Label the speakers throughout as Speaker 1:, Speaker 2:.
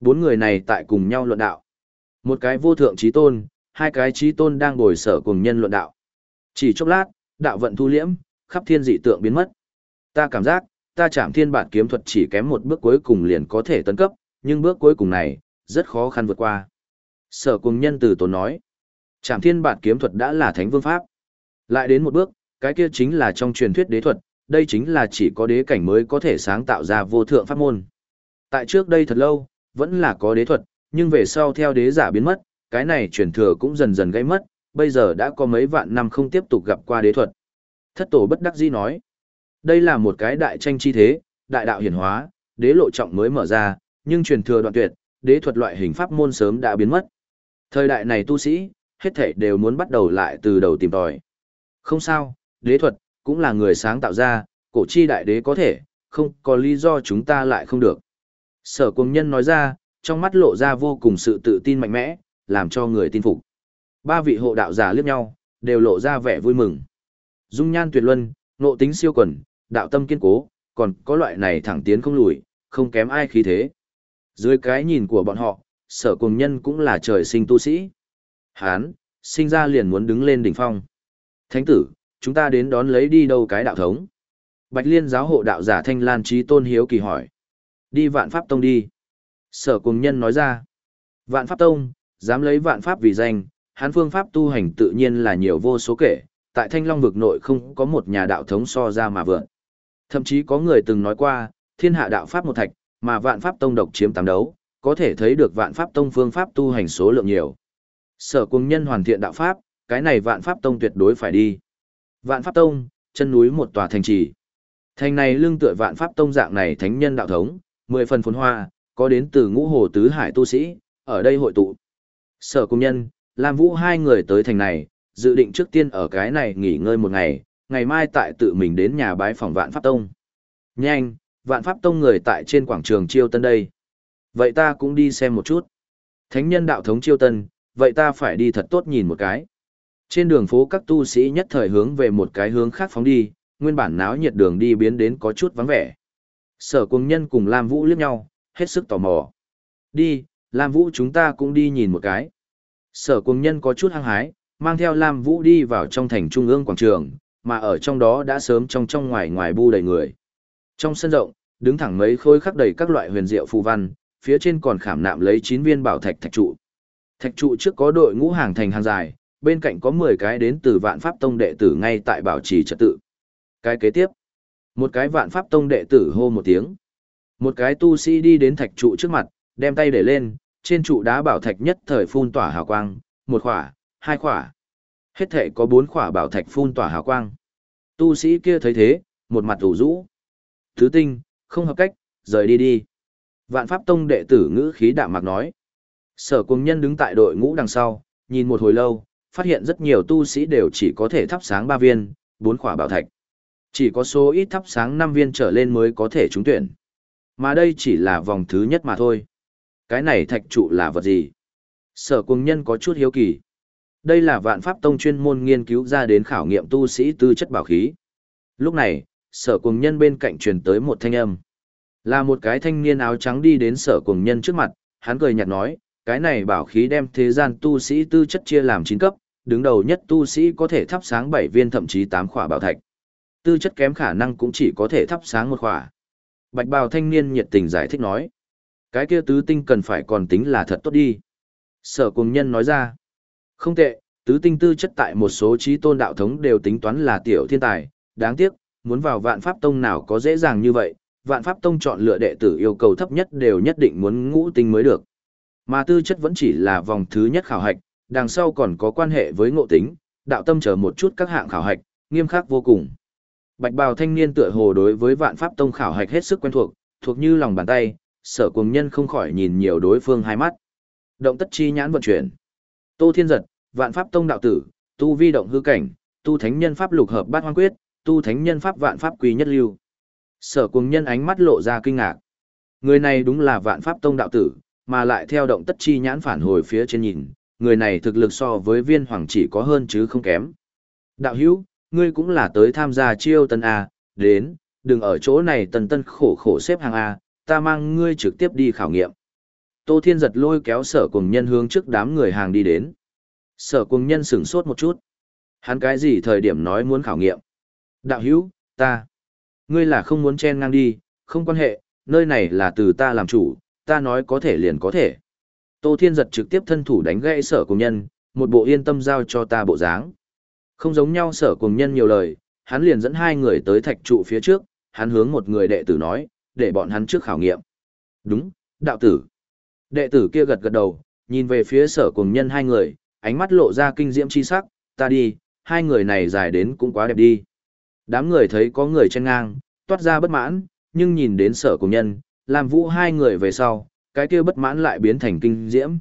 Speaker 1: Bốn người này tại cùng nhau luận đạo. Một cái vô thượng trí tôn, hai cái trí tôn đang ngồi sở cùng nhân luận đạo. Chỉ chốc lát, đạo vận thu liễm, khắp thiên dị tượng biến mất. Ta cảm giác, ta chạm thiên bản kiếm thuật chỉ kém một bước cuối cùng liền có thể tấn cấp, nhưng bước cuối cùng này, rất khó khăn vượt qua. Sở cùng nhân từ tốn nói, chạm thiên bản kiếm thuật đã là thánh vương pháp. Lại đến một bước, cái kia chính là trong truyền thuyết đế thuật, đây chính là chỉ có đế cảnh mới có thể sáng tạo ra vô thượng pháp môn. Tại trước đây thật lâu, vẫn là có đế thuật, nhưng về sau theo đế giả biến mất, cái này truyền thừa cũng dần dần gây mất, bây giờ đã có mấy vạn năm không tiếp tục gặp qua đế thuật. Thất tổ bất đắc dĩ nói, đây là một cái đại tranh chi thế, đại đạo hiển hóa, đế lộ trọng mới mở ra, nhưng truyền thừa đoạn tuyệt, đế thuật loại hình pháp môn sớm đã biến mất. Thời đại này tu sĩ, hết thảy đều muốn bắt đầu lại từ đầu tìm tòi. Không sao, đế thuật, cũng là người sáng tạo ra, cổ chi đại đế có thể, không có lý do chúng ta lại không được. Sở cùng nhân nói ra, trong mắt lộ ra vô cùng sự tự tin mạnh mẽ, làm cho người tin phục. Ba vị hộ đạo giả liếc nhau, đều lộ ra vẻ vui mừng. Dung nhan tuyệt luân, nộ tính siêu quần, đạo tâm kiên cố, còn có loại này thẳng tiến không lùi, không kém ai khí thế. Dưới cái nhìn của bọn họ, sở cùng nhân cũng là trời sinh tu sĩ. Hán, sinh ra liền muốn đứng lên đỉnh phong. Thánh tử, chúng ta đến đón lấy đi đâu cái đạo thống. Bạch liên giáo hộ đạo giả thanh lan trí tôn hiếu kỳ hỏi. Đi vạn pháp tông đi. Sở cùng nhân nói ra. Vạn pháp tông, dám lấy vạn pháp vì danh, hán phương pháp tu hành tự nhiên là nhiều vô số kể, tại thanh long vực nội không có một nhà đạo thống so ra mà vượn. Thậm chí có người từng nói qua, thiên hạ đạo pháp một thạch, mà vạn pháp tông độc chiếm tám đấu, có thể thấy được vạn pháp tông phương pháp tu hành số lượng nhiều. Sở cùng nhân hoàn thiện đạo pháp, cái này vạn pháp tông tuyệt đối phải đi. Vạn pháp tông, chân núi một tòa thành trì. Thành này lưng tựa vạn pháp tông dạng này thánh nhân đạo thống, mười phần phồn hoa, có đến từ ngũ hồ tứ hải tu sĩ, ở đây hội tụ. Sở công nhân, Lam Vũ hai người tới thành này, dự định trước tiên ở cái này nghỉ ngơi một ngày, ngày mai tại tự mình đến nhà bái phòng Vạn Pháp Tông. Nhanh, Vạn Pháp Tông người tại trên quảng trường Chiêu Tân đây. Vậy ta cũng đi xem một chút. Thánh nhân đạo thống Chiêu Tân, vậy ta phải đi thật tốt nhìn một cái. Trên đường phố các tu sĩ nhất thời hướng về một cái hướng khác phóng đi, nguyên bản náo nhiệt đường đi biến đến có chút vắng vẻ. Sở cùng nhân cùng Lam Vũ liếc nhau, hết sức tò mò. Đi, Lam Vũ chúng ta cũng đi nhìn một cái. Sở cùng nhân có chút hăng hái, mang theo Lam Vũ đi vào trong thành trung ương quảng trường, mà ở trong đó đã sớm trong trong ngoài ngoài bu đầy người. Trong sân rộng, đứng thẳng mấy khối khắc đầy các loại huyền diệu phù văn, phía trên còn khảm nạm lấy 9 viên bảo thạch thạch trụ. Thạch trụ trước có đội ngũ hàng thành hàng dài, bên cạnh có 10 cái đến từ Vạn Pháp Tông đệ tử ngay tại bảo trì trật tự. Cái kế tiếp, một cái Vạn Pháp Tông đệ tử hô một tiếng. Một cái tu sĩ đi đến thạch trụ trước mặt, đem tay để lên, trên trụ đá bảo thạch nhất thời phun tỏa hào quang, một khỏa, hai khỏa. Hết thể có bốn khỏa bảo thạch phun tỏa hào quang. Tu sĩ kia thấy thế, một mặt ủ rũ. Thứ tinh, không hợp cách, rời đi đi. Vạn Pháp Tông đệ tử ngữ khí đạm mạc nói. Sở cung nhân đứng tại đội ngũ đằng sau, nhìn một hồi lâu, phát hiện rất nhiều tu sĩ đều chỉ có thể thắp sáng ba viên, bốn khỏa bảo thạch. Chỉ có số ít thắp sáng năm viên trở lên mới có thể trúng tuyển. Mà đây chỉ là vòng thứ nhất mà thôi. Cái này thạch trụ là vật gì? Sở cung nhân có chút hiếu kỳ. Đây là vạn pháp tông chuyên môn nghiên cứu ra đến khảo nghiệm tu sĩ tư chất bảo khí. Lúc này, sở cung nhân bên cạnh truyền tới một thanh âm. Là một cái thanh niên áo trắng đi đến sở cung nhân trước mặt, hắn cười nhạt nói, cái này bảo khí đem thế gian tu sĩ tư chất chia làm 9 cấp, đứng đầu nhất tu sĩ có thể thắp sáng 7 viên thậm chí 8 khỏa bảo thạch. Tư chất kém khả năng cũng chỉ có thể thắp sáng một khỏa. Bạch bào thanh niên nhiệt tình giải thích nói. Cái kia tứ tinh cần phải còn tính là thật tốt đi. Sở cùng nhân nói ra. Không tệ, tứ tinh tư chất tại một số trí tôn đạo thống đều tính toán là tiểu thiên tài. Đáng tiếc, muốn vào vạn pháp tông nào có dễ dàng như vậy. Vạn pháp tông chọn lựa đệ tử yêu cầu thấp nhất đều nhất định muốn ngũ tinh mới được. Mà tư chất vẫn chỉ là vòng thứ nhất khảo hạch, đằng sau còn có quan hệ với ngộ tính, đạo tâm chờ một chút các hạng khảo hạch, nghiêm khắc vô cùng. Bạch bào thanh niên tựa hồ đối với vạn pháp tông khảo hạch hết sức quen thuộc, thuộc như lòng bàn tay, sở cùng nhân không khỏi nhìn nhiều đối phương hai mắt. Động tất chi nhãn vận chuyển. Tô Thiên Giật, vạn pháp tông đạo tử, tu vi động hư cảnh, tu thánh nhân pháp lục hợp bát hoang quyết, tu thánh nhân pháp vạn pháp quý nhất lưu. Sở cùng nhân ánh mắt lộ ra kinh ngạc. Người này đúng là vạn pháp tông đạo tử, mà lại theo động tất chi nhãn phản hồi phía trên nhìn, người này thực lực so với viên hoàng chỉ có hơn chứ không kém. Đạo hữu, ngươi cũng là tới tham gia chiêu tân A, đến, đừng ở chỗ này tần tân khổ khổ xếp hàng A, ta mang ngươi trực tiếp đi khảo nghiệm. Tô Thiên giật lôi kéo sở cùng nhân hướng trước đám người hàng đi đến. Sở cùng nhân sửng sốt một chút. Hắn cái gì thời điểm nói muốn khảo nghiệm? Đạo hữu, ta. Ngươi là không muốn chen ngang đi, không quan hệ, nơi này là từ ta làm chủ, ta nói có thể liền có thể. Tô Thiên giật trực tiếp thân thủ đánh gãy sở cùng nhân, một bộ yên tâm giao cho ta bộ dáng. Không giống nhau sở cùng nhân nhiều lời, hắn liền dẫn hai người tới thạch trụ phía trước, hắn hướng một người đệ tử nói, để bọn hắn trước khảo nghiệm. Đúng, đạo tử. Đệ tử kia gật gật đầu, nhìn về phía sở cùng nhân hai người, ánh mắt lộ ra kinh diễm chi sắc, ta đi, hai người này dài đến cũng quá đẹp đi. Đám người thấy có người chen ngang, toát ra bất mãn, nhưng nhìn đến sở cùng nhân, làm vũ hai người về sau, cái kia bất mãn lại biến thành kinh diễm.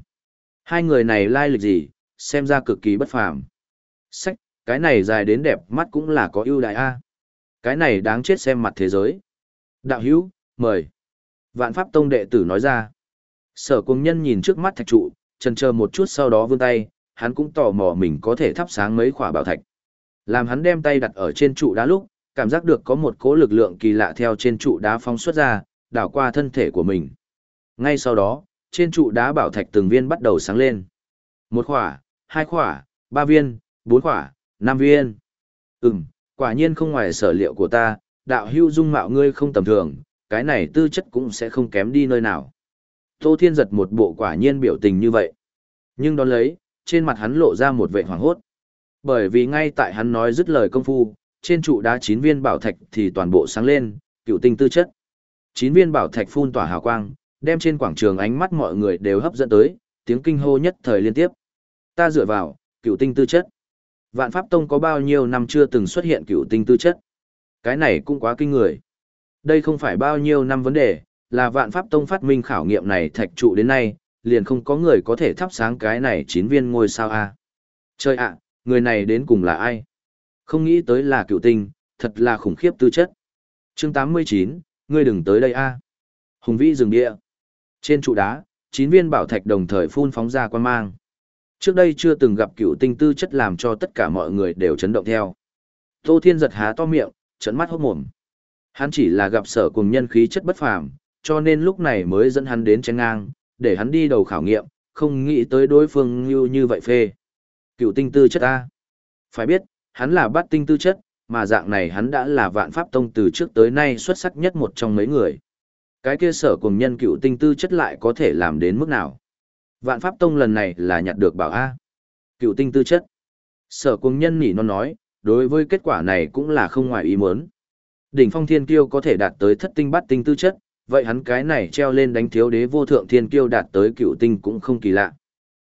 Speaker 1: Hai người này lai lịch gì, xem ra cực kỳ bất phàm. Sách, cái này dài đến đẹp mắt cũng là có ưu đại a. Cái này đáng chết xem mặt thế giới. Đạo hữu, mời. Vạn Pháp Tông đệ tử nói ra. Sở cung nhân nhìn trước mắt thạch trụ, chần chờ một chút sau đó vươn tay, hắn cũng tò mò mình có thể thắp sáng mấy khỏa bảo thạch. Làm hắn đem tay đặt ở trên trụ đá lúc, cảm giác được có một cỗ lực lượng kỳ lạ theo trên trụ đá phóng xuất ra, đảo qua thân thể của mình. Ngay sau đó, trên trụ đá bảo thạch từng viên bắt đầu sáng lên. Một khỏa, hai khỏa, ba viên, bốn khỏa, Nam viên. Ừm, quả nhiên không ngoài sở liệu của ta, đạo hưu dung mạo ngươi không tầm thường, cái này tư chất cũng sẽ không kém đi nơi nào. Tô Thiên giật một bộ quả nhiên biểu tình như vậy. Nhưng đón lấy, trên mặt hắn lộ ra một vẻ hoàng hốt. Bởi vì ngay tại hắn nói dứt lời công phu, trên trụ đá chín viên bảo thạch thì toàn bộ sáng lên, cựu tinh tư chất. Chín viên bảo thạch phun tỏa hào quang, đem trên quảng trường ánh mắt mọi người đều hấp dẫn tới, tiếng kinh hô nhất thời liên tiếp. Ta dựa vào, cựu tinh tư chất. Vạn Pháp Tông có bao nhiêu năm chưa từng xuất hiện cựu tinh tư chất? Cái này cũng quá kinh người. Đây không phải bao nhiêu năm vấn đề, là Vạn Pháp Tông phát minh khảo nghiệm này thạch trụ đến nay, liền không có người có thể thắp sáng cái này chín viên ngôi sao a. Trời ạ, người này đến cùng là ai? Không nghĩ tới là cựu tinh, thật là khủng khiếp tư chất. Chương 89, ngươi đừng tới đây a. Hùng vĩ rừng địa. Trên trụ đá, chín viên bảo thạch đồng thời phun phóng ra quan mang. Trước đây chưa từng gặp cựu tinh tư chất làm cho tất cả mọi người đều chấn động theo. Tô Thiên giật há to miệng, trấn mắt hốt mồm. Hắn chỉ là gặp sở cùng nhân khí chất bất phàm, cho nên lúc này mới dẫn hắn đến chén ngang, để hắn đi đầu khảo nghiệm, không nghĩ tới đối phương như như vậy phê. Cựu tinh tư chất A. Phải biết, hắn là bát tinh tư chất, mà dạng này hắn đã là vạn pháp tông từ trước tới nay xuất sắc nhất một trong mấy người. Cái kia sở cùng nhân cựu tinh tư chất lại có thể làm đến mức nào? Vạn pháp tông lần này là nhặt được bảo A. Cựu tinh tư chất. Sở cung nhân nỉ non nói, đối với kết quả này cũng là không ngoài ý muốn. Đỉnh phong thiên kiêu có thể đạt tới thất tinh bát tinh tư chất, vậy hắn cái này treo lên đánh thiếu đế vô thượng thiên kiêu đạt tới cựu tinh cũng không kỳ lạ.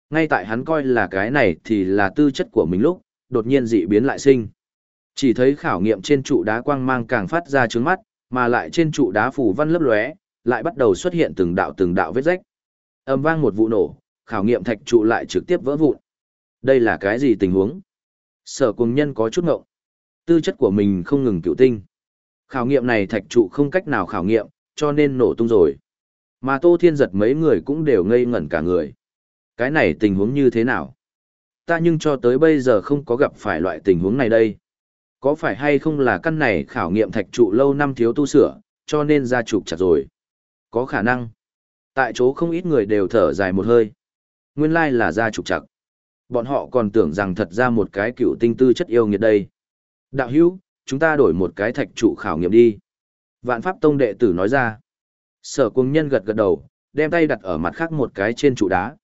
Speaker 1: Ngay tại hắn coi là cái này thì là tư chất của mình lúc, đột nhiên dị biến lại sinh. Chỉ thấy khảo nghiệm trên trụ đá quang mang càng phát ra trướng mắt, mà lại trên trụ đá phủ văn lấp lóe, lại bắt đầu xuất hiện từng đạo từng đạo vết rách. Âm vang một vụ nổ, khảo nghiệm thạch trụ lại trực tiếp vỡ vụn. Đây là cái gì tình huống? Sở cùng nhân có chút ngộng. Tư chất của mình không ngừng cựu tinh. Khảo nghiệm này thạch trụ không cách nào khảo nghiệm, cho nên nổ tung rồi. Mà Tô Thiên giật mấy người cũng đều ngây ngẩn cả người. Cái này tình huống như thế nào? Ta nhưng cho tới bây giờ không có gặp phải loại tình huống này đây. Có phải hay không là căn này khảo nghiệm thạch trụ lâu năm thiếu tu sửa, cho nên ra trục chặt rồi? Có khả năng. Tại chỗ không ít người đều thở dài một hơi. Nguyên lai là ra trục chặt. Bọn họ còn tưởng rằng thật ra một cái cựu tinh tư chất yêu nghiệt đây. Đạo hữu, chúng ta đổi một cái thạch trụ khảo nghiệm đi. Vạn Pháp Tông đệ tử nói ra. Sở cung nhân gật gật đầu, đem tay đặt ở mặt khác một cái trên trụ đá.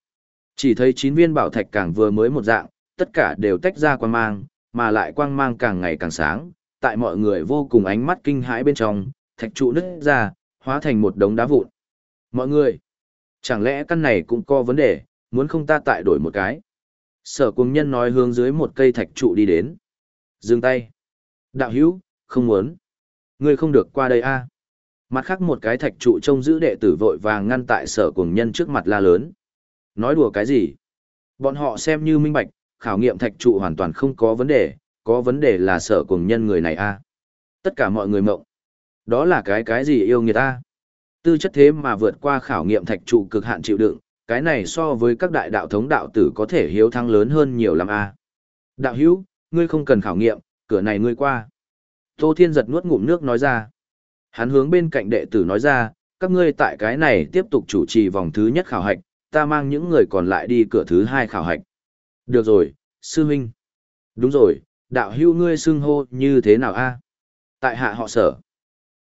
Speaker 1: Chỉ thấy chín viên bảo thạch càng vừa mới một dạng, tất cả đều tách ra quang mang, mà lại quang mang càng ngày càng sáng, tại mọi người vô cùng ánh mắt kinh hãi bên trong, thạch trụ nứt ra, hóa thành một đống đá vụn. Mọi người, chẳng lẽ căn này cũng có vấn đề, muốn không ta tại đổi một cái? Sở cùng nhân nói hướng dưới một cây thạch trụ đi đến. Dừng tay. Đạo hữu, không muốn. Ngươi không được qua đây a. Mặt khác một cái thạch trụ trông giữ đệ tử vội vàng ngăn tại sở cùng nhân trước mặt la lớn. Nói đùa cái gì? Bọn họ xem như minh bạch, khảo nghiệm thạch trụ hoàn toàn không có vấn đề, có vấn đề là sở cùng nhân người này a. Tất cả mọi người mộng. Đó là cái cái gì yêu người ta? Tư chất thế mà vượt qua khảo nghiệm thạch trụ cực hạn chịu đựng, cái này so với các đại đạo thống đạo tử có thể hiếu thắng lớn hơn nhiều lắm a. Đạo hữu, ngươi không cần khảo nghiệm, cửa này ngươi qua. Tô Thiên giật nuốt ngụm nước nói ra. Hắn hướng bên cạnh đệ tử nói ra, các ngươi tại cái này tiếp tục chủ trì vòng thứ nhất khảo hạch, ta mang những người còn lại đi cửa thứ hai khảo hạch. Được rồi, sư huynh. Đúng rồi, đạo hữu ngươi xưng hô như thế nào a? Tại hạ họ sở.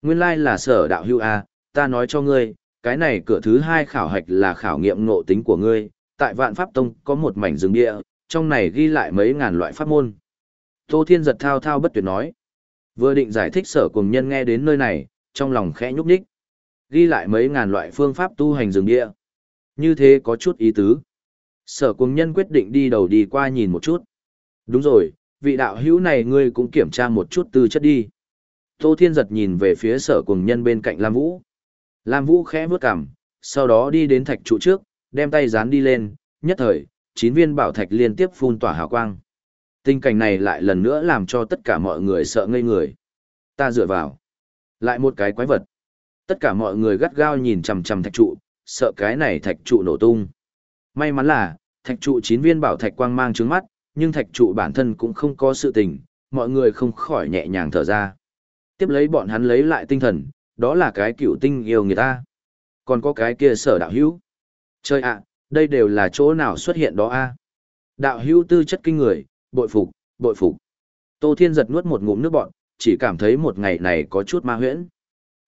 Speaker 1: Nguyên lai là sở đạo hữu a, ta nói cho ngươi, cái này cửa thứ hai khảo hạch là khảo nghiệm ngộ tính của ngươi. Tại vạn pháp tông có một mảnh rừng địa, trong này ghi lại mấy ngàn loại pháp môn. Tô Thiên giật thao thao bất tuyệt nói. Vừa định giải thích sở cùng nhân nghe đến nơi này, trong lòng khẽ nhúc nhích. Ghi lại mấy ngàn loại phương pháp tu hành rừng địa. Như thế có chút ý tứ. Sở cùng nhân quyết định đi đầu đi qua nhìn một chút. Đúng rồi, vị đạo hữu này ngươi cũng kiểm tra một chút tư chất đi. Tô Thiên giật nhìn về phía sở cùng nhân bên cạnh Lam Vũ. Lam Vũ khẽ bước cằm, sau đó đi đến thạch trụ trước, đem tay dán đi lên, nhất thời, chín viên bảo thạch liên tiếp phun tỏa hào quang. Tình cảnh này lại lần nữa làm cho tất cả mọi người sợ ngây người. Ta dựa vào. Lại một cái quái vật. Tất cả mọi người gắt gao nhìn chằm chằm thạch trụ, sợ cái này thạch trụ nổ tung. May mắn là, thạch trụ chín viên bảo thạch quang mang trước mắt, nhưng thạch trụ bản thân cũng không có sự tình, mọi người không khỏi nhẹ nhàng thở ra. Tiếp lấy bọn hắn lấy lại tinh thần, đó là cái cựu tinh yêu người ta. Còn có cái kia sở đạo hữu. Chơi ạ, đây đều là chỗ nào xuất hiện đó a Đạo hữu tư chất kinh người, bội phục, bội phục. Tô Thiên giật nuốt một ngụm nước bọn, chỉ cảm thấy một ngày này có chút ma huyễn.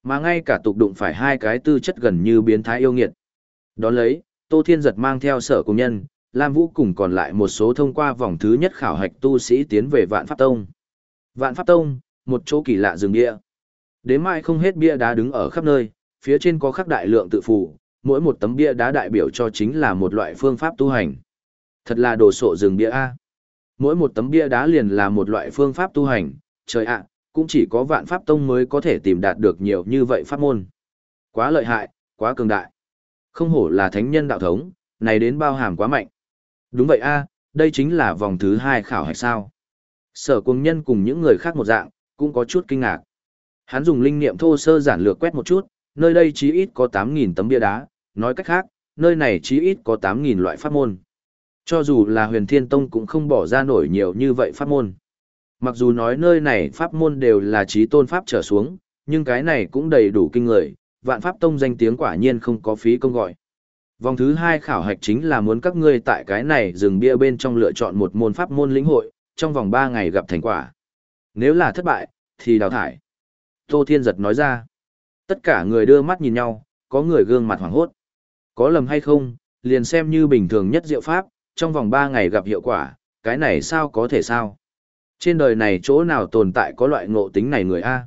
Speaker 1: Mà ngay cả tục đụng phải hai cái tư chất gần như biến thái yêu nghiệt. Đón lấy, Tô Thiên giật mang theo sở công nhân, Lam Vũ cùng còn lại một số thông qua vòng thứ nhất khảo hạch tu sĩ tiến về Vạn Pháp Tông. Vạn Pháp Tông, một chỗ kỳ lạ rừng địa. Đến mai không hết bia đá đứng ở khắp nơi, phía trên có khắc đại lượng tự phủ, mỗi một tấm bia đá đại biểu cho chính là một loại phương pháp tu hành. Thật là đồ sộ rừng bia A. Mỗi một tấm bia đá liền là một loại phương pháp tu hành, trời ạ, cũng chỉ có vạn pháp tông mới có thể tìm đạt được nhiều như vậy pháp môn. Quá lợi hại, quá cường đại. Không hổ là thánh nhân đạo thống, này đến bao hàm quá mạnh. Đúng vậy a, đây chính là vòng thứ hai khảo hạch sao. Sở cùng nhân cùng những người khác một dạng, cũng có chút kinh ngạc. Hắn dùng linh niệm thô sơ giản lược quét một chút, nơi đây chí ít có 8.000 tấm bia đá, nói cách khác, nơi này chí ít có 8.000 loại pháp môn. Cho dù là huyền thiên tông cũng không bỏ ra nổi nhiều như vậy pháp môn. Mặc dù nói nơi này pháp môn đều là trí tôn pháp trở xuống, nhưng cái này cũng đầy đủ kinh người, vạn pháp tông danh tiếng quả nhiên không có phí công gọi. Vòng thứ hai khảo hạch chính là muốn các ngươi tại cái này dừng bia bên trong lựa chọn một môn pháp môn lĩnh hội, trong vòng 3 ngày gặp thành quả. Nếu là thất bại, thì đào thải. Tô Thiên Giật nói ra. Tất cả người đưa mắt nhìn nhau, có người gương mặt hoảng hốt. Có lầm hay không, liền xem như bình thường nhất diệu pháp, trong vòng 3 ngày gặp hiệu quả, cái này sao có thể sao? Trên đời này chỗ nào tồn tại có loại ngộ tính này người A?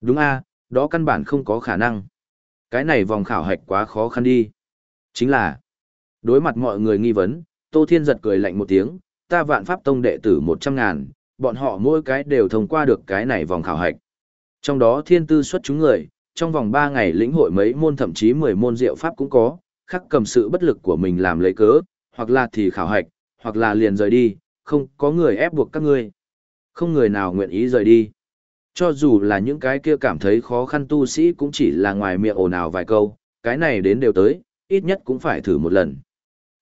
Speaker 1: Đúng A, đó căn bản không có khả năng. Cái này vòng khảo hạch quá khó khăn đi. Chính là, đối mặt mọi người nghi vấn, Tô Thiên giật cười lạnh một tiếng, ta vạn pháp tông đệ tử 100 ngàn, bọn họ mỗi cái đều thông qua được cái này vòng khảo hạch. Trong đó thiên tư xuất chúng người, trong vòng 3 ngày lĩnh hội mấy môn thậm chí 10 môn diệu pháp cũng có, khắc cầm sự bất lực của mình làm lấy cớ, hoặc là thì khảo hạch, hoặc là liền rời đi, không có người ép buộc các ngươi. Không người nào nguyện ý rời đi. Cho dù là những cái kia cảm thấy khó khăn tu sĩ cũng chỉ là ngoài miệng ồn ào vài câu, cái này đến đều tới, ít nhất cũng phải thử một lần.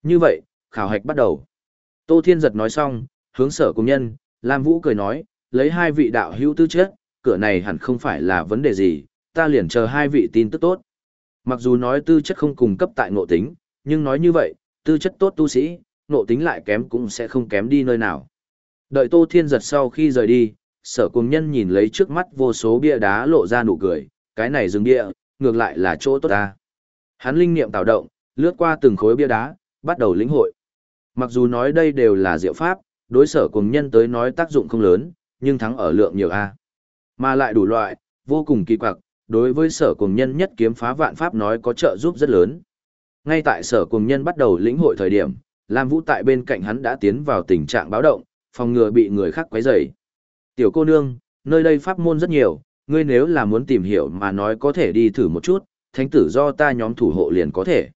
Speaker 1: Như vậy, khảo hạch bắt đầu. Tô Thiên Giật nói xong, hướng sở công nhân, Lam Vũ cười nói, lấy hai vị đạo hữu tư chất, cửa này hẳn không phải là vấn đề gì, ta liền chờ hai vị tin tức tốt. Mặc dù nói tư chất không cùng cấp tại ngộ tính, nhưng nói như vậy, tư chất tốt tu sĩ, ngộ tính lại kém cũng sẽ không kém đi nơi nào. Đợi Tô Thiên Giật sau khi rời đi, sở cùng nhân nhìn lấy trước mắt vô số bia đá lộ ra nụ cười, cái này dừng bia, ngược lại là chỗ tốt ta. Hắn linh niệm tạo động, lướt qua từng khối bia đá, bắt đầu lĩnh hội. Mặc dù nói đây đều là diệu pháp, đối sở cùng nhân tới nói tác dụng không lớn, nhưng thắng ở lượng nhiều A. Mà lại đủ loại, vô cùng kỳ quặc, đối với sở cùng nhân nhất kiếm phá vạn pháp nói có trợ giúp rất lớn. Ngay tại sở cùng nhân bắt đầu lĩnh hội thời điểm, Lam Vũ tại bên cạnh hắn đã tiến vào tình trạng báo động, phòng ngừa bị người khác quấy rầy. Tiểu cô nương, nơi đây pháp môn rất nhiều, ngươi nếu là muốn tìm hiểu mà nói có thể đi thử một chút, thánh tử do ta nhóm thủ hộ liền có thể.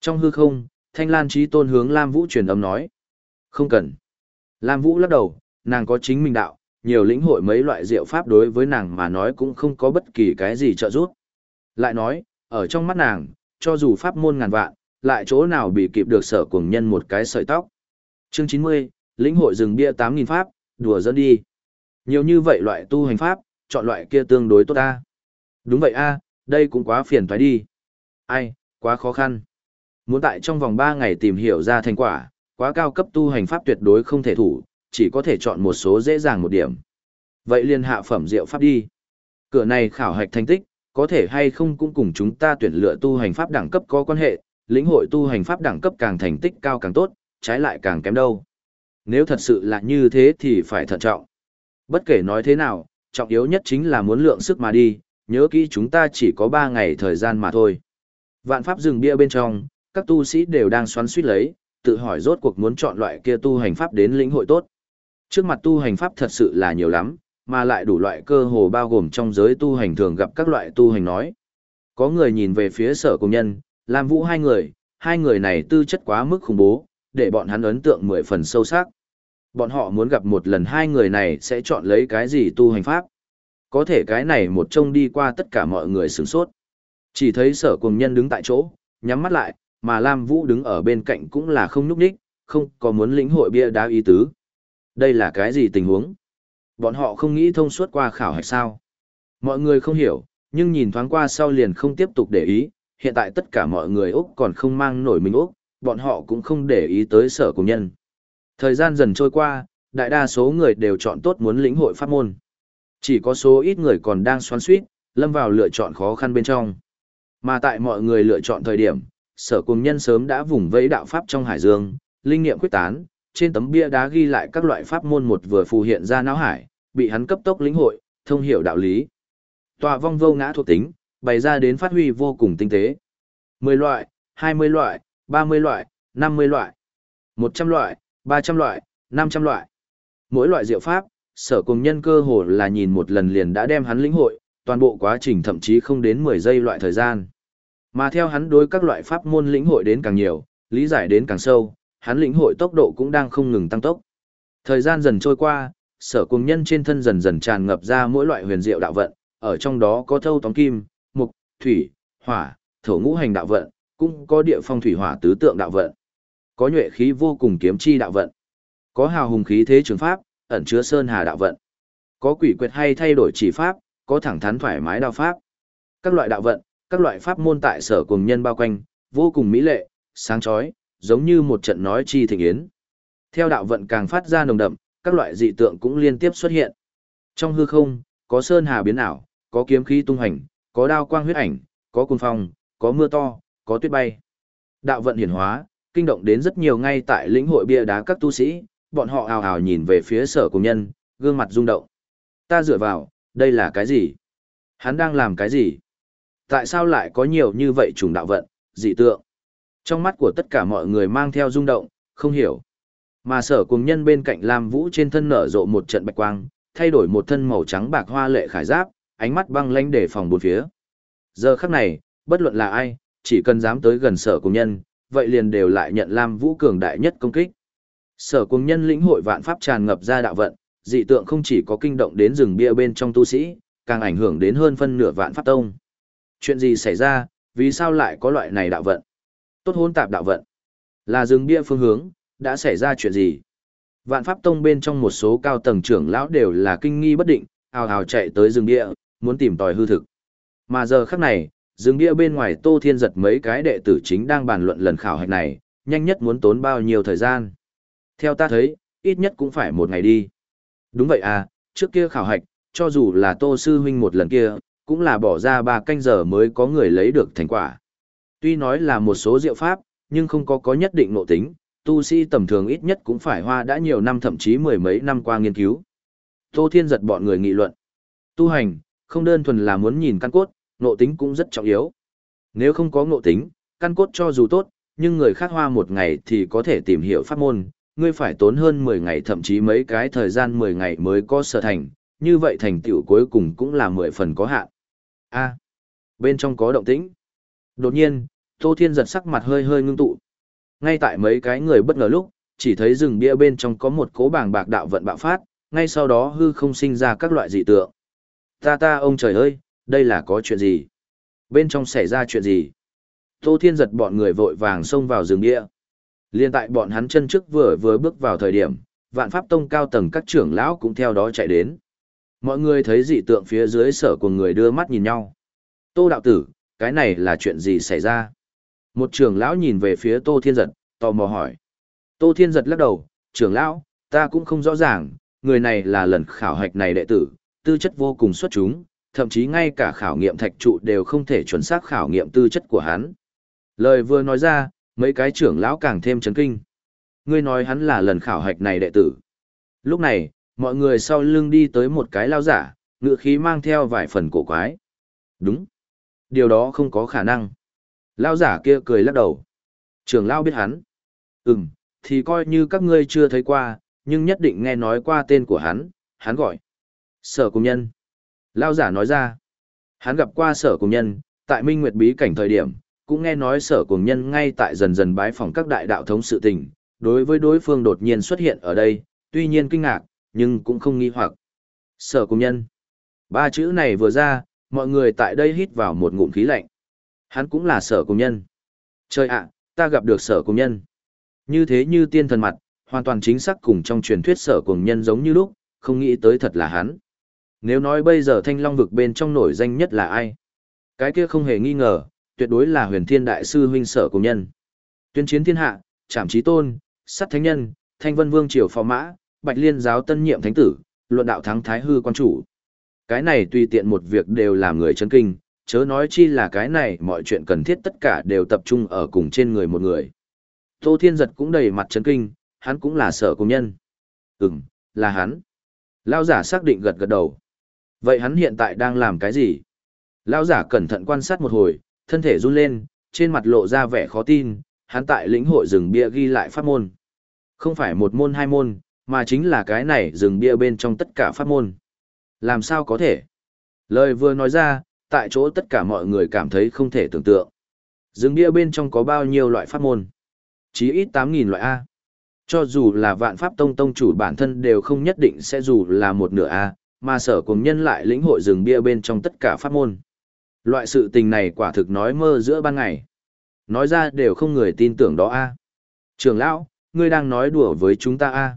Speaker 1: Trong hư không, Thanh Lan trí Tôn hướng Lam Vũ truyền âm nói. Không cần. Lam Vũ lắc đầu, nàng có chính mình đạo, nhiều lĩnh hội mấy loại diệu pháp đối với nàng mà nói cũng không có bất kỳ cái gì trợ giúp. Lại nói, ở trong mắt nàng, cho dù pháp môn ngàn vạn, lại chỗ nào bị kịp được sở cuồng nhân một cái sợi tóc. Chương 90, lĩnh hội rừng bia 8.000 pháp, đùa dẫn đi. Nhiều như vậy loại tu hành pháp, chọn loại kia tương đối tốt ta. Đúng vậy a, đây cũng quá phiền toái đi. Ai, quá khó khăn. Muốn tại trong vòng 3 ngày tìm hiểu ra thành quả, quá cao cấp tu hành pháp tuyệt đối không thể thủ, chỉ có thể chọn một số dễ dàng một điểm. Vậy liền hạ phẩm diệu pháp đi. Cửa này khảo hạch thành tích, có thể hay không cũng cùng chúng ta tuyển lựa tu hành pháp đẳng cấp có quan hệ, lĩnh hội tu hành pháp đẳng cấp càng thành tích cao càng tốt, trái lại càng kém đâu. Nếu thật sự là như thế thì phải thận trọng. Bất kể nói thế nào, trọng yếu nhất chính là muốn lượng sức mà đi, nhớ kỹ chúng ta chỉ có 3 ngày thời gian mà thôi. Vạn pháp rừng bia bên trong, các tu sĩ đều đang xoắn suýt lấy, tự hỏi rốt cuộc muốn chọn loại kia tu hành pháp đến lĩnh hội tốt. Trước mặt tu hành pháp thật sự là nhiều lắm, mà lại đủ loại cơ hồ bao gồm trong giới tu hành thường gặp các loại tu hành nói. Có người nhìn về phía sở công nhân, làm vũ hai người, hai người này tư chất quá mức khủng bố, để bọn hắn ấn tượng mười phần sâu sắc. Bọn họ muốn gặp một lần hai người này sẽ chọn lấy cái gì tu hành pháp. Có thể cái này một trông đi qua tất cả mọi người sửng sốt. Chỉ thấy sở cùng nhân đứng tại chỗ, nhắm mắt lại, mà Lam Vũ đứng ở bên cạnh cũng là không nhúc đích, không có muốn lĩnh hội bia đá ý tứ. Đây là cái gì tình huống? Bọn họ không nghĩ thông suốt qua khảo hạch sao? Mọi người không hiểu, nhưng nhìn thoáng qua sau liền không tiếp tục để ý, hiện tại tất cả mọi người Úc còn không mang nổi mình Úc, bọn họ cũng không để ý tới sở cùng nhân. Thời gian dần trôi qua, đại đa số người đều chọn tốt muốn lĩnh hội pháp môn. Chỉ có số ít người còn đang xoắn suýt, lâm vào lựa chọn khó khăn bên trong. Mà tại mọi người lựa chọn thời điểm, sở cùng nhân sớm đã vùng vẫy đạo pháp trong hải dương, linh nghiệm quyết tán, trên tấm bia đá ghi lại các loại pháp môn một vừa phù hiện ra não hải, bị hắn cấp tốc lĩnh hội, thông hiểu đạo lý. Tòa vong vô ngã thuộc tính, bày ra đến phát huy vô cùng tinh tế. 10 loại, 20 loại, 30 loại, 50 loại, 100 loại, 300 loại, 500 loại. Mỗi loại diệu pháp, sở cùng nhân cơ hồ là nhìn một lần liền đã đem hắn lĩnh hội, toàn bộ quá trình thậm chí không đến 10 giây loại thời gian. Mà theo hắn đối các loại pháp môn lĩnh hội đến càng nhiều, lý giải đến càng sâu, hắn lĩnh hội tốc độ cũng đang không ngừng tăng tốc. Thời gian dần trôi qua, sở cùng nhân trên thân dần dần tràn ngập ra mỗi loại huyền diệu đạo vận, ở trong đó có thâu tóm kim, mục, thủy, hỏa, thổ ngũ hành đạo vận, cũng có địa phong thủy hỏa tứ tượng đạo vận. Có nhuệ khí vô cùng kiếm chi đạo vận. Có hào hùng khí thế trường pháp, ẩn chứa sơn hà đạo vận. Có quỷ quyệt hay thay đổi chỉ pháp, có thẳng thắn thoải mái đạo pháp. Các loại đạo vận, các loại pháp môn tại sở cùng nhân bao quanh, vô cùng mỹ lệ, sáng chói, giống như một trận nói chi thịnh yến. Theo đạo vận càng phát ra nồng đậm, các loại dị tượng cũng liên tiếp xuất hiện. Trong hư không, có sơn hà biến ảo, có kiếm khí tung hành, có đao quang huyết ảnh, có cuồng phong, có mưa to, có tuyết bay. Đạo vận hiển hóa, kinh động đến rất nhiều ngay tại lĩnh hội bia đá các tu sĩ, bọn họ ào ào nhìn về phía sở cùng nhân, gương mặt rung động. Ta dựa vào, đây là cái gì? Hắn đang làm cái gì? Tại sao lại có nhiều như vậy trùng đạo vận, dị tượng? Trong mắt của tất cả mọi người mang theo rung động, không hiểu. Mà sở cùng nhân bên cạnh Lam Vũ trên thân nở rộ một trận bạch quang, thay đổi một thân màu trắng bạc hoa lệ khải giáp, ánh mắt băng lanh để phòng bốn phía. Giờ khắc này, bất luận là ai, chỉ cần dám tới gần sở cùng nhân, vậy liền đều lại nhận Lam Vũ cường đại nhất công kích. Sở cùng nhân lĩnh hội vạn pháp tràn ngập ra đạo vận, dị tượng không chỉ có kinh động đến rừng bia bên trong tu sĩ, càng ảnh hưởng đến hơn phân nửa vạn pháp tông. Chuyện gì xảy ra, vì sao lại có loại này đạo vận? Tốt hôn tạp đạo vận. Là rừng bia phương hướng, đã xảy ra chuyện gì? Vạn pháp tông bên trong một số cao tầng trưởng lão đều là kinh nghi bất định, ào ào chạy tới rừng bia, muốn tìm tòi hư thực. Mà giờ khắc này, rừng bia bên ngoài Tô Thiên giật mấy cái đệ tử chính đang bàn luận lần khảo hạch này, nhanh nhất muốn tốn bao nhiêu thời gian. Theo ta thấy, ít nhất cũng phải một ngày đi. Đúng vậy à, trước kia khảo hạch, cho dù là Tô Sư Huynh một lần kia, cũng là bỏ ra ba canh giờ mới có người lấy được thành quả. Tuy nói là một số diệu pháp, nhưng không có có nhất định nội tính, tu sĩ tầm thường ít nhất cũng phải hoa đã nhiều năm thậm chí mười mấy năm qua nghiên cứu. Tô Thiên giật bọn người nghị luận. Tu hành, không đơn thuần là muốn nhìn căn cốt, nội tính cũng rất trọng yếu. Nếu không có nội tính, căn cốt cho dù tốt, nhưng người khác hoa một ngày thì có thể tìm hiểu pháp môn, ngươi phải tốn hơn 10 ngày thậm chí mấy cái thời gian 10 ngày mới có sở thành, như vậy thành tựu cuối cùng cũng là 10 phần có hạn. A, bên trong có động tĩnh. Đột nhiên, Tô Thiên giật sắc mặt hơi hơi ngưng tụ. Ngay tại mấy cái người bất ngờ lúc, chỉ thấy rừng bia bên trong có một cố bảng bạc đạo vận bạo phát, ngay sau đó hư không sinh ra các loại dị tượng. Ta ta ông trời ơi, đây là có chuyện gì? Bên trong xảy ra chuyện gì? Tô Thiên giật bọn người vội vàng xông vào rừng bia. Liên tại bọn hắn chân trước vừa vừa bước vào thời điểm, vạn pháp tông cao tầng các trưởng lão cũng theo đó chạy đến. Mọi người thấy dị tượng phía dưới sở của người đưa mắt nhìn nhau. Tô đạo tử, cái này là chuyện gì xảy ra? Một trưởng lão nhìn về phía Tô Thiên Giật, tò mò hỏi. Tô Thiên Giật lắc đầu, trưởng lão, ta cũng không rõ ràng, người này là lần khảo hạch này đệ tử, tư chất vô cùng xuất chúng, thậm chí ngay cả khảo nghiệm thạch trụ đều không thể chuẩn xác khảo nghiệm tư chất của hắn. Lời vừa nói ra, mấy cái trưởng lão càng thêm chấn kinh. Ngươi nói hắn là lần khảo hạch này đệ tử. Lúc này, mọi người sau lưng đi tới một cái lao giả, ngựa khí mang theo vài phần cổ quái. Đúng. Điều đó không có khả năng. Lao giả kia cười lắc đầu. Trưởng lao biết hắn. Ừm, thì coi như các ngươi chưa thấy qua, nhưng nhất định nghe nói qua tên của hắn, hắn gọi. Sở công nhân. Lao giả nói ra. Hắn gặp qua sở công nhân, tại Minh Nguyệt Bí cảnh thời điểm, cũng nghe nói sở cùng nhân ngay tại dần dần bái phòng các đại đạo thống sự tình, đối với đối phương đột nhiên xuất hiện ở đây, tuy nhiên kinh ngạc, nhưng cũng không nghi hoặc. Sở cùng nhân. Ba chữ này vừa ra, mọi người tại đây hít vào một ngụm khí lạnh. Hắn cũng là sở cùng nhân. Trời ạ, ta gặp được sở cùng nhân. Như thế như tiên thần mặt, hoàn toàn chính xác cùng trong truyền thuyết sở cùng nhân giống như lúc, không nghĩ tới thật là hắn. Nếu nói bây giờ thanh long vực bên trong nổi danh nhất là ai? Cái kia không hề nghi ngờ, tuyệt đối là huyền thiên đại sư huynh sở cùng nhân. Tuyên chiến thiên hạ, trảm trí tôn, sát thánh nhân, thanh vân vương triều phò mã, bạch liên giáo tân nhiệm thánh tử, luận đạo thắng thái hư quan chủ. Cái này tùy tiện một việc đều làm người chấn kinh, chớ nói chi là cái này mọi chuyện cần thiết tất cả đều tập trung ở cùng trên người một người. Tô Thiên Giật cũng đầy mặt chấn kinh, hắn cũng là sở công nhân. Ừm, là hắn. Lao giả xác định gật gật đầu. Vậy hắn hiện tại đang làm cái gì? Lao giả cẩn thận quan sát một hồi, thân thể run lên, trên mặt lộ ra vẻ khó tin, hắn tại lĩnh hội rừng bia ghi lại pháp môn. Không phải một môn hai môn, mà chính là cái này rừng bia bên trong tất cả pháp môn. Làm sao có thể? Lời vừa nói ra, tại chỗ tất cả mọi người cảm thấy không thể tưởng tượng. Dừng bia bên trong có bao nhiêu loại pháp môn? Chí ít 8.000 loại A. Cho dù là vạn pháp tông tông chủ bản thân đều không nhất định sẽ dù là một nửa A, mà sở cùng nhân lại lĩnh hội dừng bia bên trong tất cả pháp môn. Loại sự tình này quả thực nói mơ giữa ban ngày. Nói ra đều không người tin tưởng đó a. Trường lão, ngươi đang nói đùa với chúng ta a.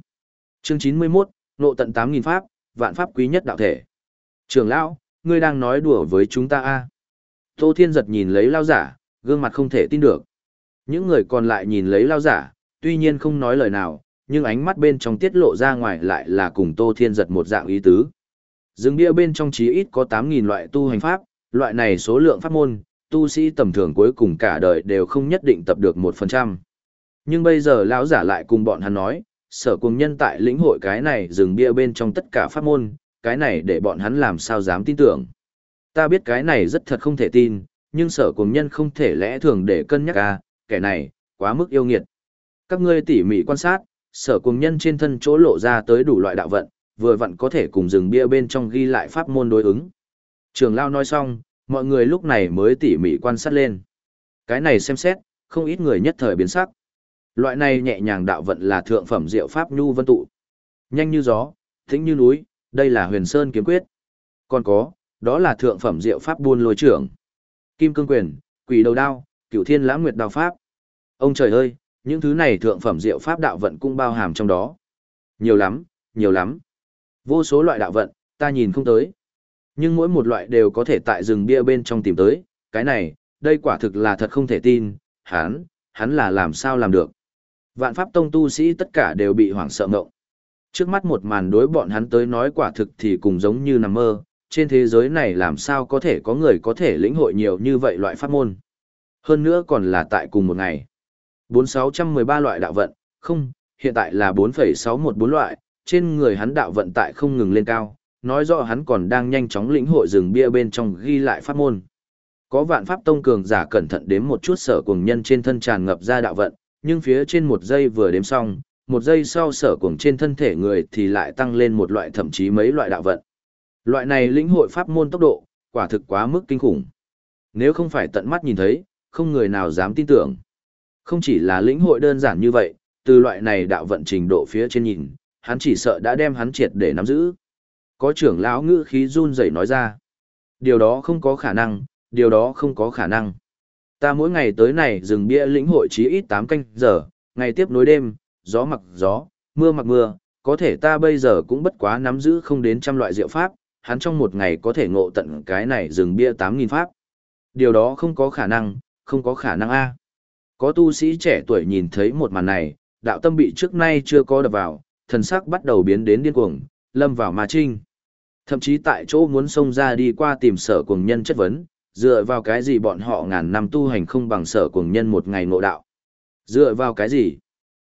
Speaker 1: Chương chín mươi 91, nộ tận tám nghìn pháp, vạn pháp quý nhất đạo thể. Trường lão, ngươi đang nói đùa với chúng ta a. Tô Thiên giật nhìn lấy lao giả, gương mặt không thể tin được. Những người còn lại nhìn lấy lao giả, tuy nhiên không nói lời nào, nhưng ánh mắt bên trong tiết lộ ra ngoài lại là cùng Tô Thiên giật một dạng ý tứ. Dừng bia bên trong chí ít có tám nghìn loại tu hành pháp, loại này số lượng pháp môn, tu sĩ tầm thường cuối cùng cả đời đều không nhất định tập được một phần trăm. Nhưng bây giờ lão giả lại cùng bọn hắn nói, sở cùng nhân tại lĩnh hội cái này dừng bia bên trong tất cả pháp môn, cái này để bọn hắn làm sao dám tin tưởng. Ta biết cái này rất thật không thể tin, nhưng sở cùng nhân không thể lẽ thường để cân nhắc à, kẻ này, quá mức yêu nghiệt. Các ngươi tỉ mỉ quan sát, sở cùng nhân trên thân chỗ lộ ra tới đủ loại đạo vận, vừa vặn có thể cùng rừng bia bên trong ghi lại pháp môn đối ứng. Trường lao nói xong, mọi người lúc này mới tỉ mỉ quan sát lên. Cái này xem xét, không ít người nhất thời biến sắc. Loại này nhẹ nhàng đạo vận là thượng phẩm diệu pháp nhu vân tụ. Nhanh như gió, thính như núi, đây là huyền sơn kiếm quyết. Còn có, đó là thượng phẩm diệu pháp buôn lôi trưởng. Kim cương quyền, quỷ đầu đao, cửu thiên lãng nguyệt đao pháp. Ông trời ơi, những thứ này thượng phẩm diệu pháp đạo vận cũng bao hàm trong đó. Nhiều lắm, nhiều lắm. Vô số loại đạo vận, ta nhìn không tới. Nhưng mỗi một loại đều có thể tại rừng bia bên trong tìm tới, cái này, đây quả thực là thật không thể tin, hắn, hắn là làm sao làm được. Vạn pháp tông tu sĩ tất cả đều bị hoảng sợ ngộng. Trước mắt một màn đối bọn hắn tới nói quả thực thì cùng giống như nằm mơ, trên thế giới này làm sao có thể có người có thể lĩnh hội nhiều như vậy loại pháp môn. Hơn nữa còn là tại cùng một ngày. 4613 loại đạo vận, không, hiện tại là 4,614 loại, trên người hắn đạo vận tại không ngừng lên cao, nói rõ hắn còn đang nhanh chóng lĩnh hội rừng bia bên trong ghi lại pháp môn. Có vạn pháp tông cường giả cẩn thận đếm một chút sở cùng nhân trên thân tràn ngập ra đạo vận, nhưng phía trên một giây vừa đếm xong, một giây sau sở cuồng trên thân thể người thì lại tăng lên một loại thậm chí mấy loại đạo vận. Loại này lĩnh hội pháp môn tốc độ, quả thực quá mức kinh khủng. Nếu không phải tận mắt nhìn thấy, không người nào dám tin tưởng. Không chỉ là lĩnh hội đơn giản như vậy, từ loại này đạo vận trình độ phía trên nhìn, hắn chỉ sợ đã đem hắn triệt để nắm giữ. Có trưởng lão ngữ khí run rẩy nói ra. Điều đó không có khả năng, điều đó không có khả năng. Ta mỗi ngày tới này dừng bia lĩnh hội chí ít 8 canh giờ, ngày tiếp nối đêm, gió mặc gió, mưa mặc mưa, có thể ta bây giờ cũng bất quá nắm giữ không đến trăm loại diệu pháp, hắn trong một ngày có thể ngộ tận cái này dừng bia 8.000 pháp. Điều đó không có khả năng, không có khả năng A. Có tu sĩ trẻ tuổi nhìn thấy một màn này, đạo tâm bị trước nay chưa có đập vào, thần sắc bắt đầu biến đến điên cuồng, lâm vào ma trinh. Thậm chí tại chỗ muốn xông ra đi qua tìm sở cuồng nhân chất vấn, dựa vào cái gì bọn họ ngàn năm tu hành không bằng sở cuồng nhân một ngày ngộ đạo. Dựa vào cái gì?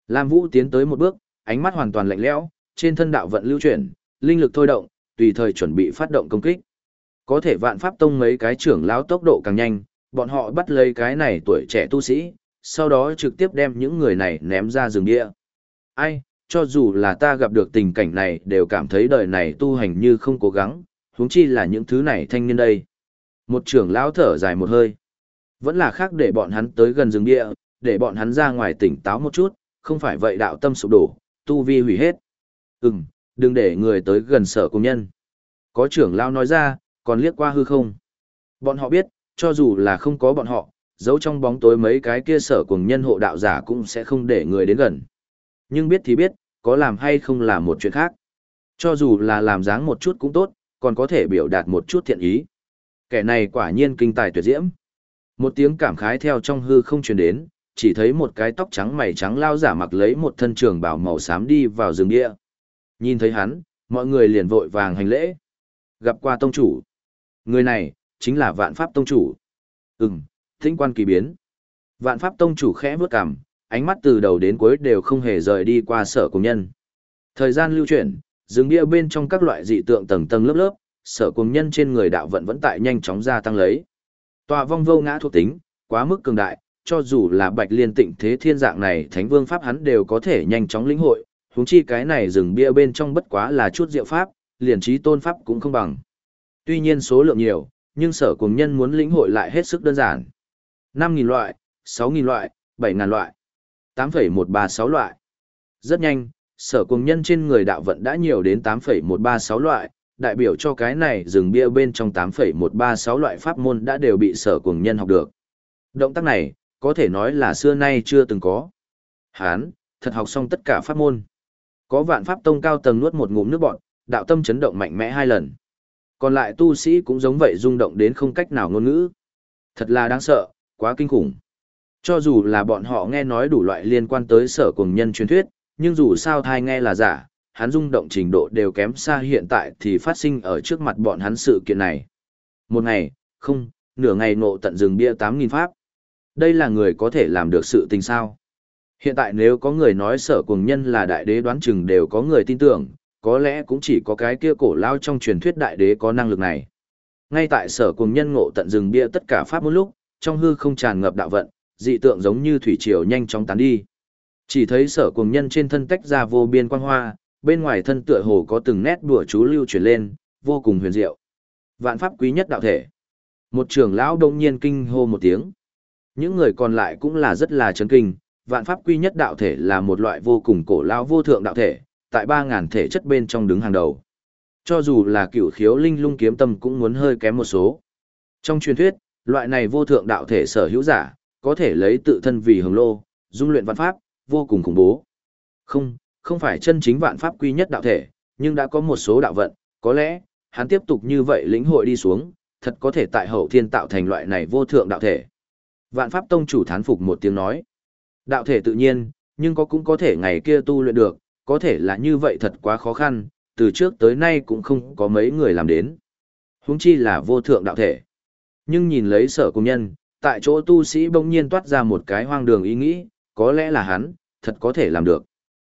Speaker 1: Lam Vũ tiến tới một bước, ánh mắt hoàn toàn lạnh lẽo, trên thân đạo vận lưu chuyển, linh lực thôi động, tùy thời chuẩn bị phát động công kích. Có thể vạn pháp tông mấy cái trưởng lão tốc độ càng nhanh, bọn họ bắt lấy cái này tuổi trẻ tu sĩ, sau đó trực tiếp đem những người này ném ra rừng địa. Ai, cho dù là ta gặp được tình cảnh này đều cảm thấy đời này tu hành như không cố gắng, huống chi là những thứ này thanh niên đây. Một trưởng lão thở dài một hơi. Vẫn là khác để bọn hắn tới gần rừng địa, để bọn hắn ra ngoài tỉnh táo một chút, không phải vậy đạo tâm sụp đổ, tu vi hủy hết. Ừm, đừng để người tới gần sở công nhân. Có trưởng lao nói ra, còn liếc qua hư không. Bọn họ biết, cho dù là không có bọn họ, giấu trong bóng tối mấy cái kia sở cùng nhân hộ đạo giả cũng sẽ không để người đến gần. Nhưng biết thì biết, có làm hay không là một chuyện khác. Cho dù là làm dáng một chút cũng tốt, còn có thể biểu đạt một chút thiện ý. Kẻ này quả nhiên kinh tài tuyệt diễm. Một tiếng cảm khái theo trong hư không truyền đến, chỉ thấy một cái tóc trắng mày trắng lao giả mặc lấy một thân trường bảo màu xám đi vào rừng địa. Nhìn thấy hắn, mọi người liền vội vàng hành lễ. Gặp qua tông chủ. Người này, chính là vạn pháp tông chủ. Ừm, thính quan kỳ biến. Vạn pháp tông chủ khẽ bước cằm, ánh mắt từ đầu đến cuối đều không hề rời đi qua sở cùng nhân. Thời gian lưu chuyển, rừng địa bên trong các loại dị tượng tầng tầng lớp lớp, sở cùng nhân trên người đạo vận vẫn tại nhanh chóng gia tăng lấy. Tòa vong vô ngã thuộc tính, quá mức cường đại, cho dù là bạch liên tịnh thế thiên dạng này thánh vương pháp hắn đều có thể nhanh chóng lĩnh hội, huống chi cái này rừng bia bên trong bất quá là chút diệu pháp, liền trí tôn pháp cũng không bằng. Tuy nhiên số lượng nhiều, nhưng sở cùng nhân muốn lĩnh hội lại hết sức đơn giản. 5.000 loại, 6.000 loại, 7.000 loại, 8,136 loại. Rất nhanh, sở cùng nhân trên người đạo vận đã nhiều đến 8,136 loại, đại biểu cho cái này rừng bia bên trong 8,136 loại pháp môn đã đều bị sở cùng nhân học được. Động tác này, có thể nói là xưa nay chưa từng có. Hán, thật học xong tất cả pháp môn. Có vạn pháp tông cao tầng nuốt một ngụm nước bọn, đạo tâm chấn động mạnh mẽ hai lần. Còn lại tu sĩ cũng giống vậy rung động đến không cách nào ngôn ngữ. Thật là đáng sợ, quá kinh khủng. Cho dù là bọn họ nghe nói đủ loại liên quan tới sở cùng nhân truyền thuyết, nhưng dù sao thai nghe là giả, hắn rung động trình độ đều kém xa hiện tại thì phát sinh ở trước mặt bọn hắn sự kiện này. Một ngày, không, nửa ngày nộ tận rừng bia 8.000 pháp. Đây là người có thể làm được sự tình sao. Hiện tại nếu có người nói sở cùng nhân là đại đế đoán chừng đều có người tin tưởng, có lẽ cũng chỉ có cái kia cổ lao trong truyền thuyết đại đế có năng lực này. Ngay tại sở cùng nhân ngộ tận rừng bia tất cả pháp một lúc, trong hư không tràn ngập đạo vận, dị tượng giống như thủy triều nhanh chóng tán đi. Chỉ thấy sở cùng nhân trên thân tách ra vô biên quang hoa, bên ngoài thân tựa hồ có từng nét đùa chú lưu truyền lên, vô cùng huyền diệu. Vạn pháp quý nhất đạo thể. Một trưởng lão đông nhiên kinh hô một tiếng. Những người còn lại cũng là rất là chấn kinh, vạn pháp quy nhất đạo thể là một loại vô cùng cổ lão vô thượng đạo thể, tại 3.000 thể chất bên trong đứng hàng đầu. Cho dù là cựu khiếu linh lung kiếm tâm cũng muốn hơi kém một số. Trong truyền thuyết, loại này vô thượng đạo thể sở hữu giả, có thể lấy tự thân vì hồng lô, dung luyện vạn pháp, vô cùng khủng bố. Không, không phải chân chính vạn pháp quy nhất đạo thể, nhưng đã có một số đạo vận, có lẽ, hắn tiếp tục như vậy lĩnh hội đi xuống, thật có thể tại hậu thiên tạo thành loại này vô thượng đạo thể. Vạn pháp tông chủ thán phục một tiếng nói. Đạo thể tự nhiên, nhưng có cũng có thể ngày kia tu luyện được, có thể là như vậy thật quá khó khăn, từ trước tới nay cũng không có mấy người làm đến. Huống chi là vô thượng đạo thể. Nhưng nhìn lấy sở công nhân, tại chỗ tu sĩ bỗng nhiên toát ra một cái hoang đường ý nghĩ, có lẽ là hắn, thật có thể làm được.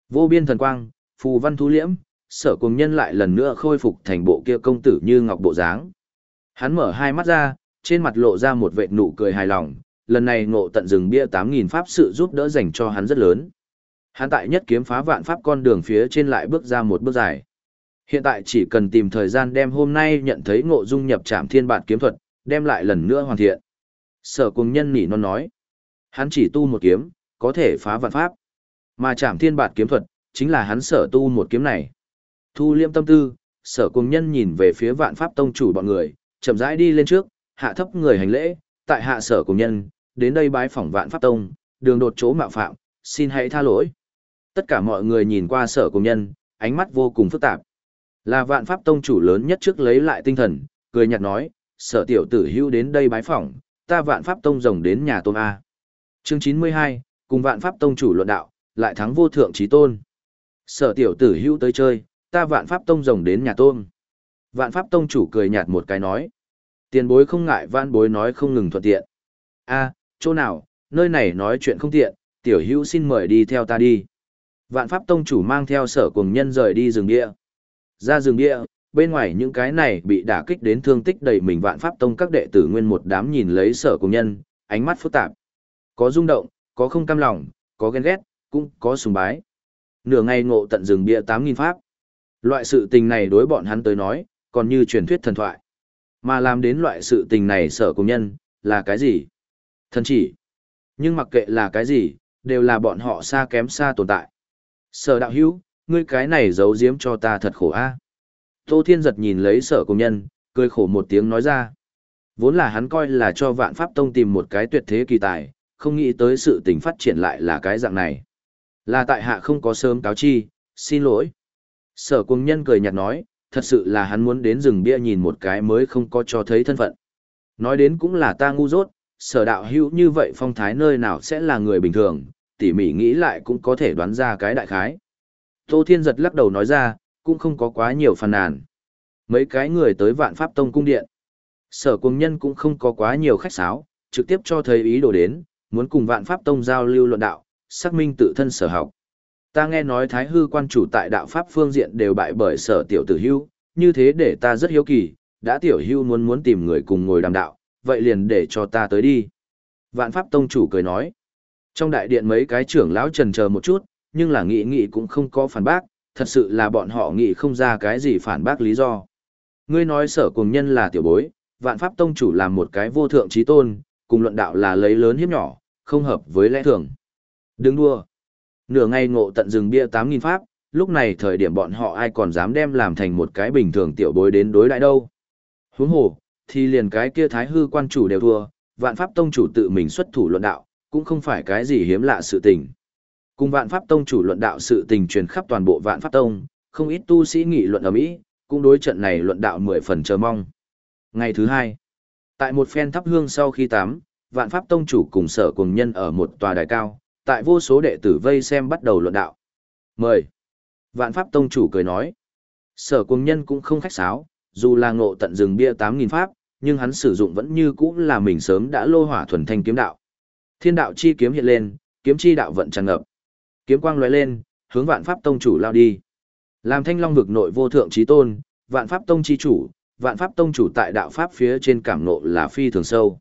Speaker 1: Vô biên thần quang, phù văn thu liễm, sở công nhân lại lần nữa khôi phục thành bộ kia công tử như ngọc bộ dáng. Hắn mở hai mắt ra, trên mặt lộ ra một vệt nụ cười hài lòng, lần này ngộ tận rừng bia 8.000 pháp sự giúp đỡ dành cho hắn rất lớn. Hắn tại nhất kiếm phá vạn pháp con đường phía trên lại bước ra một bước dài. Hiện tại chỉ cần tìm thời gian đem hôm nay nhận thấy ngộ dung nhập trảm thiên bản kiếm thuật, đem lại lần nữa hoàn thiện. Sở cùng nhân nỉ non nói. Hắn chỉ tu một kiếm, có thể phá vạn pháp. Mà trảm thiên bản kiếm thuật, chính là hắn sở tu một kiếm này. Thu liêm tâm tư, sở cùng nhân nhìn về phía vạn pháp tông chủ bọn người, chậm rãi đi lên trước, hạ thấp người hành lễ, tại hạ sở cùng nhân, đến đây bái phỏng vạn pháp tông, đường đột chỗ mạo phạm, xin hãy tha lỗi. Tất cả mọi người nhìn qua sở cùng nhân, ánh mắt vô cùng phức tạp. Là vạn pháp tông chủ lớn nhất trước lấy lại tinh thần, cười nhạt nói, sở tiểu tử hưu đến đây bái phỏng, ta vạn pháp tông rồng đến nhà tôm A. Chương 92, cùng vạn pháp tông chủ luận đạo, lại thắng vô thượng trí tôn. Sở tiểu tử hữu tới chơi, ta vạn pháp tông rồng đến nhà tôm. Vạn pháp tông chủ cười nhạt một cái nói. Tiền bối không ngại vạn bối nói không ngừng thuận tiện. A, chỗ nào, nơi này nói chuyện không tiện, tiểu hữu xin mời đi theo ta đi. Vạn pháp tông chủ mang theo sở cùng nhân rời đi rừng địa. Ra rừng địa, bên ngoài những cái này bị đả kích đến thương tích đầy mình vạn pháp tông các đệ tử nguyên một đám nhìn lấy sở cùng nhân, ánh mắt phức tạp. Có rung động, có không cam lòng, có ghen ghét, cũng có sùng bái. Nửa ngày ngộ tận rừng bia 8.000 pháp. Loại sự tình này đối bọn hắn tới nói, còn như truyền thuyết thần thoại. Mà làm đến loại sự tình này sở cùng nhân, là cái gì? Thần chỉ. Nhưng mặc kệ là cái gì, đều là bọn họ xa kém xa tồn tại. Sở đạo hữu, ngươi cái này giấu giếm cho ta thật khổ a. Tô Thiên giật nhìn lấy sở công nhân, cười khổ một tiếng nói ra. Vốn là hắn coi là cho vạn pháp tông tìm một cái tuyệt thế kỳ tài, không nghĩ tới sự tình phát triển lại là cái dạng này. Là tại hạ không có sớm cáo chi, xin lỗi. Sở công nhân cười nhạt nói, thật sự là hắn muốn đến rừng bia nhìn một cái mới không có cho thấy thân phận. Nói đến cũng là ta ngu dốt, sở đạo hữu như vậy phong thái nơi nào sẽ là người bình thường, tỉ mỉ nghĩ lại cũng có thể đoán ra cái đại khái. Tô Thiên giật lắc đầu nói ra, cũng không có quá nhiều phàn nàn. Mấy cái người tới vạn pháp tông cung điện. Sở cung nhân cũng không có quá nhiều khách sáo, trực tiếp cho thấy ý đồ đến, muốn cùng vạn pháp tông giao lưu luận đạo, xác minh tự thân sở học. Ta nghe nói thái hư quan chủ tại đạo pháp phương diện đều bại bởi sở tiểu tử hưu, như thế để ta rất hiếu kỳ, đã tiểu hưu muốn muốn tìm người cùng ngồi đàm đạo, vậy liền để cho ta tới đi. Vạn pháp tông chủ cười nói. Trong đại điện mấy cái trưởng lão trần chờ một chút, nhưng là nghĩ nghĩ cũng không có phản bác, thật sự là bọn họ nghĩ không ra cái gì phản bác lý do. Ngươi nói sở cùng nhân là tiểu bối, vạn pháp tông chủ làm một cái vô thượng trí tôn, cùng luận đạo là lấy lớn hiếp nhỏ, không hợp với lẽ thường. Đừng đua. Nửa ngày ngộ tận rừng bia 8.000 pháp, lúc này thời điểm bọn họ ai còn dám đem làm thành một cái bình thường tiểu bối đến đối đại đâu. Huống hồ, thì liền cái kia thái hư quan chủ đều thua, vạn pháp tông chủ tự mình xuất thủ luận đạo, cũng không phải cái gì hiếm lạ sự tình. Cùng vạn pháp tông chủ luận đạo sự tình truyền khắp toàn bộ vạn pháp tông, không ít tu sĩ nghị luận ở Mỹ, cũng đối trận này luận đạo mười phần chờ mong. Ngày thứ hai, tại một phen thắp hương sau khi tắm, vạn pháp tông chủ cùng sở cùng nhân ở một tòa đài cao, tại vô số đệ tử vây xem bắt đầu luận đạo. Mời! Vạn pháp tông chủ cười nói. Sở cùng nhân cũng không khách sáo, dù là ngộ tận rừng bia 8.000 pháp, nhưng hắn sử dụng vẫn như cũ là mình sớm đã lô hỏa thuần thanh kiếm đạo. Thiên đạo chi kiếm hiện lên, kiếm chi đạo vận tràn ngập. Kiếm quang lóe lên, hướng Vạn Pháp Tông chủ lao đi. Làm Thanh Long vực nội vô thượng chí tôn, Vạn Pháp Tông chi chủ, Vạn Pháp Tông chủ tại đạo pháp phía trên cảm nộ là phi thường sâu.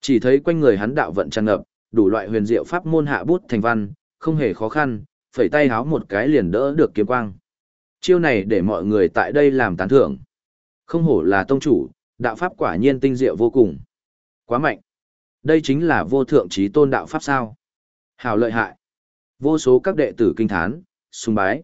Speaker 1: Chỉ thấy quanh người hắn đạo vận tràn ngập, đủ loại huyền diệu pháp môn hạ bút thành văn, không hề khó khăn, phẩy tay háo một cái liền đỡ được kiếm quang. Chiêu này để mọi người tại đây làm tán thưởng. Không hổ là tông chủ, đạo pháp quả nhiên tinh diệu vô cùng. Quá mạnh. Đây chính là vô thượng trí tôn đạo pháp sao. Hào lợi hại. Vô số các đệ tử kinh thán, sung bái.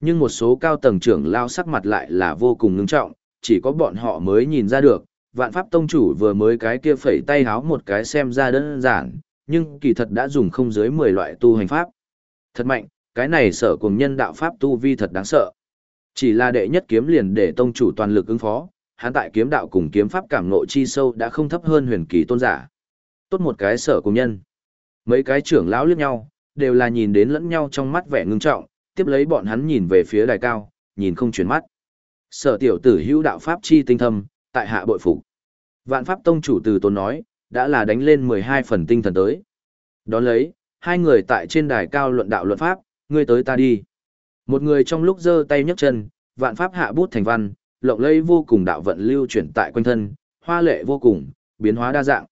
Speaker 1: Nhưng một số cao tầng trưởng lao sắc mặt lại là vô cùng ngưng trọng, chỉ có bọn họ mới nhìn ra được, vạn pháp tông chủ vừa mới cái kia phẩy tay háo một cái xem ra đơn giản, nhưng kỳ thật đã dùng không dưới 10 loại tu hành pháp. Thật mạnh, cái này sở cùng nhân đạo pháp tu vi thật đáng sợ. Chỉ là đệ nhất kiếm liền để tông chủ toàn lực ứng phó, hắn tại kiếm đạo cùng kiếm pháp cảm ngộ chi sâu đã không thấp hơn huyền kỳ tôn giả. Tốt một cái sở cùng nhân. Mấy cái trưởng lão liếc nhau, đều là nhìn đến lẫn nhau trong mắt vẻ ngưng trọng, tiếp lấy bọn hắn nhìn về phía đài cao, nhìn không chuyển mắt. Sở tiểu tử hữu đạo pháp chi tinh thâm, tại hạ bội phục. Vạn pháp tông chủ từ tôn nói, đã là đánh lên 12 phần tinh thần tới. Đón lấy, hai người tại trên đài cao luận đạo luận pháp, ngươi tới ta đi. Một người trong lúc giơ tay nhấc chân, vạn pháp hạ bút thành văn, lộng lẫy vô cùng đạo vận lưu chuyển tại quanh thân, hoa lệ vô cùng, biến hóa đa dạng.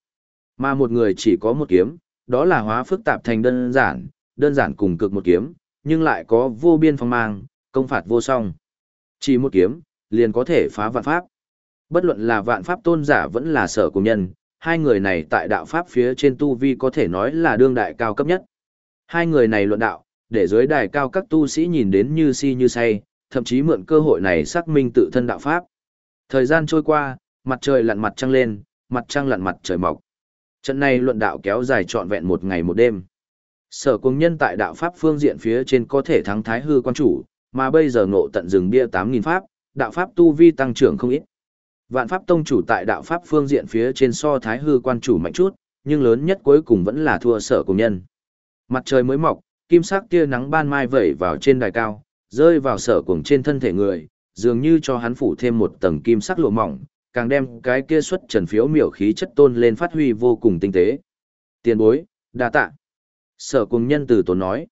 Speaker 1: Mà một người chỉ có một kiếm, đó là hóa phức tạp thành đơn giản, đơn giản cùng cực một kiếm, nhưng lại có vô biên phong mang, công phạt vô song. Chỉ một kiếm, liền có thể phá vạn pháp. Bất luận là vạn pháp tôn giả vẫn là sở cùng nhân, hai người này tại đạo pháp phía trên tu vi có thể nói là đương đại cao cấp nhất. Hai người này luận đạo, để dưới đài cao các tu sĩ nhìn đến như si như say, thậm chí mượn cơ hội này xác minh tự thân đạo pháp. Thời gian trôi qua, mặt trời lặn mặt trăng lên, mặt trăng lặn mặt trời mọc. Trận này luận đạo kéo dài trọn vẹn một ngày một đêm. Sở cung nhân tại đạo pháp phương diện phía trên có thể thắng thái hư quan chủ, mà bây giờ ngộ tận rừng bia 8.000 pháp, đạo pháp tu vi tăng trưởng không ít. Vạn Pháp Tông chủ tại đạo Pháp phương diện phía trên so thái hư quan chủ mạnh chút, nhưng lớn nhất cuối cùng vẫn là thua sở cung nhân. Mặt trời mới mọc, kim sắc tia nắng ban mai vẩy vào trên đài cao, rơi vào sở cuồng trên thân thể người, dường như cho hắn phủ thêm một tầng kim sắc lụa mỏng, càng đem cái kia xuất trần phiếu miểu khí chất tôn lên phát huy vô cùng tinh tế. Tiền bối, đa tạ. Sở cuồng nhân từ tốn nói.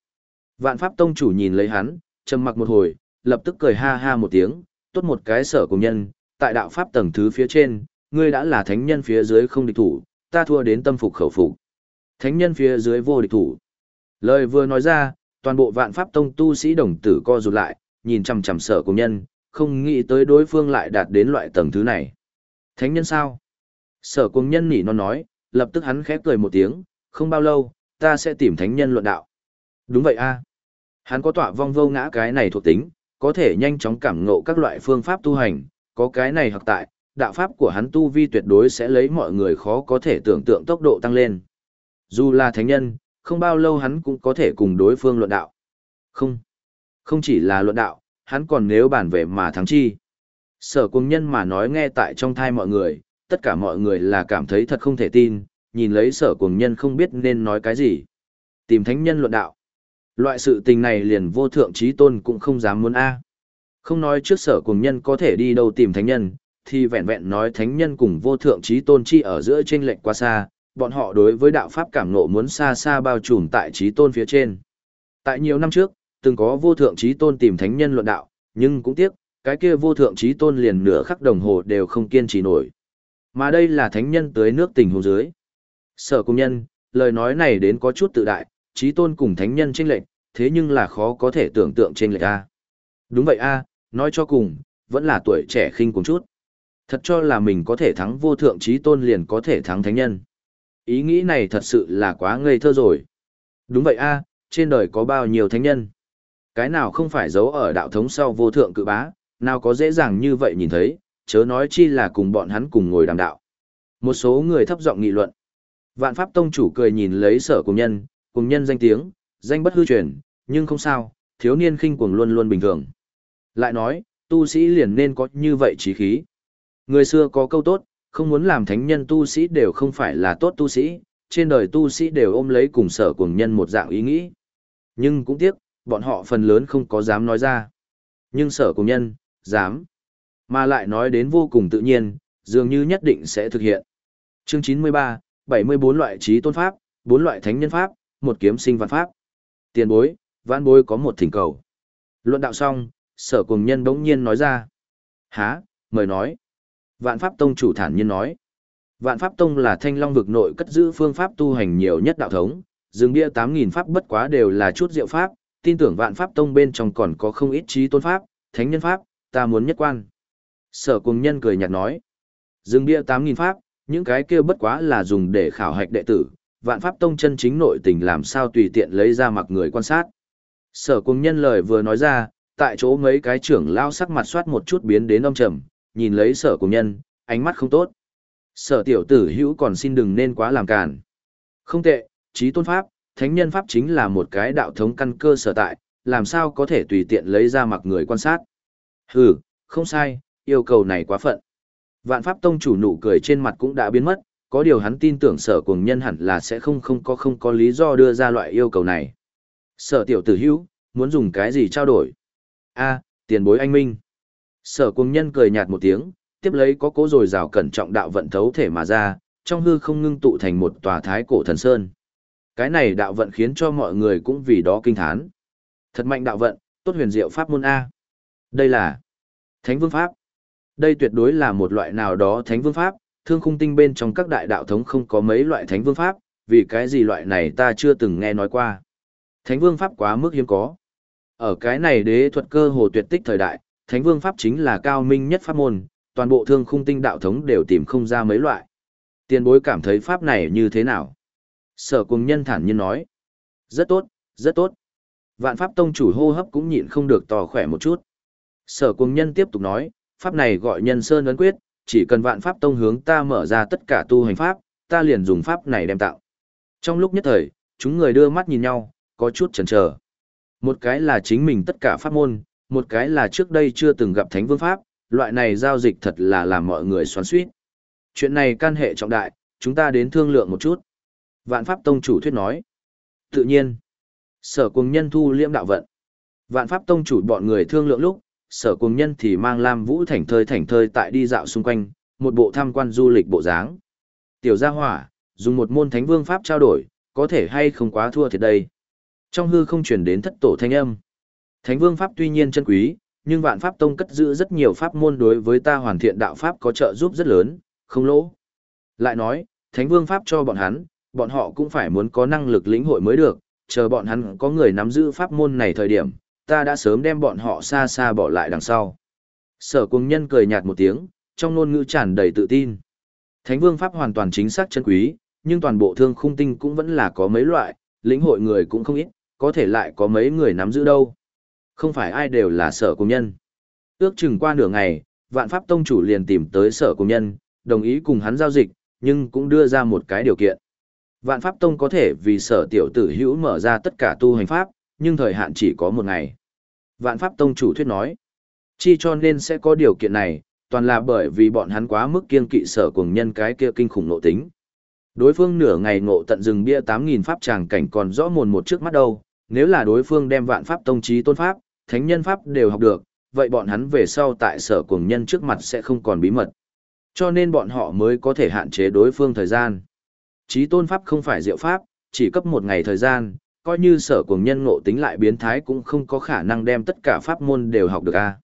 Speaker 1: Vạn Pháp Tông chủ nhìn lấy hắn, trầm mặc một hồi, lập tức cười ha ha một tiếng, tốt một cái sở cuồng nhân, tại đạo Pháp tầng thứ phía trên, ngươi đã là thánh nhân phía dưới không địch thủ, ta thua đến tâm phục khẩu phục. Thánh nhân phía dưới vô địch thủ. Lời vừa nói ra, toàn bộ vạn pháp tông tu sĩ đồng tử co rụt lại, nhìn chằm chằm sở cùng nhân, không nghĩ tới đối phương lại đạt đến loại tầng thứ này. Thánh nhân sao? Sở cùng nhân nỉ non nói, lập tức hắn khép cười một tiếng, không bao lâu, ta sẽ tìm thánh nhân luận đạo. Đúng vậy a Hắn có tọa vong vô ngã cái này thuộc tính, có thể nhanh chóng cảm ngộ các loại phương pháp tu hành, có cái này hoặc tại, đạo pháp của hắn tu vi tuyệt đối sẽ lấy mọi người khó có thể tưởng tượng tốc độ tăng lên. Dù là thánh nhân, không bao lâu hắn cũng có thể cùng đối phương luận đạo. Không, không chỉ là luận đạo, hắn còn nếu bản về mà thắng chi. Sở cung nhân mà nói nghe tại trong thai mọi người, tất cả mọi người là cảm thấy thật không thể tin, nhìn lấy sở cung nhân không biết nên nói cái gì. Tìm thánh nhân luận đạo. Loại sự tình này liền vô thượng trí tôn cũng không dám muốn A. Không nói trước sở cung nhân có thể đi đâu tìm thánh nhân, thì vẹn vẹn nói thánh nhân cùng vô thượng trí tôn chi ở giữa trên lệnh quá xa, bọn họ đối với đạo pháp cảm ngộ muốn xa xa bao trùm tại trí tôn phía trên. Tại nhiều năm trước, từng có vô thượng trí tôn tìm thánh nhân luận đạo, nhưng cũng tiếc, cái kia vô thượng trí tôn liền nửa khắc đồng hồ đều không kiên trì nổi. Mà đây là thánh nhân tới nước tình hồ dưới. Sở công nhân, lời nói này đến có chút tự đại, trí tôn cùng thánh nhân chênh lệch, thế nhưng là khó có thể tưởng tượng chênh lệch a. Đúng vậy a, nói cho cùng, vẫn là tuổi trẻ khinh cùng chút. Thật cho là mình có thể thắng vô thượng trí tôn liền có thể thắng thánh nhân. Ý nghĩ này thật sự là quá ngây thơ rồi. Đúng vậy a, trên đời có bao nhiêu thánh nhân. Cái nào không phải giấu ở đạo thống sau vô thượng cự bá, nào có dễ dàng như vậy nhìn thấy, chớ nói chi là cùng bọn hắn cùng ngồi đàm đạo. Một số người thấp giọng nghị luận. Vạn Pháp Tông chủ cười nhìn lấy sở cùng nhân, cùng nhân danh tiếng, danh bất hư truyền, nhưng không sao, thiếu niên khinh cuồng luôn luôn bình thường. Lại nói, tu sĩ liền nên có như vậy trí khí. Người xưa có câu tốt, không muốn làm thánh nhân tu sĩ đều không phải là tốt tu sĩ, trên đời tu sĩ đều ôm lấy cùng sở cùng nhân một dạng ý nghĩ. Nhưng cũng tiếc, bọn họ phần lớn không có dám nói ra. Nhưng sở cùng nhân, dám. Mà lại nói đến vô cùng tự nhiên, dường như nhất định sẽ thực hiện. Chương 93, 74 loại trí tôn pháp, 4 loại thánh nhân pháp, một kiếm sinh văn pháp. Tiền bối, vãn bối có một thỉnh cầu. Luận đạo xong, sở cùng nhân đống nhiên nói ra. Há, mời nói. Vạn Pháp Tông chủ thản nhiên nói. Vạn Pháp Tông là thanh long vực nội cất giữ phương pháp tu hành nhiều nhất đạo thống, dừng bia 8.000 pháp bất quá đều là chút diệu pháp, tin tưởng Vạn Pháp Tông bên trong còn có không ít trí tôn pháp, thánh nhân pháp, ta muốn nhất quan. Sở cùng nhân cười nhạt nói. Dừng bia 8.000 pháp, những cái kia bất quá là dùng để khảo hạch đệ tử, Vạn Pháp Tông chân chính nội tình làm sao tùy tiện lấy ra mặc người quan sát. Sở cùng nhân lời vừa nói ra, tại chỗ mấy cái trưởng lao sắc mặt soát một chút biến đến âm trầm, nhìn lấy sở cùng nhân, ánh mắt không tốt. Sở tiểu tử hữu còn xin đừng nên quá làm càn. Không tệ, trí tôn pháp, thánh nhân pháp chính là một cái đạo thống căn cơ sở tại, làm sao có thể tùy tiện lấy ra mặc người quan sát. Hừ, không sai, yêu cầu này quá phận. Vạn pháp tông chủ nụ cười trên mặt cũng đã biến mất, có điều hắn tin tưởng sở cùng nhân hẳn là sẽ không không có không có lý do đưa ra loại yêu cầu này. Sở tiểu tử hữu, muốn dùng cái gì trao đổi? A, tiền bối anh minh. Sở cùng nhân cười nhạt một tiếng, tiếp lấy có cố rồi rào cẩn trọng đạo vận thấu thể mà ra, trong hư không ngưng tụ thành một tòa thái cổ thần sơn. Cái này đạo vận khiến cho mọi người cũng vì đó kinh thán. Thật mạnh đạo vận, tốt huyền diệu pháp môn A. Đây là Thánh Vương Pháp. Đây tuyệt đối là một loại nào đó Thánh Vương Pháp, thương khung tinh bên trong các đại đạo thống không có mấy loại Thánh Vương Pháp, vì cái gì loại này ta chưa từng nghe nói qua. Thánh Vương Pháp quá mức hiếm có. Ở cái này đế thuật cơ hồ tuyệt tích thời đại, Thánh Vương Pháp chính là cao minh nhất pháp môn, toàn bộ thương khung tinh đạo thống đều tìm không ra mấy loại. Tiền bối cảm thấy Pháp này như thế nào? Sở cùng nhân thản nhiên nói. Rất tốt, rất tốt. Vạn Pháp Tông chủ hô hấp cũng nhịn không được tò khỏe một chút. Sở cùng nhân tiếp tục nói, Pháp này gọi nhân sơn ấn quyết, chỉ cần Vạn Pháp Tông hướng ta mở ra tất cả tu hành Pháp, ta liền dùng Pháp này đem tạo. Trong lúc nhất thời, chúng người đưa mắt nhìn nhau, có chút chần chờ. Một cái là chính mình tất cả pháp môn, một cái là trước đây chưa từng gặp thánh vương pháp, loại này giao dịch thật là làm mọi người xoắn suýt. Chuyện này can hệ trọng đại, chúng ta đến thương lượng một chút. Vạn Pháp Tông chủ thuyết nói. Tự nhiên, sở cùng nhân thu liễm đạo vận. Vạn Pháp Tông chủ bọn người thương lượng lúc, sở cùng nhân thì mang Lam Vũ thảnh thơi thảnh thơi tại đi dạo xung quanh, một bộ tham quan du lịch bộ dáng. Tiểu gia hỏa, dùng một môn thánh vương pháp trao đổi, có thể hay không quá thua thiệt đây. Trong hư không chuyển đến thất tổ thanh âm. Thánh vương pháp tuy nhiên chân quý, nhưng vạn pháp tông cất giữ rất nhiều pháp môn đối với ta hoàn thiện đạo pháp có trợ giúp rất lớn, không lỗ. Lại nói, thánh vương pháp cho bọn hắn, bọn họ cũng phải muốn có năng lực lĩnh hội mới được, chờ bọn hắn có người nắm giữ pháp môn này thời điểm, ta đã sớm đem bọn họ xa xa bỏ lại đằng sau. Sở cung nhân cười nhạt một tiếng, trong ngôn ngữ tràn đầy tự tin. Thánh vương pháp hoàn toàn chính xác chân quý, nhưng toàn bộ thương khung tinh cũng vẫn là có mấy loại, lĩnh hội người cũng không ít, có thể lại có mấy người nắm giữ đâu. Không phải ai đều là sở công nhân. Ước chừng qua nửa ngày, vạn pháp tông chủ liền tìm tới sở công nhân, đồng ý cùng hắn giao dịch, nhưng cũng đưa ra một cái điều kiện. Vạn pháp tông có thể vì sở tiểu tử hữu mở ra tất cả tu hành pháp, nhưng thời hạn chỉ có một ngày. Vạn pháp tông chủ thuyết nói, chi cho nên sẽ có điều kiện này, toàn là bởi vì bọn hắn quá mức kiên kỵ sở cùng nhân cái kia kinh khủng nộ tính. Đối phương nửa ngày ngộ tận rừng bia 8.000 pháp tràng cảnh còn rõ mồn một trước mắt đâu, nếu là đối phương đem vạn pháp tông trí tôn pháp, thánh nhân pháp đều học được, vậy bọn hắn về sau tại sở cùng nhân trước mặt sẽ không còn bí mật. Cho nên bọn họ mới có thể hạn chế đối phương thời gian. Trí tôn pháp không phải diệu pháp, chỉ cấp một ngày thời gian, coi như sở cùng nhân ngộ tính lại biến thái cũng không có khả năng đem tất cả pháp môn đều học được a.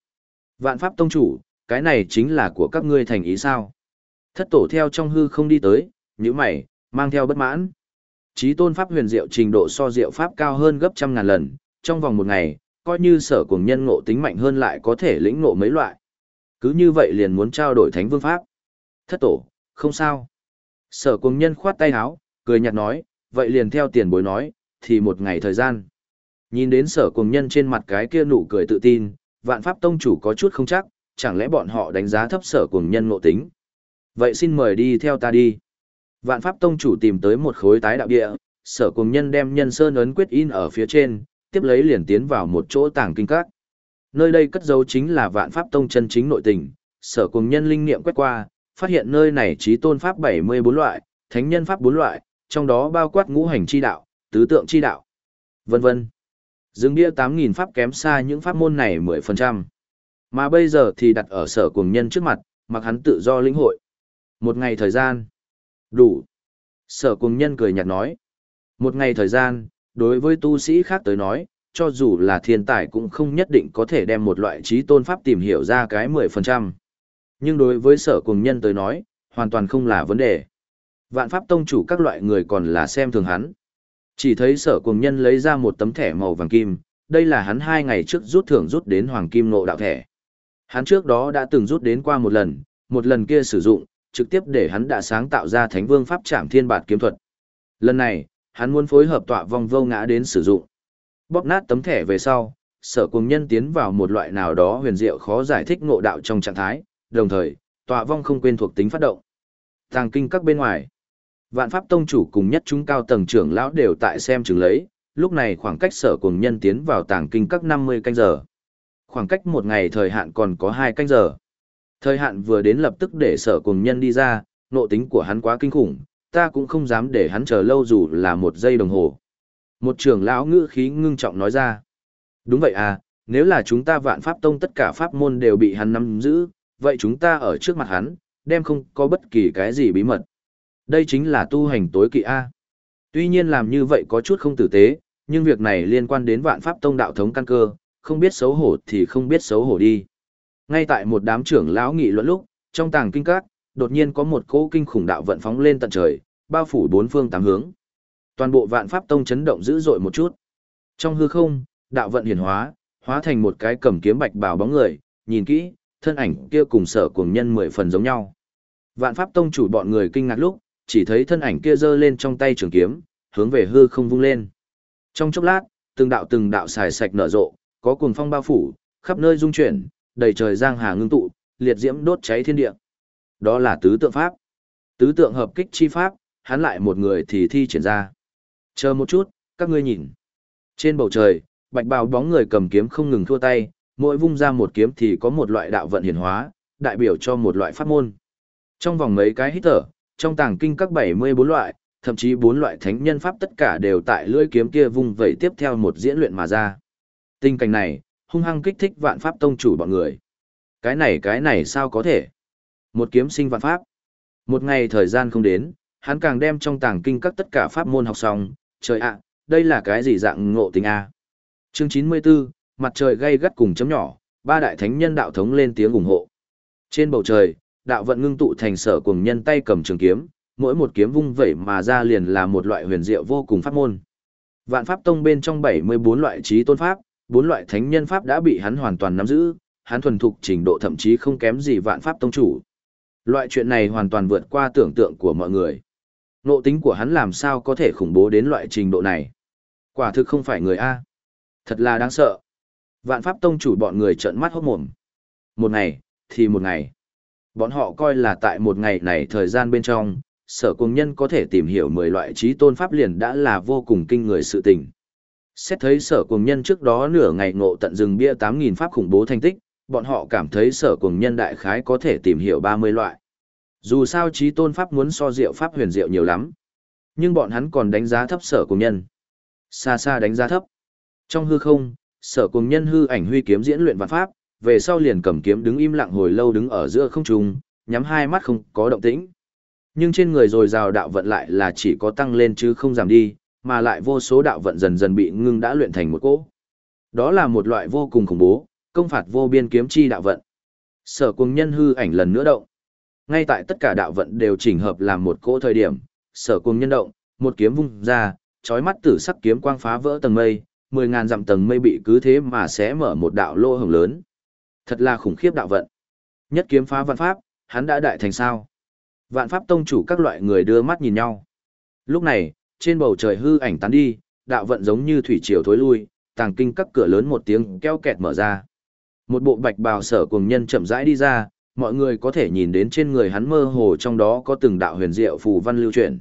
Speaker 1: Vạn pháp tông chủ, cái này chính là của các ngươi thành ý sao? Thất tổ theo trong hư không đi tới, những mày, mang theo bất mãn. Chí tôn pháp huyền diệu trình độ so diệu pháp cao hơn gấp trăm ngàn lần, trong vòng một ngày, coi như sở cùng nhân ngộ tính mạnh hơn lại có thể lĩnh ngộ mấy loại. Cứ như vậy liền muốn trao đổi thánh vương pháp. Thất tổ, không sao. Sở cùng nhân khoát tay áo, cười nhạt nói, vậy liền theo tiền bối nói, thì một ngày thời gian. Nhìn đến sở cùng nhân trên mặt cái kia nụ cười tự tin, vạn pháp tông chủ có chút không chắc, chẳng lẽ bọn họ đánh giá thấp sở cùng nhân ngộ tính. Vậy xin mời đi theo ta đi. Vạn Pháp Tông chủ tìm tới một khối tái đạo địa, sở cùng nhân đem nhân sơn ấn quyết in ở phía trên, tiếp lấy liền tiến vào một chỗ tàng kinh các. Nơi đây cất dấu chính là Vạn Pháp Tông chân chính nội tình, sở cùng nhân linh niệm quét qua, phát hiện nơi này trí tôn pháp 74 loại, thánh nhân pháp 4 loại, trong đó bao quát ngũ hành chi đạo, tứ tượng chi đạo, vân vân. Dương bia 8.000 pháp kém xa những pháp môn này 10%. Mà bây giờ thì đặt ở sở cùng nhân trước mặt, mặc hắn tự do lĩnh hội. Một ngày thời gian. Đủ. Sở cùng nhân cười nhạt nói. Một ngày thời gian, đối với tu sĩ khác tới nói, cho dù là thiên tài cũng không nhất định có thể đem một loại trí tôn pháp tìm hiểu ra cái 10%. Nhưng đối với sở cùng nhân tới nói, hoàn toàn không là vấn đề. Vạn pháp tông chủ các loại người còn là xem thường hắn. Chỉ thấy sở cùng nhân lấy ra một tấm thẻ màu vàng kim, đây là hắn hai ngày trước rút thưởng rút đến hoàng kim nộ đạo thẻ. Hắn trước đó đã từng rút đến qua một lần, một lần kia sử dụng, trực tiếp để hắn đã sáng tạo ra thánh vương pháp trảm thiên bạt kiếm thuật. Lần này, hắn muốn phối hợp tọa vong vô ngã đến sử dụng. Bóp nát tấm thẻ về sau, sở cùng nhân tiến vào một loại nào đó huyền diệu khó giải thích ngộ đạo trong trạng thái, đồng thời, tọa vong không quên thuộc tính phát động. Tàng kinh các bên ngoài, vạn pháp tông chủ cùng nhất chúng cao tầng trưởng lão đều tại xem chừng lấy, lúc này khoảng cách sở cùng nhân tiến vào tàng kinh các 50 canh giờ. Khoảng cách một ngày thời hạn còn có hai canh giờ. Thời hạn vừa đến lập tức để sở cùng nhân đi ra, nộ tính của hắn quá kinh khủng, ta cũng không dám để hắn chờ lâu dù là một giây đồng hồ. Một trưởng lão ngữ khí ngưng trọng nói ra. Đúng vậy à, nếu là chúng ta vạn pháp tông tất cả pháp môn đều bị hắn nắm giữ, vậy chúng ta ở trước mặt hắn, đem không có bất kỳ cái gì bí mật. Đây chính là tu hành tối kỵ A. Tuy nhiên làm như vậy có chút không tử tế, nhưng việc này liên quan đến vạn pháp tông đạo thống căn cơ, không biết xấu hổ thì không biết xấu hổ đi. Ngay tại một đám trưởng lão nghị luận lúc, trong tàng kinh các, đột nhiên có một cỗ kinh khủng đạo vận phóng lên tận trời, bao phủ bốn phương tám hướng. Toàn bộ vạn pháp tông chấn động dữ dội một chút. Trong hư không, đạo vận hiển hóa, hóa thành một cái cầm kiếm bạch bào bóng người, nhìn kỹ, thân ảnh kia cùng sở cuồng nhân mười phần giống nhau. Vạn pháp tông chủ bọn người kinh ngạc lúc, chỉ thấy thân ảnh kia giơ lên trong tay trường kiếm, hướng về hư không vung lên. Trong chốc lát, từng đạo từng đạo xài sạch nở rộ, có cuồng phong bao phủ, khắp nơi rung chuyển, đầy trời giang hà ngưng tụ, liệt diễm đốt cháy thiên địa. Đó là tứ tượng pháp. Tứ tượng hợp kích chi pháp, hắn lại một người thì thi triển ra. Chờ một chút, các ngươi nhìn. Trên bầu trời, bạch bào bóng người cầm kiếm không ngừng thua tay, mỗi vung ra một kiếm thì có một loại đạo vận hiển hóa, đại biểu cho một loại pháp môn. Trong vòng mấy cái hít thở, trong tàng kinh các 74 loại, thậm chí bốn loại thánh nhân pháp tất cả đều tại lưỡi kiếm kia vung vẩy tiếp theo một diễn luyện mà ra. Tình cảnh này, hung hăng kích thích vạn pháp tông chủ bọn người. Cái này cái này sao có thể? Một kiếm sinh vạn pháp. Một ngày thời gian không đến, hắn càng đem trong tàng kinh các tất cả pháp môn học xong, trời ạ, đây là cái gì dạng ngộ tình a? Chương 94, mặt trời gay gắt cùng chấm nhỏ, ba đại thánh nhân đạo thống lên tiếng ủng hộ. Trên bầu trời, đạo vận ngưng tụ thành sở cùng nhân tay cầm trường kiếm, mỗi một kiếm vung vẩy mà ra liền là một loại huyền diệu vô cùng pháp môn. Vạn pháp tông bên trong 74 loại trí tôn pháp, bốn loại thánh nhân pháp đã bị hắn hoàn toàn nắm giữ, hắn thuần thục trình độ thậm chí không kém gì vạn pháp tông chủ. Loại chuyện này hoàn toàn vượt qua tưởng tượng của mọi người. Nộ tính của hắn làm sao có thể khủng bố đến loại trình độ này. Quả thực không phải người A. Thật là đáng sợ. Vạn pháp tông chủ bọn người trợn mắt hốt mồm. Một ngày, thì một ngày. Bọn họ coi là tại một ngày này thời gian bên trong, sở cùng nhân có thể tìm hiểu 10 loại trí tôn pháp liền đã là vô cùng kinh người sự tình. Xét thấy sở cùng nhân trước đó nửa ngày ngộ tận rừng bia 8.000 pháp khủng bố thành tích, bọn họ cảm thấy sở cùng nhân đại khái có thể tìm hiểu 30 loại. Dù sao trí tôn pháp muốn so diệu pháp huyền diệu nhiều lắm. Nhưng bọn hắn còn đánh giá thấp sở cùng nhân. Xa xa đánh giá thấp. Trong hư không, sở cùng nhân hư ảnh huy kiếm diễn luyện vạn pháp, về sau liền cầm kiếm đứng im lặng hồi lâu đứng ở giữa không trung, nhắm hai mắt không có động tĩnh. Nhưng trên người rồi rào đạo vận lại là chỉ có tăng lên chứ không giảm đi, mà lại vô số đạo vận dần dần bị ngưng đã luyện thành một cỗ. Đó là một loại vô cùng khủng bố, công phạt vô biên kiếm chi đạo vận. Sở Cung nhân hư ảnh lần nữa động. Ngay tại tất cả đạo vận đều chỉnh hợp làm một cỗ thời điểm, sở Cung nhân động, một kiếm vung ra, chói mắt tử sắc kiếm quang phá vỡ tầng mây, mười ngàn dặm tầng mây bị cứ thế mà sẽ mở một đạo lô hồng lớn. Thật là khủng khiếp đạo vận. Nhất kiếm phá vạn pháp, hắn đã đại thành sao? Vạn pháp tông chủ các loại người đưa mắt nhìn nhau. Lúc này, trên bầu trời hư ảnh tán đi, đạo vận giống như thủy triều thối lui, tàng kinh các cửa lớn một tiếng keo kẹt mở ra. Một bộ bạch bào sở cùng nhân chậm rãi đi ra, mọi người có thể nhìn đến trên người hắn mơ hồ trong đó có từng đạo huyền diệu phù văn lưu truyền.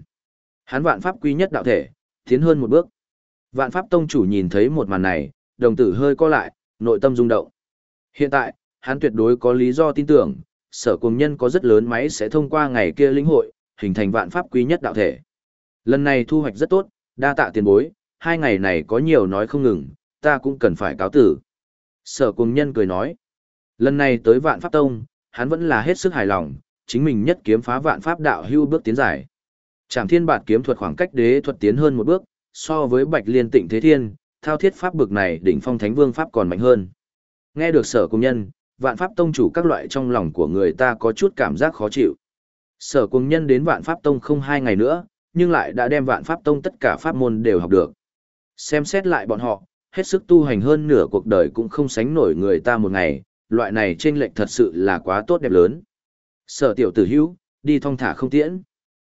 Speaker 1: Hắn vạn pháp quý nhất đạo thể, tiến hơn một bước. Vạn pháp tông chủ nhìn thấy một màn này, đồng tử hơi co lại, nội tâm rung động. Hiện tại, hắn tuyệt đối có lý do tin tưởng, sở cùng nhân có rất lớn máy sẽ thông qua ngày kia lĩnh hội, hình thành vạn pháp quý nhất đạo thể. Lần này thu hoạch rất tốt, đa tạ tiền bối, hai ngày này có nhiều nói không ngừng, ta cũng cần phải cáo tử. Sở cùng nhân cười nói, lần này tới vạn pháp tông, hắn vẫn là hết sức hài lòng, chính mình nhất kiếm phá vạn pháp đạo hưu bước tiến giải. Trảm thiên bạt kiếm thuật khoảng cách đế thuật tiến hơn một bước, so với bạch liên tịnh thế thiên, thao thiết pháp bực này đỉnh phong thánh vương pháp còn mạnh hơn. Nghe được sở cùng nhân, vạn pháp tông chủ các loại trong lòng của người ta có chút cảm giác khó chịu. Sở cùng nhân đến vạn pháp tông không hai ngày nữa, nhưng lại đã đem vạn pháp tông tất cả pháp môn đều học được. Xem xét lại bọn họ, hết sức tu hành hơn nửa cuộc đời cũng không sánh nổi người ta một ngày, loại này trên lệnh thật sự là quá tốt đẹp lớn. Sở tiểu tử hữu, đi thong thả không tiễn.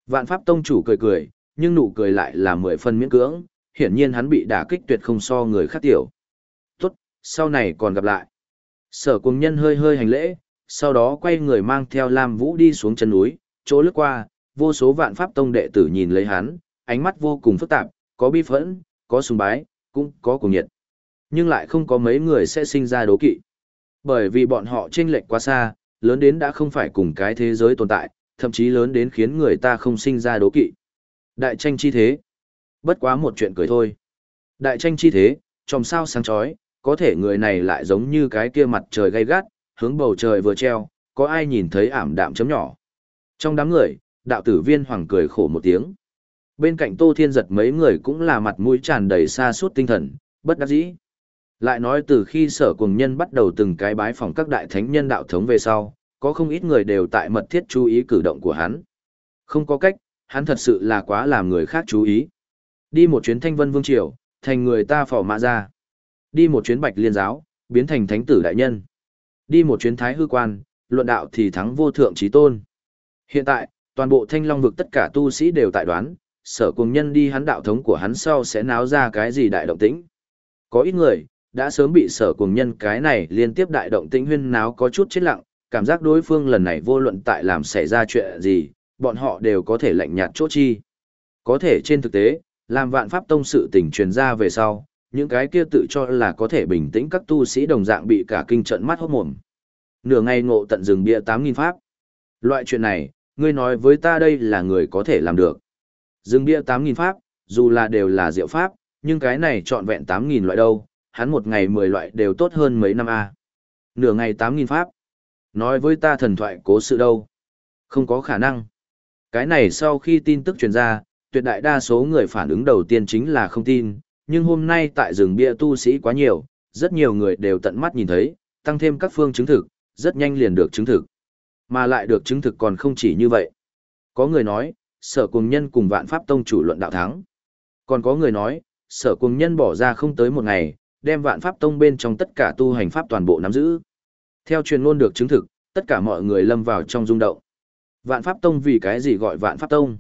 Speaker 1: Vạn pháp tông chủ cười cười, nhưng nụ cười lại là mười phần miễn cưỡng, hiển nhiên hắn bị đả kích tuyệt không so người khác tiểu. Tốt, sau này còn gặp lại. Sở cùng nhân hơi hơi hành lễ, sau đó quay người mang theo Lam Vũ đi xuống chân núi, chỗ lướt qua, vô số vạn pháp tông đệ tử nhìn lấy hắn, ánh mắt vô cùng phức tạp, có bi phẫn, có sùng bái, cũng có cùng nhiệt. Nhưng lại không có mấy người sẽ sinh ra đố kỵ. Bởi vì bọn họ chênh lệch quá xa, lớn đến đã không phải cùng cái thế giới tồn tại, thậm chí lớn đến khiến người ta không sinh ra đố kỵ. Đại tranh chi thế. Bất quá một chuyện cười thôi. Đại tranh chi thế, trong sao sáng chói, có thể người này lại giống như cái kia mặt trời gay gắt, hướng bầu trời vừa treo, có ai nhìn thấy ảm đạm chấm nhỏ. Trong đám người, đạo tử viên hoàng cười khổ một tiếng. Bên cạnh Tô Thiên giật mấy người cũng là mặt mũi tràn đầy xa suốt tinh thần, bất đắc dĩ. Lại nói từ khi sở cùng nhân bắt đầu từng cái bái phòng các đại thánh nhân đạo thống về sau, có không ít người đều tại mật thiết chú ý cử động của hắn. Không có cách, hắn thật sự là quá làm người khác chú ý. Đi một chuyến thanh vân vương triều, thành người ta phò mã ra. Đi một chuyến bạch liên giáo, biến thành thánh tử đại nhân. Đi một chuyến thái hư quan, luận đạo thì thắng vô thượng trí tôn. Hiện tại, toàn bộ thanh long vực tất cả tu sĩ đều tại đoán, sở cùng nhân đi hắn đạo thống của hắn sau sẽ náo ra cái gì đại động tĩnh. Có ít người, đã sớm bị sở cùng nhân cái này liên tiếp đại động tĩnh huyên náo có chút chết lặng, cảm giác đối phương lần này vô luận tại làm xảy ra chuyện gì, bọn họ đều có thể lạnh nhạt chỗ chi. Có thể trên thực tế, làm vạn pháp tông sự tình truyền ra về sau, những cái kia tự cho là có thể bình tĩnh các tu sĩ đồng dạng bị cả kinh trận mắt hốt mồm. Nửa ngày ngộ tận rừng bia 8.000 pháp. Loại chuyện này, ngươi nói với ta đây là người có thể làm được. Dương bia 8.000 pháp, dù là đều là diệu pháp, nhưng cái này trọn vẹn 8.000 loại đâu, hắn một ngày 10 loại đều tốt hơn mấy năm a. Nửa ngày 8.000 pháp. Nói với ta thần thoại cố sự đâu. Không có khả năng. Cái này sau khi tin tức truyền ra, tuyệt đại đa số người phản ứng đầu tiên chính là không tin, nhưng hôm nay tại rừng bia tu sĩ quá nhiều, rất nhiều người đều tận mắt nhìn thấy, tăng thêm các phương chứng thực, rất nhanh liền được chứng thực. Mà lại được chứng thực còn không chỉ như vậy. Có người nói, sở cùng nhân cùng vạn pháp tông chủ luận đạo thắng. Còn có người nói, sở cùng nhân bỏ ra không tới một ngày, đem vạn pháp tông bên trong tất cả tu hành pháp toàn bộ nắm giữ. Theo truyền ngôn được chứng thực, tất cả mọi người lâm vào trong rung động. Vạn pháp tông vì cái gì gọi vạn pháp tông?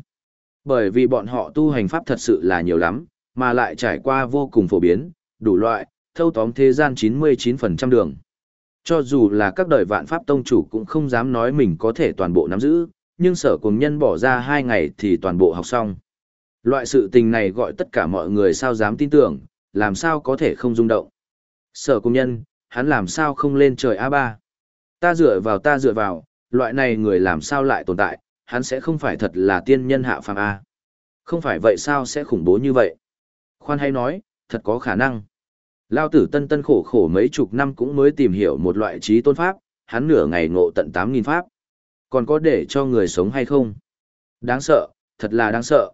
Speaker 1: Bởi vì bọn họ tu hành pháp thật sự là nhiều lắm, mà lại trải qua vô cùng phổ biến, đủ loại, thâu tóm thế gian 99% đường. Cho dù là các đời vạn pháp tông chủ cũng không dám nói mình có thể toàn bộ nắm giữ, nhưng sở cùng nhân bỏ ra hai ngày thì toàn bộ học xong. Loại sự tình này gọi tất cả mọi người sao dám tin tưởng, làm sao có thể không rung động. Sở cùng nhân, hắn làm sao không lên trời A3. Ta dựa vào ta dựa vào, loại này người làm sao lại tồn tại, hắn sẽ không phải thật là tiên nhân hạ phàm A. Không phải vậy sao sẽ khủng bố như vậy? Khoan hay nói, thật có khả năng. Lao tử tân tân khổ khổ mấy chục năm cũng mới tìm hiểu một loại trí tôn pháp, hắn nửa ngày ngộ tận 8.000 pháp. Còn có để cho người sống hay không? Đáng sợ, thật là đáng sợ.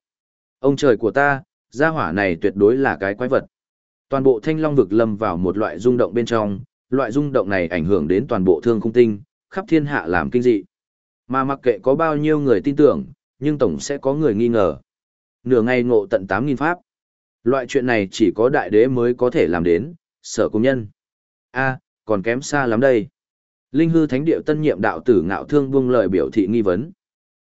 Speaker 1: Ông trời của ta, gia hỏa này tuyệt đối là cái quái vật. Toàn bộ thanh long vực lâm vào một loại rung động bên trong, loại rung động này ảnh hưởng đến toàn bộ thương khung tinh, khắp thiên hạ làm kinh dị. Mà mặc kệ có bao nhiêu người tin tưởng, nhưng tổng sẽ có người nghi ngờ. Nửa ngày ngộ tận 8.000 pháp. Loại chuyện này chỉ có đại đế mới có thể làm đến, sở công nhân. a còn kém xa lắm đây. Linh hư thánh điệu tân nhiệm đạo tử ngạo thương buông lời biểu thị nghi vấn.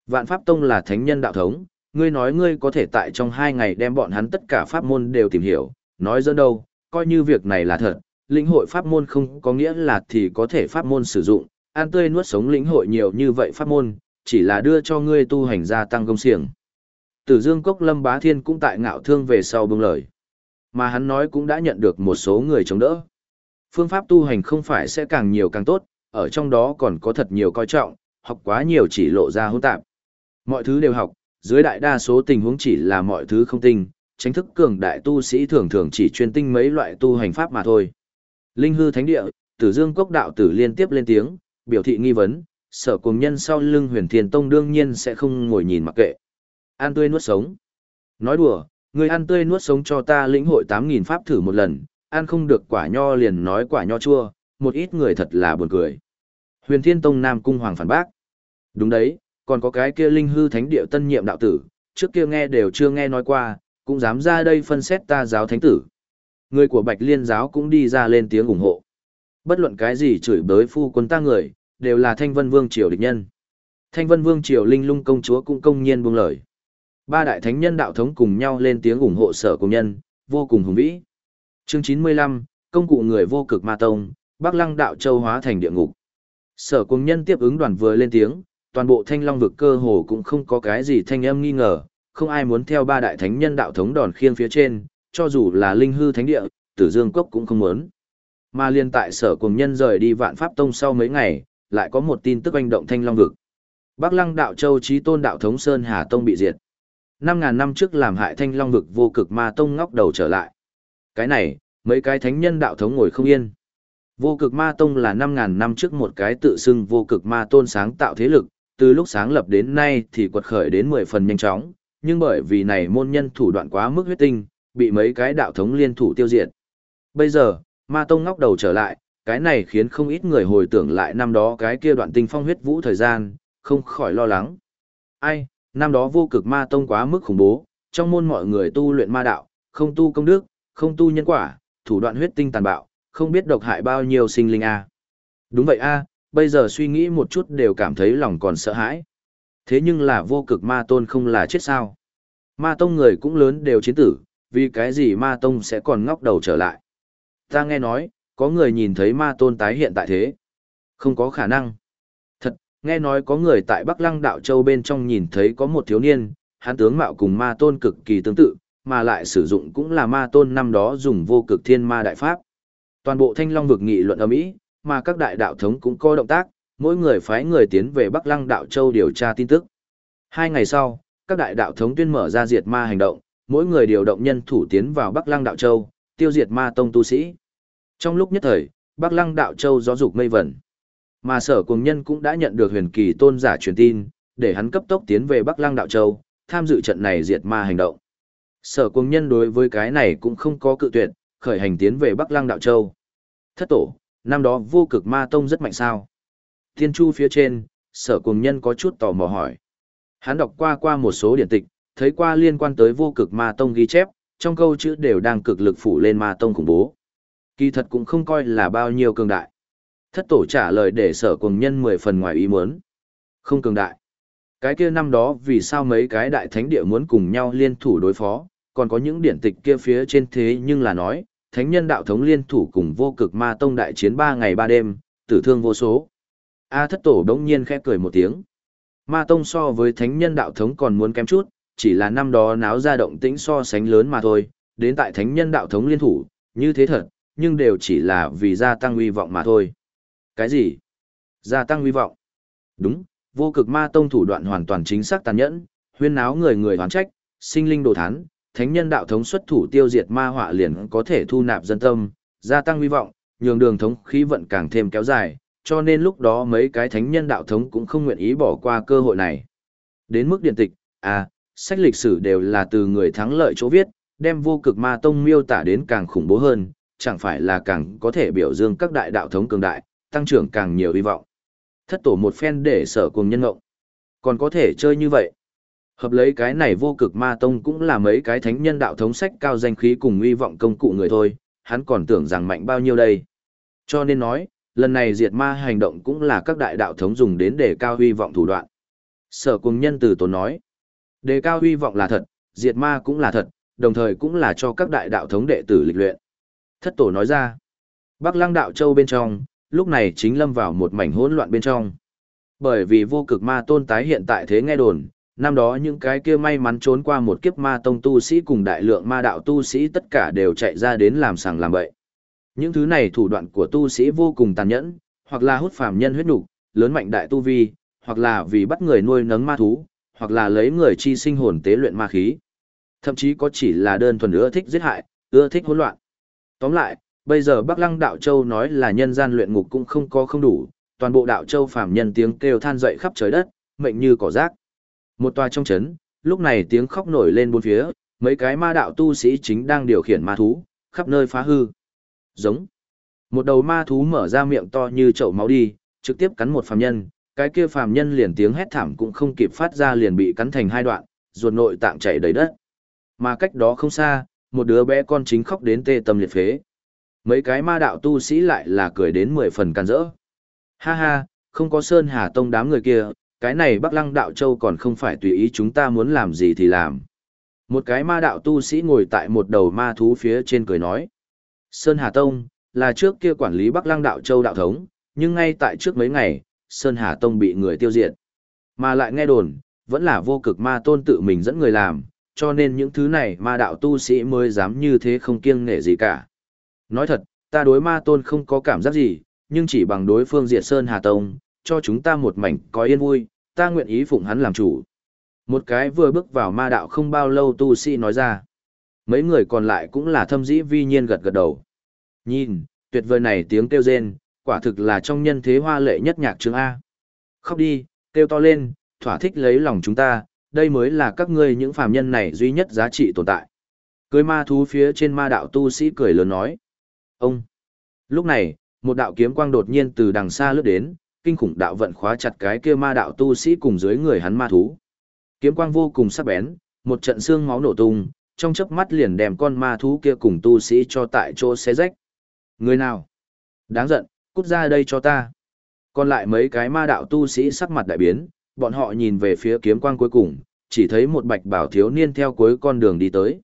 Speaker 1: Vạn Pháp Tông là thánh nhân đạo thống, ngươi nói ngươi có thể tại trong hai ngày đem bọn hắn tất cả pháp môn đều tìm hiểu, nói dẫn đâu, coi như việc này là thật, lĩnh hội pháp môn không có nghĩa là thì có thể pháp môn sử dụng, an tươi nuốt sống lĩnh hội nhiều như vậy pháp môn, chỉ là đưa cho ngươi tu hành gia tăng công siềng. Tử Dương Cốc Lâm Bá Thiên cũng tại ngạo thương về sau bưng lời. Mà hắn nói cũng đã nhận được một số người chống đỡ. Phương pháp tu hành không phải sẽ càng nhiều càng tốt, ở trong đó còn có thật nhiều coi trọng, học quá nhiều chỉ lộ ra hỗn tạp. Mọi thứ đều học, dưới đại đa số tình huống chỉ là mọi thứ không tinh, tránh thức cường đại tu sĩ thường thường chỉ chuyên tinh mấy loại tu hành pháp mà thôi. Linh hư thánh địa, Tử Dương Cốc đạo tử liên tiếp lên tiếng, biểu thị nghi vấn, sở cùng nhân sau lưng huyền thiên tông đương nhiên sẽ không ngồi nhìn mặc kệ. Ăn tươi nuốt sống. Nói đùa, người ăn tươi nuốt sống cho ta lĩnh hội 8.000 pháp thử một lần, ăn không được quả nho liền nói quả nho chua, một ít người thật là buồn cười. Huyền Thiên Tông Nam Cung Hoàng phản bác. Đúng đấy, còn có cái kia linh hư thánh địa tân nhiệm đạo tử, trước kia nghe đều chưa nghe nói qua, cũng dám ra đây phân xét ta giáo thánh tử. Người của Bạch Liên giáo cũng đi ra lên tiếng ủng hộ. Bất luận cái gì chửi bới phu quân ta người, đều là Thanh Vân Vương triều địch nhân. Thanh Vân Vương triều linh lung công chúa cũng công nhiên buông lời. Ba đại thánh nhân đạo thống cùng nhau lên tiếng ủng hộ sở công nhân, vô cùng hùng vĩ. Chương 95, công cụ người vô cực ma tông, Bắc Lăng đạo châu hóa thành địa ngục. Sở công nhân tiếp ứng đoàn vừa lên tiếng, toàn bộ thanh long vực cơ hồ cũng không có cái gì thanh âm nghi ngờ, không ai muốn theo ba đại thánh nhân đạo thống đòn khiêng phía trên, cho dù là linh hư thánh địa, tử dương cốc cũng không muốn. Mà liên tại sở cùng nhân rời đi vạn pháp tông sau mấy ngày, lại có một tin tức anh động thanh long vực. Bắc lăng đạo châu trí tôn đạo thống Sơn Hà Tông bị diệt. 5.000 năm trước làm hại thanh long vực vô cực ma tông ngóc đầu trở lại. Cái này, mấy cái thánh nhân đạo thống ngồi không yên. Vô cực ma tông là 5.000 năm trước một cái tự xưng vô cực ma tôn sáng tạo thế lực, từ lúc sáng lập đến nay thì quật khởi đến 10 phần nhanh chóng, nhưng bởi vì này môn nhân thủ đoạn quá mức huyết tinh, bị mấy cái đạo thống liên thủ tiêu diệt. Bây giờ, ma tông ngóc đầu trở lại, cái này khiến không ít người hồi tưởng lại năm đó cái kia đoạn tinh phong huyết vũ thời gian, không khỏi lo lắng. Ai, năm đó vô cực ma tông quá mức khủng bố, trong môn mọi người tu luyện ma đạo, không tu công đức, không tu nhân quả, thủ đoạn huyết tinh tàn bạo, không biết độc hại bao nhiêu sinh linh a. Đúng vậy a, bây giờ suy nghĩ một chút đều cảm thấy lòng còn sợ hãi. Thế nhưng là vô cực ma tôn không là chết sao? Ma tông người cũng lớn đều chiến tử, vì cái gì ma tông sẽ còn ngóc đầu trở lại? Ta nghe nói, có người nhìn thấy ma tôn tái hiện tại thế. Không có khả năng. Nghe nói có người tại Bắc Lăng Đạo Châu bên trong nhìn thấy có một thiếu niên, hắn tướng mạo cùng ma tôn cực kỳ tương tự, mà lại sử dụng cũng là ma tôn năm đó dùng vô cực thiên ma đại pháp. Toàn bộ thanh long vực nghị luận ở Mỹ, mà các đại đạo thống cũng có động tác, mỗi người phái người tiến về Bắc Lăng Đạo Châu điều tra tin tức. Hai ngày sau, các đại đạo thống tuyên mở ra diệt ma hành động, mỗi người điều động nhân thủ tiến vào Bắc Lăng Đạo Châu, tiêu diệt ma tông tu sĩ. Trong lúc nhất thời, Bắc Lăng Đạo Châu gió dục mây vẩn. Mà sở cùng nhân cũng đã nhận được huyền kỳ tôn giả truyền tin, để hắn cấp tốc tiến về Bắc Lăng Đạo Châu, tham dự trận này diệt ma hành động. Sở cùng nhân đối với cái này cũng không có cự tuyệt, khởi hành tiến về Bắc Lăng Đạo Châu. Thất tổ, năm đó vô cực ma tông rất mạnh sao. Thiên chu phía trên, sở cùng nhân có chút tò mò hỏi. Hắn đọc qua qua một số điển tịch, thấy qua liên quan tới vô cực ma tông ghi chép, trong câu chữ đều đang cực lực phủ lên ma tông khủng bố. Kỳ thật cũng không coi là bao nhiêu cường đại. Thất tổ trả lời để sở cùng nhân mười phần ngoài ý muốn. Không cường đại. Cái kia năm đó vì sao mấy cái đại thánh địa muốn cùng nhau liên thủ đối phó, còn có những điển tịch kia phía trên thế nhưng là nói, thánh nhân đạo thống liên thủ cùng vô cực ma tông đại chiến ba ngày ba đêm, tử thương vô số. A thất tổ đống nhiên khẽ cười một tiếng. Ma tông so với thánh nhân đạo thống còn muốn kém chút, chỉ là năm đó náo ra động tĩnh so sánh lớn mà thôi, đến tại thánh nhân đạo thống liên thủ, như thế thật, nhưng đều chỉ là vì gia tăng uy vọng mà thôi. Cái gì? Gia tăng uy vọng? Đúng, vô cực ma tông thủ đoạn hoàn toàn chính xác tàn nhẫn, huyên náo người người hoán trách, sinh linh đồ thán, thánh nhân đạo thống xuất thủ tiêu diệt ma họa liền có thể thu nạp dân tâm, gia tăng uy vọng, nhường đường thống khí vận càng thêm kéo dài, cho nên lúc đó mấy cái thánh nhân đạo thống cũng không nguyện ý bỏ qua cơ hội này. Đến mức điện tịch, à, sách lịch sử đều là từ người thắng lợi chỗ viết, đem vô cực ma tông miêu tả đến càng khủng bố hơn, chẳng phải là càng có thể biểu dương các đại đạo thống cường đại, tăng trưởng càng nhiều hy vọng. Thất tổ một phen để sở cùng nhân ngộng. Còn có thể chơi như vậy. Hợp lấy cái này vô cực ma tông cũng là mấy cái thánh nhân đạo thống sách cao danh khí cùng uy vọng công cụ người thôi, hắn còn tưởng rằng mạnh bao nhiêu đây. Cho nên nói, lần này diệt ma hành động cũng là các đại đạo thống dùng đến để cao uy vọng thủ đoạn. Sở cùng nhân từ tổ nói, đề cao uy vọng là thật, diệt ma cũng là thật, đồng thời cũng là cho các đại đạo thống đệ tử lịch luyện. Thất tổ nói ra, Bắc Lăng đạo châu bên trong, lúc này chính lâm vào một mảnh hỗn loạn bên trong. Bởi vì vô cực ma tôn tái hiện tại thế nghe đồn, năm đó những cái kia may mắn trốn qua một kiếp ma tông tu sĩ cùng đại lượng ma đạo tu sĩ tất cả đều chạy ra đến làm sàng làm bậy. Những thứ này thủ đoạn của tu sĩ vô cùng tàn nhẫn, hoặc là hút phàm nhân huyết nục, lớn mạnh đại tu vi, hoặc là vì bắt người nuôi nấng ma thú, hoặc là lấy người chi sinh hồn tế luyện ma khí. Thậm chí có chỉ là đơn thuần ưa thích giết hại, ưa thích hỗn loạn. Tóm lại, bây giờ Bắc Lăng Đạo Châu nói là nhân gian luyện ngục cũng không có không đủ, toàn bộ Đạo Châu phàm nhân tiếng kêu than dậy khắp trời đất, mệnh như cỏ rác. Một tòa trong chấn, lúc này tiếng khóc nổi lên bốn phía, mấy cái ma đạo tu sĩ chính đang điều khiển ma thú, khắp nơi phá hư. Giống. Một đầu ma thú mở ra miệng to như chậu máu đi, trực tiếp cắn một phàm nhân, cái kia phàm nhân liền tiếng hét thảm cũng không kịp phát ra liền bị cắn thành hai đoạn, ruột nội tạng chảy đầy đất. Mà cách đó không xa, một đứa bé con chính khóc đến tê tâm liệt phế. Mấy cái ma đạo tu sĩ lại là cười đến mười phần can rỡ. Ha ha, không có Sơn Hà Tông đám người kia, cái này Bắc Lăng Đạo Châu còn không phải tùy ý chúng ta muốn làm gì thì làm. Một cái ma đạo tu sĩ ngồi tại một đầu ma thú phía trên cười nói. Sơn Hà Tông, là trước kia quản lý Bắc Lăng Đạo Châu đạo thống, nhưng ngay tại trước mấy ngày, Sơn Hà Tông bị người tiêu diệt. Mà lại nghe đồn, vẫn là vô cực ma tôn tự mình dẫn người làm, cho nên những thứ này ma đạo tu sĩ mới dám như thế không kiêng nể gì cả. Nói thật, ta đối ma tôn không có cảm giác gì, nhưng chỉ bằng đối phương diệt Sơn Hà Tông, cho chúng ta một mảnh có yên vui, ta nguyện ý phụng hắn làm chủ. Một cái vừa bước vào ma đạo không bao lâu tu sĩ nói ra. Mấy người còn lại cũng là thâm dĩ vi nhiên gật gật đầu. Nhìn, tuyệt vời này tiếng kêu rên, quả thực là trong nhân thế hoa lệ nhất nhạc chương A. Khóc đi, kêu to lên, thỏa thích lấy lòng chúng ta, đây mới là các ngươi những phàm nhân này duy nhất giá trị tồn tại. Cưới ma thú phía trên ma đạo tu sĩ cười lớn nói. Ông! Lúc này, một đạo kiếm quang đột nhiên từ đằng xa lướt đến, kinh khủng đạo vận khóa chặt cái kia ma đạo tu sĩ cùng dưới người hắn ma thú. Kiếm quang vô cùng sắc bén, một trận xương máu nổ tung, trong chớp mắt liền đem con ma thú kia cùng tu sĩ cho tại chỗ xé rách. Người nào? Đáng giận, cút ra đây cho ta. Còn lại mấy cái ma đạo tu sĩ sắc mặt đại biến, bọn họ nhìn về phía kiếm quang cuối cùng, chỉ thấy một bạch bảo thiếu niên theo cuối con đường đi tới.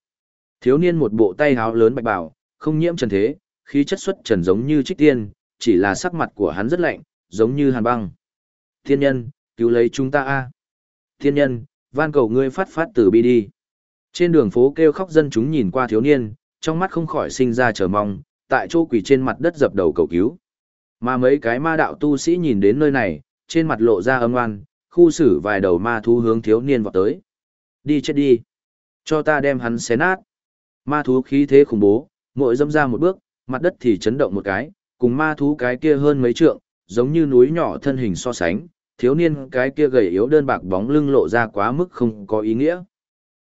Speaker 1: Thiếu niên một bộ tay háo lớn bạch bảo, không nhiễm trần thế, khí chất xuất trần giống như trích tiên, chỉ là sắc mặt của hắn rất lạnh, giống như hàn băng. Thiên nhân, cứu lấy chúng ta a! Thiên nhân, van cầu ngươi phát phát từ bi đi. Trên đường phố kêu khóc dân chúng nhìn qua thiếu niên, trong mắt không khỏi sinh ra chờ mong, tại chỗ quỳ trên mặt đất dập đầu cầu cứu. Mà mấy cái ma đạo tu sĩ nhìn đến nơi này, trên mặt lộ ra âm oan, khu xử vài đầu ma thú hướng thiếu niên vọt tới. Đi chết đi. Cho ta đem hắn xé nát. Ma thú khí thế khủng bố, mỗi dâm ra một bước, mặt đất thì chấn động một cái, cùng ma thú cái kia hơn mấy trượng, giống như núi nhỏ thân hình so sánh, thiếu niên cái kia gầy yếu đơn bạc bóng lưng lộ ra quá mức không có ý nghĩa.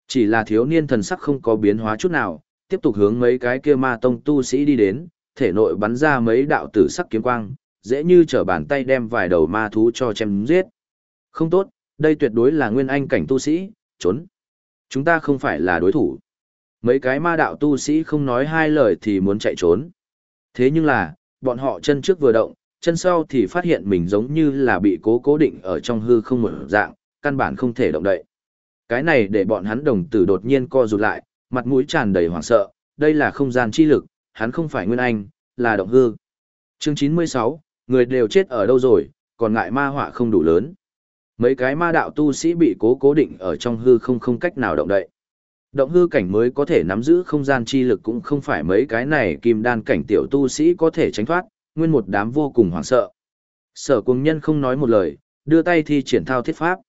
Speaker 1: Chỉ là thiếu niên thần sắc không có biến hóa chút nào, tiếp tục hướng mấy cái kia ma tông tu sĩ đi đến, thể nội bắn ra mấy đạo tử sắc kiếm quang, dễ như trở bàn tay đem vài đầu ma thú cho chém giết. Không tốt, đây tuyệt đối là nguyên anh cảnh tu sĩ, trốn. Chúng ta không phải là đối thủ. Mấy cái ma đạo tu sĩ không nói hai lời thì muốn chạy trốn. Thế nhưng là, bọn họ chân trước vừa động, chân sau thì phát hiện mình giống như là bị cố cố định ở trong hư không một dạng, căn bản không thể động đậy. Cái này để bọn hắn đồng tử đột nhiên co rụt lại, mặt mũi tràn đầy hoảng sợ, đây là không gian chi lực, hắn không phải nguyên anh, là động hư. Chương 96, người đều chết ở đâu rồi, còn ngại ma họa không đủ lớn. Mấy cái ma đạo tu sĩ bị cố cố định ở trong hư không không cách nào động đậy. Động hư cảnh mới có thể nắm giữ không gian chi lực cũng không phải mấy cái này kim đan cảnh tiểu tu sĩ có thể tránh thoát, nguyên một đám vô cùng hoảng sợ. Sở cùng nhân không nói một lời, đưa tay thi triển thao thiết pháp.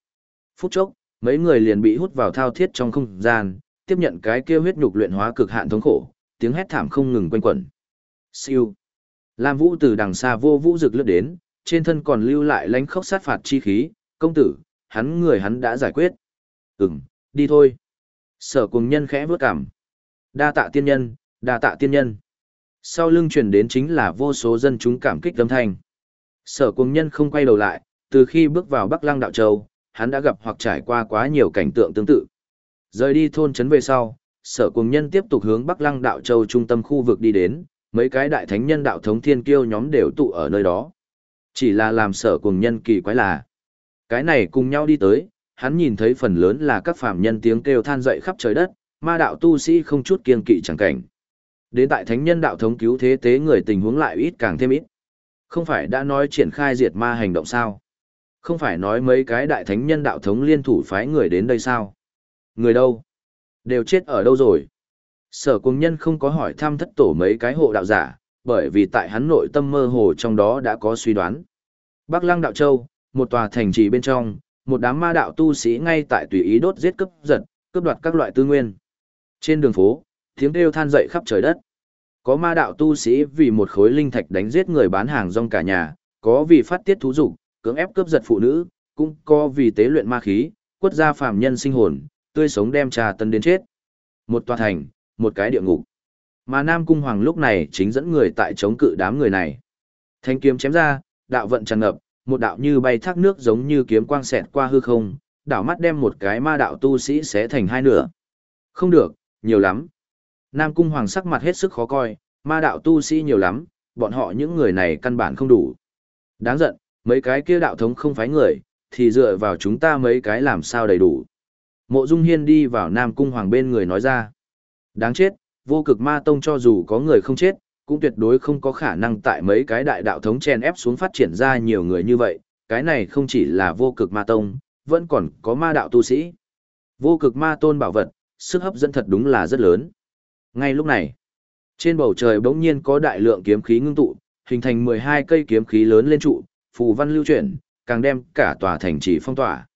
Speaker 1: Phút chốc, mấy người liền bị hút vào thao thiết trong không gian, tiếp nhận cái kia huyết nhục luyện hóa cực hạn thống khổ, tiếng hét thảm không ngừng quanh quẩn. Siêu. Lam Vũ từ đằng xa vô vũ rực lướt đến, trên thân còn lưu lại lánh khốc sát phạt chi khí, công tử, hắn người hắn đã giải quyết. Ừm, đi thôi. Sở cùng nhân khẽ vớt cảm. Đa tạ tiên nhân, đa tạ tiên nhân. Sau lưng truyền đến chính là vô số dân chúng cảm kích tấm thành. Sở cùng nhân không quay đầu lại, từ khi bước vào Bắc Lăng Đạo Châu, hắn đã gặp hoặc trải qua quá nhiều cảnh tượng tương tự. Rời đi thôn trấn về sau, sở cùng nhân tiếp tục hướng Bắc Lăng Đạo Châu trung tâm khu vực đi đến, mấy cái đại thánh nhân đạo thống thiên kiêu nhóm đều tụ ở nơi đó. Chỉ là làm sở cùng nhân kỳ quái là. Cái này cùng nhau đi tới, hắn nhìn thấy phần lớn là các phàm nhân tiếng kêu than dậy khắp trời đất, ma đạo tu sĩ không chút kiên kỵ chẳng cảnh. Đến tại thánh nhân đạo thống cứu thế tế người tình huống lại ít càng thêm ít. Không phải đã nói triển khai diệt ma hành động sao? Không phải nói mấy cái đại thánh nhân đạo thống liên thủ phái người đến đây sao? Người đâu? Đều chết ở đâu rồi? Sở cung nhân không có hỏi thăm thất tổ mấy cái hộ đạo giả, bởi vì tại hắn nội tâm mơ hồ trong đó đã có suy đoán. Bắc Lăng Đạo Châu, một tòa thành trì bên trong, một đám ma đạo tu sĩ ngay tại tùy ý đốt giết cướp giật, cướp đoạt các loại tư nguyên. Trên đường phố, tiếng kêu than dậy khắp trời đất. Có ma đạo tu sĩ vì một khối linh thạch đánh giết người bán hàng rong cả nhà, có vì phát tiết thú dục, cưỡng ép cướp giật phụ nữ, cũng có vì tế luyện ma khí, quất ra phàm nhân sinh hồn, tươi sống đem trà tân đến chết. Một tòa thành, một cái địa ngục. Mà Nam Cung Hoàng lúc này chính dẫn người tại chống cự đám người này. Thanh kiếm chém ra, đạo vận tràn ngập, một đạo như bay thác nước giống như kiếm quang xẹt qua hư không, đảo mắt đem một cái ma đạo tu sĩ xé thành hai nửa. Không được, nhiều lắm. Nam Cung Hoàng sắc mặt hết sức khó coi, ma đạo tu sĩ nhiều lắm, bọn họ những người này căn bản không đủ. Đáng giận, mấy cái kia đạo thống không phái người, thì dựa vào chúng ta mấy cái làm sao đầy đủ. Mộ Dung Hiên đi vào Nam Cung Hoàng bên người nói ra. Đáng chết, vô cực ma tông cho dù có người không chết, cũng tuyệt đối không có khả năng tại mấy cái đại đạo thống chen ép xuống phát triển ra nhiều người như vậy, cái này không chỉ là vô cực ma tông, vẫn còn có ma đạo tu sĩ. Vô cực ma tôn bảo vật, sức hấp dẫn thật đúng là rất lớn. Ngay lúc này, trên bầu trời bỗng nhiên có đại lượng kiếm khí ngưng tụ, hình thành 12 cây kiếm khí lớn lên trụ, phù văn lưu chuyển, càng đem cả tòa thành trì phong tỏa.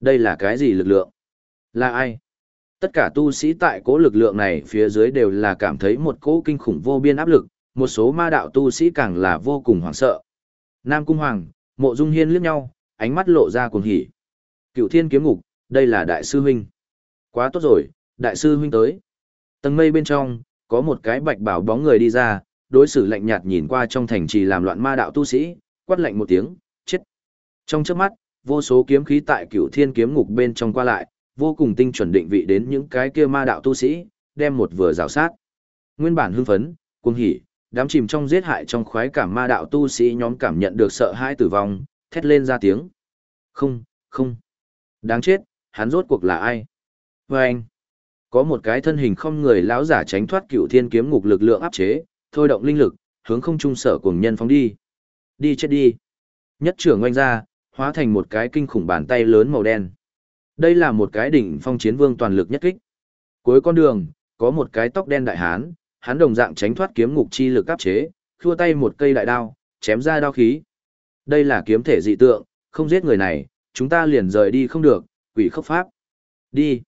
Speaker 1: Đây là cái gì lực lượng? Là ai? Tất cả tu sĩ tại cố lực lượng này phía dưới đều là cảm thấy một cỗ kinh khủng vô biên áp lực, một số ma đạo tu sĩ càng là vô cùng hoảng sợ. Nam Cung Hoàng, Mộ Dung Hiên liếc nhau, ánh mắt lộ ra cuồng hỉ. Cựu Thiên Kiếm Ngục, đây là đại sư huynh. Quá tốt rồi, đại sư huynh tới. Tầng mây bên trong, có một cái bạch bảo bóng người đi ra, đối xử lạnh nhạt nhìn qua trong thành trì làm loạn ma đạo tu sĩ, quát lạnh một tiếng, chết. Trong chớp mắt, vô số kiếm khí tại Cựu Thiên Kiếm Ngục bên trong qua lại, vô cùng tinh chuẩn định vị đến những cái kia ma đạo tu sĩ, đem một vừa rào sát. Nguyên bản hưng phấn, cuồng hỉ, đám chìm trong giết hại trong khoái cảm ma đạo tu sĩ nhóm cảm nhận được sợ hãi tử vong, thét lên ra tiếng. Không, không. Đáng chết, hắn rốt cuộc là ai? Và anh, có một cái thân hình không người lão giả tránh thoát cựu thiên kiếm ngục lực lượng áp chế, thôi động linh lực, hướng không trung sở cuồng nhân phóng đi. Đi chết đi. Nhất trưởng oanh ra, hóa thành một cái kinh khủng bàn tay lớn màu đen. Đây là một cái đỉnh phong chiến vương toàn lực nhất kích. Cuối con đường, có một cái tóc đen đại hán, hắn đồng dạng tránh thoát kiếm ngục chi lực áp chế, khua tay một cây đại đao, chém ra đao khí. Đây là kiếm thể dị tượng, không giết người này, chúng ta liền rời đi không được, quỷ khốc pháp. Đi.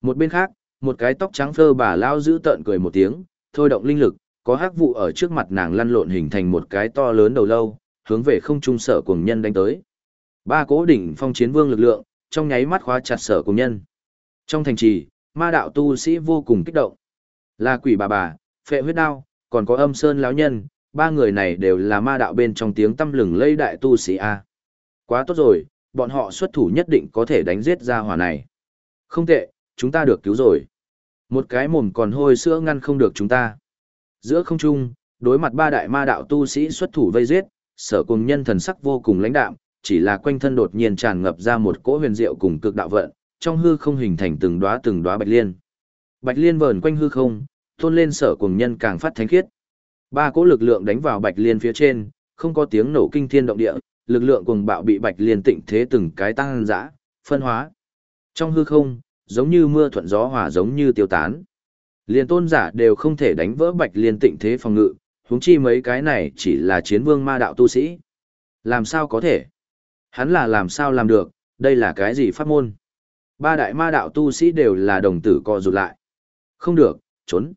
Speaker 1: Một bên khác, một cái tóc trắng phơ bà lao giữ tợn cười một tiếng, thôi động linh lực, có hắc vụ ở trước mặt nàng lăn lộn hình thành một cái to lớn đầu lâu, hướng về không trung sở cùng nhân đánh tới. Ba cố đỉnh phong chiến vương lực lượng, trong nháy mắt khóa chặt sở cùng nhân. Trong thành trì, ma đạo tu sĩ vô cùng kích động. Là quỷ bà bà, phệ huyết đao, còn có âm sơn lão nhân, ba người này đều là ma đạo bên trong tiếng tâm lừng lây đại tu sĩ A. Quá tốt rồi, bọn họ xuất thủ nhất định có thể đánh giết ra hỏa này. Không tệ, chúng ta được cứu rồi. Một cái mồm còn hôi sữa ngăn không được chúng ta. Giữa không trung, đối mặt ba đại ma đạo tu sĩ xuất thủ vây giết, sở cùng nhân thần sắc vô cùng lãnh đạm, chỉ là quanh thân đột nhiên tràn ngập ra một cỗ huyền diệu cùng cực đạo vận, trong hư không hình thành từng đóa từng đóa bạch liên. Bạch liên vờn quanh hư không, tôn lên sở cùng nhân càng phát thánh khiết. Ba cỗ lực lượng đánh vào bạch liên phía trên, không có tiếng nổ kinh thiên động địa, lực lượng cùng bạo bị bạch liên tịnh thế từng cái tăng dã, phân hóa. Trong hư không, giống như mưa thuận gió hòa giống như tiêu tán. Liên tôn giả đều không thể đánh vỡ bạch liên tịnh thế phòng ngự, huống chi mấy cái này chỉ là chiến vương ma đạo tu sĩ. Làm sao có thể? Hắn là làm sao làm được, đây là cái gì pháp môn? Ba đại ma đạo tu sĩ đều là đồng tử co rụt lại. Không được, trốn.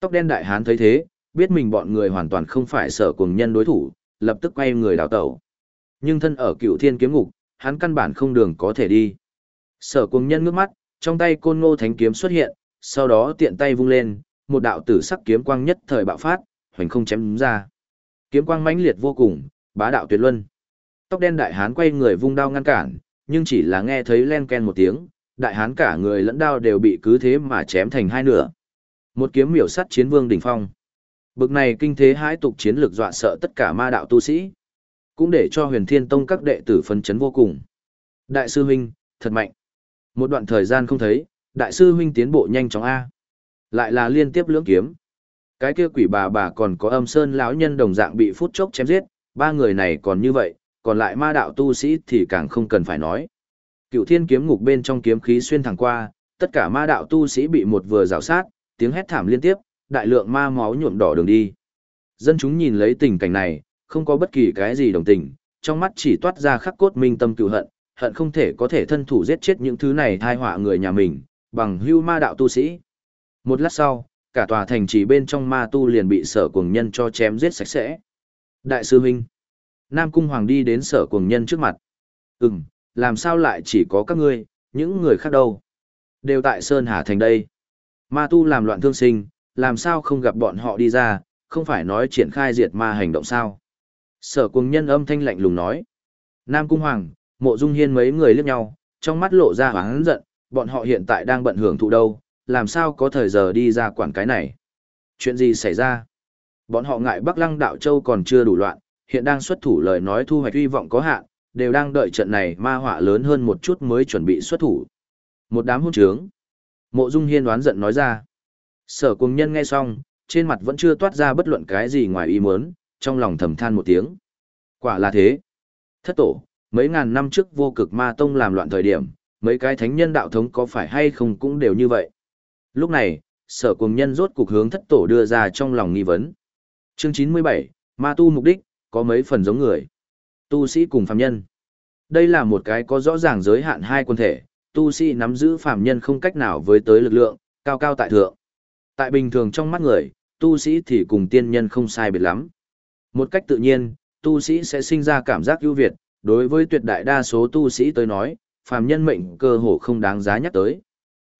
Speaker 1: Tóc đen đại hán thấy thế, biết mình bọn người hoàn toàn không phải sở cùng nhân đối thủ, lập tức quay người đào tẩu. Nhưng thân ở cựu thiên kiếm ngục, hắn căn bản không đường có thể đi. Sở cùng nhân ngước mắt, trong tay côn ngô thánh kiếm xuất hiện, sau đó tiện tay vung lên, một đạo tử sắc kiếm quang nhất thời bạo phát, hoành không chém ra. Kiếm quang mãnh liệt vô cùng, bá đạo tuyệt luân. Tóc đen đại hán quay người vung đao ngăn cản, nhưng chỉ là nghe thấy len ken một tiếng, đại hán cả người lẫn đao đều bị cứ thế mà chém thành hai nửa. Một kiếm miểu sắt chiến vương đỉnh phong. Bực này kinh thế hãi tục chiến lược dọa sợ tất cả ma đạo tu sĩ. Cũng để cho huyền thiên tông các đệ tử phấn chấn vô cùng. Đại sư huynh, thật mạnh. Một đoạn thời gian không thấy, đại sư huynh tiến bộ nhanh chóng A. Lại là liên tiếp lưỡng kiếm. Cái kia quỷ bà bà còn có âm sơn lão nhân đồng dạng bị phút chốc chém giết, ba người này còn như vậy, còn lại ma đạo tu sĩ thì càng không cần phải nói. Cựu thiên kiếm ngục bên trong kiếm khí xuyên thẳng qua, tất cả ma đạo tu sĩ bị một vừa rào sát, tiếng hét thảm liên tiếp, đại lượng ma máu nhuộm đỏ đường đi. Dân chúng nhìn lấy tình cảnh này, không có bất kỳ cái gì đồng tình, trong mắt chỉ toát ra khắc cốt minh tâm cựu hận, hận không thể có thể thân thủ giết chết những thứ này thai họa người nhà mình, bằng hưu ma đạo tu sĩ. Một lát sau, cả tòa thành trì bên trong ma tu liền bị sở cuồng nhân cho chém giết sạch sẽ. Đại sư huynh, Nam Cung Hoàng đi đến sở cuồng nhân trước mặt. Ừm, làm sao lại chỉ có các ngươi, những người khác đâu? Đều tại Sơn Hà Thành đây. Ma tu làm loạn thương sinh, làm sao không gặp bọn họ đi ra, không phải nói triển khai diệt ma hành động sao? Sở cuồng nhân âm thanh lạnh lùng nói. Nam Cung Hoàng, mộ dung hiên mấy người liếc nhau, trong mắt lộ ra hoáng giận, bọn họ hiện tại đang bận hưởng thụ đâu, làm sao có thời giờ đi ra quản cái này. Chuyện gì xảy ra? Bọn họ ngại Bắc Lăng Đạo Châu còn chưa đủ loạn, hiện đang xuất thủ lời nói thu hoạch hy vọng có hạn, đều đang đợi trận này ma họa lớn hơn một chút mới chuẩn bị xuất thủ. Một đám hôn trướng. Mộ Dung Hiên đoán giận nói ra. Sở cùng nhân nghe xong, trên mặt vẫn chưa toát ra bất luận cái gì ngoài ý muốn, trong lòng thầm than một tiếng. Quả là thế. Thất tổ, mấy ngàn năm trước vô cực ma tông làm loạn thời điểm, mấy cái thánh nhân đạo thống có phải hay không cũng đều như vậy. Lúc này, sở cùng nhân rốt cục hướng thất tổ đưa ra trong lòng nghi vấn. Chương 97, ma tu mục đích, có mấy phần giống người. Tu sĩ cùng phàm nhân. Đây là một cái có rõ ràng giới hạn hai quân thể, tu sĩ nắm giữ phàm nhân không cách nào với tới lực lượng, cao cao tại thượng. Tại bình thường trong mắt người, tu sĩ thì cùng tiên nhân không sai biệt lắm. Một cách tự nhiên, tu sĩ sẽ sinh ra cảm giác ưu việt, đối với tuyệt đại đa số tu sĩ tới nói, phàm nhân mệnh cơ hồ không đáng giá nhắc tới.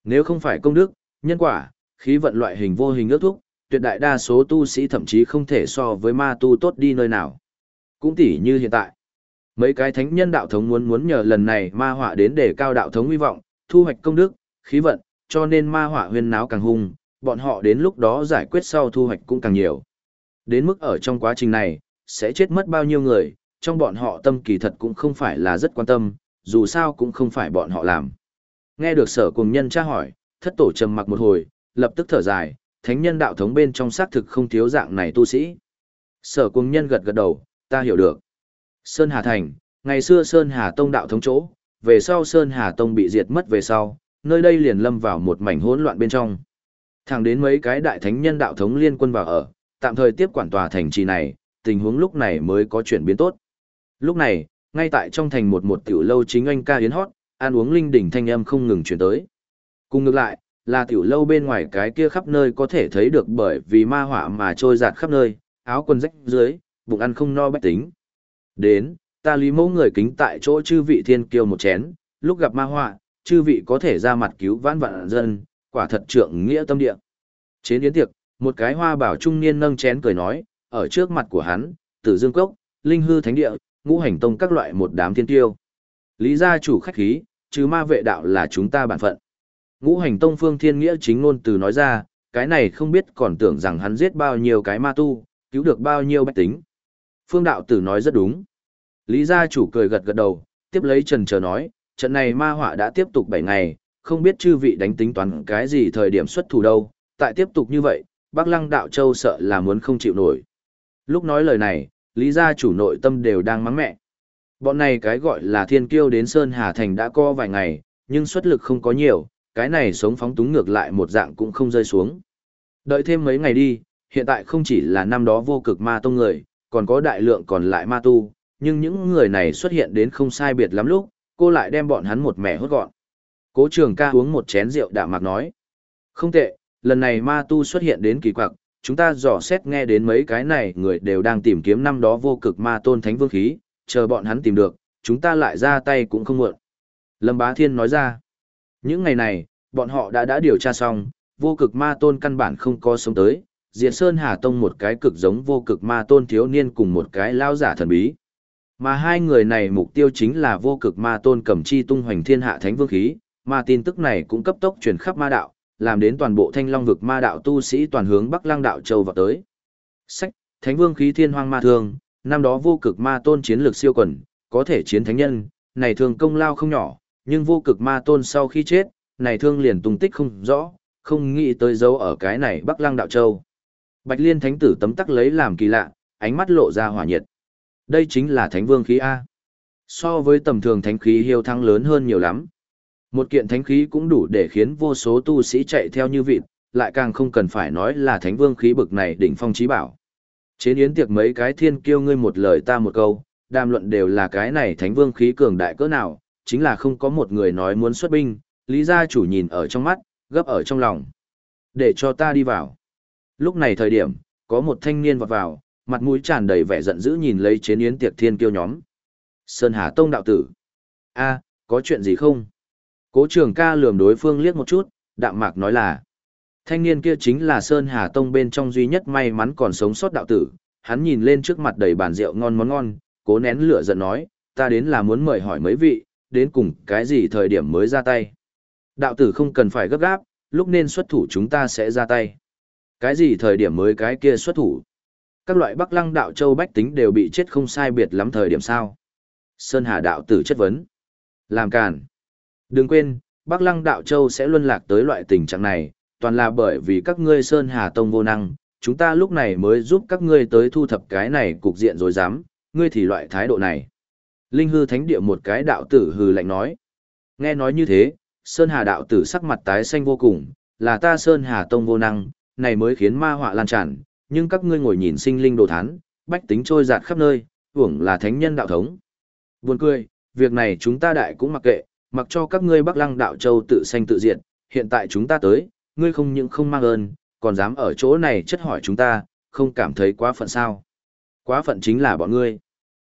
Speaker 1: Nếu không phải công đức, nhân quả, khí vận loại hình vô hình ước thúc, tuyệt đại đa số tu sĩ thậm chí không thể so với ma tu tốt đi nơi nào. Cũng tỉ như hiện tại. Mấy cái thánh nhân đạo thống muốn muốn nhờ lần này ma họa đến để cao đạo thống hy vọng, thu hoạch công đức, khí vận, cho nên ma họa huyên náo càng hung, bọn họ đến lúc đó giải quyết sau thu hoạch cũng càng nhiều. Đến mức ở trong quá trình này, sẽ chết mất bao nhiêu người, trong bọn họ tâm kỳ thật cũng không phải là rất quan tâm, dù sao cũng không phải bọn họ làm. Nghe được sở cùng nhân tra hỏi, thất tổ trầm mặc một hồi, lập tức thở dài, thánh nhân đạo thống bên trong xác thực không thiếu dạng này tu sĩ. Sở cùng nhân gật gật đầu, ta hiểu được. Sơn Hà Thành, ngày xưa Sơn Hà Tông đạo thống chỗ, về sau Sơn Hà Tông bị diệt mất về sau, nơi đây liền lâm vào một mảnh hỗn loạn bên trong. Thẳng đến mấy cái đại thánh nhân đạo thống liên quân vào ở, tạm thời tiếp quản tòa thành trì này, tình huống lúc này mới có chuyển biến tốt. Lúc này, ngay tại trong thành một một tiểu lâu chính anh ca yến hót, ăn uống linh đỉnh thanh âm không ngừng chuyển tới. Cùng ngược lại, là tiểu lâu bên ngoài cái kia khắp nơi có thể thấy được bởi vì ma hỏa mà trôi giạt khắp nơi, áo quần rách dưới, bụng ăn không no bách tính. Đến, ta lý mẫu người kính tại chỗ chư vị thiên kiêu một chén, lúc gặp ma họa, chư vị có thể ra mặt cứu vãn vạn dân, quả thật trượng nghĩa tâm địa. Chế yến tiệc, một cái hoa bảo trung niên nâng chén cười nói, ở trước mặt của hắn, tử dương cốc, linh hư thánh địa, ngũ hành tông các loại một đám thiên tiêu. Lý gia chủ khách khí, chứ ma vệ đạo là chúng ta bản phận. Ngũ hành tông phương thiên nghĩa chính ngôn từ nói ra, cái này không biết còn tưởng rằng hắn giết bao nhiêu cái ma tu, cứu được bao nhiêu bách tính. Phương đạo tử nói rất đúng. Lý gia chủ cười gật gật đầu, tiếp lấy trần chờ nói, trận này ma họa đã tiếp tục 7 ngày, không biết chư vị đánh tính toán cái gì thời điểm xuất thủ đâu, tại tiếp tục như vậy, Bắc Lăng Đạo Châu sợ là muốn không chịu nổi. Lúc nói lời này, Lý gia chủ nội tâm đều đang mắng mẹ. Bọn này cái gọi là thiên kiêu đến Sơn Hà Thành đã co vài ngày, nhưng xuất lực không có nhiều, cái này sống phóng túng ngược lại một dạng cũng không rơi xuống. Đợi thêm mấy ngày đi, hiện tại không chỉ là năm đó vô cực ma tông người, còn có đại lượng còn lại ma tu, nhưng những người này xuất hiện đến không sai biệt lắm lúc, cô lại đem bọn hắn một mẻ hốt gọn. Cố trường ca uống một chén rượu đạm mạc nói. Không tệ, lần này ma tu xuất hiện đến kỳ quặc, chúng ta dò xét nghe đến mấy cái này người đều đang tìm kiếm năm đó vô cực ma tôn thánh vương khí, chờ bọn hắn tìm được, chúng ta lại ra tay cũng không muộn. Lâm Bá Thiên nói ra, những ngày này, bọn họ đã đã điều tra xong, vô cực ma tôn căn bản không có sống tới, Diệt Sơn Hà Tông một cái cực giống vô cực ma tôn thiếu niên cùng một cái lao giả thần bí. Mà hai người này mục tiêu chính là vô cực ma tôn cầm chi tung hoành thiên hạ thánh vương khí, mà tin tức này cũng cấp tốc truyền khắp ma đạo, làm đến toàn bộ thanh long vực ma đạo tu sĩ toàn hướng Bắc lang đạo châu vào tới. Sách, Thánh Vương khí thiên hoang ma thương, năm đó vô cực ma tôn chiến lược siêu quần, có thể chiến thánh nhân, này thường công lao không nhỏ, nhưng vô cực ma tôn sau khi chết, này thương liền tung tích không rõ, không nghĩ tới dấu ở cái này Bắc lang đạo châu. Bạch Liên Thánh tử tấm tắc lấy làm kỳ lạ, ánh mắt lộ ra hỏa nhiệt. Đây chính là Thánh Vương khí A. So với tầm thường thánh khí hiêu thăng lớn hơn nhiều lắm, một kiện thánh khí cũng đủ để khiến vô số tu sĩ chạy theo như vịt, lại càng không cần phải nói là thánh vương khí bực này đỉnh phong chí bảo. Chế yến tiệc mấy cái thiên kiêu ngươi một lời ta một câu, đàm luận đều là cái này thánh vương khí cường đại cỡ nào, chính là không có một người nói muốn xuất binh, lý gia chủ nhìn ở trong mắt, gấp ở trong lòng. Để cho ta đi vào. Lúc này thời điểm, có một thanh niên vọt vào, mặt mũi tràn đầy vẻ giận dữ nhìn lấy chế yến tiệc thiên kiêu nhóm. Sơn Hà Tông đạo tử. a có chuyện gì không? Cố trường ca lườm đối phương liếc một chút, đạm mạc nói là. Thanh niên kia chính là Sơn Hà Tông bên trong duy nhất may mắn còn sống sót đạo tử. Hắn nhìn lên trước mặt đầy bàn rượu ngon món ngon, cố nén lửa giận nói, ta đến là muốn mời hỏi mấy vị, đến cùng cái gì thời điểm mới ra tay. Đạo tử không cần phải gấp gáp, lúc nên xuất thủ chúng ta sẽ ra tay. Cái gì thời điểm mới cái kia xuất thủ. Các loại bắc lăng đạo châu bách tính đều bị chết không sai biệt lắm thời điểm sao. Sơn Hà đạo tử chất vấn. Làm càn. Đừng quên, Bắc Lăng Đạo Châu sẽ luân lạc tới loại tình trạng này, toàn là bởi vì các ngươi Sơn Hà Tông vô năng, chúng ta lúc này mới giúp các ngươi tới thu thập cái này cục diện rồi dám, ngươi thì loại thái độ này. Linh hư thánh địa một cái đạo tử hừ lạnh nói. Nghe nói như thế, Sơn Hà đạo tử sắc mặt tái xanh vô cùng, là ta Sơn Hà Tông vô năng, này mới khiến ma họa lan tràn, nhưng các ngươi ngồi nhìn sinh linh đồ thán, bách tính trôi giạt khắp nơi, hưởng là thánh nhân đạo thống. Buồn cười, việc này chúng ta đại cũng mặc kệ, mặc cho các ngươi Bắc Lăng Đạo Châu tự sanh tự diệt, hiện tại chúng ta tới, ngươi không những không mang ơn, còn dám ở chỗ này chất hỏi chúng ta, không cảm thấy quá phận sao. Quá phận chính là bọn ngươi.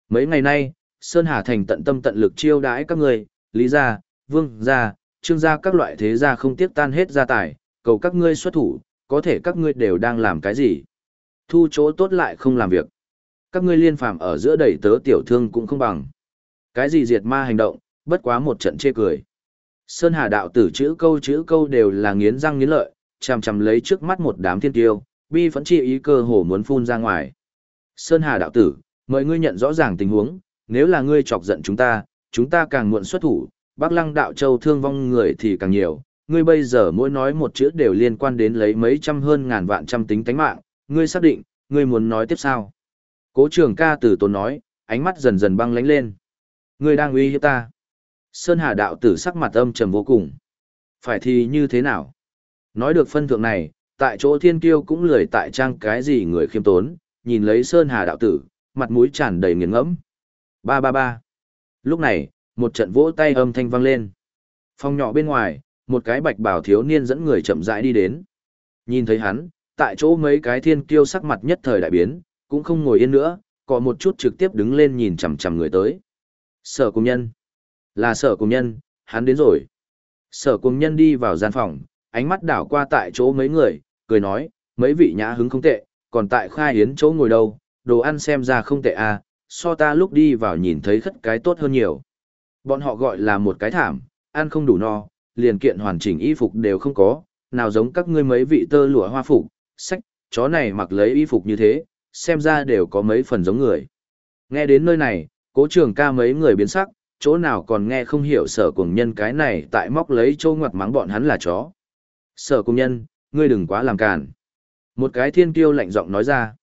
Speaker 1: Mấy ngày nay, Sơn Hà Thành tận tâm tận lực chiêu đãi các ngươi, Lý Gia, Vương Gia, Trương Gia các loại thế gia không tiếc tan hết gia tài, cầu các ngươi xuất thủ, có thể các ngươi đều đang làm cái gì. Thu chỗ tốt lại không làm việc. Các ngươi liên phàm ở giữa đầy tớ tiểu thương cũng không bằng. Cái gì diệt ma hành động, bất quá một trận chê cười. Sơn Hà đạo tử chữ câu chữ câu đều là nghiến răng nghiến lợi, chằm chằm lấy trước mắt một đám thiên tiêu, bi phẫn chi ý cơ hồ muốn phun ra ngoài. Sơn Hà đạo tử, mời ngươi nhận rõ ràng tình huống, nếu là ngươi chọc giận chúng ta, chúng ta càng muộn xuất thủ, Bắc Lăng đạo châu thương vong người thì càng nhiều, ngươi bây giờ mỗi nói một chữ đều liên quan đến lấy mấy trăm hơn ngàn vạn trăm tính tánh mạng, ngươi xác định, ngươi muốn nói tiếp sao? Cố trường ca tử tốn nói, ánh mắt dần dần băng lánh lên. Ngươi đang uy hiếp ta. Sơn Hà đạo tử sắc mặt âm trầm vô cùng. Phải thì như thế nào? Nói được phân thượng này, tại chỗ thiên kiêu cũng lười tại trang cái gì người khiêm tốn, nhìn lấy Sơn Hà đạo tử, mặt mũi tràn đầy nghiền ngẫm. Ba ba ba. Lúc này, một trận vỗ tay âm thanh vang lên. Phòng nhỏ bên ngoài, một cái bạch bảo thiếu niên dẫn người chậm rãi đi đến. Nhìn thấy hắn, tại chỗ mấy cái thiên kiêu sắc mặt nhất thời đại biến, cũng không ngồi yên nữa, có một chút trực tiếp đứng lên nhìn chằm chằm người tới. Sở công nhân. Là sở công nhân, hắn đến rồi. Sở công nhân đi vào gian phòng, ánh mắt đảo qua tại chỗ mấy người, cười nói, mấy vị nhã hứng không tệ, còn tại khai hiến chỗ ngồi đâu, đồ ăn xem ra không tệ à, so ta lúc đi vào nhìn thấy khất cái tốt hơn nhiều. Bọn họ gọi là một cái thảm, ăn không đủ no, liền kiện hoàn chỉnh y phục đều không có, nào giống các ngươi mấy vị tơ lụa hoa phục, sách, chó này mặc lấy y phục như thế, xem ra đều có mấy phần giống người. Nghe đến nơi này, cố trường ca mấy người biến sắc, chỗ nào còn nghe không hiểu sở cùng nhân cái này tại móc lấy châu ngoặt mắng bọn hắn là chó. Sở cùng nhân, ngươi đừng quá làm càn. Một cái thiên kiêu lạnh giọng nói ra.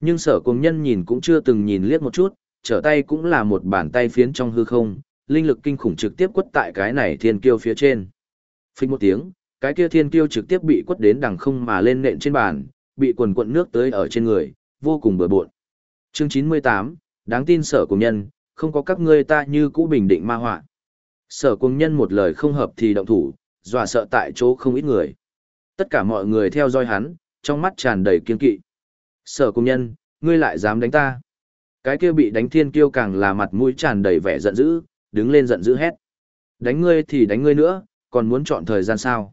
Speaker 1: Nhưng sở cùng nhân nhìn cũng chưa từng nhìn liếc một chút, trở tay cũng là một bàn tay phiến trong hư không, linh lực kinh khủng trực tiếp quất tại cái này thiên kiêu phía trên. Phích một tiếng, cái kia thiên kiêu trực tiếp bị quất đến đằng không mà lên nện trên bàn, bị quần quận nước tới ở trên người, vô cùng bừa bộn. Chương 98, đáng tin sở cùng nhân, không có các ngươi ta như cũ bình định ma họa. Sở cùng nhân một lời không hợp thì động thủ, dọa sợ tại chỗ không ít người. Tất cả mọi người theo dõi hắn, trong mắt tràn đầy kiên kỵ. Sở cùng nhân, ngươi lại dám đánh ta. Cái kia bị đánh thiên kiêu càng là mặt mũi tràn đầy vẻ giận dữ, đứng lên giận dữ hét. Đánh ngươi thì đánh ngươi nữa, còn muốn chọn thời gian sao?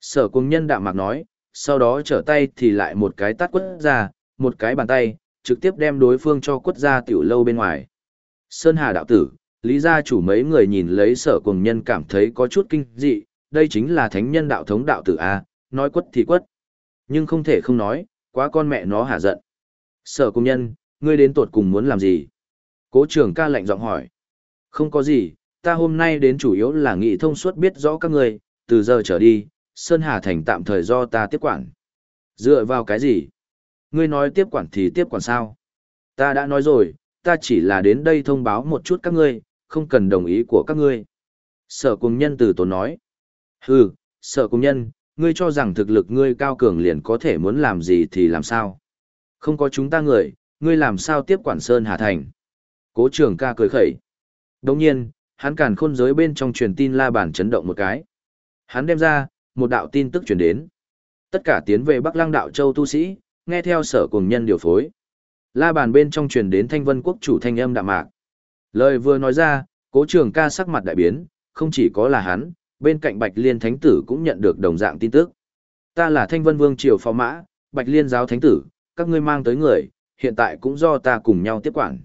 Speaker 1: Sở cung nhân đạm mạc nói, sau đó trở tay thì lại một cái tát quất ra, một cái bàn tay, trực tiếp đem đối phương cho quất ra tiểu lâu bên ngoài. Sơn Hà đạo tử, lý gia chủ mấy người nhìn lấy sở cùng nhân cảm thấy có chút kinh dị, đây chính là thánh nhân đạo thống đạo tử A, nói quất thì quất. Nhưng không thể không nói, quá con mẹ nó hả giận. Sở công nhân, ngươi đến tột cùng muốn làm gì? Cố trưởng ca lạnh giọng hỏi. Không có gì, ta hôm nay đến chủ yếu là nghị thông suốt biết rõ các người, từ giờ trở đi, Sơn Hà Thành tạm thời do ta tiếp quản. Dựa vào cái gì? Ngươi nói tiếp quản thì tiếp quản sao? Ta đã nói rồi, ta chỉ là đến đây thông báo một chút các ngươi, không cần đồng ý của các ngươi. Sở cùng nhân từ tốn nói. Hừ, sở cùng nhân, ngươi cho rằng thực lực ngươi cao cường liền có thể muốn làm gì thì làm sao. Không có chúng ta người, ngươi làm sao tiếp quản Sơn Hà Thành. Cố trưởng ca cười khẩy. Đồng nhiên, hắn càn khôn giới bên trong truyền tin la bàn chấn động một cái. Hắn đem ra, một đạo tin tức truyền đến. Tất cả tiến về Bắc Lăng đạo châu tu sĩ, nghe theo sở cùng nhân điều phối. La bàn bên trong truyền đến thanh vân quốc chủ thanh âm đạm mạc. Lời vừa nói ra, cố trường ca sắc mặt đại biến, không chỉ có là hắn, bên cạnh Bạch Liên Thánh Tử cũng nhận được đồng dạng tin tức. Ta là Thanh Vân Vương Triều Phó Mã, Bạch Liên Giáo Thánh Tử, các ngươi mang tới người, hiện tại cũng do ta cùng nhau tiếp quản.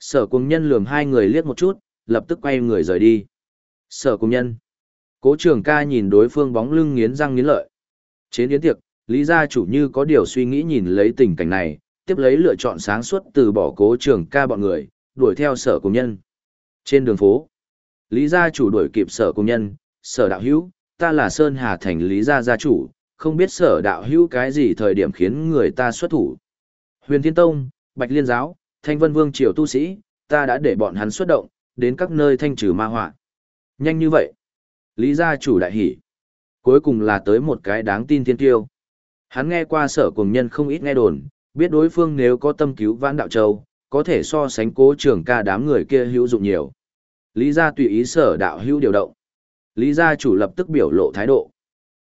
Speaker 1: Sở cùng nhân lườm hai người liếc một chút, lập tức quay người rời đi. Sở cùng nhân. Cố trường ca nhìn đối phương bóng lưng nghiến răng nghiến lợi. Trên yến tiệc, Lý gia chủ như có điều suy nghĩ nhìn lấy tình cảnh này, tiếp lấy lựa chọn sáng suốt từ bỏ cố trường ca bọn người, đuổi theo sở cùng nhân. Trên đường phố, Lý gia chủ đuổi kịp sở cùng nhân, sở đạo hữu, ta là Sơn Hà Thành Lý gia gia chủ, không biết sở đạo hữu cái gì thời điểm khiến người ta xuất thủ. Huyền Thiên Tông, Bạch Liên Giáo, Thanh Vân Vương Triều Tu Sĩ, ta đã để bọn hắn xuất động, đến các nơi thanh trừ ma họa. Nhanh như vậy. Lý gia chủ đại hỉ. Cuối cùng là tới một cái đáng tin thiên tiêu. Hắn nghe qua sở cùng nhân không ít nghe đồn, biết đối phương nếu có tâm cứu vãn đạo châu, có thể so sánh cố trưởng ca đám người kia hữu dụng nhiều. Lý gia tùy ý sở đạo hữu điều động. Lý gia chủ lập tức biểu lộ thái độ.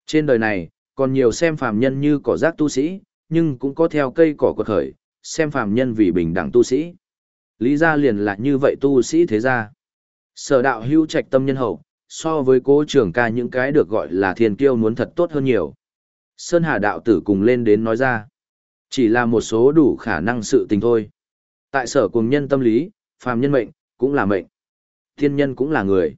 Speaker 1: Trên đời này, còn nhiều xem phàm nhân như cỏ rác tu sĩ, nhưng cũng có theo cây cỏ quật khởi, xem phàm nhân vì bình đẳng tu sĩ. Lý gia liền là như vậy tu sĩ thế gia. Sở đạo hưu trạch tâm nhân hậu, so với cố trưởng ca những cái được gọi là thiên kiêu muốn thật tốt hơn nhiều. Sơn Hà đạo tử cùng lên đến nói ra. Chỉ là một số đủ khả năng sự tình thôi. Tại sở cùng nhân tâm lý, phàm nhân mệnh, cũng là mệnh. Thiên nhân cũng là người.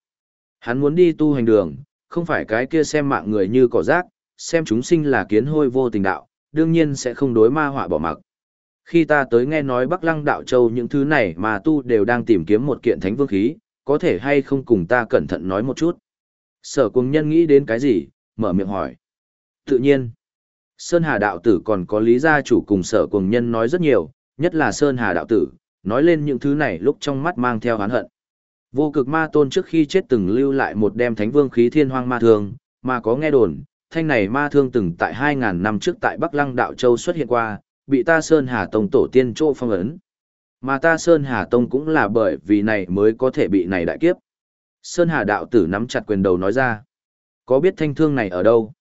Speaker 1: Hắn muốn đi tu hành đường, không phải cái kia xem mạng người như cỏ rác, xem chúng sinh là kiến hôi vô tình đạo, đương nhiên sẽ không đối ma họa bỏ mặc. Khi ta tới nghe nói Bắc Lăng Đạo Châu những thứ này mà tu đều đang tìm kiếm một kiện thánh vương khí, có thể hay không cùng ta cẩn thận nói một chút. Sở cùng nhân nghĩ đến cái gì, mở miệng hỏi. Tự nhiên, Sơn Hà Đạo Tử còn có lý gia chủ cùng sở cùng nhân nói rất nhiều, nhất là Sơn Hà Đạo Tử, nói lên những thứ này lúc trong mắt mang theo hán hận. Vô cực ma tôn trước khi chết từng lưu lại một đem thánh vương khí thiên hoang ma thương, mà có nghe đồn, thanh này ma thương từng tại 2.000 năm trước tại Bắc Lăng Đạo Châu xuất hiện qua, bị ta Sơn Hà Tông tổ tiên chỗ phong ấn. Mà ta Sơn Hà Tông cũng là bởi vì này mới có thể bị này đại kiếp. Sơn Hà đạo tử nắm chặt quyền đầu nói ra. Có biết thanh thương này ở đâu?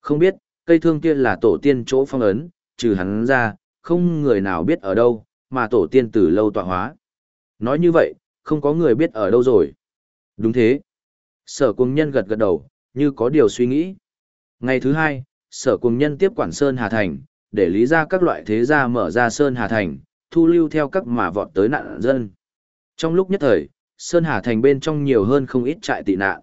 Speaker 1: Không biết, cây thương kia là tổ tiên chỗ phong ấn, trừ hắn ra, không người nào biết ở đâu, mà tổ tiên từ lâu tọa hóa. Nói như vậy, không có người biết ở đâu rồi. Đúng thế. Sở cùng nhân gật gật đầu, như có điều suy nghĩ. Ngày thứ hai, sở cùng nhân tiếp quản Sơn Hà Thành, để lý ra các loại thế gia mở ra Sơn Hà Thành, thu lưu theo các mà vọt tới nạn dân. Trong lúc nhất thời, Sơn Hà Thành bên trong nhiều hơn không ít trại tị nạn.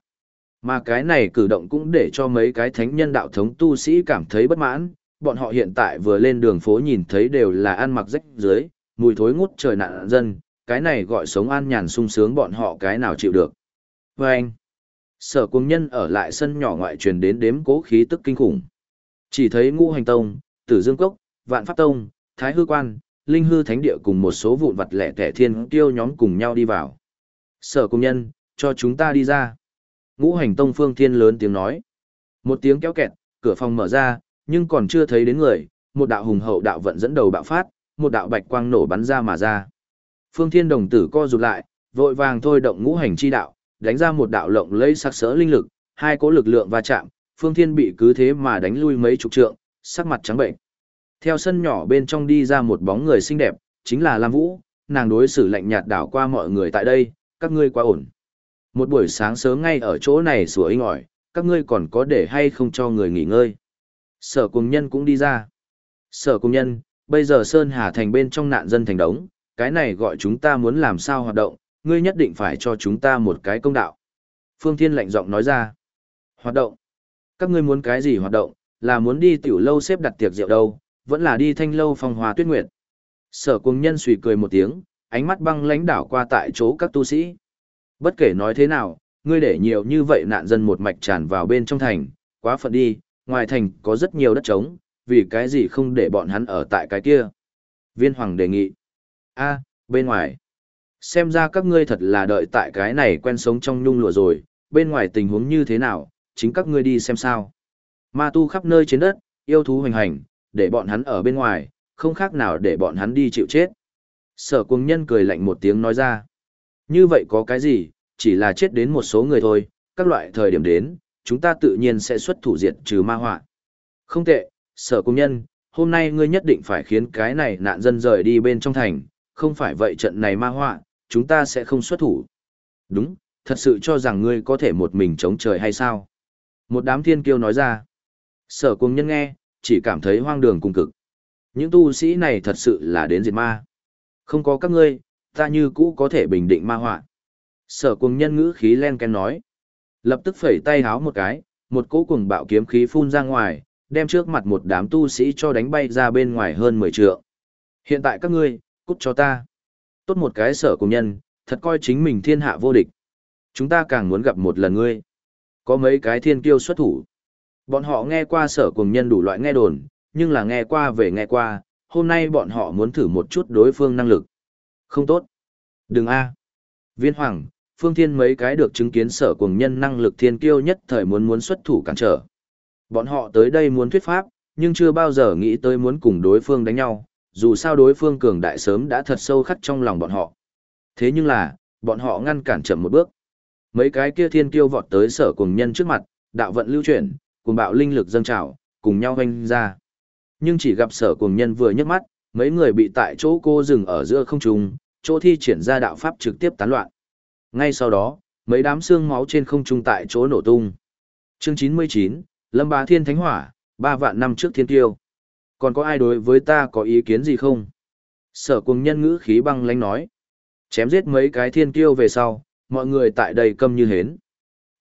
Speaker 1: Mà cái này cử động cũng để cho mấy cái thánh nhân đạo thống tu sĩ cảm thấy bất mãn, bọn họ hiện tại vừa lên đường phố nhìn thấy đều là ăn mặc rách dưới, mùi thối ngút trời nạn dân, cái này gọi sống an nhàn sung sướng bọn họ cái nào chịu được. Và anh, sở cung nhân ở lại sân nhỏ ngoại truyền đến đếm cố khí tức kinh khủng. Chỉ thấy ngũ hành tông, tử dương cốc, vạn pháp tông, thái hư quan, linh hư thánh địa cùng một số vụn vật lẻ tẻ thiên tiêu nhóm cùng nhau đi vào. Sở cung nhân, cho chúng ta đi ra. Ngũ hành tông phương thiên lớn tiếng nói. Một tiếng kéo kẹt, cửa phòng mở ra, nhưng còn chưa thấy đến người, một đạo hùng hậu đạo vận dẫn đầu bạo phát, một đạo bạch quang nổ bắn ra mà ra. Phương Thiên đồng tử co rụt lại, vội vàng thôi động ngũ hành chi đạo, đánh ra một đạo lộng lẫy sắc sỡ linh lực, hai cỗ lực lượng va chạm, Phương Thiên bị cứ thế mà đánh lui mấy chục trượng, sắc mặt trắng bệnh. Theo sân nhỏ bên trong đi ra một bóng người xinh đẹp, chính là Lam Vũ, nàng đối xử lạnh nhạt đảo qua mọi người tại đây, các ngươi quá ổn. Một buổi sáng sớm ngay ở chỗ này sủa inh ỏi, các ngươi còn có để hay không cho người nghỉ ngơi. Sở cùng nhân cũng đi ra. Sở cùng nhân, bây giờ Sơn Hà thành bên trong nạn dân thành đống, cái này gọi chúng ta muốn làm sao hoạt động, ngươi nhất định phải cho chúng ta một cái công đạo. Phương Thiên lạnh giọng nói ra. Hoạt động? Các ngươi muốn cái gì hoạt động, là muốn đi tiểu lâu xếp đặt tiệc rượu đâu, vẫn là đi thanh lâu phong hòa tuyết nguyệt. Sở cùng nhân suy cười một tiếng, ánh mắt băng lãnh đảo qua tại chỗ các tu sĩ. Bất kể nói thế nào, ngươi để nhiều như vậy nạn dân một mạch tràn vào bên trong thành, quá phận đi, ngoài thành có rất nhiều đất trống, vì cái gì không để bọn hắn ở tại cái kia. Viên Hoàng đề nghị. a bên ngoài. Xem ra các ngươi thật là đợi tại cái này quen sống trong nhung lụa rồi, bên ngoài tình huống như thế nào, chính các ngươi đi xem sao. Ma tu khắp nơi trên đất, yêu thú hoành hành, để bọn hắn ở bên ngoài, không khác nào để bọn hắn đi chịu chết. Sở cùng nhân cười lạnh một tiếng nói ra. Như vậy có cái gì, chỉ là chết đến một số người thôi, các loại thời điểm đến, chúng ta tự nhiên sẽ xuất thủ diệt trừ ma họa. Không tệ, sở công nhân, hôm nay ngươi nhất định phải khiến cái này nạn dân rời đi bên trong thành, không phải vậy trận này ma họa, chúng ta sẽ không xuất thủ. Đúng, thật sự cho rằng ngươi có thể một mình chống trời hay sao? Một đám thiên kiêu nói ra. Sở cùng nhân nghe, chỉ cảm thấy hoang đường cùng cực. Những tu sĩ này thật sự là đến diệt ma. Không có các ngươi, ta như cũ có thể bình định ma họa. Sở cùng nhân ngữ khí len ken nói. Lập tức phẩy tay háo một cái, một cỗ cùng bạo kiếm khí phun ra ngoài, đem trước mặt một đám tu sĩ cho đánh bay ra bên ngoài hơn 10 trượng. Hiện tại các ngươi, cút cho ta. Tốt một cái sở cùng nhân, thật coi chính mình thiên hạ vô địch. Chúng ta càng muốn gặp một lần ngươi. Có mấy cái thiên kiêu xuất thủ. Bọn họ nghe qua sở cùng nhân đủ loại nghe đồn, nhưng là nghe qua về nghe qua, hôm nay bọn họ muốn thử một chút đối phương năng lực. Không tốt. Đừng a. Viên Hoàng, Phương Thiên mấy cái được chứng kiến sở cùng nhân năng lực thiên kiêu nhất thời muốn muốn xuất thủ cản trở. Bọn họ tới đây muốn thuyết pháp, nhưng chưa bao giờ nghĩ tới muốn cùng đối phương đánh nhau, dù sao đối phương cường đại sớm đã thật sâu khắc trong lòng bọn họ. Thế nhưng là, bọn họ ngăn cản chậm một bước. Mấy cái kia thiên kiêu vọt tới sở cùng nhân trước mặt, đạo vận lưu chuyển, cùng bạo linh lực dâng trào, cùng nhau hoanh ra. Nhưng chỉ gặp sở cùng nhân vừa nhấc mắt, mấy người bị tại chỗ cô dừng ở giữa không trung, chỗ thi triển ra đạo pháp trực tiếp tán loạn. Ngay sau đó, mấy đám xương máu trên không trung tại chỗ nổ tung. Chương 99, Lâm Bá Thiên Thánh Hỏa, ba vạn năm trước thiên tiêu. Còn có ai đối với ta có ý kiến gì không? Sở cùng nhân ngữ khí băng lánh nói. Chém giết mấy cái thiên tiêu về sau, mọi người tại đây câm như hến.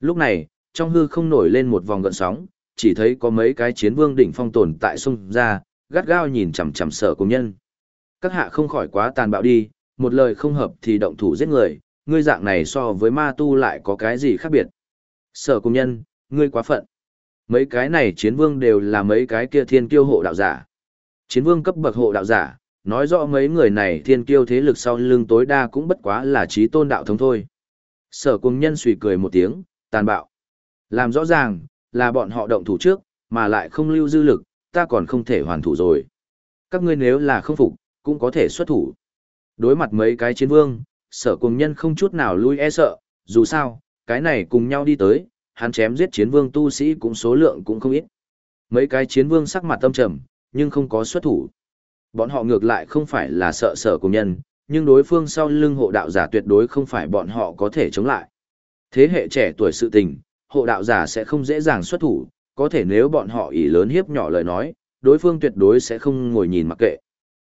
Speaker 1: Lúc này, trong hư không nổi lên một vòng gợn sóng, chỉ thấy có mấy cái chiến vương đỉnh phong tồn tại sông ra, gắt gao nhìn chằm chằm sở công nhân. Các hạ không khỏi quá tàn bạo đi, một lời không hợp thì động thủ giết người, ngươi dạng này so với ma tu lại có cái gì khác biệt. Sở công nhân, ngươi quá phận. Mấy cái này chiến vương đều là mấy cái kia thiên kiêu hộ đạo giả. Chiến vương cấp bậc hộ đạo giả, nói rõ mấy người này thiên kiêu thế lực sau lưng tối đa cũng bất quá là trí tôn đạo thống thôi. Sở cùng nhân suy cười một tiếng, tàn bạo. Làm rõ ràng, là bọn họ động thủ trước, mà lại không lưu dư lực, ta còn không thể hoàn thủ rồi. Các ngươi nếu là không phục, cũng có thể xuất thủ. Đối mặt mấy cái chiến vương, sở cùng nhân không chút nào lui e sợ, dù sao, cái này cùng nhau đi tới, hắn chém giết chiến vương tu sĩ cũng số lượng cũng không ít. Mấy cái chiến vương sắc mặt tâm trầm, nhưng không có xuất thủ. Bọn họ ngược lại không phải là sợ sở cùng nhân, nhưng đối phương sau lưng hộ đạo giả tuyệt đối không phải bọn họ có thể chống lại. Thế hệ trẻ tuổi sự tình, hộ đạo giả sẽ không dễ dàng xuất thủ, có thể nếu bọn họ ỷ lớn hiếp nhỏ lời nói, đối phương tuyệt đối sẽ không ngồi nhìn mặc kệ.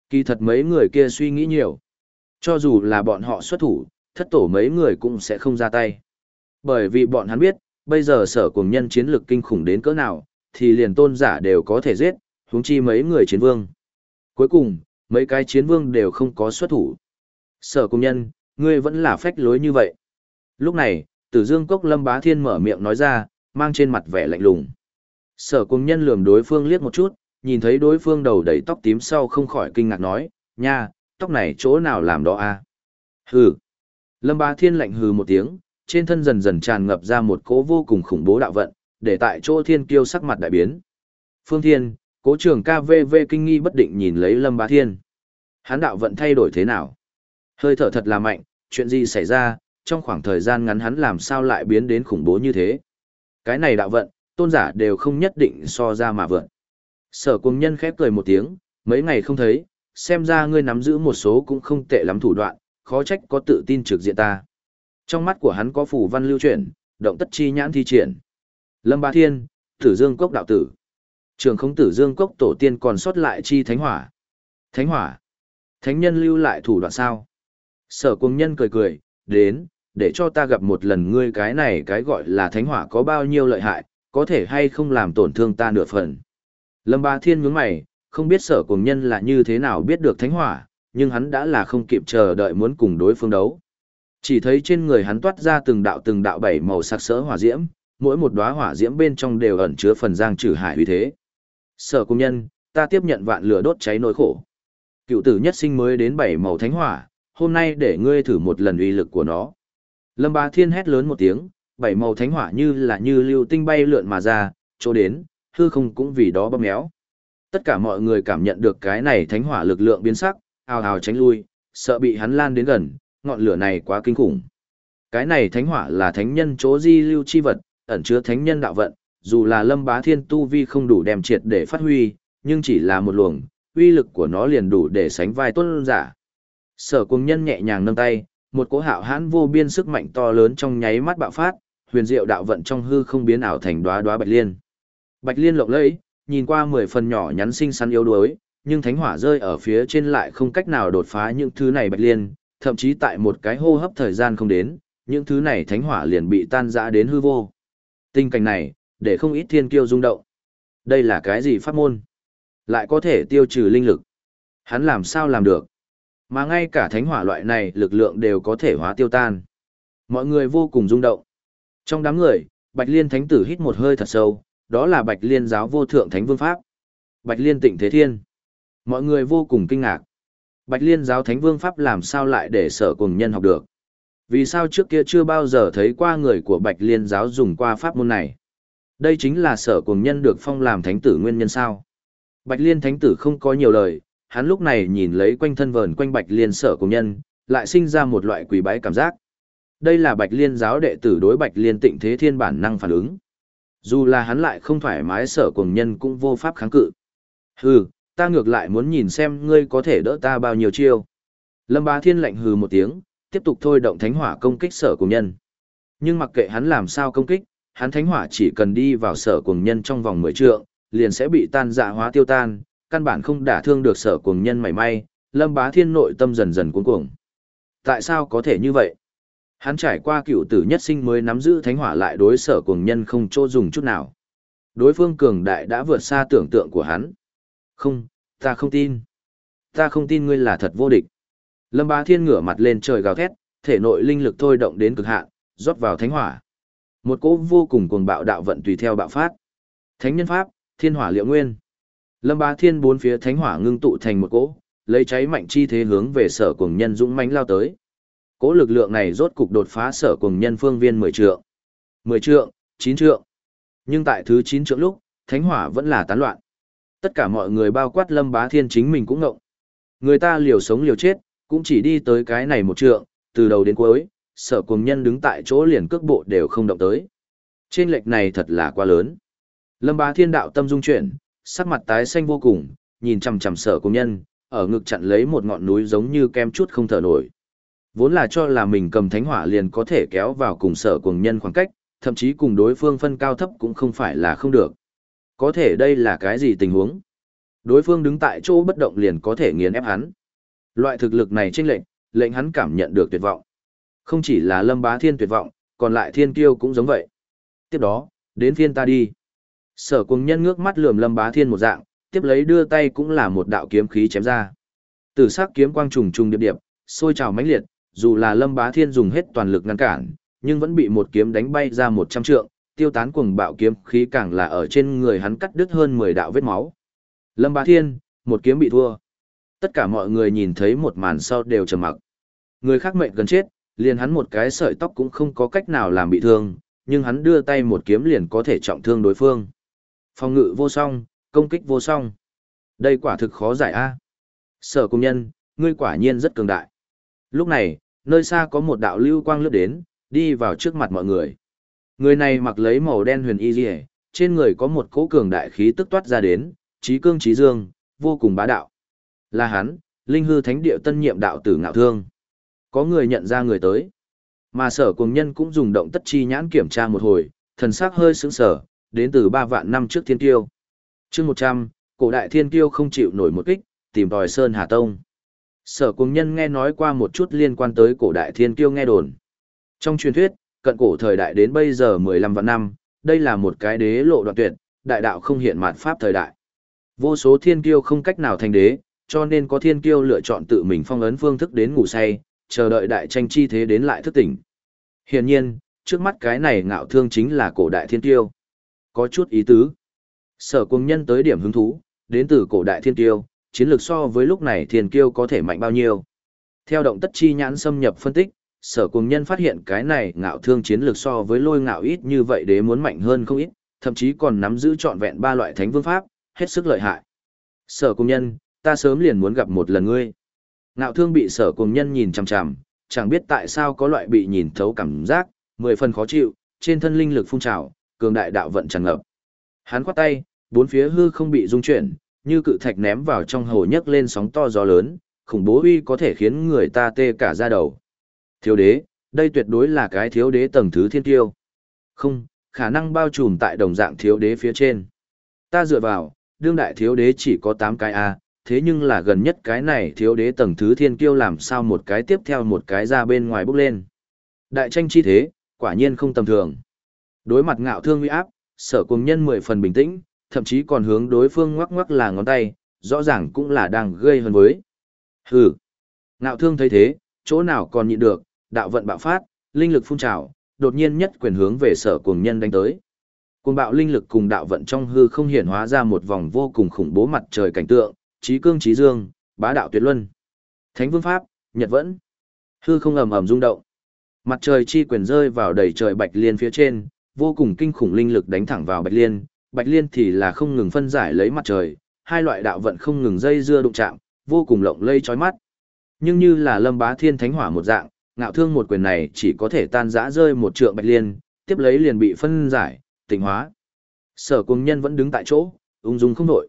Speaker 1: Kỳ thật mấy người kia suy nghĩ nhiều. Cho dù là bọn họ xuất thủ, thất tổ mấy người cũng sẽ không ra tay. Bởi vì bọn hắn biết, bây giờ sở cùng nhân chiến lực kinh khủng đến cỡ nào, thì liền tôn giả đều có thể giết, huống chi mấy người chiến vương. Cuối cùng, mấy cái chiến vương đều không có xuất thủ. Sở cùng nhân, ngươi vẫn là phách lối như vậy. Lúc này, tử dương cốc lâm bá thiên mở miệng nói ra, mang trên mặt vẻ lạnh lùng. Sở cùng nhân lườm đối phương liếc một chút, nhìn thấy đối phương đầu đầy tóc tím sau không khỏi kinh ngạc nói, nha, tóc này chỗ nào làm đó à? Hừ. Lâm bá thiên lạnh hừ một tiếng, trên thân dần dần tràn ngập ra một cỗ vô cùng khủng bố đạo vận, để tại chỗ thiên kiêu sắc mặt đại biến. Phương Thiên, cố trưởng KVV kinh nghi bất định nhìn lấy Lâm Bá Thiên. Hán đạo vận thay đổi thế nào? Hơi thở thật là mạnh, chuyện gì xảy ra, trong khoảng thời gian ngắn hắn làm sao lại biến đến khủng bố như thế? Cái này đạo vận, tôn giả đều không nhất định so ra mà vượn. Sở cung nhân khép cười một tiếng, mấy ngày không thấy, xem ra ngươi nắm giữ một số cũng không tệ lắm thủ đoạn, khó trách có tự tin trực diện ta. Trong mắt của hắn có phủ văn lưu chuyển, động tất chi nhãn thi triển. Lâm ba Thiên, Tử Dương Cốc đạo tử. Trường không Tử Dương Cốc tổ tiên còn sót lại chi thánh hỏa. Thánh hỏa. Thánh nhân lưu lại thủ đoạn sao? Sở cung nhân cười cười, đến, để cho ta gặp một lần ngươi cái này cái gọi là thánh hỏa có bao nhiêu lợi hại, có thể hay không làm tổn thương ta nửa phần. Lâm ba Thiên nhướng mày, không biết sở cùng nhân là như thế nào biết được thánh hỏa, nhưng hắn đã là không kịp chờ đợi muốn cùng đối phương đấu. Chỉ thấy trên người hắn toát ra từng đạo từng đạo bảy màu sắc sỡ hỏa diễm, mỗi một đóa hỏa diễm bên trong đều ẩn chứa phần giang trừ hải uy thế. Sở cùng nhân, ta tiếp nhận vạn lửa đốt cháy nỗi khổ. Cựu tử nhất sinh mới đến bảy màu thánh hỏa, hôm nay để ngươi thử một lần uy lực của nó. Lâm Bá Thiên hét lớn một tiếng, bảy màu thánh hỏa như là như lưu tinh bay lượn mà ra, chỗ đến, hư không cũng vì đó bóp méo. Tất cả mọi người cảm nhận được cái này thánh hỏa lực lượng biến sắc, ào ào tránh lui, sợ bị hắn lan đến gần, ngọn lửa này quá kinh khủng. Cái này thánh hỏa là thánh nhân chỗ di lưu chi vật, ẩn chứa thánh nhân đạo vận, dù là lâm bá thiên tu vi không đủ đem triệt để phát huy, nhưng chỉ là một luồng, uy lực của nó liền đủ để sánh vai tuân giả. Sở cung nhân nhẹ nhàng nâng tay, một cỗ hạo hãn vô biên sức mạnh to lớn trong nháy mắt bạo phát, huyền diệu đạo vận trong hư không biến ảo thành đóa đóa bạch liên. Bạch liên lộng lẫy, nhìn qua mười phần nhỏ nhắn xinh xắn yếu đuối, nhưng thánh hỏa rơi ở phía trên lại không cách nào đột phá những thứ này bạch liên, thậm chí tại một cái hô hấp thời gian không đến, những thứ này thánh hỏa liền bị tan rã đến hư vô. Tình cảnh này, để không ít thiên kiêu rung động. Đây là cái gì pháp môn? Lại có thể tiêu trừ linh lực. Hắn làm sao làm được? Mà ngay cả thánh hỏa loại này lực lượng đều có thể hóa tiêu tan. Mọi người vô cùng rung động. Trong đám người, Bạch Liên Thánh Tử hít một hơi thật sâu, đó là Bạch Liên giáo vô thượng thánh vương pháp. Bạch Liên Tịnh Thế Thiên. Mọi người vô cùng kinh ngạc. Bạch Liên giáo thánh vương pháp làm sao lại để sở cùng nhân học được? Vì sao trước kia chưa bao giờ thấy qua người của Bạch Liên giáo dùng qua pháp môn này? Đây chính là sở cùng nhân được phong làm thánh tử nguyên nhân sao? Bạch Liên thánh tử không có nhiều lời, hắn lúc này nhìn lấy quanh thân vờn quanh Bạch Liên sở của nhân, lại sinh ra một loại quỷ bái cảm giác. Đây là Bạch Liên giáo đệ tử đối Bạch Liên tịnh thế thiên bản năng phản ứng. Dù là hắn lại không thoải mái sở cùng nhân cũng vô pháp kháng cự. Hừ, ta ngược lại muốn nhìn xem ngươi có thể đỡ ta bao nhiêu chiêu. Lâm Bá Thiên lạnh hừ một tiếng, tiếp tục thôi động thánh hỏa công kích sở cùng nhân. Nhưng mặc kệ hắn làm sao công kích, hắn thánh hỏa chỉ cần đi vào sở cùng nhân trong vòng 10 trượng, liền sẽ bị tan dạ hóa tiêu tan, căn bản không đả thương được sở cuồng nhân mảy may, Lâm Bá Thiên nội tâm dần dần cuống cuồng. Tại sao có thể như vậy? Hắn trải qua cựu tử nhất sinh mới nắm giữ thánh hỏa lại đối sở cuồng nhân không chỗ dùng chút nào. Đối phương cường đại đã vượt xa tưởng tượng của hắn. Không, ta không tin. Ta không tin ngươi là thật vô địch. Lâm Bá Thiên ngửa mặt lên trời gào thét, thể nội linh lực thôi động đến cực hạn, rót vào thánh hỏa. Một cỗ vô cùng cuồng bạo đạo vận tùy theo bạo phát. Thánh nhân pháp, thiên hỏa liệu nguyên. Lâm Bá Thiên bốn phía thánh hỏa ngưng tụ thành một cỗ, lấy cháy mạnh chi thế hướng về sở cuồng nhân dũng mãnh lao tới. Cỗ lực lượng này rốt cục đột phá sở cuồng nhân phương viên 10 trượng. 10 trượng, 9 trượng. Nhưng tại thứ 9 trượng lúc, thánh hỏa vẫn là tán loạn. Tất cả mọi người bao quát Lâm Bá Thiên chính mình cũng ngộng. Người ta liều sống liều chết, cũng chỉ đi tới cái này một trượng, từ đầu đến cuối, sở cùng nhân đứng tại chỗ liền cước bộ đều không động tới. Trên lệch này thật là quá lớn. Lâm Bá Thiên đạo tâm dung chuyển, sắc mặt tái xanh vô cùng, nhìn chằm chằm sở công nhân, ở ngực chặn lấy một ngọn núi giống như kem chút không thở nổi. Vốn là cho là mình cầm thánh hỏa liền có thể kéo vào cùng sở cùng nhân khoảng cách, thậm chí cùng đối phương phân cao thấp cũng không phải là không được. Có thể đây là cái gì tình huống? Đối phương đứng tại chỗ bất động liền có thể nghiền ép hắn. Loại thực lực này chênh lệnh, lệnh hắn cảm nhận được tuyệt vọng. Không chỉ là Lâm Bá Thiên tuyệt vọng, còn lại Thiên Kiêu cũng giống vậy. Tiếp đó, đến phiên ta đi. Sở cùng nhân ngước mắt lườm Lâm Bá Thiên một dạng, tiếp lấy đưa tay cũng là một đạo kiếm khí chém ra. Tử sắc kiếm quang trùng trùng điệp điệp, sôi trào mãnh liệt, dù là Lâm Bá Thiên dùng hết toàn lực ngăn cản, nhưng vẫn bị một kiếm đánh bay ra một trăm trượng, tiêu tán cuồng bạo kiếm khí càng là ở trên người hắn cắt đứt hơn 10 đạo vết máu. Lâm Bá Thiên, một kiếm bị thua. Tất cả mọi người nhìn thấy một màn sau đều trầm mặc. Người khác mệnh gần chết, liền hắn một cái sợi tóc cũng không có cách nào làm bị thương, nhưng hắn đưa tay một kiếm liền có thể trọng thương đối phương. Phòng ngự vô song, công kích vô song. Đây quả thực khó giải a. Sở công nhân, ngươi quả nhiên rất cường đại. Lúc này, nơi xa có một đạo lưu quang lướt đến, đi vào trước mặt mọi người. Người này mặc lấy màu đen huyền y liễu, trên người có một cỗ cường đại khí tức toát ra đến, trí cương trí dương, vô cùng bá đạo. Là hắn, linh hư thánh địa tân nhiệm đạo tử ngạo thương. Có người nhận ra người tới. Mà sở cùng nhân cũng dùng động tất chi nhãn kiểm tra một hồi, thần sắc hơi sững sờ đến từ ba vạn năm trước thiên tiêu. chương một trăm cổ đại thiên tiêu không chịu nổi một kích, tìm tòi Sơn Hà Tông. Sở cùng nhân nghe nói qua một chút liên quan tới cổ đại thiên tiêu nghe đồn. Trong truyền thuyết, cận cổ thời đại đến bây giờ 15 vạn năm, đây là một cái đế lộ đoạn tuyệt, đại đạo không hiện mạt pháp thời đại. Vô số thiên kiêu không cách nào thành đế, cho nên có thiên kiêu lựa chọn tự mình phong ấn phương thức đến ngủ say, chờ đợi đại tranh chi thế đến lại thức tỉnh. Hiển nhiên, trước mắt cái này ngạo thương chính là cổ đại thiên kiêu. Có chút ý tứ. Sở cung nhân tới điểm hứng thú, đến từ cổ đại thiên kiêu, chiến lược so với lúc này thiên kiêu có thể mạnh bao nhiêu. Theo động tất chi nhãn xâm nhập phân tích, sở cùng nhân phát hiện cái này ngạo thương chiến lược so với lôi ngạo ít như vậy đế muốn mạnh hơn không ít, thậm chí còn nắm giữ trọn vẹn ba loại thánh vương pháp, hết sức lợi hại. Sở cùng nhân, ta sớm liền muốn gặp một lần ngươi. Ngạo thương bị sở cùng nhân nhìn chằm chằm, chẳng biết tại sao có loại bị nhìn thấu cảm giác, mười phần khó chịu, trên thân linh lực phun trào, cường đại đạo vận tràn ngập. Hắn quát tay, bốn phía hư không bị rung chuyển, như cự thạch ném vào trong hồ nhấc lên sóng to gió lớn, khủng bố uy có thể khiến người ta tê cả da đầu. Thiếu đế, đây tuyệt đối là cái thiếu đế tầng thứ thiên tiêu. Không, khả năng bao trùm tại đồng dạng thiếu đế phía trên. Ta dựa vào, đương đại thiếu đế chỉ có 8 cái A, thế nhưng là gần nhất cái này thiếu đế tầng thứ thiên kiêu làm sao một cái tiếp theo một cái ra bên ngoài bốc lên. Đại tranh chi thế, quả nhiên không tầm thường. Đối mặt ngạo thương uy áp, sở cùng nhân mười phần bình tĩnh, thậm chí còn hướng đối phương ngoắc ngoắc là ngón tay, rõ ràng cũng là đang gây hơn với. Hừ. Ngạo thương thấy thế, chỗ nào còn nhịn được, đạo vận bạo phát, linh lực phun trào, đột nhiên nhất quyền hướng về sở cùng nhân đánh tới. Cuồng bạo linh lực cùng đạo vận trong hư không hiển hóa ra một vòng vô cùng khủng bố mặt trời cảnh tượng, trí cương trí dương, bá đạo tuyệt luân. Thánh vương pháp, nhật vẫn. Hư không ầm ầm rung động. Mặt trời chi quyền rơi vào đầy trời bạch liên phía trên, vô cùng kinh khủng linh lực đánh thẳng vào bạch liên, bạch liên thì là không ngừng phân giải lấy mặt trời, hai loại đạo vận không ngừng dây dưa đụng chạm, vô cùng lộng lây chói mắt. Nhưng như là lâm bá thiên thánh hỏa một dạng, ngạo thương một quyền này chỉ có thể tan rã rơi một trượng bạch liên, tiếp lấy liền bị phân giải, tịnh hóa. Sở cùng nhân vẫn đứng tại chỗ, ung dung không đổi.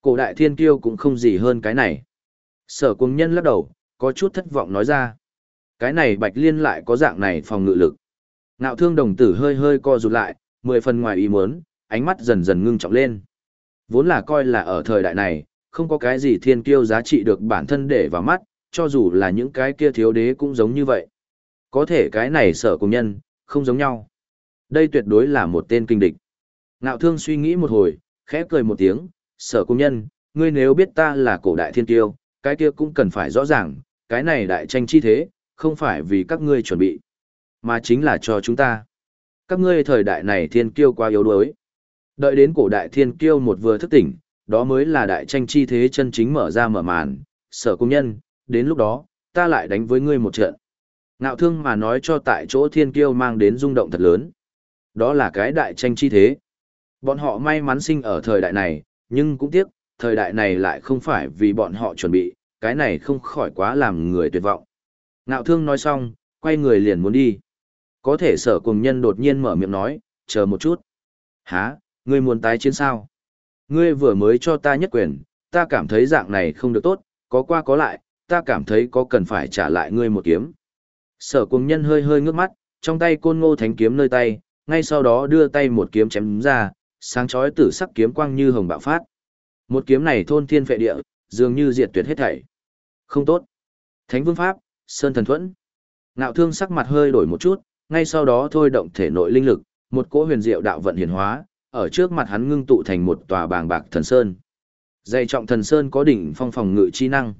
Speaker 1: Cổ đại thiên kiêu cũng không gì hơn cái này. Sở cùng nhân lắc đầu, có chút thất vọng nói ra. Cái này bạch liên lại có dạng này phòng ngự lực. Ngạo thương đồng tử hơi hơi co rụt lại, mười phần ngoài ý muốn, ánh mắt dần dần ngưng trọng lên. Vốn là coi là ở thời đại này, không có cái gì thiên kiêu giá trị được bản thân để vào mắt, cho dù là những cái kia thiếu đế cũng giống như vậy. Có thể cái này sở cùng nhân, không giống nhau. Đây tuyệt đối là một tên kinh địch. Ngạo thương suy nghĩ một hồi, khẽ cười một tiếng, sở cùng nhân, ngươi nếu biết ta là cổ đại thiên kiêu, cái kia cũng cần phải rõ ràng, cái này đại tranh chi thế, không phải vì các ngươi chuẩn bị, mà chính là cho chúng ta. Các ngươi thời đại này thiên kiêu quá yếu đuối. Đợi đến cổ đại thiên kiêu một vừa thức tỉnh, đó mới là đại tranh chi thế chân chính mở ra mở màn, sở công nhân, đến lúc đó, ta lại đánh với ngươi một trận. Ngạo thương mà nói cho tại chỗ thiên kiêu mang đến rung động thật lớn. Đó là cái đại tranh chi thế. Bọn họ may mắn sinh ở thời đại này, nhưng cũng tiếc, thời đại này lại không phải vì bọn họ chuẩn bị, cái này không khỏi quá làm người tuyệt vọng. Ngạo thương nói xong, quay người liền muốn đi. Có thể sở cùng nhân đột nhiên mở miệng nói, chờ một chút. Hả, ngươi muốn tái chiến sao? Ngươi vừa mới cho ta nhất quyền, ta cảm thấy dạng này không được tốt, có qua có lại, ta cảm thấy có cần phải trả lại ngươi một kiếm. Sở cùng nhân hơi hơi ngước mắt, trong tay côn ngô thánh kiếm nơi tay, ngay sau đó đưa tay một kiếm chém ra, sáng chói tử sắc kiếm quang như hồng bạo phát. Một kiếm này thôn thiên phệ địa, dường như diệt tuyệt hết thảy. Không tốt. Thánh vương pháp, sơn thần thuẫn. nạo thương sắc mặt hơi đổi một chút, ngay sau đó thôi động thể nội linh lực, một cỗ huyền diệu đạo vận hiển hóa, ở trước mặt hắn ngưng tụ thành một tòa bàng bạc thần sơn. Dày trọng thần sơn có đỉnh phong phòng ngự chi năng.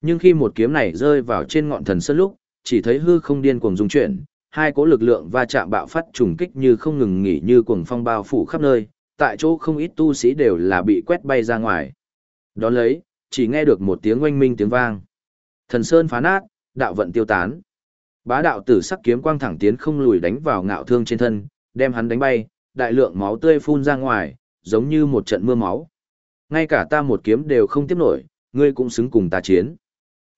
Speaker 1: Nhưng khi một kiếm này rơi vào trên ngọn thần sơn lúc, chỉ thấy hư không điên cuồng dung chuyển, hai cỗ lực lượng va chạm bạo phát trùng kích như không ngừng nghỉ như cuồng phong bao phủ khắp nơi, tại chỗ không ít tu sĩ đều là bị quét bay ra ngoài. Đón lấy, chỉ nghe được một tiếng oanh minh tiếng vang. Thần sơn phá nát, đạo vận tiêu tán. Bá đạo tử sắc kiếm quang thẳng tiến không lùi đánh vào ngạo thương trên thân, đem hắn đánh bay, đại lượng máu tươi phun ra ngoài, giống như một trận mưa máu. Ngay cả ta một kiếm đều không tiếp nổi, ngươi cũng xứng cùng ta chiến.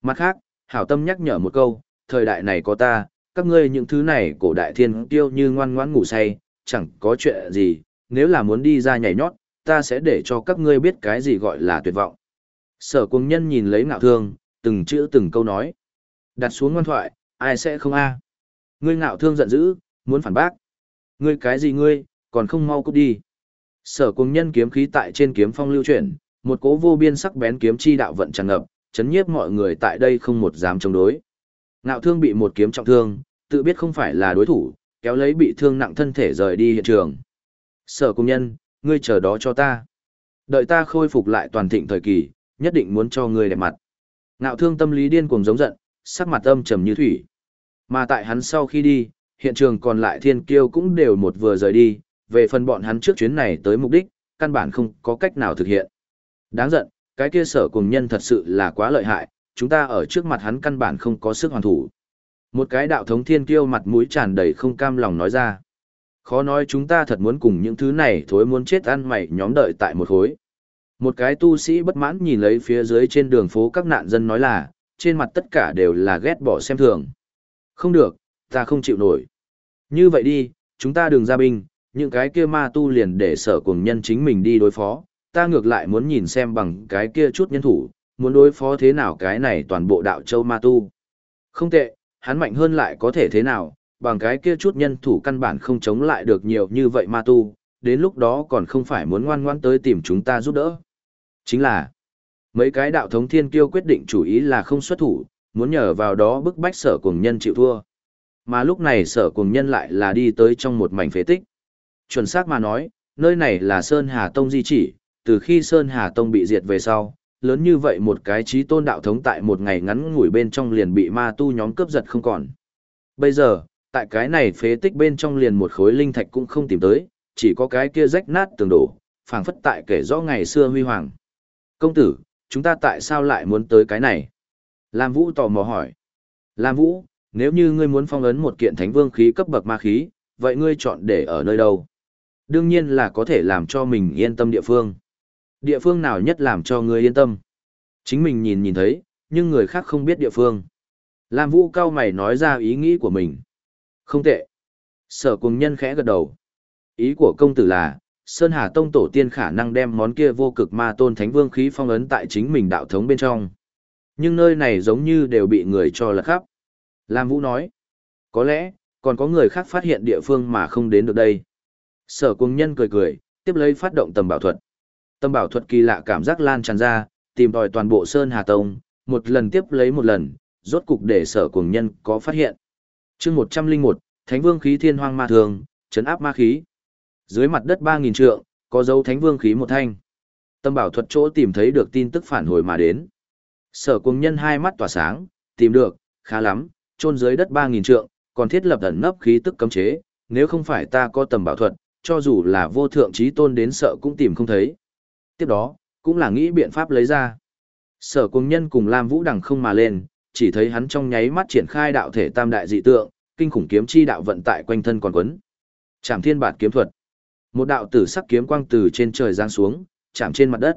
Speaker 1: Mặt khác, hảo tâm nhắc nhở một câu, thời đại này có ta, các ngươi những thứ này cổ đại thiên tiêu như ngoan ngoãn ngủ say, chẳng có chuyện gì, nếu là muốn đi ra nhảy nhót, ta sẽ để cho các ngươi biết cái gì gọi là tuyệt vọng. Sở cung nhân nhìn lấy ngạo thương, từng chữ từng câu nói. Đặt xuống ngoan thoại, ai sẽ không a? Ngươi ngạo thương giận dữ, muốn phản bác. Ngươi cái gì ngươi, còn không mau cút đi. Sở cung nhân kiếm khí tại trên kiếm phong lưu chuyển, một cố vô biên sắc bén kiếm chi đạo vận tràn ngập, chấn nhiếp mọi người tại đây không một dám chống đối. Ngạo thương bị một kiếm trọng thương, tự biết không phải là đối thủ, kéo lấy bị thương nặng thân thể rời đi hiện trường. Sở cùng nhân, ngươi chờ đó cho ta. Đợi ta khôi phục lại toàn thịnh thời kỳ, nhất định muốn cho ngươi đẹp mặt. Ngạo thương tâm lý điên cuồng giống giận, sắc mặt âm trầm như thủy. Mà tại hắn sau khi đi, hiện trường còn lại thiên kiêu cũng đều một vừa rời đi, về phần bọn hắn trước chuyến này tới mục đích, căn bản không có cách nào thực hiện. Đáng giận, cái kia sở cùng nhân thật sự là quá lợi hại, chúng ta ở trước mặt hắn căn bản không có sức hoàn thủ. Một cái đạo thống thiên kiêu mặt mũi tràn đầy không cam lòng nói ra. Khó nói chúng ta thật muốn cùng những thứ này thối muốn chết ăn mày nhóm đợi tại một khối. Một cái tu sĩ bất mãn nhìn lấy phía dưới trên đường phố các nạn dân nói là, trên mặt tất cả đều là ghét bỏ xem thường. Không được, ta không chịu nổi. Như vậy đi, chúng ta đừng ra binh, những cái kia ma tu liền để sở cùng nhân chính mình đi đối phó, ta ngược lại muốn nhìn xem bằng cái kia chút nhân thủ, muốn đối phó thế nào cái này toàn bộ đạo châu ma tu. Không tệ, hắn mạnh hơn lại có thể thế nào, bằng cái kia chút nhân thủ căn bản không chống lại được nhiều như vậy ma tu, đến lúc đó còn không phải muốn ngoan ngoan tới tìm chúng ta giúp đỡ. Chính là, mấy cái đạo thống thiên kiêu quyết định chủ ý là không xuất thủ, muốn nhờ vào đó bức bách sở cùng nhân chịu thua. Mà lúc này sở cùng nhân lại là đi tới trong một mảnh phế tích. Chuẩn xác mà nói, nơi này là Sơn Hà Tông di chỉ, từ khi Sơn Hà Tông bị diệt về sau, lớn như vậy một cái trí tôn đạo thống tại một ngày ngắn ngủi bên trong liền bị ma tu nhóm cướp giật không còn. Bây giờ, tại cái này phế tích bên trong liền một khối linh thạch cũng không tìm tới, chỉ có cái kia rách nát tường đổ, phảng phất tại kể rõ ngày xưa huy hoàng. Công tử, chúng ta tại sao lại muốn tới cái này? Lam Vũ tò mò hỏi. Lam Vũ, nếu như ngươi muốn phong ấn một kiện thánh vương khí cấp bậc ma khí, vậy ngươi chọn để ở nơi đâu? Đương nhiên là có thể làm cho mình yên tâm địa phương. Địa phương nào nhất làm cho ngươi yên tâm? Chính mình nhìn nhìn thấy, nhưng người khác không biết địa phương. Lam Vũ cao mày nói ra ý nghĩ của mình. Không tệ. Sở cùng nhân khẽ gật đầu. Ý của công tử là, Sơn Hà Tông tổ tiên khả năng đem món kia vô cực ma tôn thánh vương khí phong ấn tại chính mình đạo thống bên trong. Nhưng nơi này giống như đều bị người cho lật khắp. Lam Vũ nói, có lẽ, còn có người khác phát hiện địa phương mà không đến được đây. Sở cung nhân cười cười, tiếp lấy phát động tầm bảo thuật. Tầm bảo thuật kỳ lạ cảm giác lan tràn ra, tìm tòi toàn bộ Sơn Hà Tông, một lần tiếp lấy một lần, rốt cục để sở cùng nhân có phát hiện chương một trăm linh một thánh vương khí thiên hoang ma thường chấn áp ma khí dưới mặt đất ba nghìn trượng có dấu thánh vương khí một thanh tâm bảo thuật chỗ tìm thấy được tin tức phản hồi mà đến sở cùng nhân hai mắt tỏa sáng tìm được khá lắm chôn dưới đất ba nghìn trượng còn thiết lập ẩn nấp khí tức cấm chế nếu không phải ta có tầm bảo thuật cho dù là vô thượng trí tôn đến sợ cũng tìm không thấy tiếp đó cũng là nghĩ biện pháp lấy ra sở cùng nhân cùng lam vũ đằng không mà lên chỉ thấy hắn trong nháy mắt triển khai đạo thể tam đại dị tượng, kinh khủng kiếm chi đạo vận tại quanh thân còn quấn. Trảm thiên bạt kiếm thuật. Một đạo tử sắc kiếm quang từ trên trời giáng xuống, chạm trên mặt đất.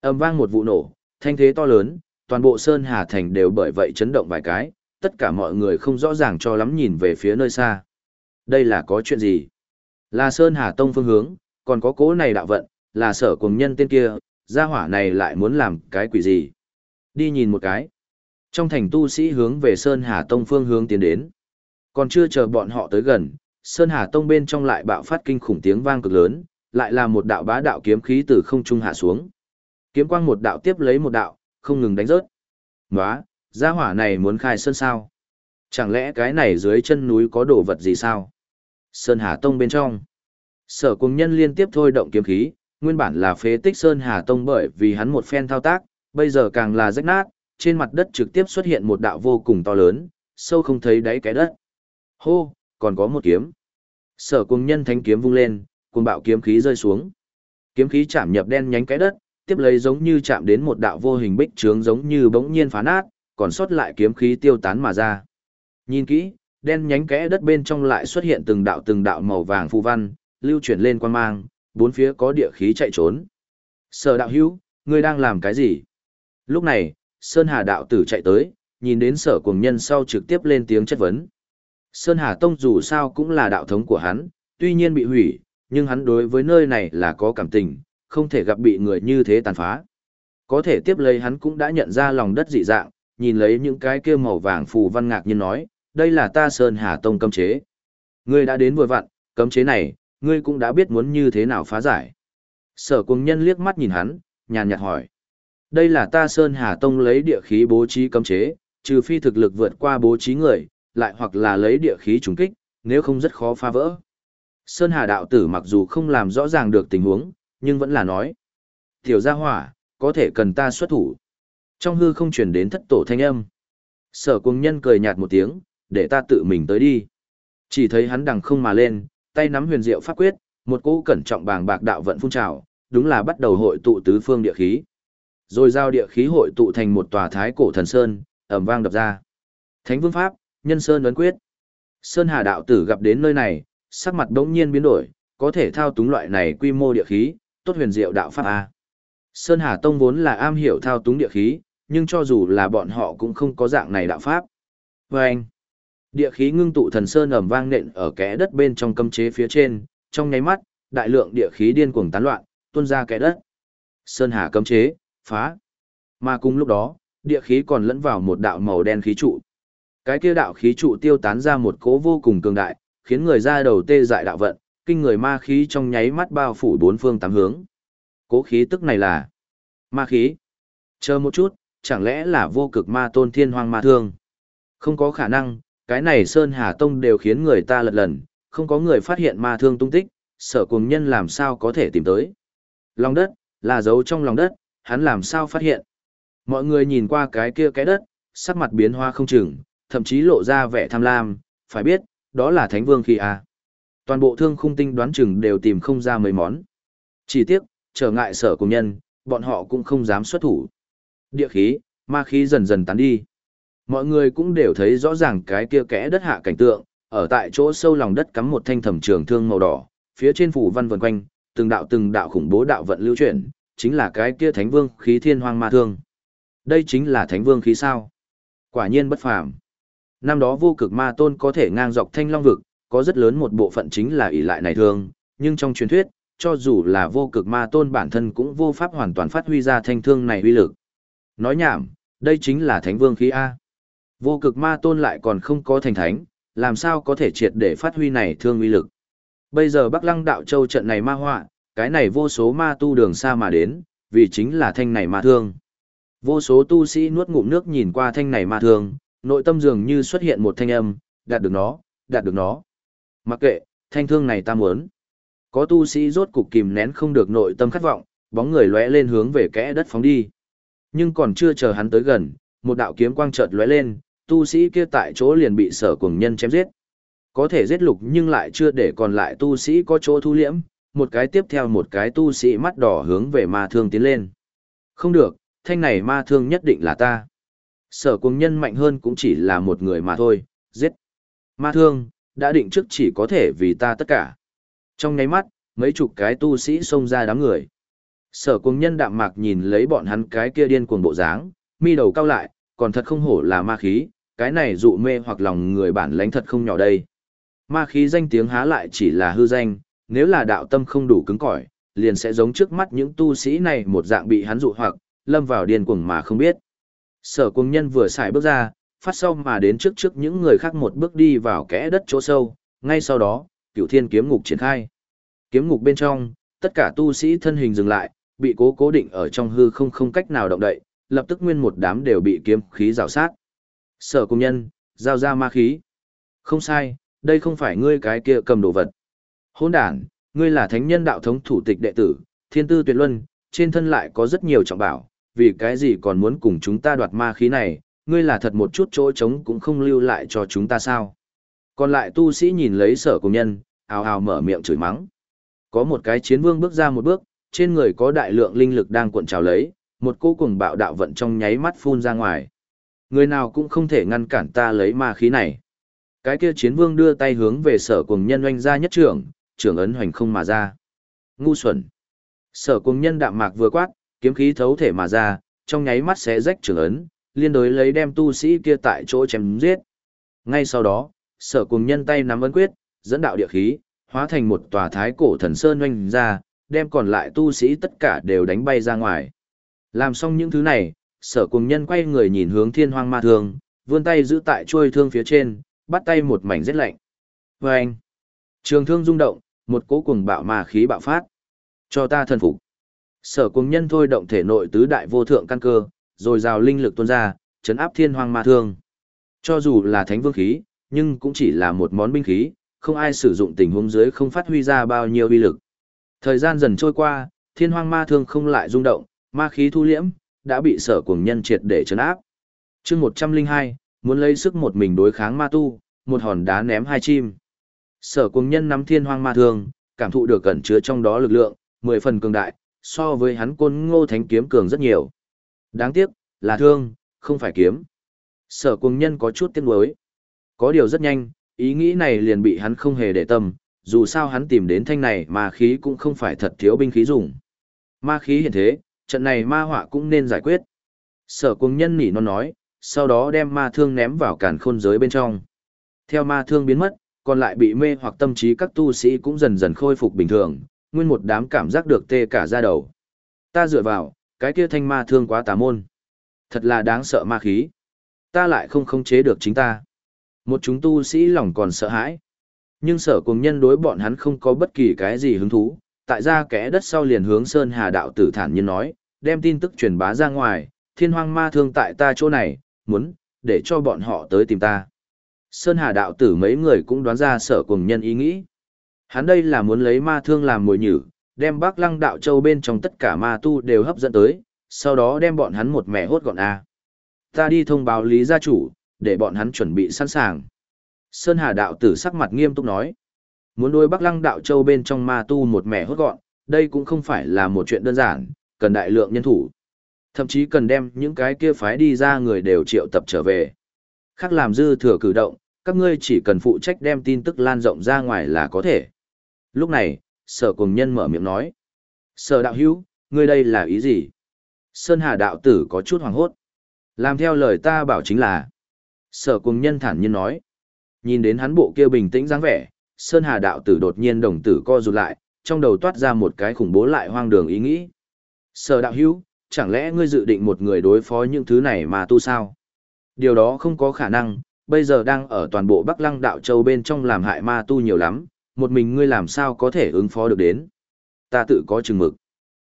Speaker 1: Âm vang một vụ nổ, thanh thế to lớn, toàn bộ Sơn Hà Thành đều bởi vậy chấn động vài cái, tất cả mọi người không rõ ràng cho lắm nhìn về phía nơi xa. Đây là có chuyện gì? Là Sơn Hà Tông phương hướng, còn có cố này đạo vận, là sở cùng nhân tên kia, gia hỏa này lại muốn làm cái quỷ gì? Đi nhìn một cái. Trong thành tu sĩ hướng về Sơn Hà Tông phương hướng tiến đến. Còn chưa chờ bọn họ tới gần, Sơn Hà Tông bên trong lại bạo phát kinh khủng tiếng vang cực lớn, lại là một đạo bá đạo kiếm khí từ không trung hạ xuống. Kiếm quang một đạo tiếp lấy một đạo, không ngừng đánh rớt. Nóa, gia hỏa này muốn khai sơn sao? Chẳng lẽ cái này dưới chân núi có đồ vật gì sao? Sơn Hà Tông bên trong. Sở cùng nhân liên tiếp thôi động kiếm khí, nguyên bản là phế tích Sơn Hà Tông bởi vì hắn một phen thao tác, bây giờ càng là rách nát, trên mặt đất trực tiếp xuất hiện một đạo vô cùng to lớn, sâu không thấy đáy cái đất. Hô, còn có một kiếm. Sở cùng nhân thánh kiếm vung lên, cùng bạo kiếm khí rơi xuống. Kiếm khí chạm nhập đen nhánh cái đất, tiếp lấy giống như chạm đến một đạo vô hình bích trướng giống như bỗng nhiên phá nát, còn sót lại kiếm khí tiêu tán mà ra. Nhìn kỹ, đen nhánh kẽ đất bên trong lại xuất hiện từng đạo từng đạo màu vàng phù văn, lưu chuyển lên quan mang, bốn phía có địa khí chạy trốn. Sở đạo hữu, ngươi đang làm cái gì? Lúc này, Sơn Hà đạo tử chạy tới, nhìn đến sở cuồng nhân sau trực tiếp lên tiếng chất vấn. Sơn Hà Tông dù sao cũng là đạo thống của hắn, tuy nhiên bị hủy, nhưng hắn đối với nơi này là có cảm tình, không thể gặp bị người như thế tàn phá. Có thể tiếp lấy hắn cũng đã nhận ra lòng đất dị dạng, nhìn lấy những cái kia màu vàng phù văn ngạc nhiên nói, đây là ta Sơn Hà Tông cấm chế. Ngươi đã đến vừa vặn, cấm chế này, ngươi cũng đã biết muốn như thế nào phá giải. Sở cùng nhân liếc mắt nhìn hắn, nhàn nhạt hỏi. Đây là ta Sơn Hà Tông lấy địa khí bố trí cấm chế, trừ phi thực lực vượt qua bố trí người, lại hoặc là lấy địa khí trùng kích, nếu không rất khó phá vỡ. Sơn Hà đạo tử mặc dù không làm rõ ràng được tình huống, nhưng vẫn là nói. Tiểu gia hỏa, có thể cần ta xuất thủ. Trong hư không chuyển đến thất tổ thanh âm. Sở cung nhân cười nhạt một tiếng, để ta tự mình tới đi. Chỉ thấy hắn đằng không mà lên, tay nắm huyền diệu pháp quyết, một cỗ cẩn trọng bàng bạc đạo vận phun trào, đúng là bắt đầu hội tụ tứ phương địa khí. Rồi giao địa khí hội tụ thành một tòa thái cổ thần sơn, ầm vang đập ra. Thánh vương pháp, nhân sơn ấn quyết. Sơn Hà đạo tử gặp đến nơi này, sắc mặt đống nhiên biến đổi, có thể thao túng loại này quy mô địa khí, tốt huyền diệu đạo pháp a. Sơn Hà Tông vốn là am hiểu thao túng địa khí, nhưng cho dù là bọn họ cũng không có dạng này đạo pháp. Và anh, địa khí ngưng tụ thần sơn ầm vang nện ở kẽ đất bên trong cấm chế phía trên, trong nháy mắt, đại lượng địa khí điên cuồng tán loạn, tuôn ra kẽ đất. Sơn Hà cấm chế, phá. Mà cùng lúc đó, địa khí còn lẫn vào một đạo màu đen khí trụ. Cái kia đạo khí trụ tiêu tán ra một cỗ vô cùng cường đại, khiến người ra đầu tê dại đạo vận, kinh người ma khí trong nháy mắt bao phủ bốn phương tám hướng. Cố khí tức này là ma khí. Chờ một chút, chẳng lẽ là vô cực ma tôn thiên hoang ma thương? Không có khả năng, cái này Sơn Hà Tông đều khiến người ta lật lần, không có người phát hiện ma thương tung tích, sở cùng nhân làm sao có thể tìm tới. Lòng đất, là dấu trong lòng đất, hắn làm sao phát hiện. Mọi người nhìn qua cái kia cái đất, sắc mặt biến hoa không chừng, thậm chí lộ ra vẻ tham lam, phải biết, đó là thánh vương khi à. Toàn bộ thương khung tinh đoán chừng đều tìm không ra mấy món. Chỉ tiếc, trở ngại sở cùng nhân, bọn họ cũng không dám xuất thủ. Địa khí, ma khí dần dần tán đi. Mọi người cũng đều thấy rõ ràng cái kia kẽ đất hạ cảnh tượng, ở tại chỗ sâu lòng đất cắm một thanh thẩm trường thương màu đỏ, phía trên phủ văn vần quanh, từng đạo từng đạo khủng bố đạo vận lưu chuyển, chính là cái kia thánh vương khí thiên hoang ma thương. Đây chính là thánh vương khí sao? Quả nhiên bất phàm. Năm đó vô cực ma tôn có thể ngang dọc thanh long vực, có rất lớn một bộ phận chính là ỷ lại này thương, nhưng trong truyền thuyết, cho dù là vô cực ma tôn bản thân cũng vô pháp hoàn toàn phát huy ra thanh thương này uy lực. Nói nhảm, đây chính là thánh vương khí A. Vô cực ma tôn lại còn không có thành thánh, làm sao có thể triệt để phát huy này thương uy lực. Bây giờ Bắc Lăng Đạo Châu trận này ma họa, cái này vô số ma tu đường xa mà đến, vì chính là thanh này ma thương. Vô số tu sĩ nuốt ngụm nước nhìn qua thanh này ma thương, nội tâm dường như xuất hiện một thanh âm, đạt được nó, đạt được nó. Mặc kệ, thanh thương này ta muốn. Có tu sĩ rốt cục kìm nén không được nội tâm khát vọng, bóng người lóe lên hướng về kẽ đất phóng đi. Nhưng còn chưa chờ hắn tới gần, một đạo kiếm quang chợt lóe lên, tu sĩ kia tại chỗ liền bị sở cuồng nhân chém giết. Có thể giết lục nhưng lại chưa để còn lại tu sĩ có chỗ thu liễm, một cái tiếp theo một cái tu sĩ mắt đỏ hướng về ma thương tiến lên. Không được, thanh này ma thương nhất định là ta. Sở cuồng nhân mạnh hơn cũng chỉ là một người mà thôi, giết. Ma thương, đã định trước chỉ có thể vì ta tất cả. Trong nháy mắt, mấy chục cái tu sĩ xông ra đám người. Sở cuồng nhân đạm mạc nhìn lấy bọn hắn cái kia điên cuồng bộ dáng, mi đầu cao lại, còn thật không hổ là ma khí, cái này dụ mê hoặc lòng người bản lãnh thật không nhỏ đây. Ma khí danh tiếng há lại chỉ là hư danh, nếu là đạo tâm không đủ cứng cỏi, liền sẽ giống trước mắt những tu sĩ này một dạng bị hắn dụ hoặc, lâm vào điên cuồng mà không biết. Sở cuồng nhân vừa xài bước ra, phát sau mà đến trước trước những người khác một bước đi vào kẽ đất chỗ sâu, ngay sau đó, cửu thiên kiếm ngục triển khai. Kiếm ngục bên trong, tất cả tu sĩ thân hình dừng lại, bị cố cố định ở trong hư không không cách nào động đậy, lập tức nguyên một đám đều bị kiếm khí rào sát. Sở Cung nhân, giao ra ma khí. Không sai, đây không phải ngươi cái kia cầm đồ vật. Hôn Đản, ngươi là thánh nhân đạo thống thủ tịch đệ tử, thiên tư tuyệt luân, trên thân lại có rất nhiều trọng bảo, vì cái gì còn muốn cùng chúng ta đoạt ma khí này, ngươi là thật một chút chỗ trống cũng không lưu lại cho chúng ta sao. Còn lại tu sĩ nhìn lấy sở công nhân, ào ào mở miệng chửi mắng. Có một cái chiến vương bước ra một bước, trên người có đại lượng linh lực đang cuộn trào lấy, một cô cùng bạo đạo vận trong nháy mắt phun ra ngoài. Người nào cũng không thể ngăn cản ta lấy ma khí này. Cái kia chiến vương đưa tay hướng về sở cùng nhân oanh ra nhất trưởng, trưởng ấn hoành không mà ra. Ngu xuẩn. Sở cùng nhân đạm mạc vừa quát, kiếm khí thấu thể mà ra, trong nháy mắt xé rách trưởng ấn, liên đối lấy đem tu sĩ kia tại chỗ chém giết. Ngay sau đó, sở cùng nhân tay nắm ấn quyết, dẫn đạo địa khí, hóa thành một tòa thái cổ thần sơn oanh ra, đem còn lại tu sĩ tất cả đều đánh bay ra ngoài. Làm xong những thứ này, sở cùng nhân quay người nhìn hướng thiên hoang ma thương, vươn tay giữ tại chuôi thương phía trên, bắt tay một mảnh rét lạnh. Và anh, trường thương rung động, một cỗ cuồng bạo ma khí bạo phát. Cho ta thần phục. Sở cùng nhân thôi động thể nội tứ đại vô thượng căn cơ, rồi rào linh lực tuôn ra, chấn áp thiên hoang ma thương. Cho dù là thánh vương khí, nhưng cũng chỉ là một món binh khí, không ai sử dụng tình huống dưới không phát huy ra bao nhiêu uy lực. Thời gian dần trôi qua, thiên hoang ma thương không lại rung động, ma khí thu liễm, đã bị sở cùng nhân triệt để chấn áp. chương 102, muốn lấy sức một mình đối kháng ma tu, một hòn đá ném hai chim. Sở cùng nhân nắm thiên hoang ma thương, cảm thụ được cẩn chứa trong đó lực lượng, mười phần cường đại, so với hắn côn ngô thánh kiếm cường rất nhiều. Đáng tiếc, là thương, không phải kiếm. Sở cuồng nhân có chút tiếc nuối. Có điều rất nhanh, ý nghĩ này liền bị hắn không hề để tâm, dù sao hắn tìm đến thanh này mà khí cũng không phải thật thiếu binh khí dùng. Ma khí hiện thế, trận này ma họa cũng nên giải quyết. Sở cung nhân nỉ nó nói, sau đó đem ma thương ném vào càn khôn giới bên trong. Theo ma thương biến mất, còn lại bị mê hoặc tâm trí các tu sĩ cũng dần dần khôi phục bình thường, nguyên một đám cảm giác được tê cả da đầu. Ta dựa vào, cái kia thanh ma thương quá tà môn. Thật là đáng sợ ma khí. Ta lại không khống chế được chính ta. Một chúng tu sĩ lòng còn sợ hãi. Nhưng sở cùng nhân đối bọn hắn không có bất kỳ cái gì hứng thú, tại ra kẽ đất sau liền hướng Sơn Hà đạo tử thản nhiên nói, đem tin tức truyền bá ra ngoài, thiên hoang ma thương tại ta chỗ này, muốn, để cho bọn họ tới tìm ta. Sơn Hà đạo tử mấy người cũng đoán ra sở cùng nhân ý nghĩ. Hắn đây là muốn lấy ma thương làm mồi nhử, đem bác lăng đạo châu bên trong tất cả ma tu đều hấp dẫn tới, sau đó đem bọn hắn một mẹ hốt gọn a. Ta đi thông báo lý gia chủ, để bọn hắn chuẩn bị sẵn sàng. Sơn Hà đạo tử sắc mặt nghiêm túc nói. Muốn đuôi Bắc Lăng đạo châu bên trong ma tu một mẻ hốt gọn, đây cũng không phải là một chuyện đơn giản, cần đại lượng nhân thủ. Thậm chí cần đem những cái kia phái đi ra người đều triệu tập trở về. Khác làm dư thừa cử động, các ngươi chỉ cần phụ trách đem tin tức lan rộng ra ngoài là có thể. Lúc này, sở cùng nhân mở miệng nói. Sở đạo hữu, ngươi đây là ý gì? Sơn Hà đạo tử có chút hoàng hốt. Làm theo lời ta bảo chính là. Sở cùng nhân thản nhiên nói. Nhìn đến hắn bộ kia bình tĩnh dáng vẻ, Sơn Hà đạo tử đột nhiên đồng tử co rụt lại, trong đầu toát ra một cái khủng bố lại hoang đường ý nghĩ. Sở đạo hữu, chẳng lẽ ngươi dự định một người đối phó những thứ này mà tu sao? Điều đó không có khả năng, bây giờ đang ở toàn bộ Bắc Lăng đạo châu bên trong làm hại ma tu nhiều lắm, một mình ngươi làm sao có thể ứng phó được đến? Ta tự có chừng mực.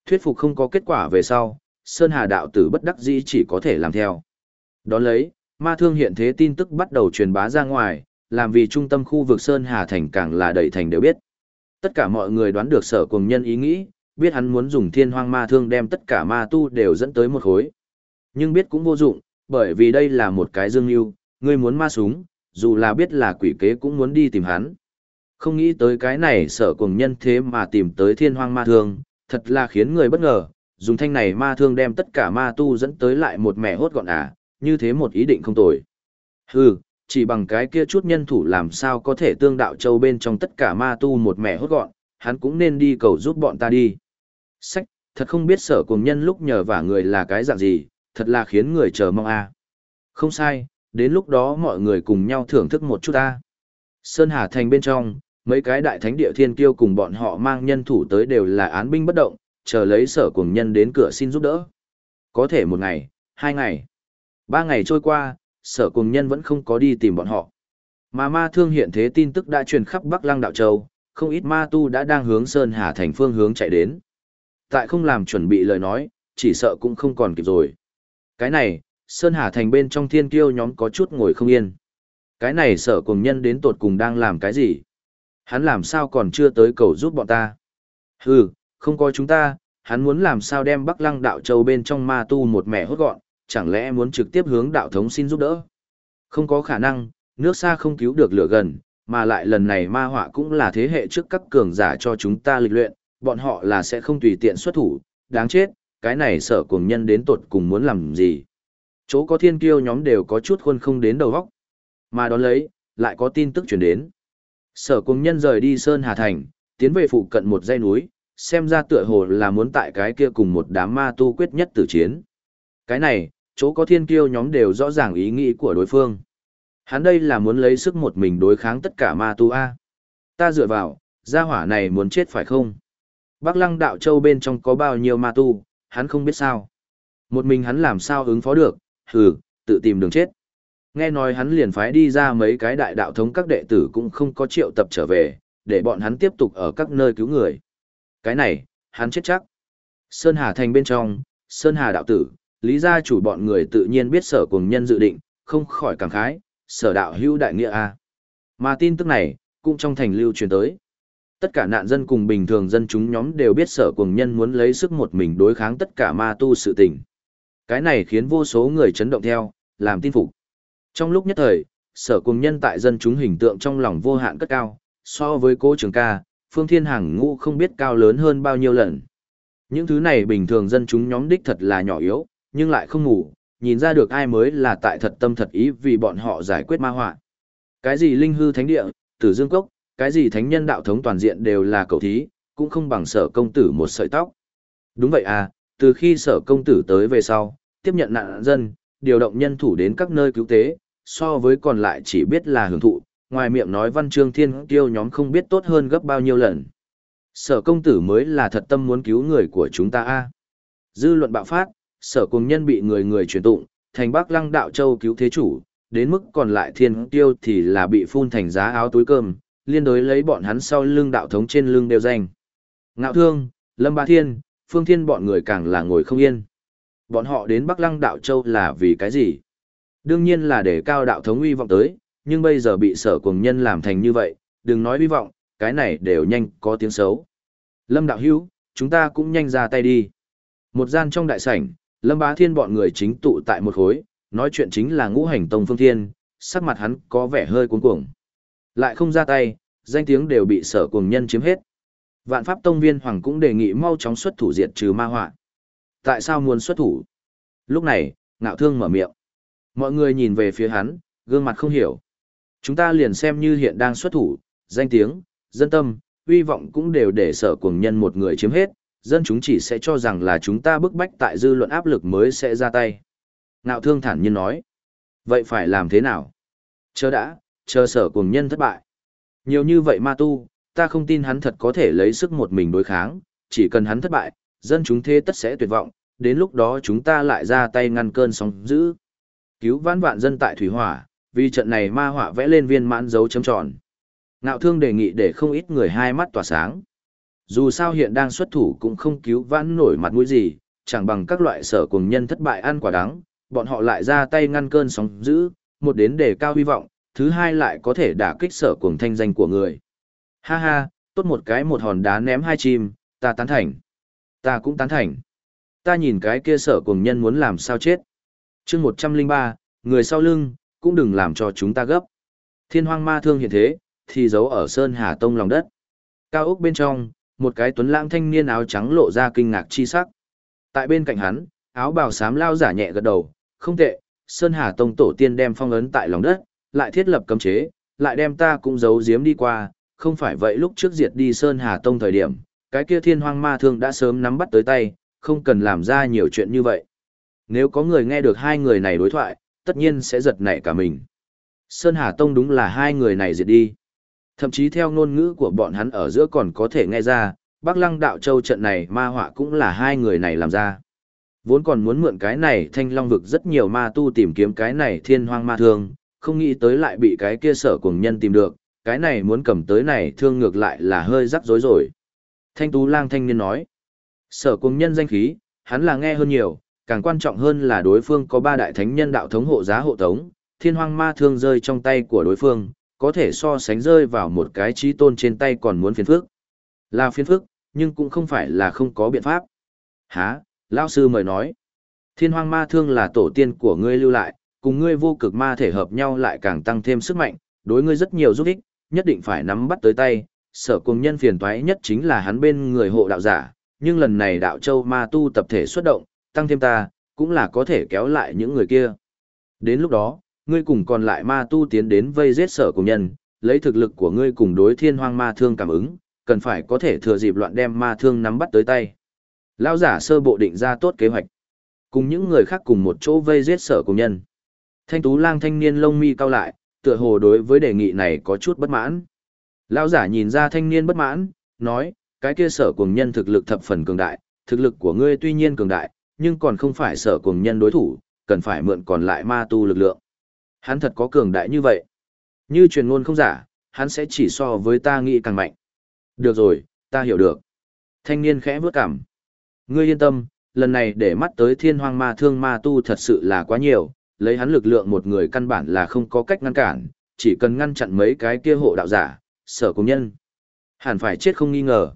Speaker 1: Thuyết phục không có kết quả về sau, Sơn Hà đạo tử bất đắc dĩ chỉ có thể làm theo. Đón lấy, ma thương hiện thế tin tức bắt đầu truyền bá ra ngoài, làm vì trung tâm khu vực Sơn Hà Thành càng là đầy thành đều biết. Tất cả mọi người đoán được sở cùng nhân ý nghĩ, biết hắn muốn dùng thiên hoang ma thương đem tất cả ma tu đều dẫn tới một khối. Nhưng biết cũng vô dụng, bởi vì đây là một cái dương yêu, người muốn ma súng, dù là biết là quỷ kế cũng muốn đi tìm hắn. Không nghĩ tới cái này sở cùng nhân thế mà tìm tới thiên hoang ma thương, thật là khiến người bất ngờ, dùng thanh này ma thương đem tất cả ma tu dẫn tới lại một mẹ hốt gọn à, như thế một ý định không tồi. Hừ, chỉ bằng cái kia chút nhân thủ làm sao có thể tương đạo châu bên trong tất cả ma tu một mẹ hốt gọn, hắn cũng nên đi cầu giúp bọn ta đi. Sách, thật không biết sở cùng nhân lúc nhờ vả người là cái dạng gì, thật là khiến người chờ mong a. Không sai, đến lúc đó mọi người cùng nhau thưởng thức một chút a. Sơn Hà Thành bên trong, mấy cái đại thánh địa thiên kiêu cùng bọn họ mang nhân thủ tới đều là án binh bất động, chờ lấy sở cùng nhân đến cửa xin giúp đỡ. Có thể một ngày, hai ngày, ba ngày trôi qua, sở cùng nhân vẫn không có đi tìm bọn họ. Mà ma thương hiện thế tin tức đã truyền khắp Bắc Lăng Đạo Châu, không ít ma tu đã đang hướng Sơn Hà thành phương hướng chạy đến. Tại không làm chuẩn bị lời nói, chỉ sợ cũng không còn kịp rồi. Cái này, Sơn Hà thành bên trong thiên kiêu nhóm có chút ngồi không yên. Cái này sở cùng nhân đến tột cùng đang làm cái gì? Hắn làm sao còn chưa tới cầu giúp bọn ta? Hừ, không có chúng ta, hắn muốn làm sao đem Bắc Lăng đạo châu bên trong ma tu một mẻ hốt gọn, chẳng lẽ muốn trực tiếp hướng đạo thống xin giúp đỡ? Không có khả năng, nước xa không cứu được lửa gần, mà lại lần này ma họa cũng là thế hệ trước các cường giả cho chúng ta lịch luyện, bọn họ là sẽ không tùy tiện xuất thủ, đáng chết, cái này sợ cuồng nhân đến tột cùng muốn làm gì. Chỗ có thiên kiêu nhóm đều có chút khuôn không đến đầu góc, mà đón lấy, lại có tin tức chuyển đến. Sở cùng nhân rời đi Sơn Hà Thành, tiến về phụ cận một dãy núi, xem ra tựa hồ là muốn tại cái kia cùng một đám ma tu quyết nhất tử chiến. Cái này, chỗ có thiên kiêu nhóm đều rõ ràng ý nghĩ của đối phương. Hắn đây là muốn lấy sức một mình đối kháng tất cả ma tu A. Ta dựa vào, gia hỏa này muốn chết phải không? Bắc lăng đạo châu bên trong có bao nhiêu ma tu, hắn không biết sao. Một mình hắn làm sao ứng phó được, hừ, tự tìm đường chết. Nghe nói hắn liền phái đi ra mấy cái đại đạo thống các đệ tử cũng không có triệu tập trở về, để bọn hắn tiếp tục ở các nơi cứu người. Cái này, hắn chết chắc. Sơn Hà thành bên trong, Sơn Hà đạo tử, lý gia chủ bọn người tự nhiên biết sở cùng nhân dự định, không khỏi cảm khái, sở đạo hữu đại nghĩa a. Mà tin tức này, cũng trong thành lưu truyền tới. Tất cả nạn dân cùng bình thường dân chúng nhóm đều biết sở cùng nhân muốn lấy sức một mình đối kháng tất cả ma tu sự tình. Cái này khiến vô số người chấn động theo, làm tin phục. Trong lúc nhất thời, sở cùng nhân tại dân chúng hình tượng trong lòng vô hạn cất cao, so với cố trường ca, phương thiên hàng ngũ không biết cao lớn hơn bao nhiêu lần. Những thứ này bình thường dân chúng nhóm đích thật là nhỏ yếu, nhưng lại không ngủ, nhìn ra được ai mới là tại thật tâm thật ý vì bọn họ giải quyết ma họa. Cái gì linh hư thánh địa, tử dương cốc, cái gì thánh nhân đạo thống toàn diện đều là cầu thí, cũng không bằng sở công tử một sợi tóc. Đúng vậy à, từ khi sở công tử tới về sau, tiếp nhận nạn dân, điều động nhân thủ đến các nơi cứu tế, so với còn lại chỉ biết là hưởng thụ, ngoài miệng nói văn chương thiên tiêu nhóm không biết tốt hơn gấp bao nhiêu lần. Sở công tử mới là thật tâm muốn cứu người của chúng ta a. Dư luận bạo phát, sở cùng nhân bị người người truyền tụng, thành Bắc Lăng Đạo Châu cứu thế chủ, đến mức còn lại thiên tiêu thì là bị phun thành giá áo túi cơm, liên đối lấy bọn hắn sau lưng đạo thống trên lưng đều danh. Ngạo Thương, Lâm Ba Thiên, Phương Thiên bọn người càng là ngồi không yên. Bọn họ đến Bắc Lăng Đạo Châu là vì cái gì? Đương nhiên là để cao đạo thống uy vọng tới, nhưng bây giờ bị sở cùng nhân làm thành như vậy, đừng nói uy vọng, cái này đều nhanh có tiếng xấu. Lâm Đạo Hữu chúng ta cũng nhanh ra tay đi. Một gian trong đại sảnh, Lâm Bá Thiên bọn người chính tụ tại một khối, nói chuyện chính là ngũ hành tông phương thiên, sắc mặt hắn có vẻ hơi cuống cuồng. Lại không ra tay, danh tiếng đều bị sở cuồng nhân chiếm hết. Vạn Pháp Tông viên Hoàng cũng đề nghị mau chóng xuất thủ diệt trừ ma họa. Tại sao muốn xuất thủ? Lúc này, ngạo thương mở miệng. Mọi người nhìn về phía hắn, gương mặt không hiểu. Chúng ta liền xem như hiện đang xuất thủ, danh tiếng, dân tâm, uy vọng cũng đều để sở cuồng nhân một người chiếm hết, dân chúng chỉ sẽ cho rằng là chúng ta bức bách tại dư luận áp lực mới sẽ ra tay. Ngạo thương thản nhiên nói. Vậy phải làm thế nào? Chờ đã, chờ sở cuồng nhân thất bại. Nhiều như vậy ma tu, ta không tin hắn thật có thể lấy sức một mình đối kháng, chỉ cần hắn thất bại, dân chúng thế tất sẽ tuyệt vọng, đến lúc đó chúng ta lại ra tay ngăn cơn sóng dữ. Cứu vãn vạn dân tại thủy hỏa, vì trận này ma họa vẽ lên viên mãn dấu chấm tròn. Ngạo thương đề nghị để không ít người hai mắt tỏa sáng. Dù sao hiện đang xuất thủ cũng không cứu vãn nổi mặt mũi gì, chẳng bằng các loại sở cùng nhân thất bại ăn quả đắng, bọn họ lại ra tay ngăn cơn sóng dữ, một đến đề cao hy vọng, thứ hai lại có thể đả kích sở cùng thanh danh của người. Ha ha, tốt một cái một hòn đá ném hai chim, ta tán thành. Ta cũng tán thành. Ta nhìn cái kia sở cùng nhân muốn làm sao chết chương 103, người sau lưng, cũng đừng làm cho chúng ta gấp. Thiên hoang ma thương hiện thế, thì giấu ở Sơn Hà Tông lòng đất. Cao ốc bên trong, một cái tuấn lãng thanh niên áo trắng lộ ra kinh ngạc chi sắc. Tại bên cạnh hắn, áo bào xám lao giả nhẹ gật đầu, không tệ, Sơn Hà Tông tổ tiên đem phong ấn tại lòng đất, lại thiết lập cấm chế, lại đem ta cũng giấu giếm đi qua, không phải vậy lúc trước diệt đi Sơn Hà Tông thời điểm, cái kia thiên hoang ma thương đã sớm nắm bắt tới tay, không cần làm ra nhiều chuyện như vậy. Nếu có người nghe được hai người này đối thoại, tất nhiên sẽ giật nảy cả mình. Sơn Hà Tông đúng là hai người này diệt đi. Thậm chí theo ngôn ngữ của bọn hắn ở giữa còn có thể nghe ra, Bắc Lăng Đạo Châu trận này ma họa cũng là hai người này làm ra. Vốn còn muốn mượn cái này thanh long vực rất nhiều ma tu tìm kiếm cái này thiên hoang ma thương, không nghĩ tới lại bị cái kia sở cùng nhân tìm được, cái này muốn cầm tới này thương ngược lại là hơi rắc rối rồi. Thanh tú lang thanh niên nói, sở cùng nhân danh khí, hắn là nghe hơn nhiều, càng quan trọng hơn là đối phương có ba đại thánh nhân đạo thống hộ giá hộ tống, thiên hoang ma thương rơi trong tay của đối phương, có thể so sánh rơi vào một cái trí tôn trên tay còn muốn phiền phức. Là phiền phức, nhưng cũng không phải là không có biện pháp. Hả, Lão sư mời nói. Thiên hoang ma thương là tổ tiên của ngươi lưu lại, cùng ngươi vô cực ma thể hợp nhau lại càng tăng thêm sức mạnh, đối ngươi rất nhiều giúp ích, nhất định phải nắm bắt tới tay. Sở cùng nhân phiền toái nhất chính là hắn bên người hộ đạo giả, nhưng lần này đạo châu ma tu tập thể xuất động, tăng thêm ta, cũng là có thể kéo lại những người kia. Đến lúc đó, ngươi cùng còn lại ma tu tiến đến vây giết sở cùng nhân, lấy thực lực của ngươi cùng đối thiên hoang ma thương cảm ứng, cần phải có thể thừa dịp loạn đem ma thương nắm bắt tới tay. Lão giả sơ bộ định ra tốt kế hoạch, cùng những người khác cùng một chỗ vây giết sở cùng nhân. Thanh tú lang thanh niên lông mi cao lại, tựa hồ đối với đề nghị này có chút bất mãn. Lão giả nhìn ra thanh niên bất mãn, nói, cái kia sở cùng nhân thực lực thập phần cường đại, thực lực của ngươi tuy nhiên cường đại, nhưng còn không phải sở cùng nhân đối thủ, cần phải mượn còn lại ma tu lực lượng. Hắn thật có cường đại như vậy. Như truyền ngôn không giả, hắn sẽ chỉ so với ta nghĩ càng mạnh. Được rồi, ta hiểu được. Thanh niên khẽ vướt cảm. Ngươi yên tâm, lần này để mắt tới thiên hoang ma thương ma tu thật sự là quá nhiều, lấy hắn lực lượng một người căn bản là không có cách ngăn cản, chỉ cần ngăn chặn mấy cái kia hộ đạo giả, sở công nhân. Hẳn phải chết không nghi ngờ.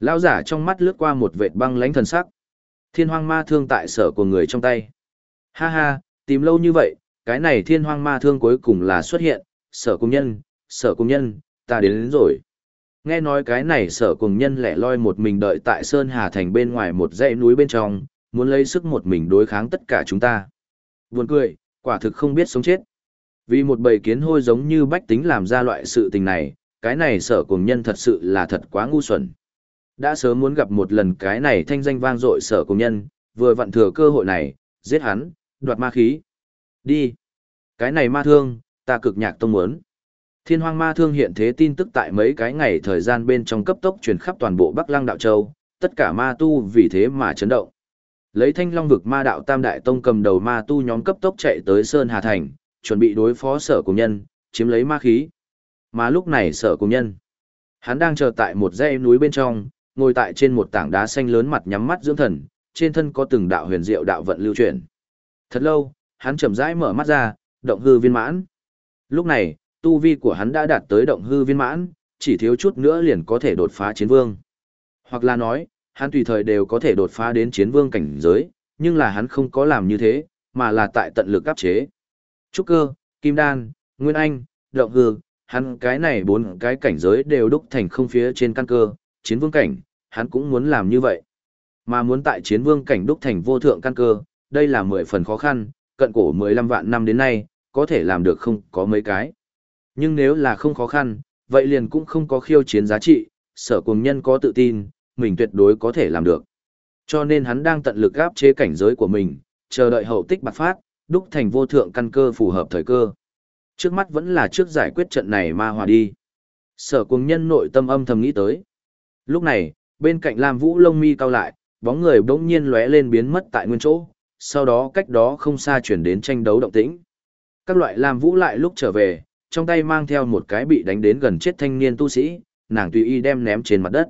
Speaker 1: Lão giả trong mắt lướt qua một vệt băng lãnh thần sắc. Thiên hoang ma thương tại sở của người trong tay. Ha ha, tìm lâu như vậy, cái này thiên hoang ma thương cuối cùng là xuất hiện, sở công nhân, sở công nhân, ta đến, đến rồi. Nghe nói cái này sở cùng nhân lẻ loi một mình đợi tại Sơn Hà Thành bên ngoài một dãy núi bên trong, muốn lấy sức một mình đối kháng tất cả chúng ta. Buồn cười, quả thực không biết sống chết. Vì một bầy kiến hôi giống như bách tính làm ra loại sự tình này, cái này sở cùng nhân thật sự là thật quá ngu xuẩn. Đã sớm muốn gặp một lần cái này thanh danh vang dội sở công nhân, vừa vặn thừa cơ hội này, giết hắn, đoạt ma khí. Đi. Cái này ma thương, ta cực nhạc tông muốn. Thiên hoang ma thương hiện thế tin tức tại mấy cái ngày thời gian bên trong cấp tốc truyền khắp toàn bộ Bắc Lăng Đạo Châu, tất cả ma tu vì thế mà chấn động. Lấy thanh long vực ma đạo tam đại tông cầm đầu ma tu nhóm cấp tốc chạy tới Sơn Hà Thành, chuẩn bị đối phó sở cùng nhân, chiếm lấy ma khí. Mà lúc này sở cùng nhân, hắn đang chờ tại một dãy núi bên trong, ngồi tại trên một tảng đá xanh lớn mặt nhắm mắt dưỡng thần, trên thân có từng đạo huyền diệu đạo vận lưu chuyển. Thật lâu, hắn chậm rãi mở mắt ra, động hư viên mãn. Lúc này, tu vi của hắn đã đạt tới động hư viên mãn, chỉ thiếu chút nữa liền có thể đột phá chiến vương. Hoặc là nói, hắn tùy thời đều có thể đột phá đến chiến vương cảnh giới, nhưng là hắn không có làm như thế, mà là tại tận lực áp chế. Trúc cơ, kim đan, nguyên anh, động hư, hắn cái này bốn cái cảnh giới đều đúc thành không phía trên căn cơ, chiến vương cảnh, hắn cũng muốn làm như vậy. Mà muốn tại chiến vương cảnh đúc thành vô thượng căn cơ, đây là mười phần khó khăn, cận cổ 15 vạn năm đến nay, có thể làm được không có mấy cái. Nhưng nếu là không khó khăn, vậy liền cũng không có khiêu chiến giá trị, sở cùng nhân có tự tin, mình tuyệt đối có thể làm được. Cho nên hắn đang tận lực áp chế cảnh giới của mình, chờ đợi hậu tích bạc phát, đúc thành vô thượng căn cơ phù hợp thời cơ. Trước mắt vẫn là trước giải quyết trận này ma hòa đi. Sở cùng nhân nội tâm âm thầm nghĩ tới. Lúc này, bên cạnh Lam Vũ lông mi cao lại, bóng người bỗng nhiên lóe lên biến mất tại nguyên chỗ, sau đó cách đó không xa chuyển đến tranh đấu động tĩnh. Các loại Lam Vũ lại lúc trở về, trong tay mang theo một cái bị đánh đến gần chết thanh niên tu sĩ, nàng tùy y đem ném trên mặt đất.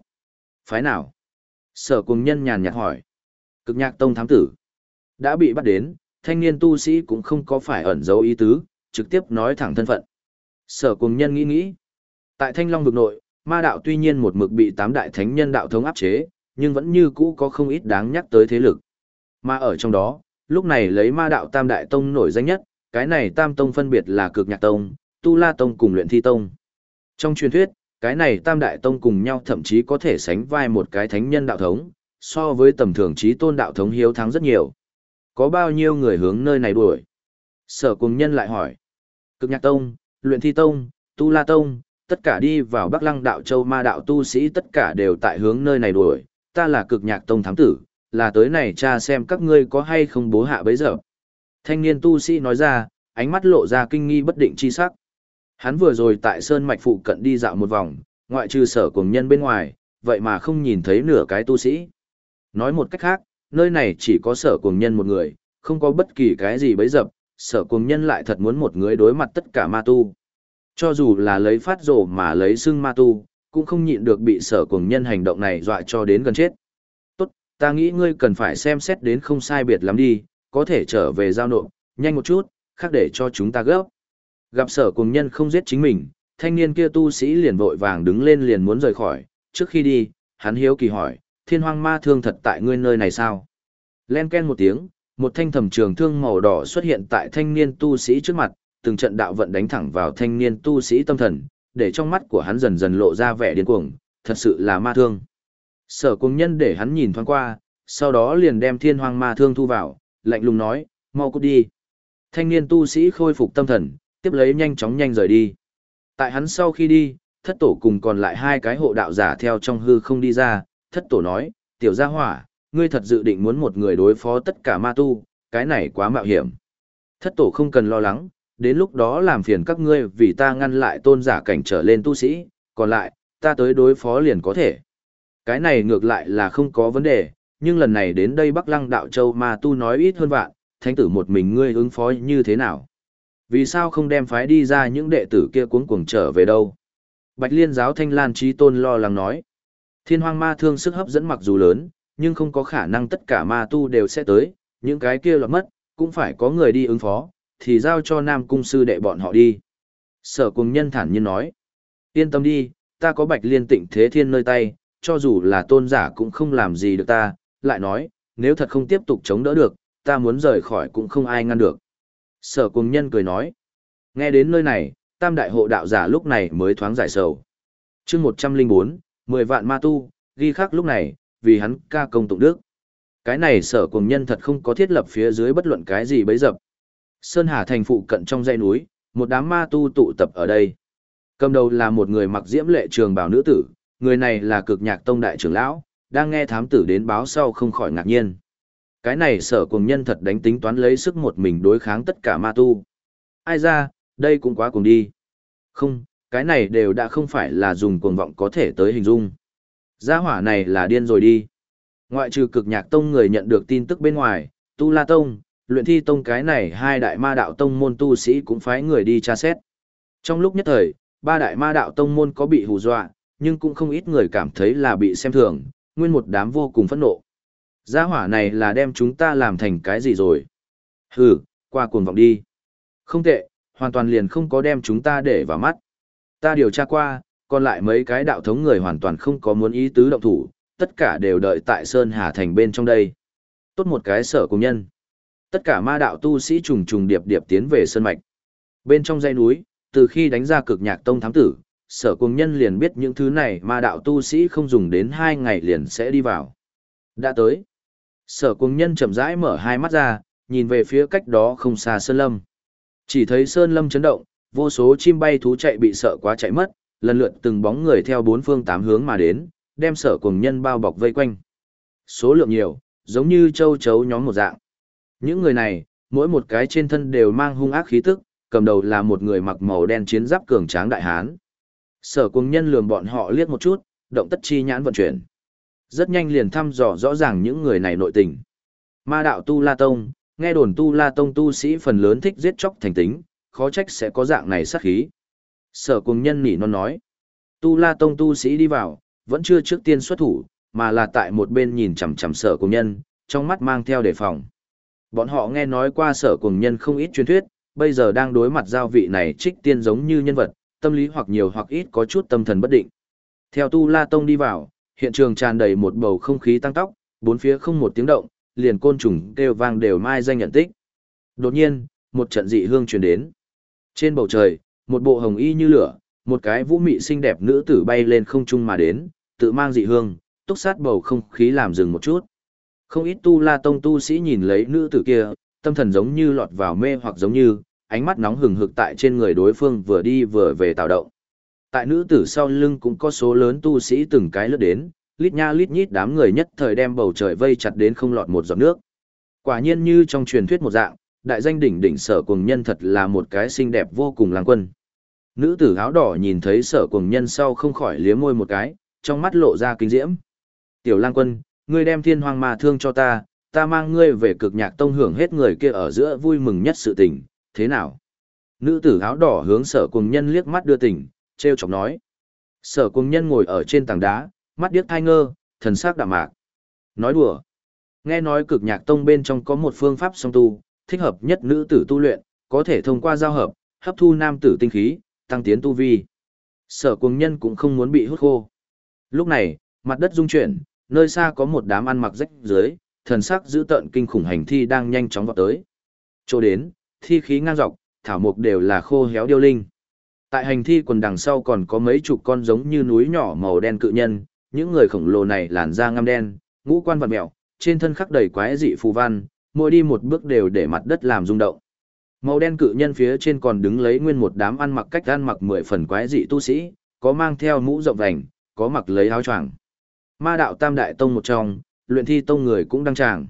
Speaker 1: Phái nào? Sở cùng nhân nhàn nhạt hỏi. Cực nhạc tông thám tử. Đã bị bắt đến, thanh niên tu sĩ cũng không có phải ẩn giấu ý tứ, trực tiếp nói thẳng thân phận. Sở cùng nhân nghĩ nghĩ. Tại thanh long vực nội, ma đạo tuy nhiên một mực bị tám đại thánh nhân đạo thống áp chế, nhưng vẫn như cũ có không ít đáng nhắc tới thế lực. Mà ở trong đó, lúc này lấy ma đạo tam đại tông nổi danh nhất, cái này tam tông phân biệt là cực nhạc tông, tu la tông cùng luyện thi tông. Trong truyền thuyết, cái này tam đại tông cùng nhau thậm chí có thể sánh vai một cái thánh nhân đạo thống, so với tầm thường trí tôn đạo thống hiếu thắng rất nhiều. Có bao nhiêu người hướng nơi này đuổi? Sở cùng nhân lại hỏi. Cực nhạc tông, luyện thi tông, tu la tông, tất cả đi vào Bắc Lăng đạo châu ma đạo tu sĩ tất cả đều tại hướng nơi này đuổi, ta là cực nhạc tông thám tử, là tới này cha xem các ngươi có hay không bố hạ bấy giờ. Thanh niên tu sĩ nói ra, ánh mắt lộ ra kinh nghi bất định chi sắc. Hắn vừa rồi tại Sơn Mạch Phụ cận đi dạo một vòng, ngoại trừ sở cùng nhân bên ngoài, vậy mà không nhìn thấy nửa cái tu sĩ. Nói một cách khác, nơi này chỉ có sở cùng nhân một người, không có bất kỳ cái gì bấy dập, sở cùng nhân lại thật muốn một người đối mặt tất cả ma tu. Cho dù là lấy phát rổ mà lấy xưng ma tu, cũng không nhịn được bị sở cùng nhân hành động này dọa cho đến gần chết. Tốt, ta nghĩ ngươi cần phải xem xét đến không sai biệt lắm đi, có thể trở về giao nộp, nhanh một chút, khác để cho chúng ta gấp. Gặp sở cùng nhân không giết chính mình, thanh niên kia tu sĩ liền vội vàng đứng lên liền muốn rời khỏi, trước khi đi, hắn hiếu kỳ hỏi, thiên hoang ma thương thật tại ngươi nơi này sao? Len ken một tiếng, một thanh thầm trường thương màu đỏ xuất hiện tại thanh niên tu sĩ trước mặt, từng trận đạo vận đánh thẳng vào thanh niên tu sĩ tâm thần, để trong mắt của hắn dần dần lộ ra vẻ điên cuồng, thật sự là ma thương. Sở cung nhân để hắn nhìn thoáng qua, sau đó liền đem thiên hoang ma thương thu vào, lạnh lùng nói, mau cút đi. Thanh niên tu sĩ khôi phục tâm thần, tiếp lấy nhanh chóng nhanh rời đi. Tại hắn sau khi đi, thất tổ cùng còn lại hai cái hộ đạo giả theo trong hư không đi ra, thất tổ nói, tiểu gia hỏa, ngươi thật dự định muốn một người đối phó tất cả ma tu, cái này quá mạo hiểm. Thất tổ không cần lo lắng, đến lúc đó làm phiền các ngươi vì ta ngăn lại tôn giả cảnh trở lên tu sĩ, còn lại, ta tới đối phó liền có thể. Cái này ngược lại là không có vấn đề, nhưng lần này đến đây Bắc Lăng Đạo Châu mà tu nói ít hơn vạn, thánh tử một mình ngươi ứng phó như thế nào? Vì sao không đem phái đi ra những đệ tử kia cuống cuồng trở về đâu? Bạch Liên giáo Thanh Lan Trí Tôn lo lắng nói. Thiên hoang ma thương sức hấp dẫn mặc dù lớn, nhưng không có khả năng tất cả ma tu đều sẽ tới, những cái kia lọt mất, cũng phải có người đi ứng phó, thì giao cho Nam Cung sư đệ bọn họ đi. Sở cùng nhân thản nhiên nói. Yên tâm đi, ta có Bạch Liên tịnh thế thiên nơi tay, cho dù là tôn giả cũng không làm gì được ta, lại nói, nếu thật không tiếp tục chống đỡ được, ta muốn rời khỏi cũng không ai ngăn được. Sở cùng nhân cười nói. Nghe đến nơi này, tam đại hộ đạo giả lúc này mới thoáng giải sầu. chương 104, 10 vạn ma tu, ghi khắc lúc này, vì hắn ca công tụng đức. Cái này sở cùng nhân thật không có thiết lập phía dưới bất luận cái gì bấy dập. Sơn Hà thành phụ cận trong dãy núi, một đám ma tu tụ tập ở đây. Cầm đầu là một người mặc diễm lệ trường bào nữ tử, người này là cực nhạc tông đại trưởng lão, đang nghe thám tử đến báo sau không khỏi ngạc nhiên. Cái này sở cùng nhân thật đánh tính toán lấy sức một mình đối kháng tất cả ma tu. Ai ra, đây cũng quá cùng đi. Không, cái này đều đã không phải là dùng cuồng vọng có thể tới hình dung. Gia hỏa này là điên rồi đi. Ngoại trừ cực nhạc tông người nhận được tin tức bên ngoài, Tu La Tông, luyện thi tông cái này hai đại ma đạo tông môn tu sĩ cũng phái người đi tra xét. Trong lúc nhất thời, ba đại ma đạo tông môn có bị hù dọa, nhưng cũng không ít người cảm thấy là bị xem thường, nguyên một đám vô cùng phẫn nộ. Gia hỏa này là đem chúng ta làm thành cái gì rồi? Hừ, qua cuồng vọng đi. Không tệ, hoàn toàn liền không có đem chúng ta để vào mắt. Ta điều tra qua, còn lại mấy cái đạo thống người hoàn toàn không có muốn ý tứ động thủ, tất cả đều đợi tại Sơn Hà Thành bên trong đây. Tốt một cái sở cùng nhân. Tất cả ma đạo tu sĩ trùng trùng điệp điệp tiến về Sơn Mạch. Bên trong dãy núi, từ khi đánh ra cực nhạc tông thám tử, sở cùng nhân liền biết những thứ này ma đạo tu sĩ không dùng đến hai ngày liền sẽ đi vào. Đã tới. Sở cùng nhân chậm rãi mở hai mắt ra, nhìn về phía cách đó không xa Sơn Lâm. Chỉ thấy Sơn Lâm chấn động, vô số chim bay thú chạy bị sợ quá chạy mất, lần lượt từng bóng người theo bốn phương tám hướng mà đến, đem sở cùng nhân bao bọc vây quanh. Số lượng nhiều, giống như châu chấu nhóm một dạng. Những người này, mỗi một cái trên thân đều mang hung ác khí tức, cầm đầu là một người mặc màu đen chiến giáp cường tráng đại hán. Sở cùng nhân lườm bọn họ liếc một chút, động tất chi nhãn vận chuyển. Rất nhanh liền thăm dò rõ ràng những người này nội tình. Ma đạo Tu La Tông, nghe đồn Tu La Tông tu sĩ phần lớn thích giết chóc thành tính, khó trách sẽ có dạng này sát khí. Sở cùng nhân nỉ non nói. Tu La Tông tu sĩ đi vào, vẫn chưa trước tiên xuất thủ, mà là tại một bên nhìn chằm chằm sở cùng nhân, trong mắt mang theo đề phòng. Bọn họ nghe nói qua sở cùng nhân không ít truyền thuyết, bây giờ đang đối mặt giao vị này trích tiên giống như nhân vật, tâm lý hoặc nhiều hoặc ít có chút tâm thần bất định. Theo Tu La Tông đi vào, hiện trường tràn đầy một bầu không khí tăng tóc, bốn phía không một tiếng động, liền côn trùng kêu vang đều mai danh nhận tích. Đột nhiên, một trận dị hương truyền đến. Trên bầu trời, một bộ hồng y như lửa, một cái vũ mị xinh đẹp nữ tử bay lên không trung mà đến, tự mang dị hương, túc sát bầu không khí làm dừng một chút. Không ít tu la tông tu sĩ nhìn lấy nữ tử kia, tâm thần giống như lọt vào mê hoặc giống như, ánh mắt nóng hừng hực tại trên người đối phương vừa đi vừa về tạo động. Tại nữ tử sau lưng cũng có số lớn tu sĩ từng cái lướt đến, lít nha lít nhít đám người nhất thời đem bầu trời vây chặt đến không lọt một giọt nước. Quả nhiên như trong truyền thuyết một dạng, đại danh đỉnh đỉnh sở cùng nhân thật là một cái xinh đẹp vô cùng lang quân. Nữ tử áo đỏ nhìn thấy sở cùng nhân sau không khỏi liếm môi một cái, trong mắt lộ ra kinh diễm. Tiểu lang quân, ngươi đem thiên hoàng ma thương cho ta, ta mang ngươi về cực nhạc tông hưởng hết người kia ở giữa vui mừng nhất sự tình, thế nào? Nữ tử áo đỏ hướng sở cùng nhân liếc mắt đưa tình, treo chọc nói. Sở cùng nhân ngồi ở trên tảng đá, mắt điếc thai ngơ, thần sắc đạm mạc. Nói đùa. Nghe nói cực nhạc tông bên trong có một phương pháp song tu, thích hợp nhất nữ tử tu luyện, có thể thông qua giao hợp, hấp thu nam tử tinh khí, tăng tiến tu vi. Sở cùng nhân cũng không muốn bị hút khô. Lúc này, mặt đất rung chuyển, nơi xa có một đám ăn mặc rách dưới, thần sắc giữ tợn kinh khủng hành thi đang nhanh chóng vọt tới. Chỗ đến, thi khí ngang dọc, thảo mục đều là khô héo điêu linh. Tại hành thi quần đằng sau còn có mấy chục con giống như núi nhỏ màu đen cự nhân, những người khổng lồ này làn da ngăm đen, ngũ quan vật mèo, trên thân khắc đầy quái dị phù văn, mỗi đi một bước đều để mặt đất làm rung động. Màu đen cự nhân phía trên còn đứng lấy nguyên một đám ăn mặc cách ăn mặc mười phần quái dị tu sĩ, có mang theo mũ rộng vành, có mặc lấy áo choàng. Ma đạo Tam Đại Tông một trong, luyện thi tông người cũng đăng tràng.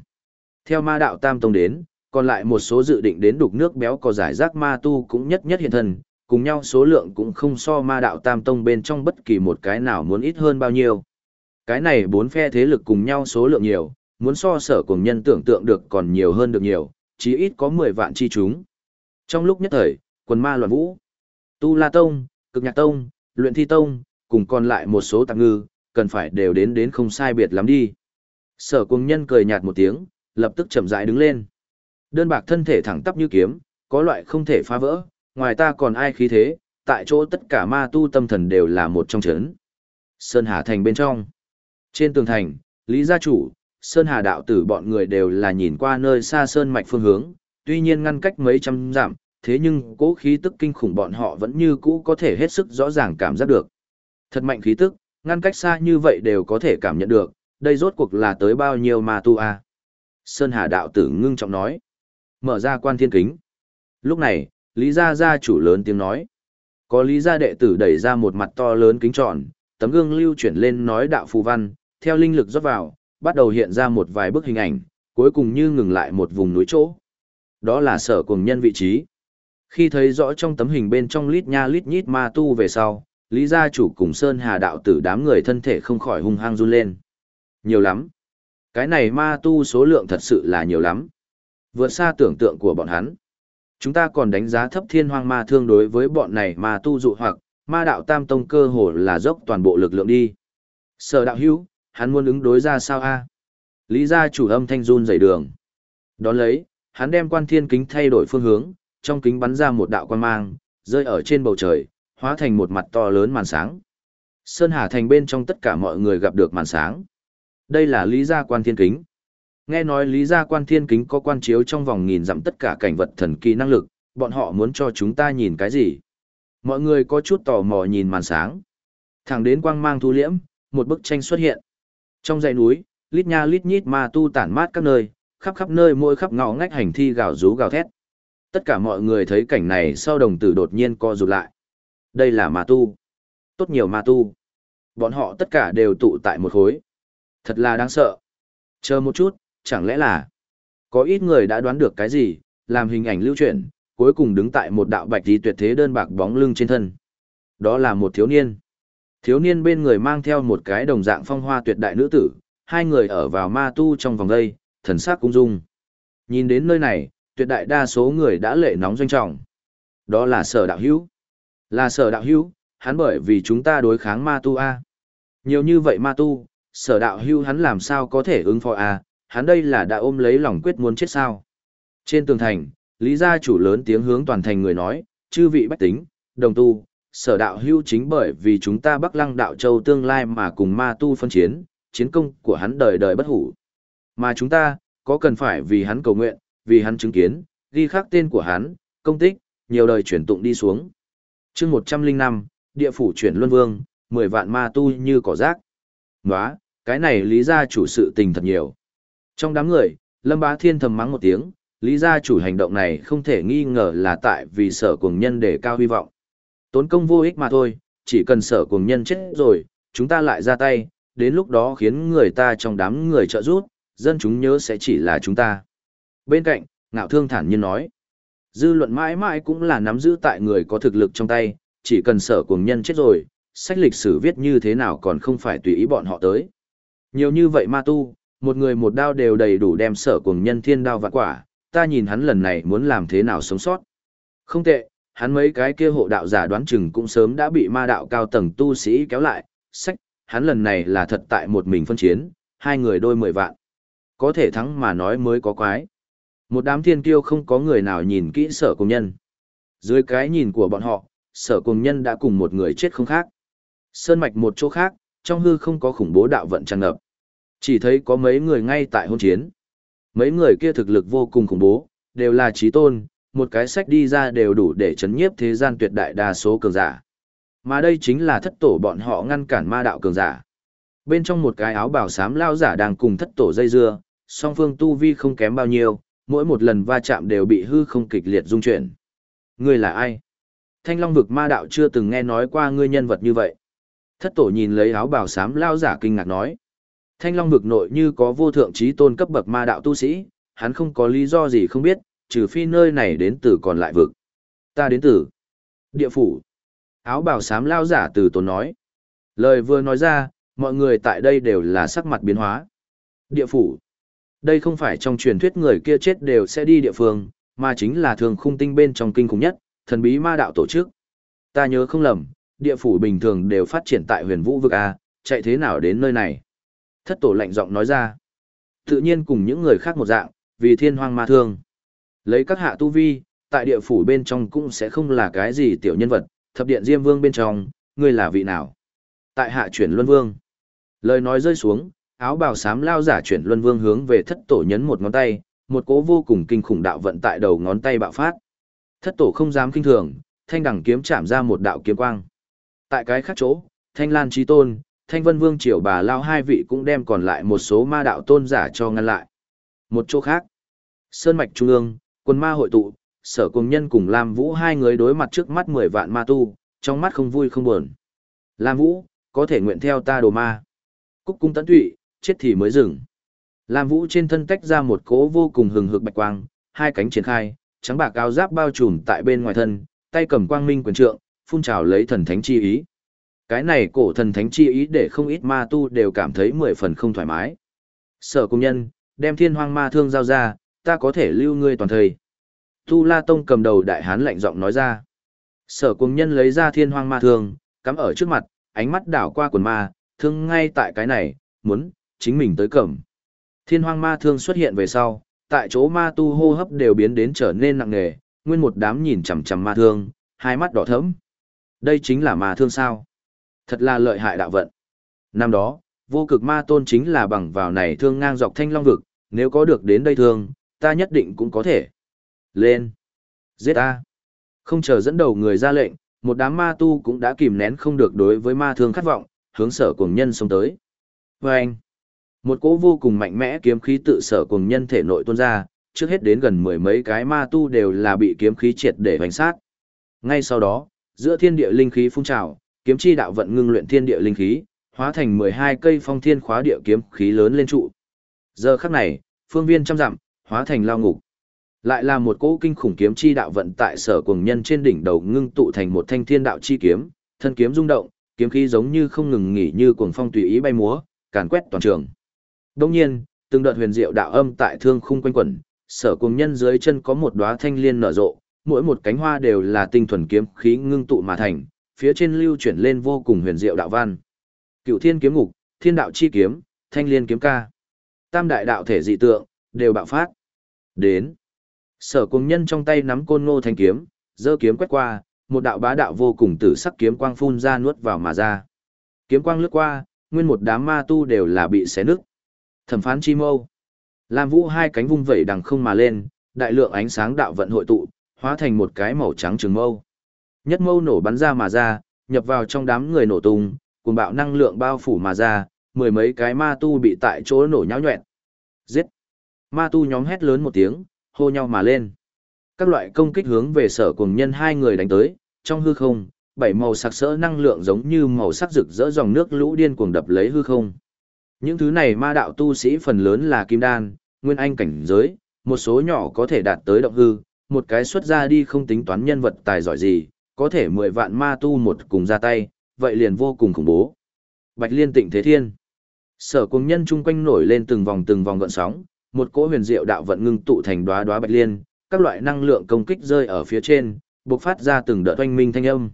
Speaker 1: Theo ma đạo Tam Tông đến, còn lại một số dự định đến đục nước béo có giải rác ma tu cũng nhất nhất hiện thân, cùng nhau số lượng cũng không so ma đạo Tam Tông bên trong bất kỳ một cái nào muốn ít hơn bao nhiêu. Cái này bốn phe thế lực cùng nhau số lượng nhiều, muốn so sở cùng nhân tưởng tượng được còn nhiều hơn được nhiều, chí ít có 10 vạn chi chúng. Trong lúc nhất thời, quần ma loạn vũ, Tu La Tông, Cực Nhạc Tông, Luyện Thi Tông, cùng còn lại một số tạp ngư, cần phải đều đến đến không sai biệt lắm đi. Sở cùng nhân cười nhạt một tiếng, lập tức chậm rãi đứng lên. Đơn bạc thân thể thẳng tắp như kiếm, có loại không thể phá vỡ, ngoài ta còn ai khí thế, tại chỗ tất cả ma tu tâm thần đều là một trong chấn. Sơn Hà Thành bên trong. Trên tường thành, Lý gia chủ, Sơn Hà đạo tử bọn người đều là nhìn qua nơi xa Sơn Mạch phương hướng, tuy nhiên ngăn cách mấy trăm dặm, thế nhưng cố khí tức kinh khủng bọn họ vẫn như cũ có thể hết sức rõ ràng cảm giác được. Thật mạnh khí tức, ngăn cách xa như vậy đều có thể cảm nhận được, đây rốt cuộc là tới bao nhiêu ma tu a Sơn Hà đạo tử ngưng trọng nói. Mở ra quan thiên kính. Lúc này, Lý Gia Gia chủ lớn tiếng nói. Có Lý Gia đệ tử đẩy ra một mặt to lớn kính tròn, tấm gương lưu chuyển lên nói đạo phù văn, theo linh lực rót vào, bắt đầu hiện ra một vài bức hình ảnh, cuối cùng như ngừng lại một vùng núi chỗ. Đó là sở cùng nhân vị trí. Khi thấy rõ trong tấm hình bên trong lít nha lít nhít ma tu về sau, Lý gia chủ cùng Sơn Hà đạo tử đám người thân thể không khỏi hung hăng run lên. Nhiều lắm. Cái này ma tu số lượng thật sự là nhiều lắm. Vượt xa tưởng tượng của bọn hắn. Chúng ta còn đánh giá thấp thiên hoang ma thương đối với bọn này ma tu dụ hoặc, ma đạo tam tông cơ hồ là dốc toàn bộ lực lượng đi. Sở đạo hữu, hắn muốn ứng đối ra sao a? Lý gia chủ âm thanh run dày đường. Đón lấy, hắn đem quan thiên kính thay đổi phương hướng, trong kính bắn ra một đạo quan mang, rơi ở trên bầu trời, hóa thành một mặt to lớn màn sáng. Sơn Hà thành bên trong tất cả mọi người gặp được màn sáng. Đây là Lý gia quan thiên kính. Nghe nói Lý gia quan thiên kính có quan chiếu trong vòng nghìn dặm tất cả cảnh vật thần kỳ năng lực, bọn họ muốn cho chúng ta nhìn cái gì? Mọi người có chút tò mò nhìn màn sáng. Thẳng đến quang mang thu liễm, một bức tranh xuất hiện. Trong dãy núi, lít nha lít nhít ma tu tản mát các nơi, khắp khắp nơi mỗi khắp ngõ ngách hành thi gào rú gào thét. Tất cả mọi người thấy cảnh này sau đồng tử đột nhiên co rụt lại. Đây là ma tu. Tốt nhiều ma tu. Bọn họ tất cả đều tụ tại một khối. Thật là đáng sợ. Chờ một chút, chẳng lẽ là có ít người đã đoán được cái gì, làm hình ảnh lưu truyền, cuối cùng đứng tại một đạo bạch tí tuyệt thế đơn bạc bóng lưng trên thân. Đó là một thiếu niên. Thiếu niên bên người mang theo một cái đồng dạng phong hoa tuyệt đại nữ tử, hai người ở vào ma tu trong vòng đây, thần sắc cũng dung. Nhìn đến nơi này, tuyệt đại đa số người đã lệ nóng doanh trọng. Đó là sở đạo hữu. Là sở đạo hữu, hắn bởi vì chúng ta đối kháng ma tu A. Nhiều như vậy ma tu, sở đạo hữu hắn làm sao có thể ứng phó A, hắn đây là đã ôm lấy lòng quyết muốn chết sao. Trên tường thành, Lý gia chủ lớn tiếng hướng toàn thành người nói, chư vị bách tính, đồng tu, sở đạo hưu chính bởi vì chúng ta Bắc Lăng đạo châu tương lai mà cùng ma tu phân chiến, chiến công của hắn đời đời bất hủ. Mà chúng ta, có cần phải vì hắn cầu nguyện, vì hắn chứng kiến, ghi khắc tên của hắn, công tích, nhiều đời chuyển tụng đi xuống chương 105, địa phủ chuyển luân vương, 10 vạn ma tu như cỏ rác. nói cái này lý gia chủ sự tình thật nhiều. Trong đám người, Lâm Bá Thiên thầm mắng một tiếng, lý gia chủ hành động này không thể nghi ngờ là tại vì sở cuồng nhân để cao hy vọng. Tốn công vô ích mà thôi, chỉ cần sở cuồng nhân chết rồi, chúng ta lại ra tay, đến lúc đó khiến người ta trong đám người trợ giúp, dân chúng nhớ sẽ chỉ là chúng ta. Bên cạnh, ngạo thương thản nhiên nói, dư luận mãi mãi cũng là nắm giữ tại người có thực lực trong tay, chỉ cần sở cuồng nhân chết rồi, sách lịch sử viết như thế nào còn không phải tùy ý bọn họ tới. Nhiều như vậy ma tu, một người một đao đều đầy đủ đem sở cuồng nhân thiên đao vạn quả, ta nhìn hắn lần này muốn làm thế nào sống sót. Không tệ, hắn mấy cái kia hộ đạo giả đoán chừng cũng sớm đã bị ma đạo cao tầng tu sĩ kéo lại, sách, hắn lần này là thật tại một mình phân chiến, hai người đôi mười vạn. Có thể thắng mà nói mới có quái. Một đám thiên kiêu không có người nào nhìn kỹ sở cùng nhân. Dưới cái nhìn của bọn họ, sở cùng nhân đã cùng một người chết không khác. Sơn mạch một chỗ khác, trong hư không có khủng bố đạo vận tràn ngập. Chỉ thấy có mấy người ngay tại hôn chiến. Mấy người kia thực lực vô cùng khủng bố, đều là trí tôn, một cái sách đi ra đều đủ để chấn nhiếp thế gian tuyệt đại đa số cường giả. Mà đây chính là thất tổ bọn họ ngăn cản ma đạo cường giả. Bên trong một cái áo bảo xám lao giả đang cùng thất tổ dây dưa, song phương tu vi không kém bao nhiêu, mỗi một lần va chạm đều bị hư không kịch liệt dung chuyển. Ngươi là ai? Thanh Long vực ma đạo chưa từng nghe nói qua ngươi nhân vật như vậy. Thất tổ nhìn lấy áo bào xám lao giả kinh ngạc nói. Thanh Long vực nội như có vô thượng trí tôn cấp bậc ma đạo tu sĩ, hắn không có lý do gì không biết, trừ phi nơi này đến từ còn lại vực. Ta đến từ địa phủ. Áo bào xám lao giả từ tốn nói. Lời vừa nói ra, mọi người tại đây đều là sắc mặt biến hóa. Địa phủ. Đây không phải trong truyền thuyết người kia chết đều sẽ đi địa phương, mà chính là thường khung tinh bên trong kinh khủng nhất, thần bí ma đạo tổ chức. Ta nhớ không lầm, địa phủ bình thường đều phát triển tại huyền vũ vực A, chạy thế nào đến nơi này? Thất tổ lạnh giọng nói ra. Tự nhiên cùng những người khác một dạng, vì thiên hoang ma thương. Lấy các hạ tu vi, tại địa phủ bên trong cũng sẽ không là cái gì tiểu nhân vật, thập điện diêm vương bên trong, ngươi là vị nào? Tại hạ chuyển luân vương. Lời nói rơi xuống, áo bào xám lao giả chuyển luân vương hướng về thất tổ nhấn một ngón tay, một cỗ vô cùng kinh khủng đạo vận tại đầu ngón tay bạo phát. Thất tổ không dám kinh thường, thanh đẳng kiếm chạm ra một đạo kiếm quang. Tại cái khác chỗ, thanh lan trí tôn, thanh vân vương triều bà lao hai vị cũng đem còn lại một số ma đạo tôn giả cho ngăn lại. Một chỗ khác, sơn mạch trung ương, quân ma hội tụ, sở cùng nhân cùng Lam Vũ hai người đối mặt trước mắt mười vạn ma tu, trong mắt không vui không buồn. Lam Vũ, có thể nguyện theo ta đồ ma. Cúc cung tấn tụy, chết thì mới dừng. Lam Vũ trên thân tách ra một cỗ vô cùng hừng hực bạch quang, hai cánh triển khai, trắng bạc áo giáp bao trùm tại bên ngoài thân, tay cầm quang minh quyền trượng, phun trào lấy thần thánh chi ý. Cái này cổ thần thánh chi ý để không ít ma tu đều cảm thấy mười phần không thoải mái. Sở công nhân, đem thiên hoang ma thương giao ra, ta có thể lưu ngươi toàn thời. Tu La Tông cầm đầu đại hán lạnh giọng nói ra. Sở công nhân lấy ra thiên hoang ma thương, cắm ở trước mặt, ánh mắt đảo qua quần ma, thương ngay tại cái này, muốn, chính mình tới cầm. Thiên hoang ma thương xuất hiện về sau, tại chỗ ma tu hô hấp đều biến đến trở nên nặng nề, nguyên một đám nhìn chằm chằm ma thương, hai mắt đỏ thẫm. Đây chính là ma thương sao? Thật là lợi hại đạo vận. Năm đó, vô cực ma tôn chính là bằng vào này thương ngang dọc thanh long vực, nếu có được đến đây thương, ta nhất định cũng có thể. Lên! Giết ta! Không chờ dẫn đầu người ra lệnh, một đám ma tu cũng đã kìm nén không được đối với ma thương khát vọng, hướng sở cùng nhân xông tới. Và anh! Một cỗ vô cùng mạnh mẽ kiếm khí tự sở cùng nhân thể nội tuôn ra, trước hết đến gần mười mấy cái ma tu đều là bị kiếm khí triệt để hoành sát. Ngay sau đó, giữa thiên địa linh khí phun trào, kiếm chi đạo vận ngưng luyện thiên địa linh khí, hóa thành 12 cây phong thiên khóa địa kiếm khí lớn lên trụ. Giờ khắc này, phương viên trăm dặm, hóa thành lao ngục. Lại là một cỗ kinh khủng kiếm chi đạo vận tại sở cuồng nhân trên đỉnh đầu ngưng tụ thành một thanh thiên đạo chi kiếm, thân kiếm rung động, kiếm khí giống như không ngừng nghỉ như cuồng phong tùy ý bay múa, càn quét toàn trường. Đồng nhiên, từng đợt huyền diệu đạo âm tại thương khung quanh quẩn, sở cùng nhân dưới chân có một đóa thanh liên nở rộ, mỗi một cánh hoa đều là tinh thuần kiếm khí ngưng tụ mà thành, phía trên lưu chuyển lên vô cùng huyền diệu đạo văn. Cựu Thiên kiếm ngục, Thiên đạo chi kiếm, Thanh Liên kiếm ca. Tam đại đạo thể dị tượng đều bạo phát. Đến. Sở cùng Nhân trong tay nắm côn ngô thanh kiếm, giơ kiếm quét qua, một đạo bá đạo vô cùng tử sắc kiếm quang phun ra nuốt vào mà ra. Kiếm quang lướt qua, nguyên một đám ma tu đều là bị xé nứt. Thẩm phán chi mâu. Lam Vũ hai cánh vung vẩy đằng không mà lên, đại lượng ánh sáng đạo vận hội tụ, hóa thành một cái màu trắng trường mâu. Nhất mâu nổ bắn ra mà ra, nhập vào trong đám người nổ tung, cùng bạo năng lượng bao phủ mà ra, mười mấy cái ma tu bị tại chỗ nổ nháo nhuẹn. Giết! Ma tu nhóm hét lớn một tiếng, hô nhau mà lên. Các loại công kích hướng về sở cùng nhân hai người đánh tới, trong hư không, bảy màu sặc sỡ năng lượng giống như màu sắc rực rỡ dòng nước lũ điên cuồng đập lấy hư không. Những thứ này ma đạo tu sĩ phần lớn là kim đan, nguyên anh cảnh giới, một số nhỏ có thể đạt tới động hư, một cái xuất ra đi không tính toán nhân vật tài giỏi gì, có thể 10 vạn ma tu một cùng ra tay, vậy liền vô cùng khủng bố. Bạch Liên Tịnh Thế Thiên. Sở cùng Nhân chung quanh nổi lên từng vòng từng vòng gợn sóng, một cỗ huyền diệu đạo vận ngưng tụ thành đóa đóa bạch liên, các loại năng lượng công kích rơi ở phía trên, bộc phát ra từng đợt oanh minh thanh âm.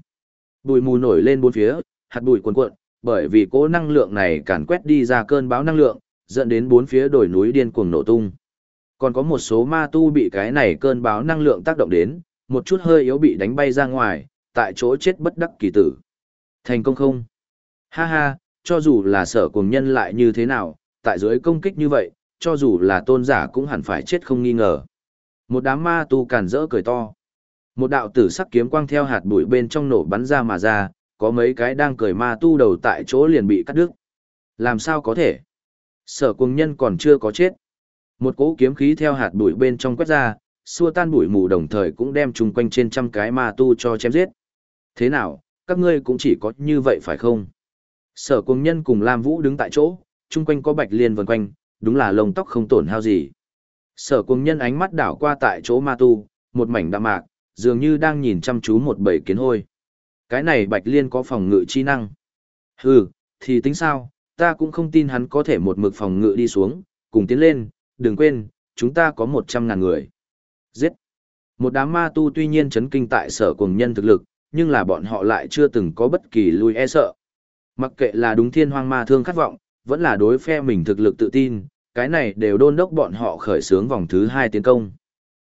Speaker 1: Bụi mù nổi lên bốn phía, hạt bụi cuồn cuộn, bởi vì cỗ năng lượng này càn quét đi ra cơn bão năng lượng, dẫn đến bốn phía đồi núi điên cuồng nổ tung. Còn có một số ma tu bị cái này cơn bão năng lượng tác động đến, một chút hơi yếu bị đánh bay ra ngoài, tại chỗ chết bất đắc kỳ tử. Thành công không? Ha ha, cho dù là sở cùng nhân lại như thế nào, tại dưới công kích như vậy, cho dù là tôn giả cũng hẳn phải chết không nghi ngờ. Một đám ma tu càn rỡ cười to. Một đạo tử sắc kiếm quang theo hạt bụi bên trong nổ bắn ra mà ra, có mấy cái đang cười ma tu đầu tại chỗ liền bị cắt đứt. Làm sao có thể? Sở cùng nhân còn chưa có chết. Một cỗ kiếm khí theo hạt bụi bên trong quét ra, xua tan bụi mù đồng thời cũng đem chung quanh trên trăm cái ma tu cho chém giết. Thế nào, các ngươi cũng chỉ có như vậy phải không? Sở cùng nhân cùng Lam Vũ đứng tại chỗ, chung quanh có bạch liên vần quanh, đúng là lông tóc không tổn hao gì. Sở cùng nhân ánh mắt đảo qua tại chỗ ma tu, một mảnh đạm mạc, dường như đang nhìn chăm chú một bầy kiến hôi. Cái này bạch liên có phòng ngự chi năng. Hừ, thì tính sao, ta cũng không tin hắn có thể một mực phòng ngự đi xuống, cùng tiến lên, đừng quên, chúng ta có một trăm ngàn người. Giết! Một đám ma tu tuy nhiên chấn kinh tại sở cùng nhân thực lực, nhưng là bọn họ lại chưa từng có bất kỳ lui e sợ. Mặc kệ là đúng thiên hoang ma thương khát vọng, vẫn là đối phe mình thực lực tự tin, cái này đều đôn đốc bọn họ khởi xướng vòng thứ hai tiến công.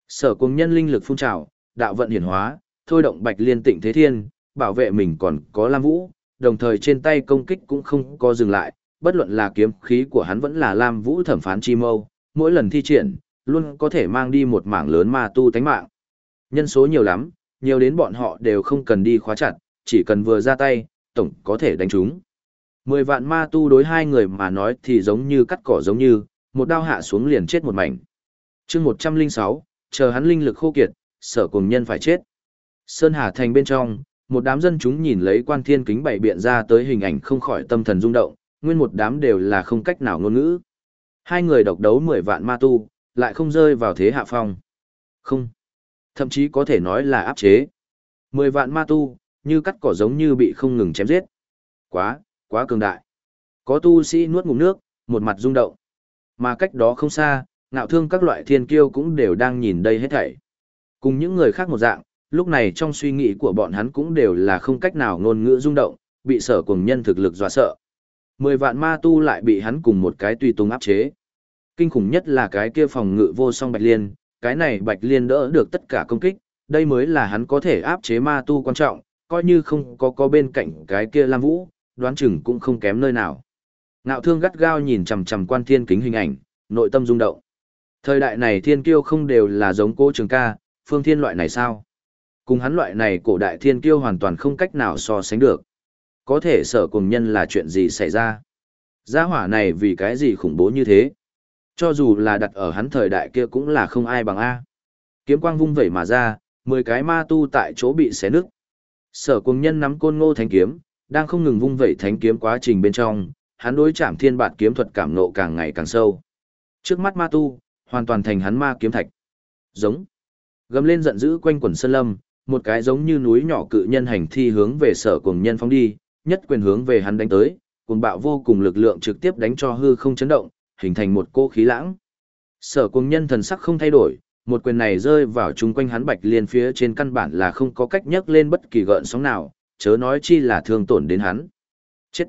Speaker 1: Sở cùng nhân linh lực phun trào, đạo vận hiển hóa, thôi động bạch liên tịnh thế thiên, bảo vệ mình còn có Lam Vũ, đồng thời trên tay công kích cũng không có dừng lại, bất luận là kiếm khí của hắn vẫn là Lam Vũ thẩm phán chi mâu, mỗi lần thi triển, luôn có thể mang đi một mảng lớn ma tu tánh mạng. Nhân số nhiều lắm, nhiều đến bọn họ đều không cần đi khóa chặt, chỉ cần vừa ra tay, tổng có thể đánh chúng. Mười vạn ma tu đối hai người mà nói thì giống như cắt cỏ giống như, một đao hạ xuống liền chết một mảnh. chương 106, chờ hắn linh lực khô kiệt, sở cùng nhân phải chết. Sơn Hà Thành bên trong, một đám dân chúng nhìn lấy quan thiên kính bảy biện ra tới hình ảnh không khỏi tâm thần rung động, nguyên một đám đều là không cách nào ngôn ngữ. Hai người độc đấu mười vạn ma tu, lại không rơi vào thế hạ phong. Không. Thậm chí có thể nói là áp chế. Mười vạn ma tu, như cắt cỏ giống như bị không ngừng chém giết. Quá, quá cường đại. Có tu sĩ nuốt ngụm nước, một mặt rung động. Mà cách đó không xa, ngạo thương các loại thiên kiêu cũng đều đang nhìn đây hết thảy. Cùng những người khác một dạng, lúc này trong suy nghĩ của bọn hắn cũng đều là không cách nào ngôn ngữ rung động, bị sở cùng nhân thực lực dọa sợ. Mười vạn ma tu lại bị hắn cùng một cái tùy tung áp chế. Kinh khủng nhất là cái kia phòng ngự vô song bạch liên, cái này bạch liên đỡ được tất cả công kích, đây mới là hắn có thể áp chế ma tu quan trọng, coi như không có có bên cạnh cái kia Lam Vũ, đoán chừng cũng không kém nơi nào. Ngạo thương gắt gao nhìn chằm chằm quan thiên kính hình ảnh, nội tâm rung động. Thời đại này thiên kiêu không đều là giống cô trường ca, phương thiên loại này sao? Cùng hắn loại này cổ đại thiên kiêu hoàn toàn không cách nào so sánh được. Có thể sở cùng nhân là chuyện gì xảy ra? Gia hỏa này vì cái gì khủng bố như thế? Cho dù là đặt ở hắn thời đại kia cũng là không ai bằng A. Kiếm quang vung vẩy mà ra, mười cái ma tu tại chỗ bị xé nứt. Sở cùng nhân nắm côn ngô thánh kiếm, đang không ngừng vung vẩy thánh kiếm quá trình bên trong, hắn đối chạm thiên bạt kiếm thuật cảm nộ càng ngày càng sâu. Trước mắt ma tu, hoàn toàn thành hắn ma kiếm thạch. Giống. Gầm lên giận dữ quanh quần sơn lâm, một cái giống như núi nhỏ cự nhân hành thi hướng về sở cùng nhân phóng đi, nhất quyền hướng về hắn đánh tới, cùng bạo vô cùng lực lượng trực tiếp đánh cho hư không chấn động, hình thành một cô khí lãng. Sở cùng nhân thần sắc không thay đổi, một quyền này rơi vào chung quanh hắn bạch liên phía trên căn bản là không có cách nhấc lên bất kỳ gợn sóng nào, chớ nói chi là thương tổn đến hắn. Chết!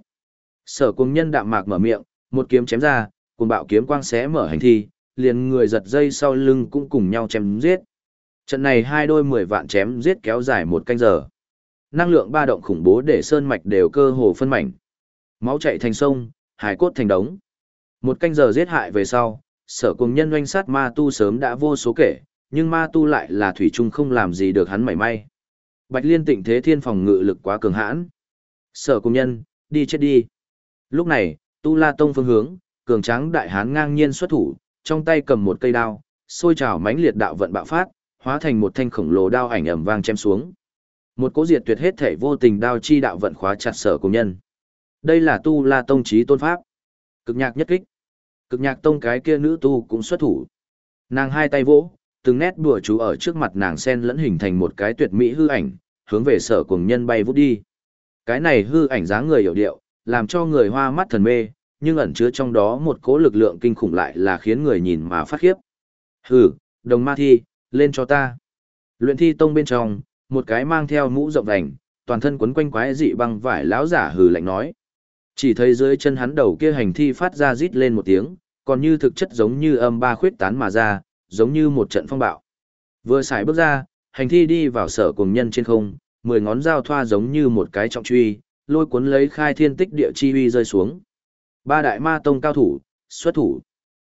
Speaker 1: Sở cùng nhân đạm mạc mở miệng, một kiếm chém ra, cùng bạo kiếm quang xé mở hành thi, liền người giật dây sau lưng cũng cùng nhau chém giết. Trận này hai đôi mười vạn chém giết kéo dài một canh giờ. Năng lượng ba động khủng bố để sơn mạch đều cơ hồ phân mảnh. Máu chạy thành sông, hải cốt thành đống. Một canh giờ giết hại về sau, sở cùng nhân doanh sát ma tu sớm đã vô số kể, nhưng ma tu lại là thủy chung không làm gì được hắn mảy may. Bạch liên tịnh thế thiên phòng ngự lực quá cường hãn. Sở cùng nhân, đi chết đi. Lúc này, tu la tông phương hướng, cường tráng đại hán ngang nhiên xuất thủ, trong tay cầm một cây đao, xôi trào mãnh liệt đạo vận bạo phát, hóa thành một thanh khổng lồ đao ảnh ầm vang chém xuống. Một cố diệt tuyệt hết thể vô tình đao chi đạo vận khóa chặt sở cùng nhân. Đây là tu la tông trí tôn pháp. Cực nhạc nhất kích. Cực nhạc tông cái kia nữ tu cũng xuất thủ. Nàng hai tay vỗ, từng nét đùa chú ở trước mặt nàng sen lẫn hình thành một cái tuyệt mỹ hư ảnh, hướng về sở cùng nhân bay vút đi. Cái này hư ảnh dáng người hiểu điệu, làm cho người hoa mắt thần mê, nhưng ẩn chứa trong đó một cỗ lực lượng kinh khủng lại là khiến người nhìn mà phát khiếp. Hừ, đồng ma thi, lên cho ta. Luyện thi tông bên trong, một cái mang theo mũ rộng vành, toàn thân quấn quanh quái dị băng vải lão giả hừ lạnh nói. Chỉ thấy dưới chân hắn đầu kia hành thi phát ra rít lên một tiếng, còn như thực chất giống như âm ba khuyết tán mà ra, giống như một trận phong bạo. Vừa xài bước ra, hành thi đi vào sở cùng nhân trên không, mười ngón dao thoa giống như một cái trọng truy, lôi cuốn lấy khai thiên tích địa chi uy rơi xuống. Ba đại ma tông cao thủ, xuất thủ.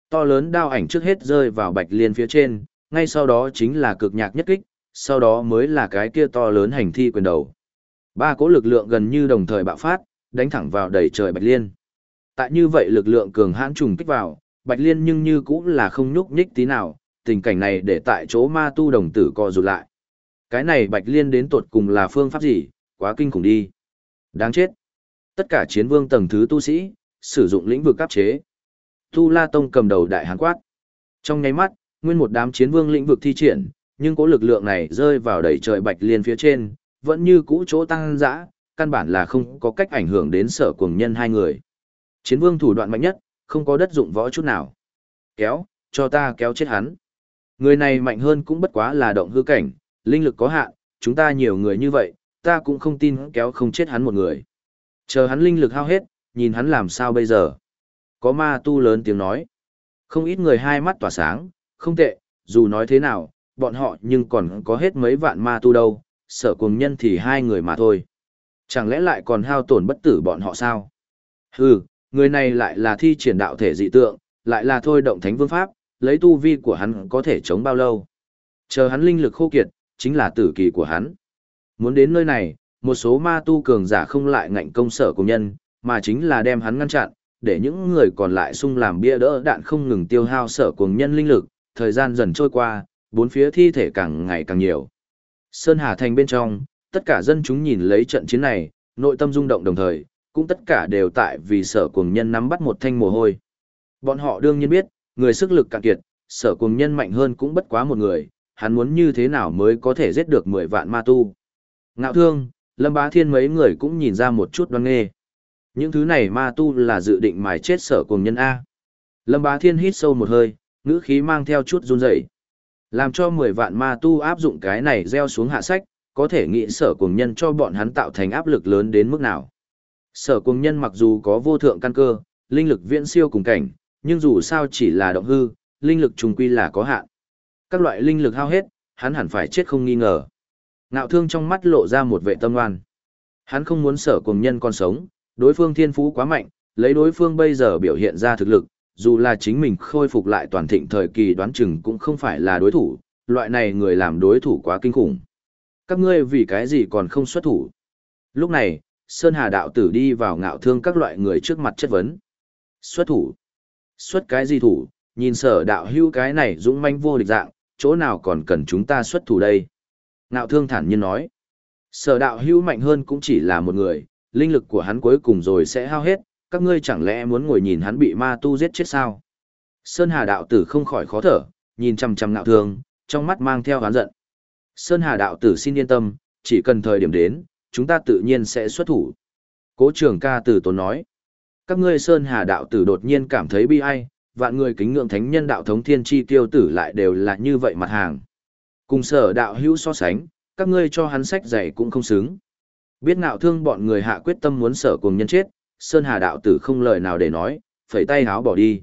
Speaker 1: To lớn đao ảnh trước hết rơi vào bạch liên phía trên, ngay sau đó chính là cực nhạc nhất kích, sau đó mới là cái kia to lớn hành thi quyền đầu. Ba cỗ lực lượng gần như đồng thời bạo phát, đánh thẳng vào đầy trời bạch liên. Tại như vậy lực lượng cường hãn trùng kích vào, bạch liên nhưng như cũng là không nhúc nhích tí nào, tình cảnh này để tại chỗ ma tu đồng tử co rụt lại. Cái này bạch liên đến tột cùng là phương pháp gì, quá kinh khủng đi. Đáng chết. Tất cả chiến vương tầng thứ tu sĩ, sử dụng lĩnh vực áp chế. Tu La Tông cầm đầu đại hán quát. Trong nháy mắt, nguyên một đám chiến vương lĩnh vực thi triển, nhưng có lực lượng này rơi vào đầy trời bạch liên phía trên, vẫn như cũ chỗ tăng dã, căn bản là không có cách ảnh hưởng đến sở cuồng nhân hai người. Chiến vương thủ đoạn mạnh nhất, không có đất dụng võ chút nào. Kéo, cho ta kéo chết hắn. Người này mạnh hơn cũng bất quá là động hư cảnh, linh lực có hạn, chúng ta nhiều người như vậy, ta cũng không tin kéo không chết hắn một người. Chờ hắn linh lực hao hết, nhìn hắn làm sao bây giờ. Có ma tu lớn tiếng nói. Không ít người hai mắt tỏa sáng, không tệ, dù nói thế nào, bọn họ nhưng còn có hết mấy vạn ma tu đâu, sở cùng nhân thì hai người mà thôi. Chẳng lẽ lại còn hao tổn bất tử bọn họ sao? Hừ, người này lại là thi triển đạo thể dị tượng, lại là thôi động thánh vương pháp, lấy tu vi của hắn có thể chống bao lâu. Chờ hắn linh lực khô kiệt, chính là tử kỳ của hắn. Muốn đến nơi này, một số ma tu cường giả không lại ngạnh công sở cùng nhân, mà chính là đem hắn ngăn chặn, để những người còn lại sung làm bia đỡ đạn không ngừng tiêu hao sở cùng nhân linh lực, thời gian dần trôi qua, bốn phía thi thể càng ngày càng nhiều. Sơn Hà Thành bên trong, tất cả dân chúng nhìn lấy trận chiến này, nội tâm rung động đồng thời, cũng tất cả đều tại vì sở Cuồng nhân nắm bắt một thanh mồ hôi. Bọn họ đương nhiên biết, người sức lực cạn kiệt, sở Cuồng nhân mạnh hơn cũng bất quá một người, hắn muốn như thế nào mới có thể giết được 10 vạn ma tu. Ngạo thương, Lâm Bá Thiên mấy người cũng nhìn ra một chút đoan nghê. Những thứ này ma tu là dự định mài chết sở Cuồng nhân A. Lâm Bá Thiên hít sâu một hơi, ngữ khí mang theo chút run rẩy, Làm cho 10 vạn ma tu áp dụng cái này gieo xuống hạ sách, có thể nghĩ sở cùng nhân cho bọn hắn tạo thành áp lực lớn đến mức nào. Sở cùng nhân mặc dù có vô thượng căn cơ, linh lực viễn siêu cùng cảnh, nhưng dù sao chỉ là động hư, linh lực trùng quy là có hạn. Các loại linh lực hao hết, hắn hẳn phải chết không nghi ngờ. Nạo thương trong mắt lộ ra một vệ tâm ngoan. Hắn không muốn sở cùng nhân còn sống, đối phương thiên phú quá mạnh, lấy đối phương bây giờ biểu hiện ra thực lực, dù là chính mình khôi phục lại toàn thịnh thời kỳ đoán chừng cũng không phải là đối thủ, loại này người làm đối thủ quá kinh khủng. Các ngươi vì cái gì còn không xuất thủ? Lúc này, Sơn Hà đạo tử đi vào ngạo thương các loại người trước mặt chất vấn. Xuất thủ? Xuất cái gì thủ? Nhìn sở đạo hưu cái này dũng manh vô địch dạng, chỗ nào còn cần chúng ta xuất thủ đây? Ngạo thương thản nhiên nói. Sở đạo hưu mạnh hơn cũng chỉ là một người, linh lực của hắn cuối cùng rồi sẽ hao hết, các ngươi chẳng lẽ muốn ngồi nhìn hắn bị ma tu giết chết sao? Sơn Hà đạo tử không khỏi khó thở, nhìn chằm chằm ngạo thương, trong mắt mang theo hán giận. Sơn Hà đạo tử xin yên tâm, chỉ cần thời điểm đến, chúng ta tự nhiên sẽ xuất thủ. Cố trưởng ca tử tốn nói. Các ngươi Sơn Hà đạo tử đột nhiên cảm thấy bi ai, vạn người kính ngưỡng thánh nhân đạo thống thiên chi tiêu tử lại đều là như vậy mặt hàng. Cùng sở đạo hữu so sánh, các ngươi cho hắn sách dạy cũng không xứng. Biết ngạo thương bọn người hạ quyết tâm muốn sở cùng nhân chết, Sơn Hà đạo tử không lời nào để nói, phẩy tay háo bỏ đi.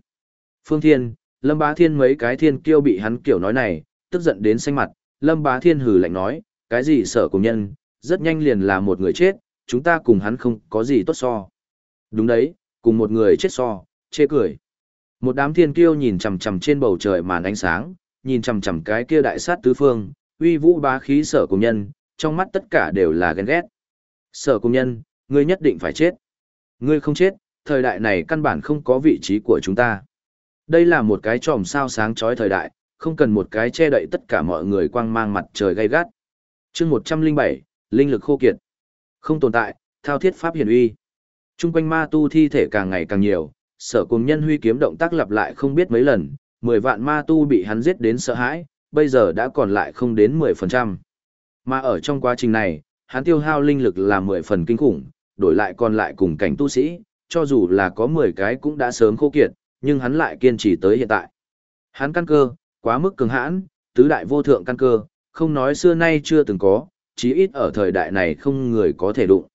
Speaker 1: Phương Thiên, Lâm Bá Thiên mấy cái thiên kiêu bị hắn kiểu nói này, tức giận đến xanh mặt, Lâm Bá Thiên hừ lạnh nói, cái gì sở cùng nhân, rất nhanh liền là một người chết, chúng ta cùng hắn không có gì tốt so. Đúng đấy, cùng một người chết so, chê cười. Một đám thiên kiêu nhìn chằm chằm trên bầu trời màn ánh sáng, nhìn chằm chằm cái kia đại sát tứ phương, uy vũ bá khí sở cùng nhân, trong mắt tất cả đều là ghen ghét. Sở cùng nhân, ngươi nhất định phải chết. Ngươi không chết, thời đại này căn bản không có vị trí của chúng ta. Đây là một cái tròm sao sáng chói thời đại, không cần một cái che đậy tất cả mọi người quang mang mặt trời gay gắt. chương 107, linh lực khô kiệt. Không tồn tại, thao thiết pháp hiển uy. Trung quanh ma tu thi thể càng ngày càng nhiều, sở cùng nhân huy kiếm động tác lặp lại không biết mấy lần, 10 vạn ma tu bị hắn giết đến sợ hãi, bây giờ đã còn lại không đến 10%. Mà ở trong quá trình này, hắn tiêu hao linh lực là 10 phần kinh khủng, đổi lại còn lại cùng cảnh tu sĩ, cho dù là có 10 cái cũng đã sớm khô kiệt, nhưng hắn lại kiên trì tới hiện tại. Hắn căn cơ, quá mức cường hãn, tứ đại vô thượng căn cơ, không nói xưa nay chưa từng có, chí ít ở thời đại này không người có thể đụng.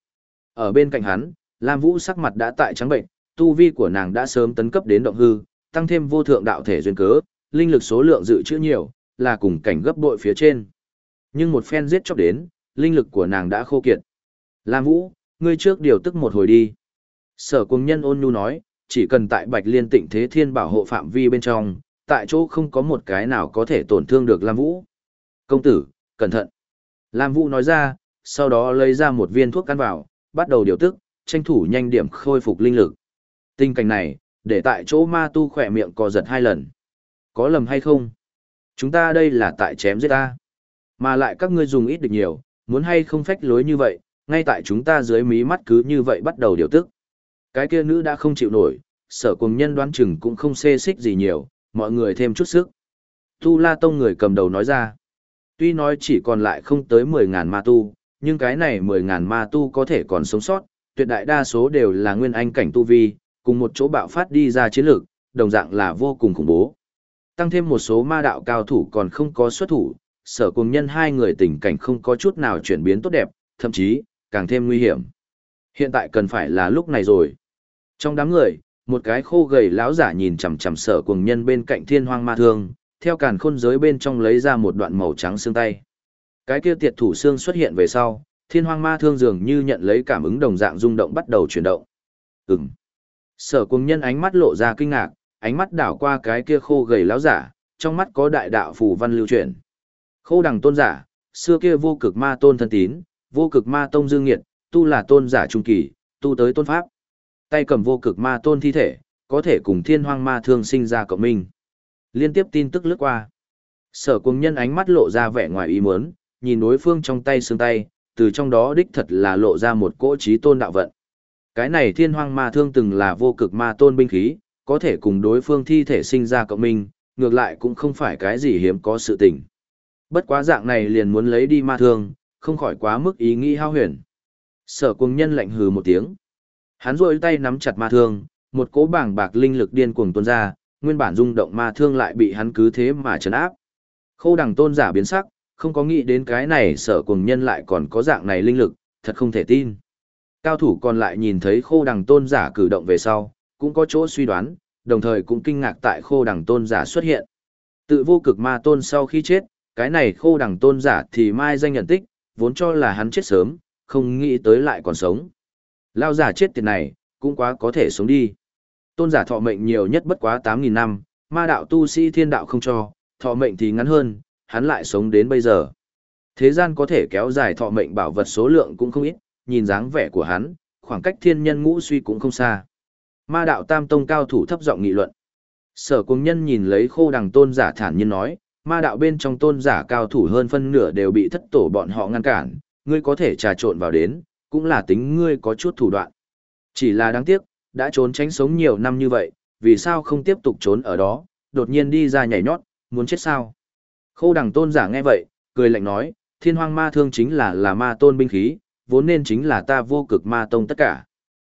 Speaker 1: Ở bên cạnh hắn, Lam Vũ sắc mặt đã tại trắng bệnh, tu vi của nàng đã sớm tấn cấp đến động hư, tăng thêm vô thượng đạo thể duyên cớ, linh lực số lượng dự trữ nhiều, là cùng cảnh gấp bội phía trên. Nhưng một phen giết chóc đến, linh lực của nàng đã khô kiệt. Lam Vũ, ngươi trước điều tức một hồi đi. Sở cùng nhân ôn nhu nói, chỉ cần tại Bạch Liên tịnh thế thiên bảo hộ phạm vi bên trong, tại chỗ không có một cái nào có thể tổn thương được Lam Vũ. Công tử, cẩn thận. Lam Vũ nói ra, sau đó lấy ra một viên thuốc căn vào, bắt đầu điều tức, tranh thủ nhanh điểm khôi phục linh lực. Tình cảnh này, để tại chỗ ma tu khỏe miệng co giật hai lần. Có lầm hay không? Chúng ta đây là tại chém giết ta. Mà lại các ngươi dùng ít được nhiều, muốn hay không phách lối như vậy, ngay tại chúng ta dưới mí mắt cứ như vậy bắt đầu điều tức. Cái kia nữ đã không chịu nổi, sở cùng nhân đoán chừng cũng không xê xích gì nhiều, mọi người thêm chút sức. Tu La Tông người cầm đầu nói ra. Tuy nói chỉ còn lại không tới 10.000 ma tu, nhưng cái này 10.000 ma tu có thể còn sống sót, tuyệt đại đa số đều là nguyên anh cảnh tu vi, cùng một chỗ bạo phát đi ra chiến lược, đồng dạng là vô cùng khủng bố. Tăng thêm một số ma đạo cao thủ còn không có xuất thủ, sở cùng nhân hai người tình cảnh không có chút nào chuyển biến tốt đẹp, thậm chí, càng thêm nguy hiểm. Hiện tại cần phải là lúc này rồi. Trong đám người, một cái khô gầy lão giả nhìn chằm chằm sở cuồng nhân bên cạnh thiên hoang ma thương, theo càn khôn giới bên trong lấy ra một đoạn màu trắng xương tay. Cái kia tiệt thủ xương xuất hiện về sau, thiên hoang ma thương dường như nhận lấy cảm ứng đồng dạng rung động bắt đầu chuyển động. Ừm. Sở cuồng nhân ánh mắt lộ ra kinh ngạc, ánh mắt đảo qua cái kia khô gầy lão giả, trong mắt có đại đạo phù văn lưu truyền. Khô đằng tôn giả, xưa kia vô cực ma tôn thân tín, vô cực ma tông dương nghiệt, tu là tôn giả trung kỳ, tu tới tôn pháp. Tay cầm vô cực ma tôn thi thể, có thể cùng thiên hoang ma thương sinh ra cộng minh. Liên tiếp tin tức lướt qua. Sở cùng nhân ánh mắt lộ ra vẻ ngoài ý muốn, nhìn đối phương trong tay xương tay, từ trong đó đích thật là lộ ra một cỗ trí tôn đạo vận. Cái này thiên hoang ma thương từng là vô cực ma tôn binh khí, có thể cùng đối phương thi thể sinh ra cộng minh, ngược lại cũng không phải cái gì hiếm có sự tình. Bất quá dạng này liền muốn lấy đi ma thương, không khỏi quá mức ý nghĩ hao huyền. Sở cuồng nhân lạnh hừ một tiếng. Hắn rôi tay nắm chặt ma thương, một cỗ bảng bạc linh lực điên cuồng tuôn ra, nguyên bản rung động ma thương lại bị hắn cứ thế mà trấn áp. Khâu đằng tôn giả biến sắc, không có nghĩ đến cái này sở cuồng nhân lại còn có dạng này linh lực, thật không thể tin. Cao thủ còn lại nhìn thấy khô đằng tôn giả cử động về sau, cũng có chỗ suy đoán, đồng thời cũng kinh ngạc tại khô đằng tôn giả xuất hiện. Tự vô cực ma tôn sau khi chết, cái này khô đằng tôn giả thì mai danh nhận tích, vốn cho là hắn chết sớm, không nghĩ tới lại còn sống. Lao giả chết tiệt này, cũng quá có thể sống đi. Tôn giả thọ mệnh nhiều nhất bất quá 8.000 năm, ma đạo tu sĩ thiên đạo không cho, thọ mệnh thì ngắn hơn, hắn lại sống đến bây giờ. Thế gian có thể kéo dài thọ mệnh bảo vật số lượng cũng không ít, nhìn dáng vẻ của hắn, khoảng cách thiên nhân ngũ suy cũng không xa. Ma đạo tam tông cao thủ thấp giọng nghị luận. Sở cung nhân nhìn lấy khô đằng tôn giả thản nhiên nói, ma đạo bên trong tôn giả cao thủ hơn phân nửa đều bị thất tổ bọn họ ngăn cản, ngươi có thể trà trộn vào đến, cũng là tính ngươi có chút thủ đoạn. Chỉ là đáng tiếc, đã trốn tránh sống nhiều năm như vậy, vì sao không tiếp tục trốn ở đó, đột nhiên đi ra nhảy nhót, muốn chết sao? Khâu đằng tôn giả nghe vậy, cười lạnh nói, thiên hoang ma thương chính là là ma tôn binh khí, vốn nên chính là ta vô cực ma tông tất cả.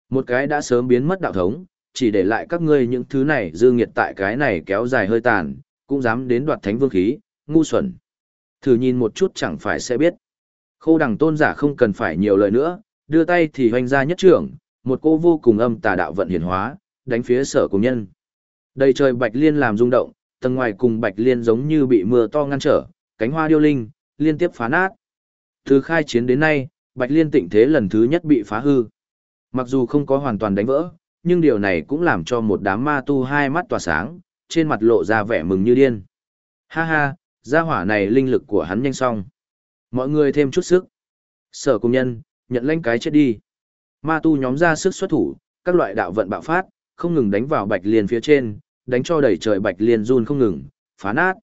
Speaker 1: Một cái đã sớm biến mất đạo thống, chỉ để lại các ngươi những thứ này dư nghiệt tại cái này kéo dài hơi tàn, cũng dám đến đoạt thánh vương khí, ngu xuẩn. Thử nhìn một chút chẳng phải sẽ biết. Khâu đằng tôn giả không cần phải nhiều lời nữa, đưa tay thì hoành ra nhất trưởng, một cô vô cùng âm tà đạo vận hiển hóa, đánh phía sở cùng nhân. Đầy trời bạch liên làm rung động, tầng ngoài cùng bạch liên giống như bị mưa to ngăn trở, cánh hoa điêu linh, liên tiếp phá nát. Từ khai chiến đến nay, bạch liên tịnh thế lần thứ nhất bị phá hư. Mặc dù không có hoàn toàn đánh vỡ, nhưng điều này cũng làm cho một đám ma tu hai mắt tỏa sáng, trên mặt lộ ra vẻ mừng như điên. Ha ha, gia hỏa này linh lực của hắn nhanh xong. Mọi người thêm chút sức. Sở công nhân, nhận lãnh cái chết đi. Ma tu nhóm ra sức xuất thủ, các loại đạo vận bạo phát, không ngừng đánh vào bạch liên phía trên, đánh cho đầy trời bạch liên run không ngừng, phá nát.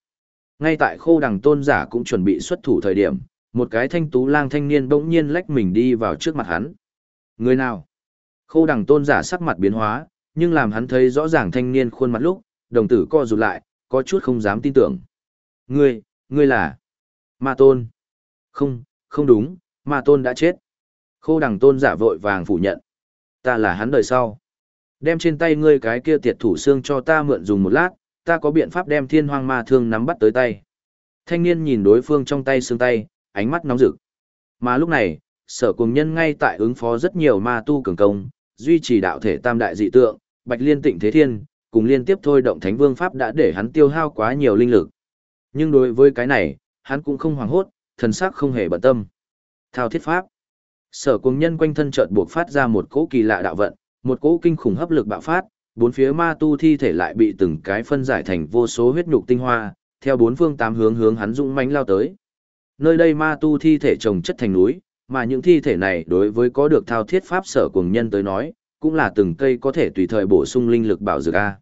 Speaker 1: Ngay tại khô đằng tôn giả cũng chuẩn bị xuất thủ thời điểm, một cái thanh tú lang thanh niên bỗng nhiên lách mình đi vào trước mặt hắn. Người nào? Khô đằng tôn giả sắc mặt biến hóa, Nhưng làm hắn thấy rõ ràng thanh niên khuôn mặt lúc, đồng tử co rụt lại, có chút không dám tin tưởng. Ngươi, ngươi là... Ma tôn. Không, không đúng, ma tôn đã chết. Khô đằng tôn giả vội vàng phủ nhận. Ta là hắn đời sau. Đem trên tay ngươi cái kia tiệt thủ xương cho ta mượn dùng một lát, ta có biện pháp đem thiên hoang ma thương nắm bắt tới tay. Thanh niên nhìn đối phương trong tay xương tay, ánh mắt nóng rực. Mà lúc này, sở cùng nhân ngay tại ứng phó rất nhiều ma tu cường công, duy trì đạo thể tam đại dị tượng, bạch liên tịnh thế thiên, cùng liên tiếp thôi động thánh vương pháp đã để hắn tiêu hao quá nhiều linh lực. Nhưng đối với cái này, hắn cũng không hoảng hốt, thần sắc không hề bận tâm. Thao thiết pháp. Sở cùng nhân quanh thân chợt buộc phát ra một cỗ kỳ lạ đạo vận, một cỗ kinh khủng hấp lực bạo phát, bốn phía ma tu thi thể lại bị từng cái phân giải thành vô số huyết nhục tinh hoa, theo bốn phương tám hướng hướng hắn dũng mãnh lao tới. Nơi đây ma tu thi thể chồng chất thành núi, mà những thi thể này đối với có được thao thiết pháp sở cùng nhân tới nói, cũng là từng cây có thể tùy thời bổ sung linh lực bảo dược A.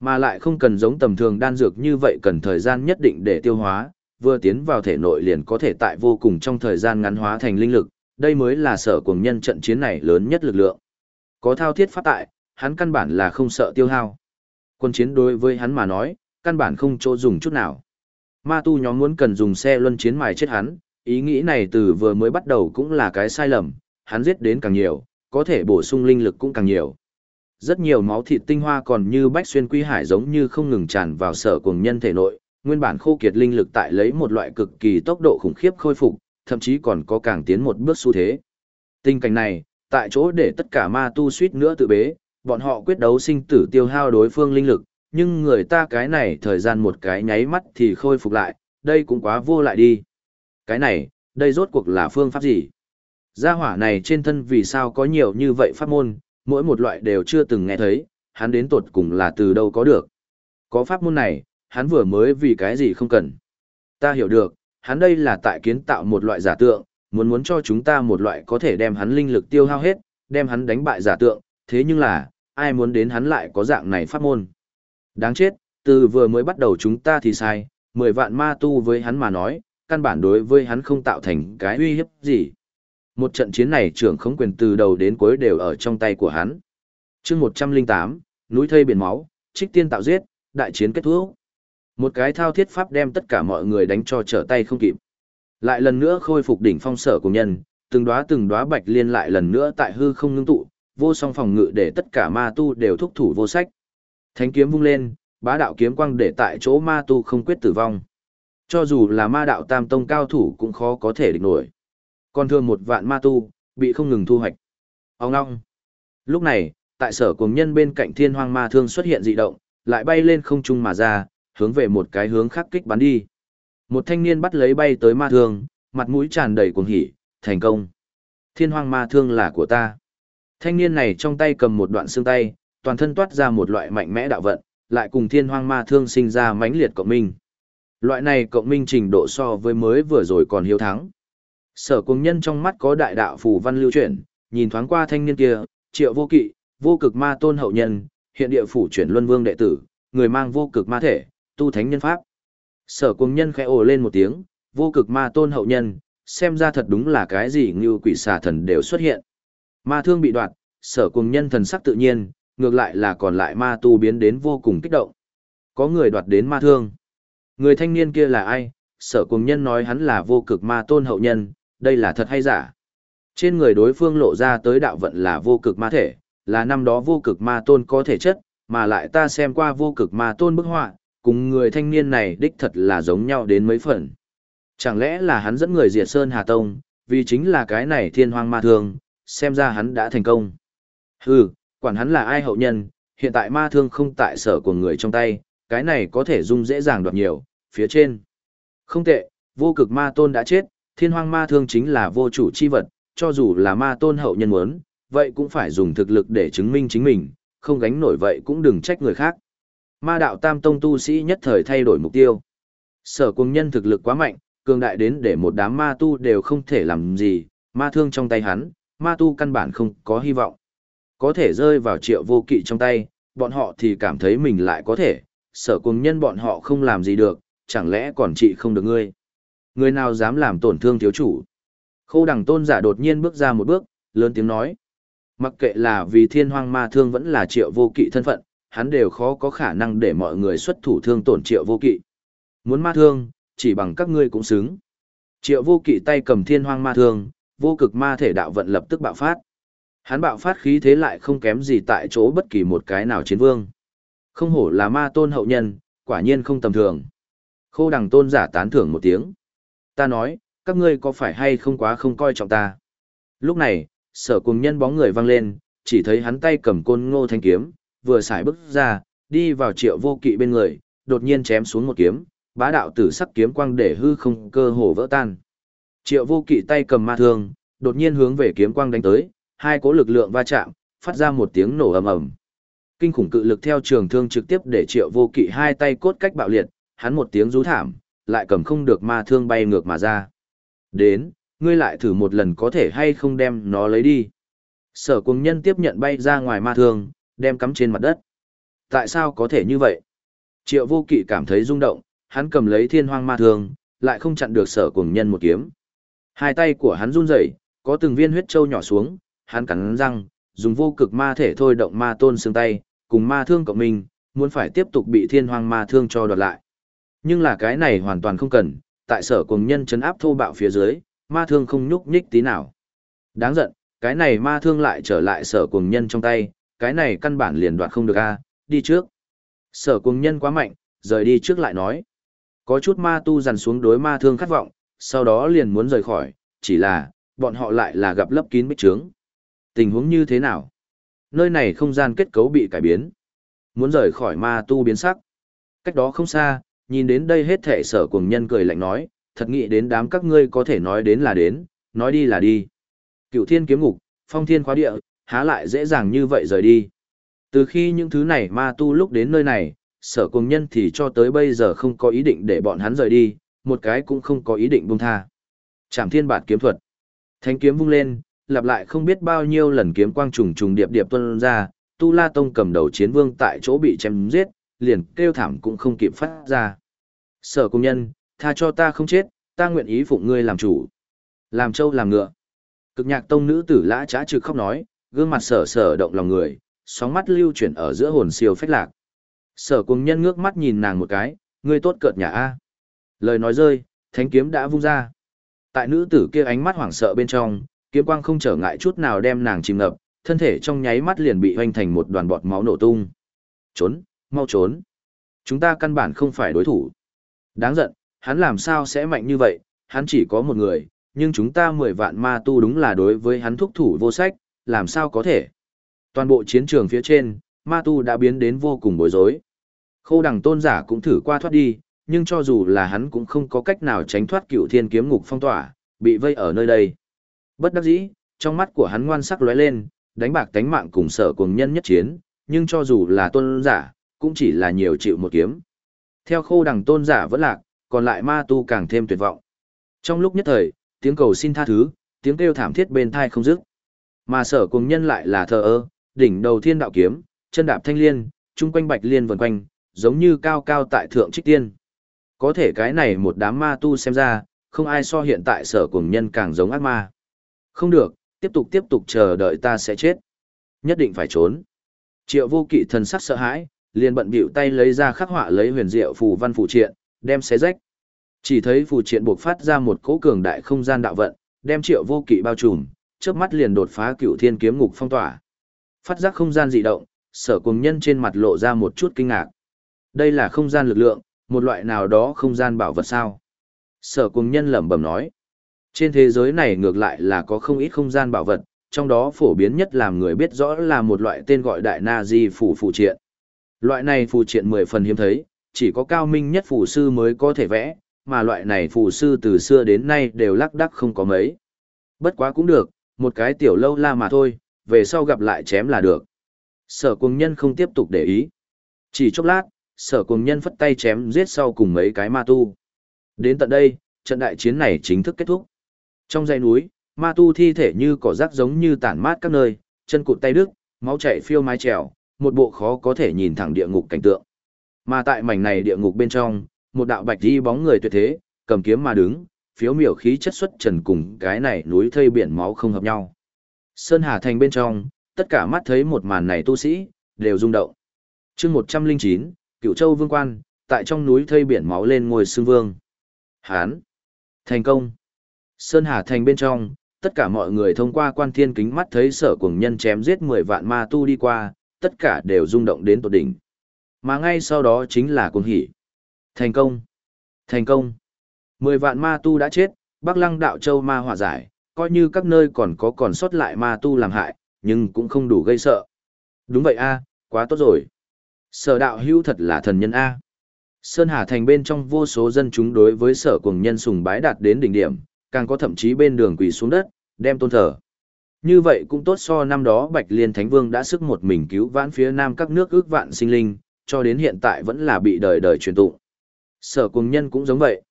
Speaker 1: Mà lại không cần giống tầm thường đan dược như vậy cần thời gian nhất định để tiêu hóa, vừa tiến vào thể nội liền có thể tại vô cùng trong thời gian ngắn hóa thành linh lực, đây mới là sở cùng nhân trận chiến này lớn nhất lực lượng. Có thao thiết pháp tại, hắn căn bản là không sợ tiêu hao. Quân chiến đối với hắn mà nói, căn bản không chỗ dùng chút nào. Ma tu nhóm muốn cần dùng xe luân chiến mài chết hắn, ý nghĩ này từ vừa mới bắt đầu cũng là cái sai lầm, hắn giết đến càng nhiều, có thể bổ sung linh lực cũng càng nhiều. Rất nhiều máu thịt tinh hoa còn như bách xuyên quy hải giống như không ngừng tràn vào sở cuồng nhân thể nội, nguyên bản khô kiệt linh lực tại lấy một loại cực kỳ tốc độ khủng khiếp khôi phục, thậm chí còn có càng tiến một bước xu thế. Tình cảnh này, tại chỗ để tất cả ma tu suýt nữa tự bế, bọn họ quyết đấu sinh tử tiêu hao đối phương linh lực, nhưng người ta cái này thời gian một cái nháy mắt thì khôi phục lại, đây cũng quá vô lại đi. Cái này, đây rốt cuộc là phương pháp gì? Gia hỏa này trên thân vì sao có nhiều như vậy pháp môn, mỗi một loại đều chưa từng nghe thấy, hắn đến tột cùng là từ đâu có được. Có pháp môn này, hắn vừa mới vì cái gì không cần. Ta hiểu được, hắn đây là tại kiến tạo một loại giả tượng, muốn muốn cho chúng ta một loại có thể đem hắn linh lực tiêu hao hết, đem hắn đánh bại giả tượng, thế nhưng là, ai muốn đến hắn lại có dạng này pháp môn. Đáng chết, từ vừa mới bắt đầu chúng ta thì sai, mười vạn ma tu với hắn mà nói, căn bản đối với hắn không tạo thành cái uy hiếp gì. Một trận chiến này trưởng không quyền từ đầu đến cuối đều ở trong tay của hắn. chương 108, núi thây biển máu, trích tiên tạo giết, đại chiến kết thúc. Một cái thao thiết pháp đem tất cả mọi người đánh cho trở tay không kịp. Lại lần nữa khôi phục đỉnh phong sở của nhân, từng đóa từng đóa bạch liên lại lần nữa tại hư không ngưng tụ, vô song phòng ngự để tất cả ma tu đều thúc thủ vô sách. Thánh kiếm vung lên, bá đạo kiếm quang để tại chỗ ma tu không quyết tử vong. Cho dù là ma đạo tam tông cao thủ cũng khó có thể địch nổi. Còn thường một vạn ma tu, bị không ngừng thu hoạch. Ông ngong. Lúc này, tại sở cùng nhân bên cạnh thiên hoang ma thương xuất hiện dị động, lại bay lên không trung mà ra, hướng về một cái hướng khác kích bắn đi. Một thanh niên bắt lấy bay tới ma thương, mặt mũi tràn đầy cuồng hỉ, thành công. Thiên hoang ma thương là của ta. Thanh niên này trong tay cầm một đoạn xương tay, toàn thân toát ra một loại mạnh mẽ đạo vận, lại cùng thiên hoang ma thương sinh ra mãnh liệt cộng minh. Loại này cộng minh trình độ so với mới vừa rồi còn hiếu thắng. Sở cùng nhân trong mắt có đại đạo phù văn lưu chuyển, nhìn thoáng qua thanh niên kia, triệu vô kỵ, vô cực ma tôn hậu nhân, hiện địa phủ chuyển luân vương đệ tử, người mang vô cực ma thể, tu thánh nhân pháp. Sở cùng nhân khẽ ồ lên một tiếng, vô cực ma tôn hậu nhân, xem ra thật đúng là cái gì như quỷ xà thần đều xuất hiện. Ma thương bị đoạt, sở cùng nhân thần sắc tự nhiên, ngược lại là còn lại ma tu biến đến vô cùng kích động. Có người đoạt đến ma thương. Người thanh niên kia là ai? Sở cùng nhân nói hắn là vô cực ma tôn hậu nhân, đây là thật hay giả? Trên người đối phương lộ ra tới đạo vận là vô cực ma thể, là năm đó vô cực ma tôn có thể chất, mà lại ta xem qua vô cực ma tôn bức họa, cùng người thanh niên này đích thật là giống nhau đến mấy phần. Chẳng lẽ là hắn dẫn người diệt Sơn Hà Tông, vì chính là cái này thiên hoang ma thương, xem ra hắn đã thành công. Hừ, quản hắn là ai hậu nhân, hiện tại ma thương không tại sở của người trong tay, cái này có thể dung dễ dàng đoạt nhiều, phía trên. Không tệ, vô cực ma tôn đã chết, thiên hoang ma thương chính là vô chủ chi vật, cho dù là ma tôn hậu nhân muốn, vậy cũng phải dùng thực lực để chứng minh chính mình, không gánh nổi vậy cũng đừng trách người khác. Ma đạo tam tông tu sĩ nhất thời thay đổi mục tiêu. Sở Cung nhân thực lực quá mạnh, cường đại đến để một đám ma tu đều không thể làm gì, ma thương trong tay hắn, ma tu căn bản không có hy vọng. Có thể rơi vào triệu vô kỵ trong tay, bọn họ thì cảm thấy mình lại có thể, sở Cung nhân bọn họ không làm gì được, chẳng lẽ còn trị không được ngươi. Người nào dám làm tổn thương thiếu chủ? Khâu đằng tôn giả đột nhiên bước ra một bước, lớn tiếng nói. Mặc kệ là vì thiên hoang ma thương vẫn là triệu vô kỵ thân phận, hắn đều khó có khả năng để mọi người xuất thủ thương tổn triệu vô kỵ. Muốn ma thương, chỉ bằng các ngươi cũng xứng. Triệu vô kỵ tay cầm thiên hoang ma thương, vô cực ma thể đạo vận lập tức bạo phát. Hắn bạo phát khí thế lại không kém gì tại chỗ bất kỳ một cái nào chiến vương. Không hổ là ma tôn hậu nhân, quả nhiên không tầm thường. Khô đằng tôn giả tán thưởng một tiếng. Ta nói, các ngươi có phải hay không quá không coi trọng ta. Lúc này, sở cùng nhân bóng người văng lên, chỉ thấy hắn tay cầm côn ngô thanh kiếm, vừa xài bước ra, đi vào triệu vô kỵ bên người, đột nhiên chém xuống một kiếm, bá đạo tử sắc kiếm quang để hư không cơ hồ vỡ tan. Triệu vô kỵ tay cầm ma thương, đột nhiên hướng về kiếm quang đánh tới, hai cỗ lực lượng va chạm, phát ra một tiếng nổ ầm ầm. Kinh khủng cự lực theo trường thương trực tiếp để Triệu Vô Kỵ hai tay cốt cách bạo liệt, hắn một tiếng rú thảm, lại cầm không được ma thương bay ngược mà ra. Đến, ngươi lại thử một lần có thể hay không đem nó lấy đi. Sở cùng nhân tiếp nhận bay ra ngoài ma thương, đem cắm trên mặt đất. Tại sao có thể như vậy? Triệu vô kỵ cảm thấy rung động, hắn cầm lấy thiên hoang ma thương, lại không chặn được sở cùng nhân một kiếm. Hai tay của hắn run rẩy, có từng viên huyết trâu nhỏ xuống, hắn cắn răng, dùng vô cực ma thể thôi động ma tôn xương tay, cùng ma thương cộng mình, muốn phải tiếp tục bị thiên hoang ma thương cho đoạt lại. Nhưng là cái này hoàn toàn không cần, tại sở cùng nhân chấn áp thô bạo phía dưới, ma thương không nhúc nhích tí nào. Đáng giận, cái này ma thương lại trở lại sở cùng nhân trong tay, cái này căn bản liền đoạt không được a đi trước. Sở cùng nhân quá mạnh, rời đi trước lại nói. Có chút ma tu dằn xuống đối ma thương khát vọng, sau đó liền muốn rời khỏi, chỉ là, bọn họ lại là gặp lấp kín bích trướng. Tình huống như thế nào? Nơi này không gian kết cấu bị cải biến. Muốn rời khỏi ma tu biến sắc. Cách đó không xa, nhìn đến đây hết thể sở cùng nhân cười lạnh nói, thật nghĩ đến đám các ngươi có thể nói đến là đến, nói đi là đi. Cựu thiên kiếm ngục, phong thiên khóa địa, há lại dễ dàng như vậy rời đi. Từ khi những thứ này ma tu lúc đến nơi này, sở cùng nhân thì cho tới bây giờ không có ý định để bọn hắn rời đi, một cái cũng không có ý định buông tha. Trảm thiên bản kiếm thuật. Thánh kiếm vung lên, lặp lại không biết bao nhiêu lần kiếm quang trùng trùng điệp điệp tuôn ra, Tu La Tông cầm đầu chiến vương tại chỗ bị chém giết, liền kêu thảm cũng không kịp phát ra. Sở công nhân, tha cho ta không chết, ta nguyện ý phụng ngươi làm chủ. Làm trâu làm ngựa. Cực nhạc tông nữ tử lã trá trực khóc nói, gương mặt sở sở động lòng người, sóng mắt lưu chuyển ở giữa hồn siêu phách lạc. Sở cùng nhân ngước mắt nhìn nàng một cái, ngươi tốt cợt nhà A. Lời nói rơi, thánh kiếm đã vung ra. Tại nữ tử kia ánh mắt hoảng sợ bên trong, kiếm quang không trở ngại chút nào đem nàng chìm ngập, thân thể trong nháy mắt liền bị hoành thành một đoàn bọt máu nổ tung. Trốn, mau trốn. Chúng ta căn bản không phải đối thủ. Đáng giận, hắn làm sao sẽ mạnh như vậy, hắn chỉ có một người, nhưng chúng ta mười vạn ma tu đúng là đối với hắn thúc thủ vô sách, làm sao có thể. Toàn bộ chiến trường phía trên, ma tu đã biến đến vô cùng bối rối. Khâu đằng tôn giả cũng thử qua thoát đi, nhưng cho dù là hắn cũng không có cách nào tránh thoát cựu thiên kiếm ngục phong tỏa, bị vây ở nơi đây. Bất đắc dĩ, trong mắt của hắn ngoan sắc lóe lên, đánh bạc tánh mạng cùng sở cùng nhân nhất chiến, nhưng cho dù là tôn giả, cũng chỉ là nhiều chịu một kiếm. Theo khô đằng tôn giả vẫn lạc, còn lại ma tu càng thêm tuyệt vọng. Trong lúc nhất thời, tiếng cầu xin tha thứ, tiếng kêu thảm thiết bên thai không dứt. Mà sở cùng nhân lại là thờ ơ, đỉnh đầu thiên đạo kiếm, chân đạp thanh liên, trung quanh bạch liên vần quanh, giống như cao cao tại thượng trích tiên. Có thể cái này một đám ma tu xem ra, không ai so hiện tại sở cùng nhân càng giống ác ma. Không được, tiếp tục tiếp tục chờ đợi ta sẽ chết. Nhất định phải trốn. Triệu vô kỵ thần sắc sợ hãi, liền bận bịu tay lấy ra khắc họa lấy huyền diệu phù văn phù triện, đem xé rách. Chỉ thấy phù triện buộc phát ra một cỗ cường đại không gian đạo vận, đem triệu vô kỵ bao trùm, chớp mắt liền đột phá cựu thiên kiếm ngục phong tỏa. Phát giác không gian dị động, sở cùng nhân trên mặt lộ ra một chút kinh ngạc. Đây là không gian lực lượng, một loại nào đó không gian bảo vật sao. Sở cùng nhân lẩm bẩm nói. Trên thế giới này ngược lại là có không ít không gian bảo vật, trong đó phổ biến nhất làm người biết rõ là một loại tên gọi đại na di phủ phụ triện. Loại này phù triện mười phần hiếm thấy, chỉ có cao minh nhất phù sư mới có thể vẽ, mà loại này phù sư từ xưa đến nay đều lắc đắc không có mấy. Bất quá cũng được, một cái tiểu lâu la mà thôi, về sau gặp lại chém là được. Sở cuồng nhân không tiếp tục để ý. Chỉ chốc lát, sở cuồng nhân phất tay chém giết sau cùng mấy cái ma tu. Đến tận đây, trận đại chiến này chính thức kết thúc. Trong dãy núi, ma tu thi thể như cỏ rác giống như tản mát các nơi, chân cụt tay đứt, máu chảy phiêu mái trèo, một bộ khó có thể nhìn thẳng địa ngục cảnh tượng. Mà tại mảnh này địa ngục bên trong, một đạo bạch đi bóng người tuyệt thế, cầm kiếm mà đứng, phiếu miểu khí chất xuất trần cùng cái này núi thây biển máu không hợp nhau. Sơn Hà Thành bên trong, tất cả mắt thấy một màn này tu sĩ, đều rung động. chương 109, Cựu Châu Vương Quan, tại trong núi thây biển máu lên ngồi xương vương. Hán! Thành công! Sơn Hà Thành bên trong, tất cả mọi người thông qua quan thiên kính mắt thấy sở cùng nhân chém giết 10 vạn ma tu đi qua, tất cả đều rung động đến tột đỉnh. Mà ngay sau đó chính là cuồng hỉ. Thành công! Thành công! 10 vạn ma tu đã chết, Bắc Lăng Đạo Châu ma hỏa giải, coi như các nơi còn có còn sót lại ma tu làm hại, nhưng cũng không đủ gây sợ. Đúng vậy a, quá tốt rồi. Sở đạo hữu thật là thần nhân a. Sơn Hà Thành bên trong vô số dân chúng đối với sở cuồng nhân sùng bái đạt đến đỉnh điểm, càng có thậm chí bên đường quỳ xuống đất, đem tôn thờ. Như vậy cũng tốt so năm đó Bạch Liên Thánh Vương đã sức một mình cứu vãn phía nam các nước ước vạn sinh linh, cho đến hiện tại vẫn là bị đời đời truyền tụng. Sở cùng nhân cũng giống vậy.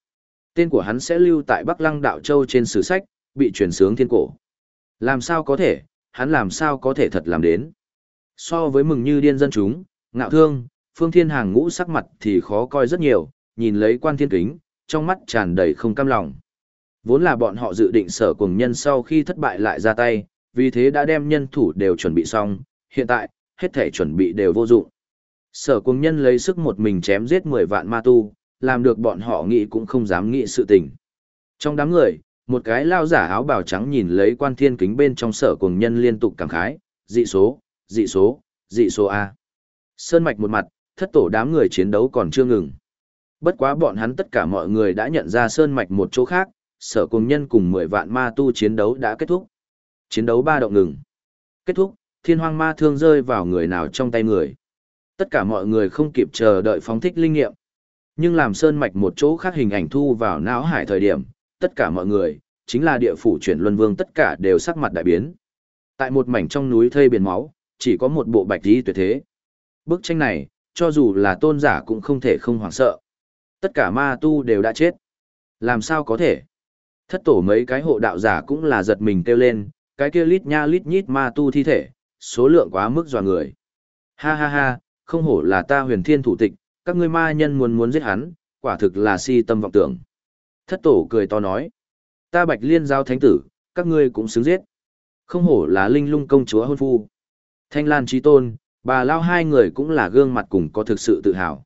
Speaker 1: Tên của hắn sẽ lưu tại Bắc Lăng Đạo Châu trên sử sách, bị truyền sướng thiên cổ. Làm sao có thể, hắn làm sao có thể thật làm đến. So với mừng như điên dân chúng, ngạo thương, phương thiên hàng ngũ sắc mặt thì khó coi rất nhiều, nhìn lấy quan thiên kính, trong mắt tràn đầy không cam lòng. Vốn là bọn họ dự định sở cùng nhân sau khi thất bại lại ra tay, vì thế đã đem nhân thủ đều chuẩn bị xong, hiện tại, hết thể chuẩn bị đều vô dụng. Sở cùng nhân lấy sức một mình chém giết 10 vạn ma tu, làm được bọn họ nghĩ cũng không dám nghĩ sự tình. Trong đám người, một cái lao giả áo bào trắng nhìn lấy quan thiên kính bên trong sở cùng nhân liên tục cảm khái, dị số, dị số, dị số A. Sơn mạch một mặt, thất tổ đám người chiến đấu còn chưa ngừng. Bất quá bọn hắn tất cả mọi người đã nhận ra Sơn mạch một chỗ khác, sở cùng nhân cùng 10 vạn ma tu chiến đấu đã kết thúc. Chiến đấu ba động ngừng. Kết thúc, thiên hoang ma thương rơi vào người nào trong tay người. Tất cả mọi người không kịp chờ đợi phóng thích linh nghiệm. Nhưng làm Sơn mạch một chỗ khác hình ảnh thu vào não hải thời điểm, tất cả mọi người, chính là địa phủ chuyển luân vương tất cả đều sắc mặt đại biến. Tại một mảnh trong núi thây biển máu, chỉ có một bộ bạch tí tuyệt thế. Bức tranh này, cho dù là tôn giả cũng không thể không hoảng sợ. Tất cả ma tu đều đã chết. Làm sao có thể? Thất tổ mấy cái hộ đạo giả cũng là giật mình kêu lên, cái kia lít nha lít nhít ma tu thi thể, số lượng quá mức dò người. Ha ha ha, không hổ là ta huyền thiên thủ tịch, các ngươi ma nhân muốn muốn giết hắn, quả thực là si tâm vọng tưởng. Thất tổ cười to nói, ta bạch liên giao thánh tử, các ngươi cũng xứng giết. Không hổ là linh lung công chúa hôn phu. Thanh Lan Trí Tôn, bà Lao hai người cũng là gương mặt cùng có thực sự tự hào.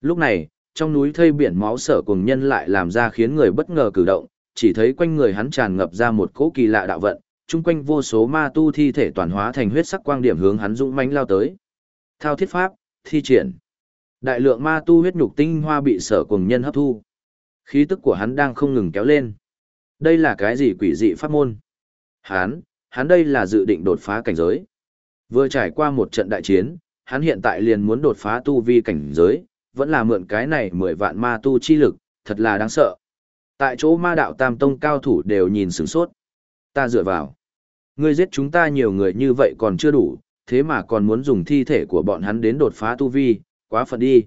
Speaker 1: Lúc này, trong núi thây biển máu sở cùng nhân lại làm ra khiến người bất ngờ cử động, chỉ thấy quanh người hắn tràn ngập ra một cỗ kỳ lạ đạo vận, chung quanh vô số ma tu thi thể toàn hóa thành huyết sắc quang điểm hướng hắn dũng mãnh lao tới. Thao thiết pháp, thi triển. Đại lượng ma tu huyết nhục tinh hoa bị sở cùng nhân hấp thu. Khí tức của hắn đang không ngừng kéo lên. Đây là cái gì quỷ dị pháp môn? Hắn, hắn đây là dự định đột phá cảnh giới. Vừa trải qua một trận đại chiến, hắn hiện tại liền muốn đột phá tu vi cảnh giới, vẫn là mượn cái này mười vạn ma tu chi lực, thật là đáng sợ. Tại chỗ ma đạo tam tông cao thủ đều nhìn sửng sốt. Ta dựa vào. Ngươi giết chúng ta nhiều người như vậy còn chưa đủ, thế mà còn muốn dùng thi thể của bọn hắn đến đột phá tu vi, quá phận đi.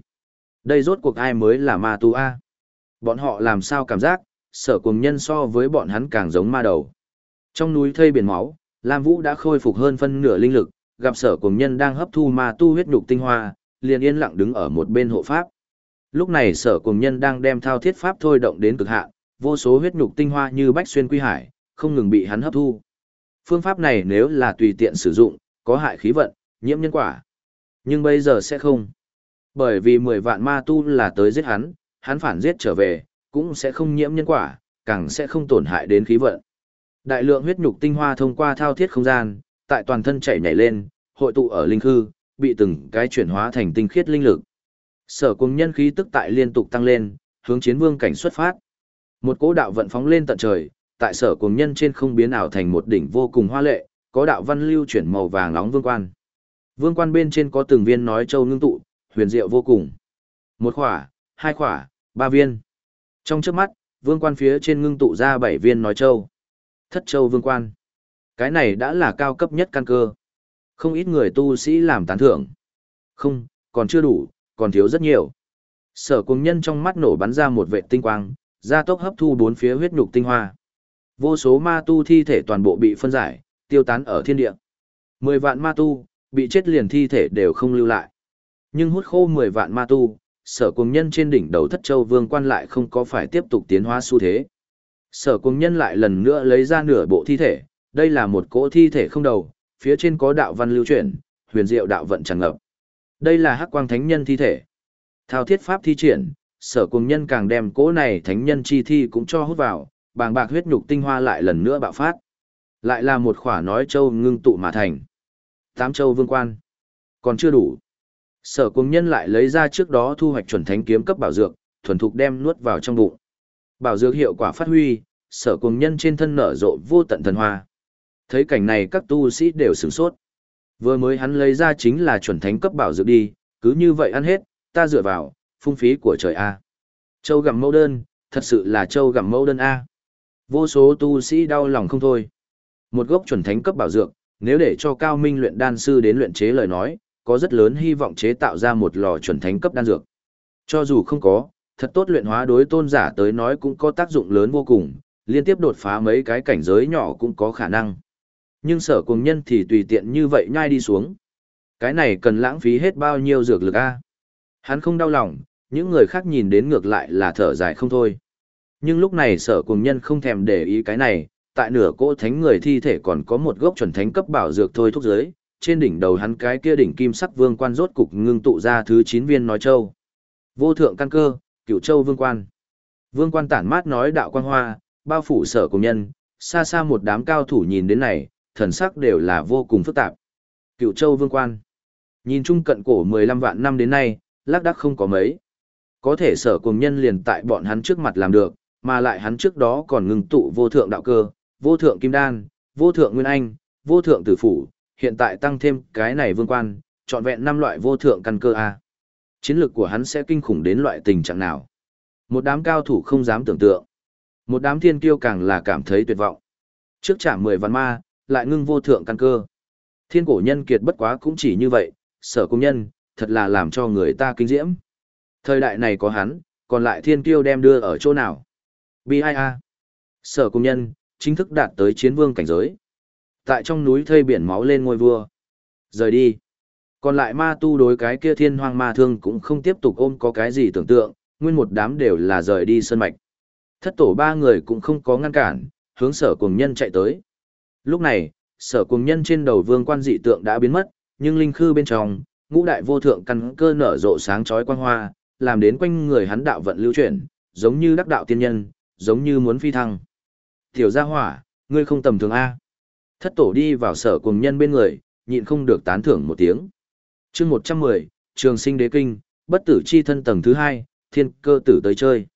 Speaker 1: Đây rốt cuộc ai mới là ma tu A. Bọn họ làm sao cảm giác, sở cùng nhân so với bọn hắn càng giống ma đầu. Trong núi thây biển máu, Lam Vũ đã khôi phục hơn phân nửa linh lực, gặp sở cùng nhân đang hấp thu ma tu huyết nhục tinh hoa, liền yên lặng đứng ở một bên hộ pháp. Lúc này sở cùng nhân đang đem thao thiết pháp thôi động đến cực hạn, vô số huyết nhục tinh hoa như bách xuyên quy hải, không ngừng bị hắn hấp thu. Phương pháp này nếu là tùy tiện sử dụng, có hại khí vận, nhiễm nhân quả. Nhưng bây giờ sẽ không. Bởi vì 10 vạn ma tu là tới giết hắn, hắn phản giết trở về, cũng sẽ không nhiễm nhân quả, càng sẽ không tổn hại đến khí vận. Đại lượng huyết nhục tinh hoa thông qua thao thiết không gian, tại toàn thân chảy nhảy lên, hội tụ ở linh khư, bị từng cái chuyển hóa thành tinh khiết linh lực. Sở cùng nhân khí tức tại liên tục tăng lên, hướng chiến vương cảnh xuất phát. Một cỗ đạo vận phóng lên tận trời, tại sở cùng nhân trên không biến ảo thành một đỉnh vô cùng hoa lệ, có đạo văn lưu chuyển màu vàng nóng vương quan. Vương quan bên trên có từng viên nói châu ngưng tụ, huyền diệu vô cùng. Một khỏa, hai khỏa, ba viên. Trong trước mắt, vương quan phía trên ngưng tụ ra bảy viên nói châu. Thất châu vương quan. Cái này đã là cao cấp nhất căn cơ. Không ít người tu sĩ làm tán thưởng. Không, còn chưa đủ, còn thiếu rất nhiều. Sở cùng nhân trong mắt nổ bắn ra một vệ tinh quang, gia tốc hấp thu bốn phía huyết nhục tinh hoa. Vô số ma tu thi thể toàn bộ bị phân giải, tiêu tán ở thiên địa. Mười vạn ma tu, bị chết liền thi thể đều không lưu lại. Nhưng hút khô mười vạn ma tu, sở cùng nhân trên đỉnh đầu thất châu vương quan lại không có phải tiếp tục tiến hóa xu thế. Sở cùng nhân lại lần nữa lấy ra nửa bộ thi thể, đây là một cỗ thi thể không đầu, phía trên có đạo văn lưu chuyển, huyền diệu đạo vận tràn ngập. Đây là hắc quang thánh nhân thi thể. Thao thiết pháp thi triển, sở cùng nhân càng đem cỗ này thánh nhân chi thi cũng cho hút vào, bàng bạc huyết nhục tinh hoa lại lần nữa bạo phát. Lại là một khỏa nói châu ngưng tụ mà thành. Tám châu vương quan. Còn chưa đủ. Sở cung nhân lại lấy ra trước đó thu hoạch chuẩn thánh kiếm cấp bảo dược, thuần thục đem nuốt vào trong bụng. Bảo dược hiệu quả phát huy, sở cung nhân trên thân nở rộ vô tận thần hoa. Thấy cảnh này các tu sĩ đều sửng sốt. Vừa mới hắn lấy ra chính là chuẩn thánh cấp bảo dược đi, cứ như vậy ăn hết, ta dựa vào, phung phí của trời A. Châu gặm mẫu đơn, thật sự là châu gặm mẫu đơn A. Vô số tu sĩ đau lòng không thôi. Một gốc chuẩn thánh cấp bảo dược, nếu để cho cao minh luyện đan sư đến luyện chế lời nói, có rất lớn hy vọng chế tạo ra một lò chuẩn thánh cấp đan dược. Cho dù không có, thật tốt luyện hóa đối tôn giả tới nói cũng có tác dụng lớn vô cùng, liên tiếp đột phá mấy cái cảnh giới nhỏ cũng có khả năng. Nhưng sở cùng nhân thì tùy tiện như vậy nhai đi xuống. Cái này cần lãng phí hết bao nhiêu dược lực a? Hắn không đau lòng, những người khác nhìn đến ngược lại là thở dài không thôi. Nhưng lúc này sở cùng nhân không thèm để ý cái này, tại nửa cỗ thánh người thi thể còn có một gốc chuẩn thánh cấp bảo dược thôi thúc giới, trên đỉnh đầu hắn cái kia đỉnh kim sắc vương quan rốt cục ngưng tụ ra thứ 9 viên nói châu. Vô thượng căn cơ, cửu châu vương quan. Vương quan tản mát nói đạo quan hoa, bao phủ sở cùng nhân, xa xa một đám cao thủ nhìn đến này, thần sắc đều là vô cùng phức tạp. Cựu châu vương quan. Nhìn chung cận cổ 15 vạn năm đến nay, lác đắc không có mấy. Có thể sở cùng nhân liền tại bọn hắn trước mặt làm được, mà lại hắn trước đó còn ngừng tụ vô thượng đạo cơ, vô thượng kim đan, vô thượng nguyên anh, vô thượng tử phủ, hiện tại tăng thêm cái này vương quan, trọn vẹn năm loại vô thượng căn cơ A. Chiến lược của hắn sẽ kinh khủng đến loại tình trạng nào. Một đám cao thủ không dám tưởng tượng. Một đám thiên kiêu càng là cảm thấy tuyệt vọng. Trước trả 10 văn ma, lại ngưng vô thượng căn cơ. Thiên cổ nhân kiệt bất quá cũng chỉ như vậy, sở công nhân, thật là làm cho người ta kinh diễm. Thời đại này có hắn, còn lại thiên kiêu đem đưa ở chỗ nào? BIA. Sở công nhân, chính thức đạt tới chiến vương cảnh giới. Tại trong núi thây biển máu lên ngôi vua. Rời đi. Còn lại ma tu đối cái kia thiên hoang ma thương cũng không tiếp tục ôm có cái gì tưởng tượng, nguyên một đám đều là rời đi sân mạch. Thất tổ ba người cũng không có ngăn cản, hướng sở cùng nhân chạy tới. Lúc này, sở cùng nhân trên đầu vương quan dị tượng đã biến mất, nhưng linh khư bên trong, ngũ đại vô thượng căn cơ nở rộ sáng chói quang hoa, làm đến quanh người hắn đạo vận lưu chuyển, giống như đắc đạo tiên nhân, giống như muốn phi thăng. Tiểu gia hỏa, ngươi không tầm thường A. Thất tổ đi vào sở cùng nhân bên người, nhịn không được tán thưởng một tiếng. chương 110, trường sinh đế kinh, bất tử chi thân tầng thứ hai, thiên cơ tử tới chơi.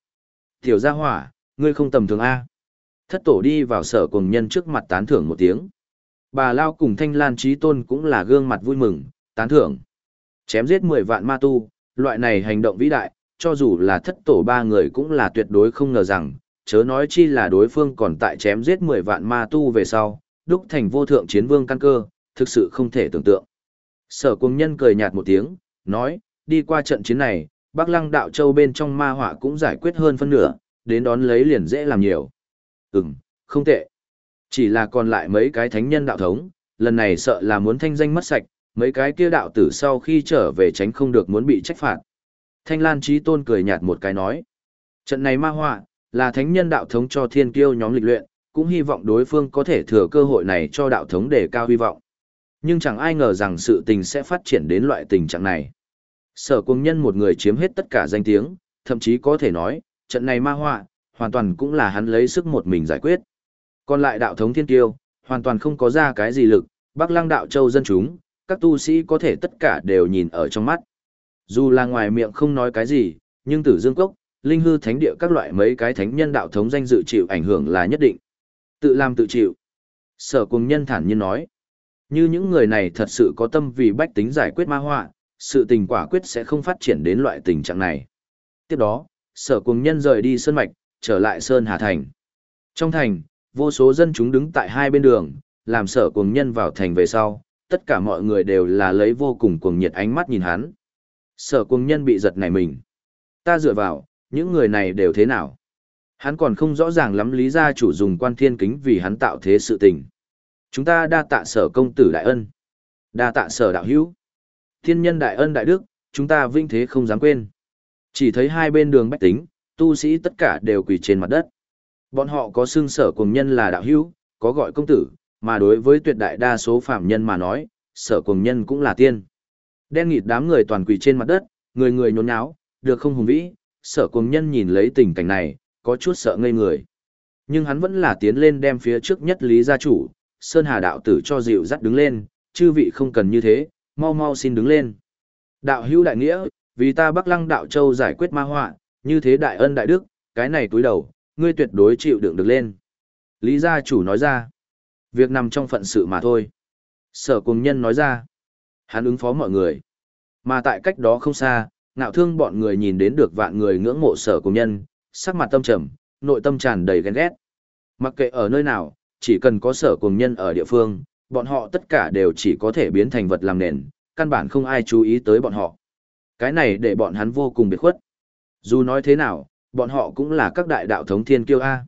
Speaker 1: Tiểu gia hỏa, ngươi không tầm thường A. Thất tổ đi vào sở cùng nhân trước mặt tán thưởng một tiếng. Bà Lao cùng Thanh Lan Trí Tôn cũng là gương mặt vui mừng, tán thưởng. Chém giết 10 vạn ma tu, loại này hành động vĩ đại, cho dù là thất tổ ba người cũng là tuyệt đối không ngờ rằng, chớ nói chi là đối phương còn tại chém giết 10 vạn ma tu về sau, đúc thành vô thượng chiến vương căn cơ, thực sự không thể tưởng tượng. Sở cung nhân cười nhạt một tiếng, nói, đi qua trận chiến này, Bắc Lăng Đạo Châu bên trong ma họa cũng giải quyết hơn phân nửa, đến đón lấy liền dễ làm nhiều. Ừm, không tệ. Chỉ là còn lại mấy cái thánh nhân đạo thống, lần này sợ là muốn thanh danh mất sạch, mấy cái kia đạo tử sau khi trở về tránh không được muốn bị trách phạt. Thanh Lan Trí Tôn cười nhạt một cái nói. Trận này ma họa, là thánh nhân đạo thống cho thiên kiêu nhóm lịch luyện, cũng hy vọng đối phương có thể thừa cơ hội này cho đạo thống để cao hy vọng. Nhưng chẳng ai ngờ rằng sự tình sẽ phát triển đến loại tình trạng này. Sở cung nhân một người chiếm hết tất cả danh tiếng, thậm chí có thể nói, trận này ma họa, hoàn toàn cũng là hắn lấy sức một mình giải quyết. Còn lại đạo thống thiên kiêu, hoàn toàn không có ra cái gì lực, Bắc Lăng đạo châu dân chúng, các tu sĩ có thể tất cả đều nhìn ở trong mắt. Dù là ngoài miệng không nói cái gì, nhưng tử dương cốc, linh hư thánh địa các loại mấy cái thánh nhân đạo thống danh dự chịu ảnh hưởng là nhất định. Tự làm tự chịu. Sở cùng nhân thản nhiên nói. Như những người này thật sự có tâm vì bách tính giải quyết ma họa, sự tình quả quyết sẽ không phát triển đến loại tình trạng này. Tiếp đó, sở cùng nhân rời đi sơn mạch, trở lại Sơn Hà Thành. Trong thành, vô số dân chúng đứng tại hai bên đường, làm sở cùng nhân vào thành về sau, tất cả mọi người đều là lấy vô cùng cuồng nhiệt ánh mắt nhìn hắn. Sở cùng nhân bị giật nảy mình. Ta dựa vào, những người này đều thế nào? Hắn còn không rõ ràng lắm lý gia chủ dùng quan thiên kính vì hắn tạo thế sự tình. Chúng ta đa tạ sở công tử đại ân. Đa tạ sở đạo hữu. Thiên nhân đại ân đại đức, chúng ta vinh thế không dám quên. Chỉ thấy hai bên đường bách tính, tu sĩ tất cả đều quỳ trên mặt đất. Bọn họ có xương sở cùng nhân là đạo hữu, có gọi công tử, mà đối với tuyệt đại đa số phạm nhân mà nói, sở cùng nhân cũng là tiên. Đen nghịt đám người toàn quỳ trên mặt đất, người người nhốn nháo, được không hùng vĩ, sở cùng nhân nhìn lấy tình cảnh này, có chút sợ ngây người. Nhưng hắn vẫn là tiến lên đem phía trước nhất lý gia chủ, Sơn Hà đạo tử cho dịu dắt đứng lên, chư vị không cần như thế, mau mau xin đứng lên. Đạo hữu đại nghĩa, vì ta Bắc Lăng đạo châu giải quyết ma họa, như thế đại ân đại đức, cái này túi đầu, ngươi tuyệt đối chịu đựng được lên. Lý gia chủ nói ra, việc nằm trong phận sự mà thôi. Sở cùng nhân nói ra, hắn ứng phó mọi người. Mà tại cách đó không xa, ngạo thương bọn người nhìn đến được vạn người ngưỡng mộ sở cùng nhân, sắc mặt tâm trầm, nội tâm tràn đầy ghen ghét. Mặc kệ ở nơi nào, chỉ cần có sở cùng nhân ở địa phương, bọn họ tất cả đều chỉ có thể biến thành vật làm nền, căn bản không ai chú ý tới bọn họ. Cái này để bọn hắn vô cùng biệt khuất. Dù nói thế nào, bọn họ cũng là các đại đạo thống thiên kiêu A.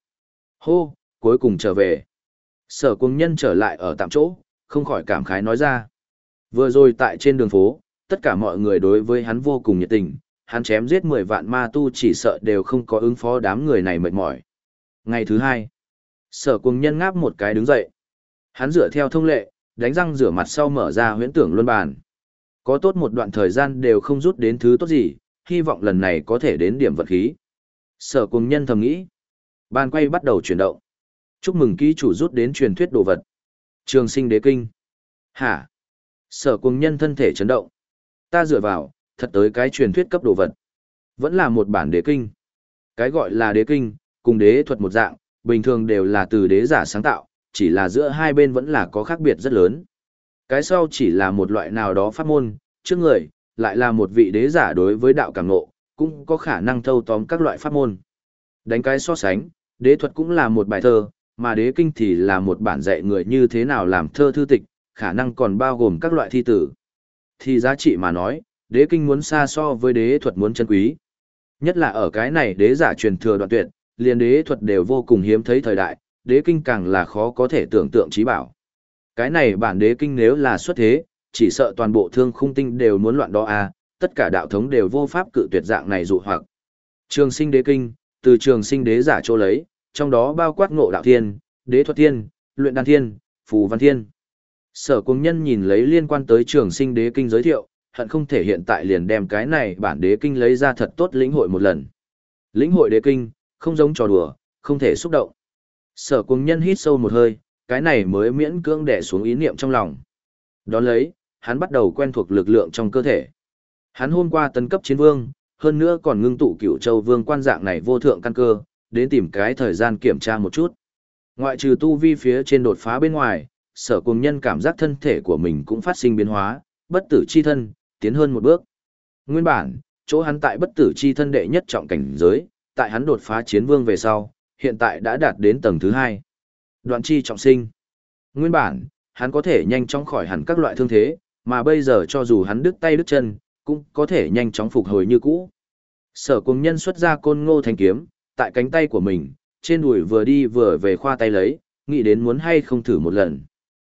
Speaker 1: Hô, cuối cùng trở về. Sở cùng nhân trở lại ở tạm chỗ, không khỏi cảm khái nói ra. Vừa rồi tại trên đường phố, tất cả mọi người đối với hắn vô cùng nhiệt tình, hắn chém giết 10 vạn ma tu chỉ sợ đều không có ứng phó đám người này mệt mỏi. Ngày thứ hai, sở cùng nhân ngáp một cái đứng dậy. Hắn rửa theo thông lệ, đánh răng rửa mặt sau mở ra huyễn tưởng luân bàn. Có tốt một đoạn thời gian đều không rút đến thứ tốt gì, hy vọng lần này có thể đến điểm vật khí. Sở cùng nhân thầm nghĩ. Bàn quay bắt đầu chuyển động. Chúc mừng ký chủ rút đến truyền thuyết đồ vật. Trường sinh đế kinh. Hả? Sở cùng nhân thân thể chấn động. Ta dựa vào, thật tới cái truyền thuyết cấp đồ vật. Vẫn là một bản đế kinh. Cái gọi là đế kinh, cùng đế thuật một dạng, bình thường đều là từ đế giả sáng tạo, chỉ là giữa hai bên vẫn là có khác biệt rất lớn. Cái sau chỉ là một loại nào đó pháp môn, trước người, lại là một vị đế giả đối với đạo cảm ngộ, cũng có khả năng thâu tóm các loại pháp môn. Đánh cái so sánh, đế thuật cũng là một bài thơ, mà đế kinh thì là một bản dạy người như thế nào làm thơ thư tịch, khả năng còn bao gồm các loại thi tử. Thì giá trị mà nói, đế kinh muốn xa so với đế thuật muốn chân quý. Nhất là ở cái này đế giả truyền thừa đoạn tuyệt, liền đế thuật đều vô cùng hiếm thấy thời đại, đế kinh càng là khó có thể tưởng tượng trí bảo. Cái này bản đế kinh nếu là xuất thế, chỉ sợ toàn bộ thương khung tinh đều muốn loạn đó à, tất cả đạo thống đều vô pháp cự tuyệt dạng này dụ hoặc. Trường sinh đế kinh, từ trường sinh đế giả chỗ lấy, trong đó bao quát ngộ đạo thiên, đế thuật thiên, luyện đan thiên, phù văn thiên. Sở cung nhân nhìn lấy liên quan tới trường sinh đế kinh giới thiệu, hận không thể hiện tại liền đem cái này bản đế kinh lấy ra thật tốt lĩnh hội một lần. Lĩnh hội đế kinh, không giống trò đùa, không thể xúc động. Sở cung nhân hít sâu một hơi, cái này mới miễn cưỡng đè xuống ý niệm trong lòng. Đón lấy, hắn bắt đầu quen thuộc lực lượng trong cơ thể. Hắn hôm qua tấn cấp chiến vương, hơn nữa còn ngưng tụ cửu châu vương quan dạng này vô thượng căn cơ, đến tìm cái thời gian kiểm tra một chút. Ngoại trừ tu vi phía trên đột phá bên ngoài, sở cùng nhân cảm giác thân thể của mình cũng phát sinh biến hóa, bất tử chi thân, tiến hơn một bước. Nguyên bản, chỗ hắn tại bất tử chi thân đệ nhất trọng cảnh giới, tại hắn đột phá chiến vương về sau, hiện tại đã đạt đến tầng thứ hai. Đoạn chi trọng sinh. Nguyên bản, hắn có thể nhanh chóng khỏi hẳn các loại thương thế, mà bây giờ cho dù hắn đứt tay đứt chân, cũng có thể nhanh chóng phục hồi như cũ. Sở cùng nhân xuất ra côn ngô thanh kiếm, tại cánh tay của mình, trên đùi vừa đi vừa về khoa tay lấy, nghĩ đến muốn hay không thử một lần.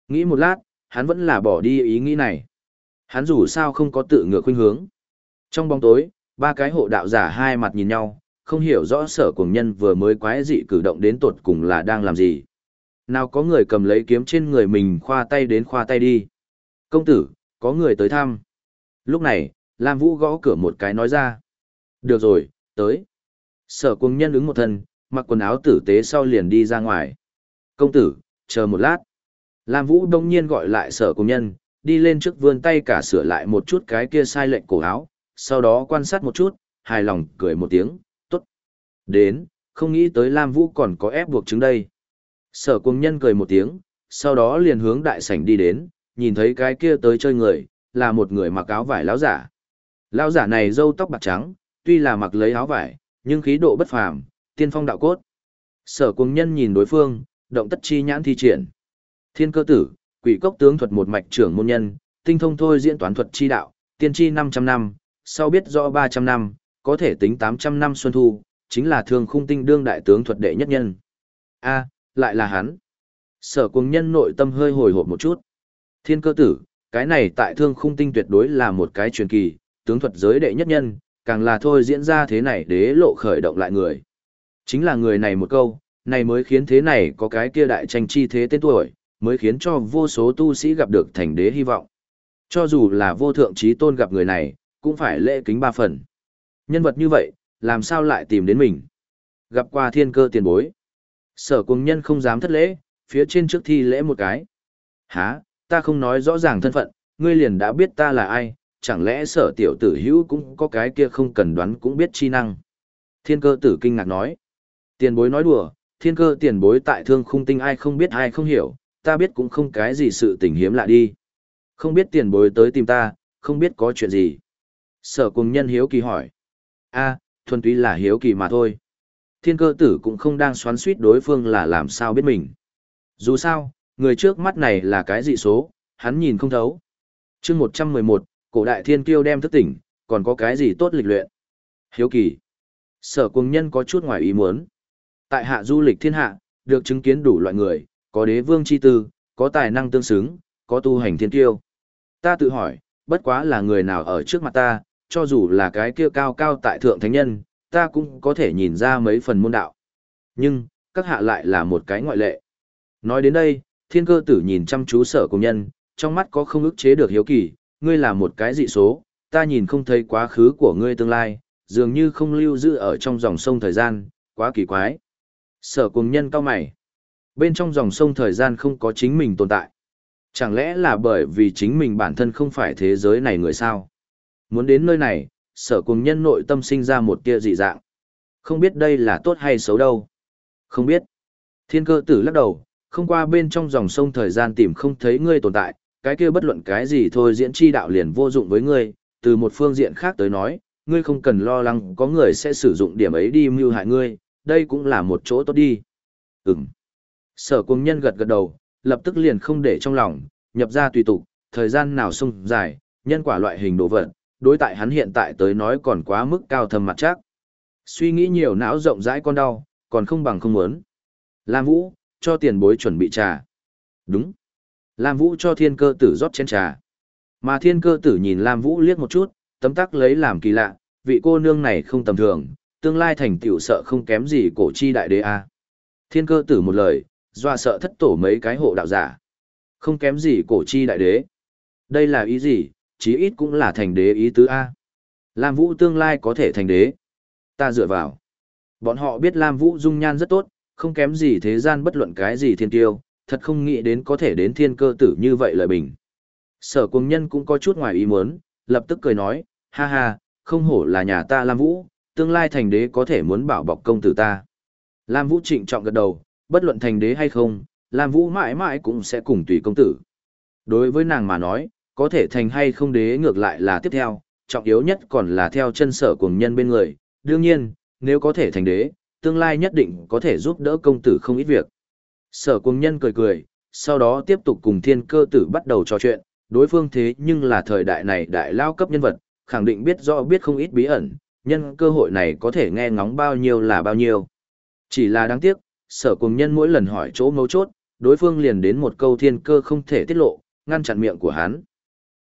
Speaker 1: Nghĩ một lát, hắn vẫn là bỏ đi ý nghĩ này. Hắn dù sao không có tự ngược khuynh hướng. Trong bóng tối, ba cái hộ đạo giả hai mặt nhìn nhau, không hiểu rõ sở cùng nhân vừa mới quái dị cử động đến tột cùng là đang làm gì. Nào có người cầm lấy kiếm trên người mình khoa tay đến khoa tay đi. Công tử, có người tới thăm. Lúc này, Lam Vũ gõ cửa một cái nói ra. Được rồi, tới. Sở cùng nhân ứng một thân, mặc quần áo tử tế sau liền đi ra ngoài. Công tử, chờ một lát. Lam Vũ đông nhiên gọi lại sở cùng nhân, đi lên trước vươn tay cả sửa lại một chút cái kia sai lệnh cổ áo, sau đó quan sát một chút, hài lòng cười một tiếng, tốt. Đến, không nghĩ tới Lam Vũ còn có ép buộc chứng đây. Sở cùng nhân cười một tiếng, sau đó liền hướng đại sảnh đi đến, nhìn thấy cái kia tới chơi người, là một người mặc áo vải lão giả. Lão giả này râu tóc bạc trắng, tuy là mặc lấy áo vải, nhưng khí độ bất phàm, tiên phong đạo cốt. Sở cùng nhân nhìn đối phương, động tất chi nhãn thi triển. Thiên cơ tử, quỷ cốc tướng thuật một mạch trưởng môn nhân, tinh thông thôi diễn toán thuật chi đạo, tiên tri 500 năm, sau biết rõ 300 năm, có thể tính 800 năm xuân thu, chính là thường khung tinh đương đại tướng thuật đệ nhất nhân. a lại là hắn. Sở cùng nhân nội tâm hơi hồi hộp một chút. Thiên cơ tử, cái này tại thương khung tinh tuyệt đối là một cái truyền kỳ, tướng thuật giới đệ nhất nhân, càng là thôi diễn ra thế này đế lộ khởi động lại người. Chính là người này một câu, này mới khiến thế này có cái kia đại tranh chi thế tên tuổi, mới khiến cho vô số tu sĩ gặp được thành đế hy vọng. Cho dù là vô thượng trí tôn gặp người này, cũng phải lễ kính ba phần. Nhân vật như vậy, làm sao lại tìm đến mình? Gặp qua thiên cơ tiền bối. Sở cùng nhân không dám thất lễ, phía trên trước thi lễ một cái. Hả, ta không nói rõ ràng thân phận, ngươi liền đã biết ta là ai, chẳng lẽ sở tiểu tử hữu cũng có cái kia không cần đoán cũng biết chi năng. Thiên cơ tử kinh ngạc nói. Tiền bối nói đùa, thiên cơ tiền bối tại thương khung tinh ai không biết ai không hiểu, ta biết cũng không cái gì sự tình hiếm lạ đi. Không biết tiền bối tới tìm ta, không biết có chuyện gì. Sở cùng nhân hiếu kỳ hỏi. a thuần túy là hiếu kỳ mà thôi. Thiên cơ tử cũng không đang xoắn suýt đối phương là làm sao biết mình. Dù sao, người trước mắt này là cái dị số, hắn nhìn không thấu. chương 111, cổ đại thiên kiêu đem thức tỉnh, còn có cái gì tốt lịch luyện. Hiếu kỳ. Sở cùng nhân có chút ngoài ý muốn. Tại hạ du lịch thiên hạ, được chứng kiến đủ loại người, có đế vương chi tư, có tài năng tương xứng, có tu hành thiên tiêu. Ta tự hỏi, bất quá là người nào ở trước mặt ta, cho dù là cái kia cao cao tại thượng thánh nhân, ta cũng có thể nhìn ra mấy phần môn đạo. Nhưng, các hạ lại là một cái ngoại lệ. Nói đến đây, thiên cơ tử nhìn chăm chú sở công nhân, trong mắt có không ức chế được hiếu kỳ, ngươi là một cái dị số, ta nhìn không thấy quá khứ của ngươi tương lai, dường như không lưu giữ ở trong dòng sông thời gian, quá kỳ quái. Sở cùng nhân cao mày. Bên trong dòng sông thời gian không có chính mình tồn tại. Chẳng lẽ là bởi vì chính mình bản thân không phải thế giới này người sao? Muốn đến nơi này, sở cùng nhân nội tâm sinh ra một tia dị dạng. Không biết đây là tốt hay xấu đâu. Không biết. Thiên cơ tử lắc đầu, không qua bên trong dòng sông thời gian tìm không thấy ngươi tồn tại, cái kia bất luận cái gì thôi diễn chi đạo liền vô dụng với ngươi, từ một phương diện khác tới nói, ngươi không cần lo lắng có người sẽ sử dụng điểm ấy đi mưu hại ngươi, đây cũng là một chỗ tốt đi. Ừm. Sở cung nhân gật gật đầu, lập tức liền không để trong lòng, nhập ra tùy tục, thời gian nào sung dài, nhân quả loại hình đồ vật, đối tại hắn hiện tại tới nói còn quá mức cao thầm mặt chắc. Suy nghĩ nhiều não rộng rãi con đau, còn không bằng không muốn. Lam Vũ, cho tiền bối chuẩn bị trà. Đúng. Lam Vũ cho thiên cơ tử rót chén trà. Mà thiên cơ tử nhìn Lam Vũ liếc một chút, tấm tắc lấy làm kỳ lạ, vị cô nương này không tầm thường, tương lai thành tiểu sợ không kém gì cổ chi đại đế a. Thiên cơ tử một lời, doa sợ thất tổ mấy cái hộ đạo giả. Không kém gì cổ chi đại đế. Đây là ý gì, chí ít cũng là thành đế ý tứ A. Lam Vũ tương lai có thể thành đế. Ta dựa vào. Bọn họ biết Lam Vũ dung nhan rất tốt, không kém gì thế gian bất luận cái gì thiên tiêu, thật không nghĩ đến có thể đến thiên cơ tử như vậy lợi bình. Sở cung nhân cũng có chút ngoài ý muốn, lập tức cười nói, ha ha, không hổ là nhà ta Lam Vũ, tương lai thành đế có thể muốn bảo bọc công tử ta. Lam Vũ trịnh trọng gật đầu, bất luận thành đế hay không, Lam Vũ mãi mãi cũng sẽ cùng tùy công tử. Đối với nàng mà nói, có thể thành hay không đế ngược lại là tiếp theo, trọng yếu nhất còn là theo chân sở cùng nhân bên người. Đương nhiên, nếu có thể thành đế, tương lai nhất định có thể giúp đỡ công tử không ít việc. Sở cùng nhân cười cười, sau đó tiếp tục cùng thiên cơ tử bắt đầu trò chuyện, đối phương thế nhưng là thời đại này đại lao cấp nhân vật, khẳng định biết rõ biết không ít bí ẩn, nhân cơ hội này có thể nghe ngóng bao nhiêu là bao nhiêu. Chỉ là đáng tiếc, sở cùng nhân mỗi lần hỏi chỗ mấu chốt, đối phương liền đến một câu thiên cơ không thể tiết lộ, ngăn chặn miệng của hắn.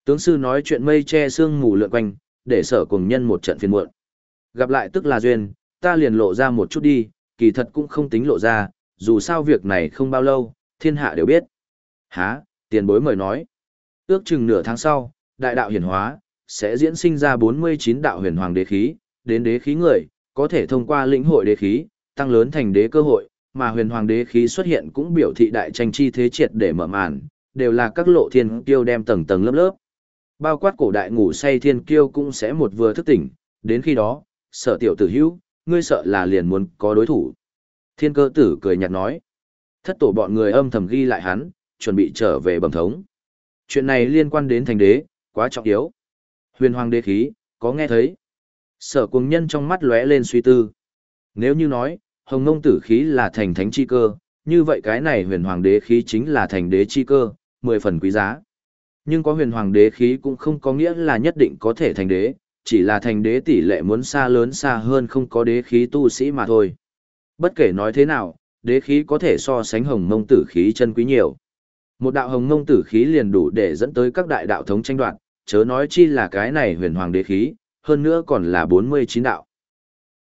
Speaker 1: Tướng sư nói chuyện mây che sương mù lượn quanh, để sở cùng nhân một trận phiền muộn. Gặp lại tức là duyên, ta liền lộ ra một chút đi, kỳ thật cũng không tính lộ ra, dù sao việc này không bao lâu, thiên hạ đều biết. Hả, tiền bối mời nói. Ước chừng nửa tháng sau, đại đạo hiển hóa, sẽ diễn sinh ra 49 đạo huyền hoàng đế khí, đến đế khí người, có thể thông qua lĩnh hội đế khí, tăng lớn thành đế cơ hội, mà huyền hoàng đế khí xuất hiện cũng biểu thị đại tranh chi thế triệt để mở màn, đều là các lộ thiên kiêu đem tầng tầng lớp lớp. Bao quát cổ đại ngủ say thiên kiêu cũng sẽ một vừa thức tỉnh, đến khi đó, sở tiểu tử hữu, ngươi sợ là liền muốn có đối thủ. Thiên cơ tử cười nhạt nói. Thất tổ bọn người âm thầm ghi lại hắn, chuẩn bị trở về bẩm thống. Chuyện này liên quan đến thành đế, quá trọng yếu. Huyền hoàng đế khí, có nghe thấy? Sở cuồng nhân trong mắt lóe lên suy tư. Nếu như nói, hồng ngông tử khí là thành thánh chi cơ, như vậy cái này huyền hoàng đế khí chính là thành đế chi cơ, mười phần quý giá. Nhưng có huyền hoàng đế khí cũng không có nghĩa là nhất định có thể thành đế, chỉ là thành đế tỷ lệ muốn xa lớn xa hơn không có đế khí tu sĩ mà thôi. Bất kể nói thế nào, đế khí có thể so sánh hồng mông tử khí chân quý nhiều. Một đạo hồng mông tử khí liền đủ để dẫn tới các đại đạo thống tranh đoạt, chớ nói chi là cái này huyền hoàng đế khí, hơn nữa còn là 49 đạo.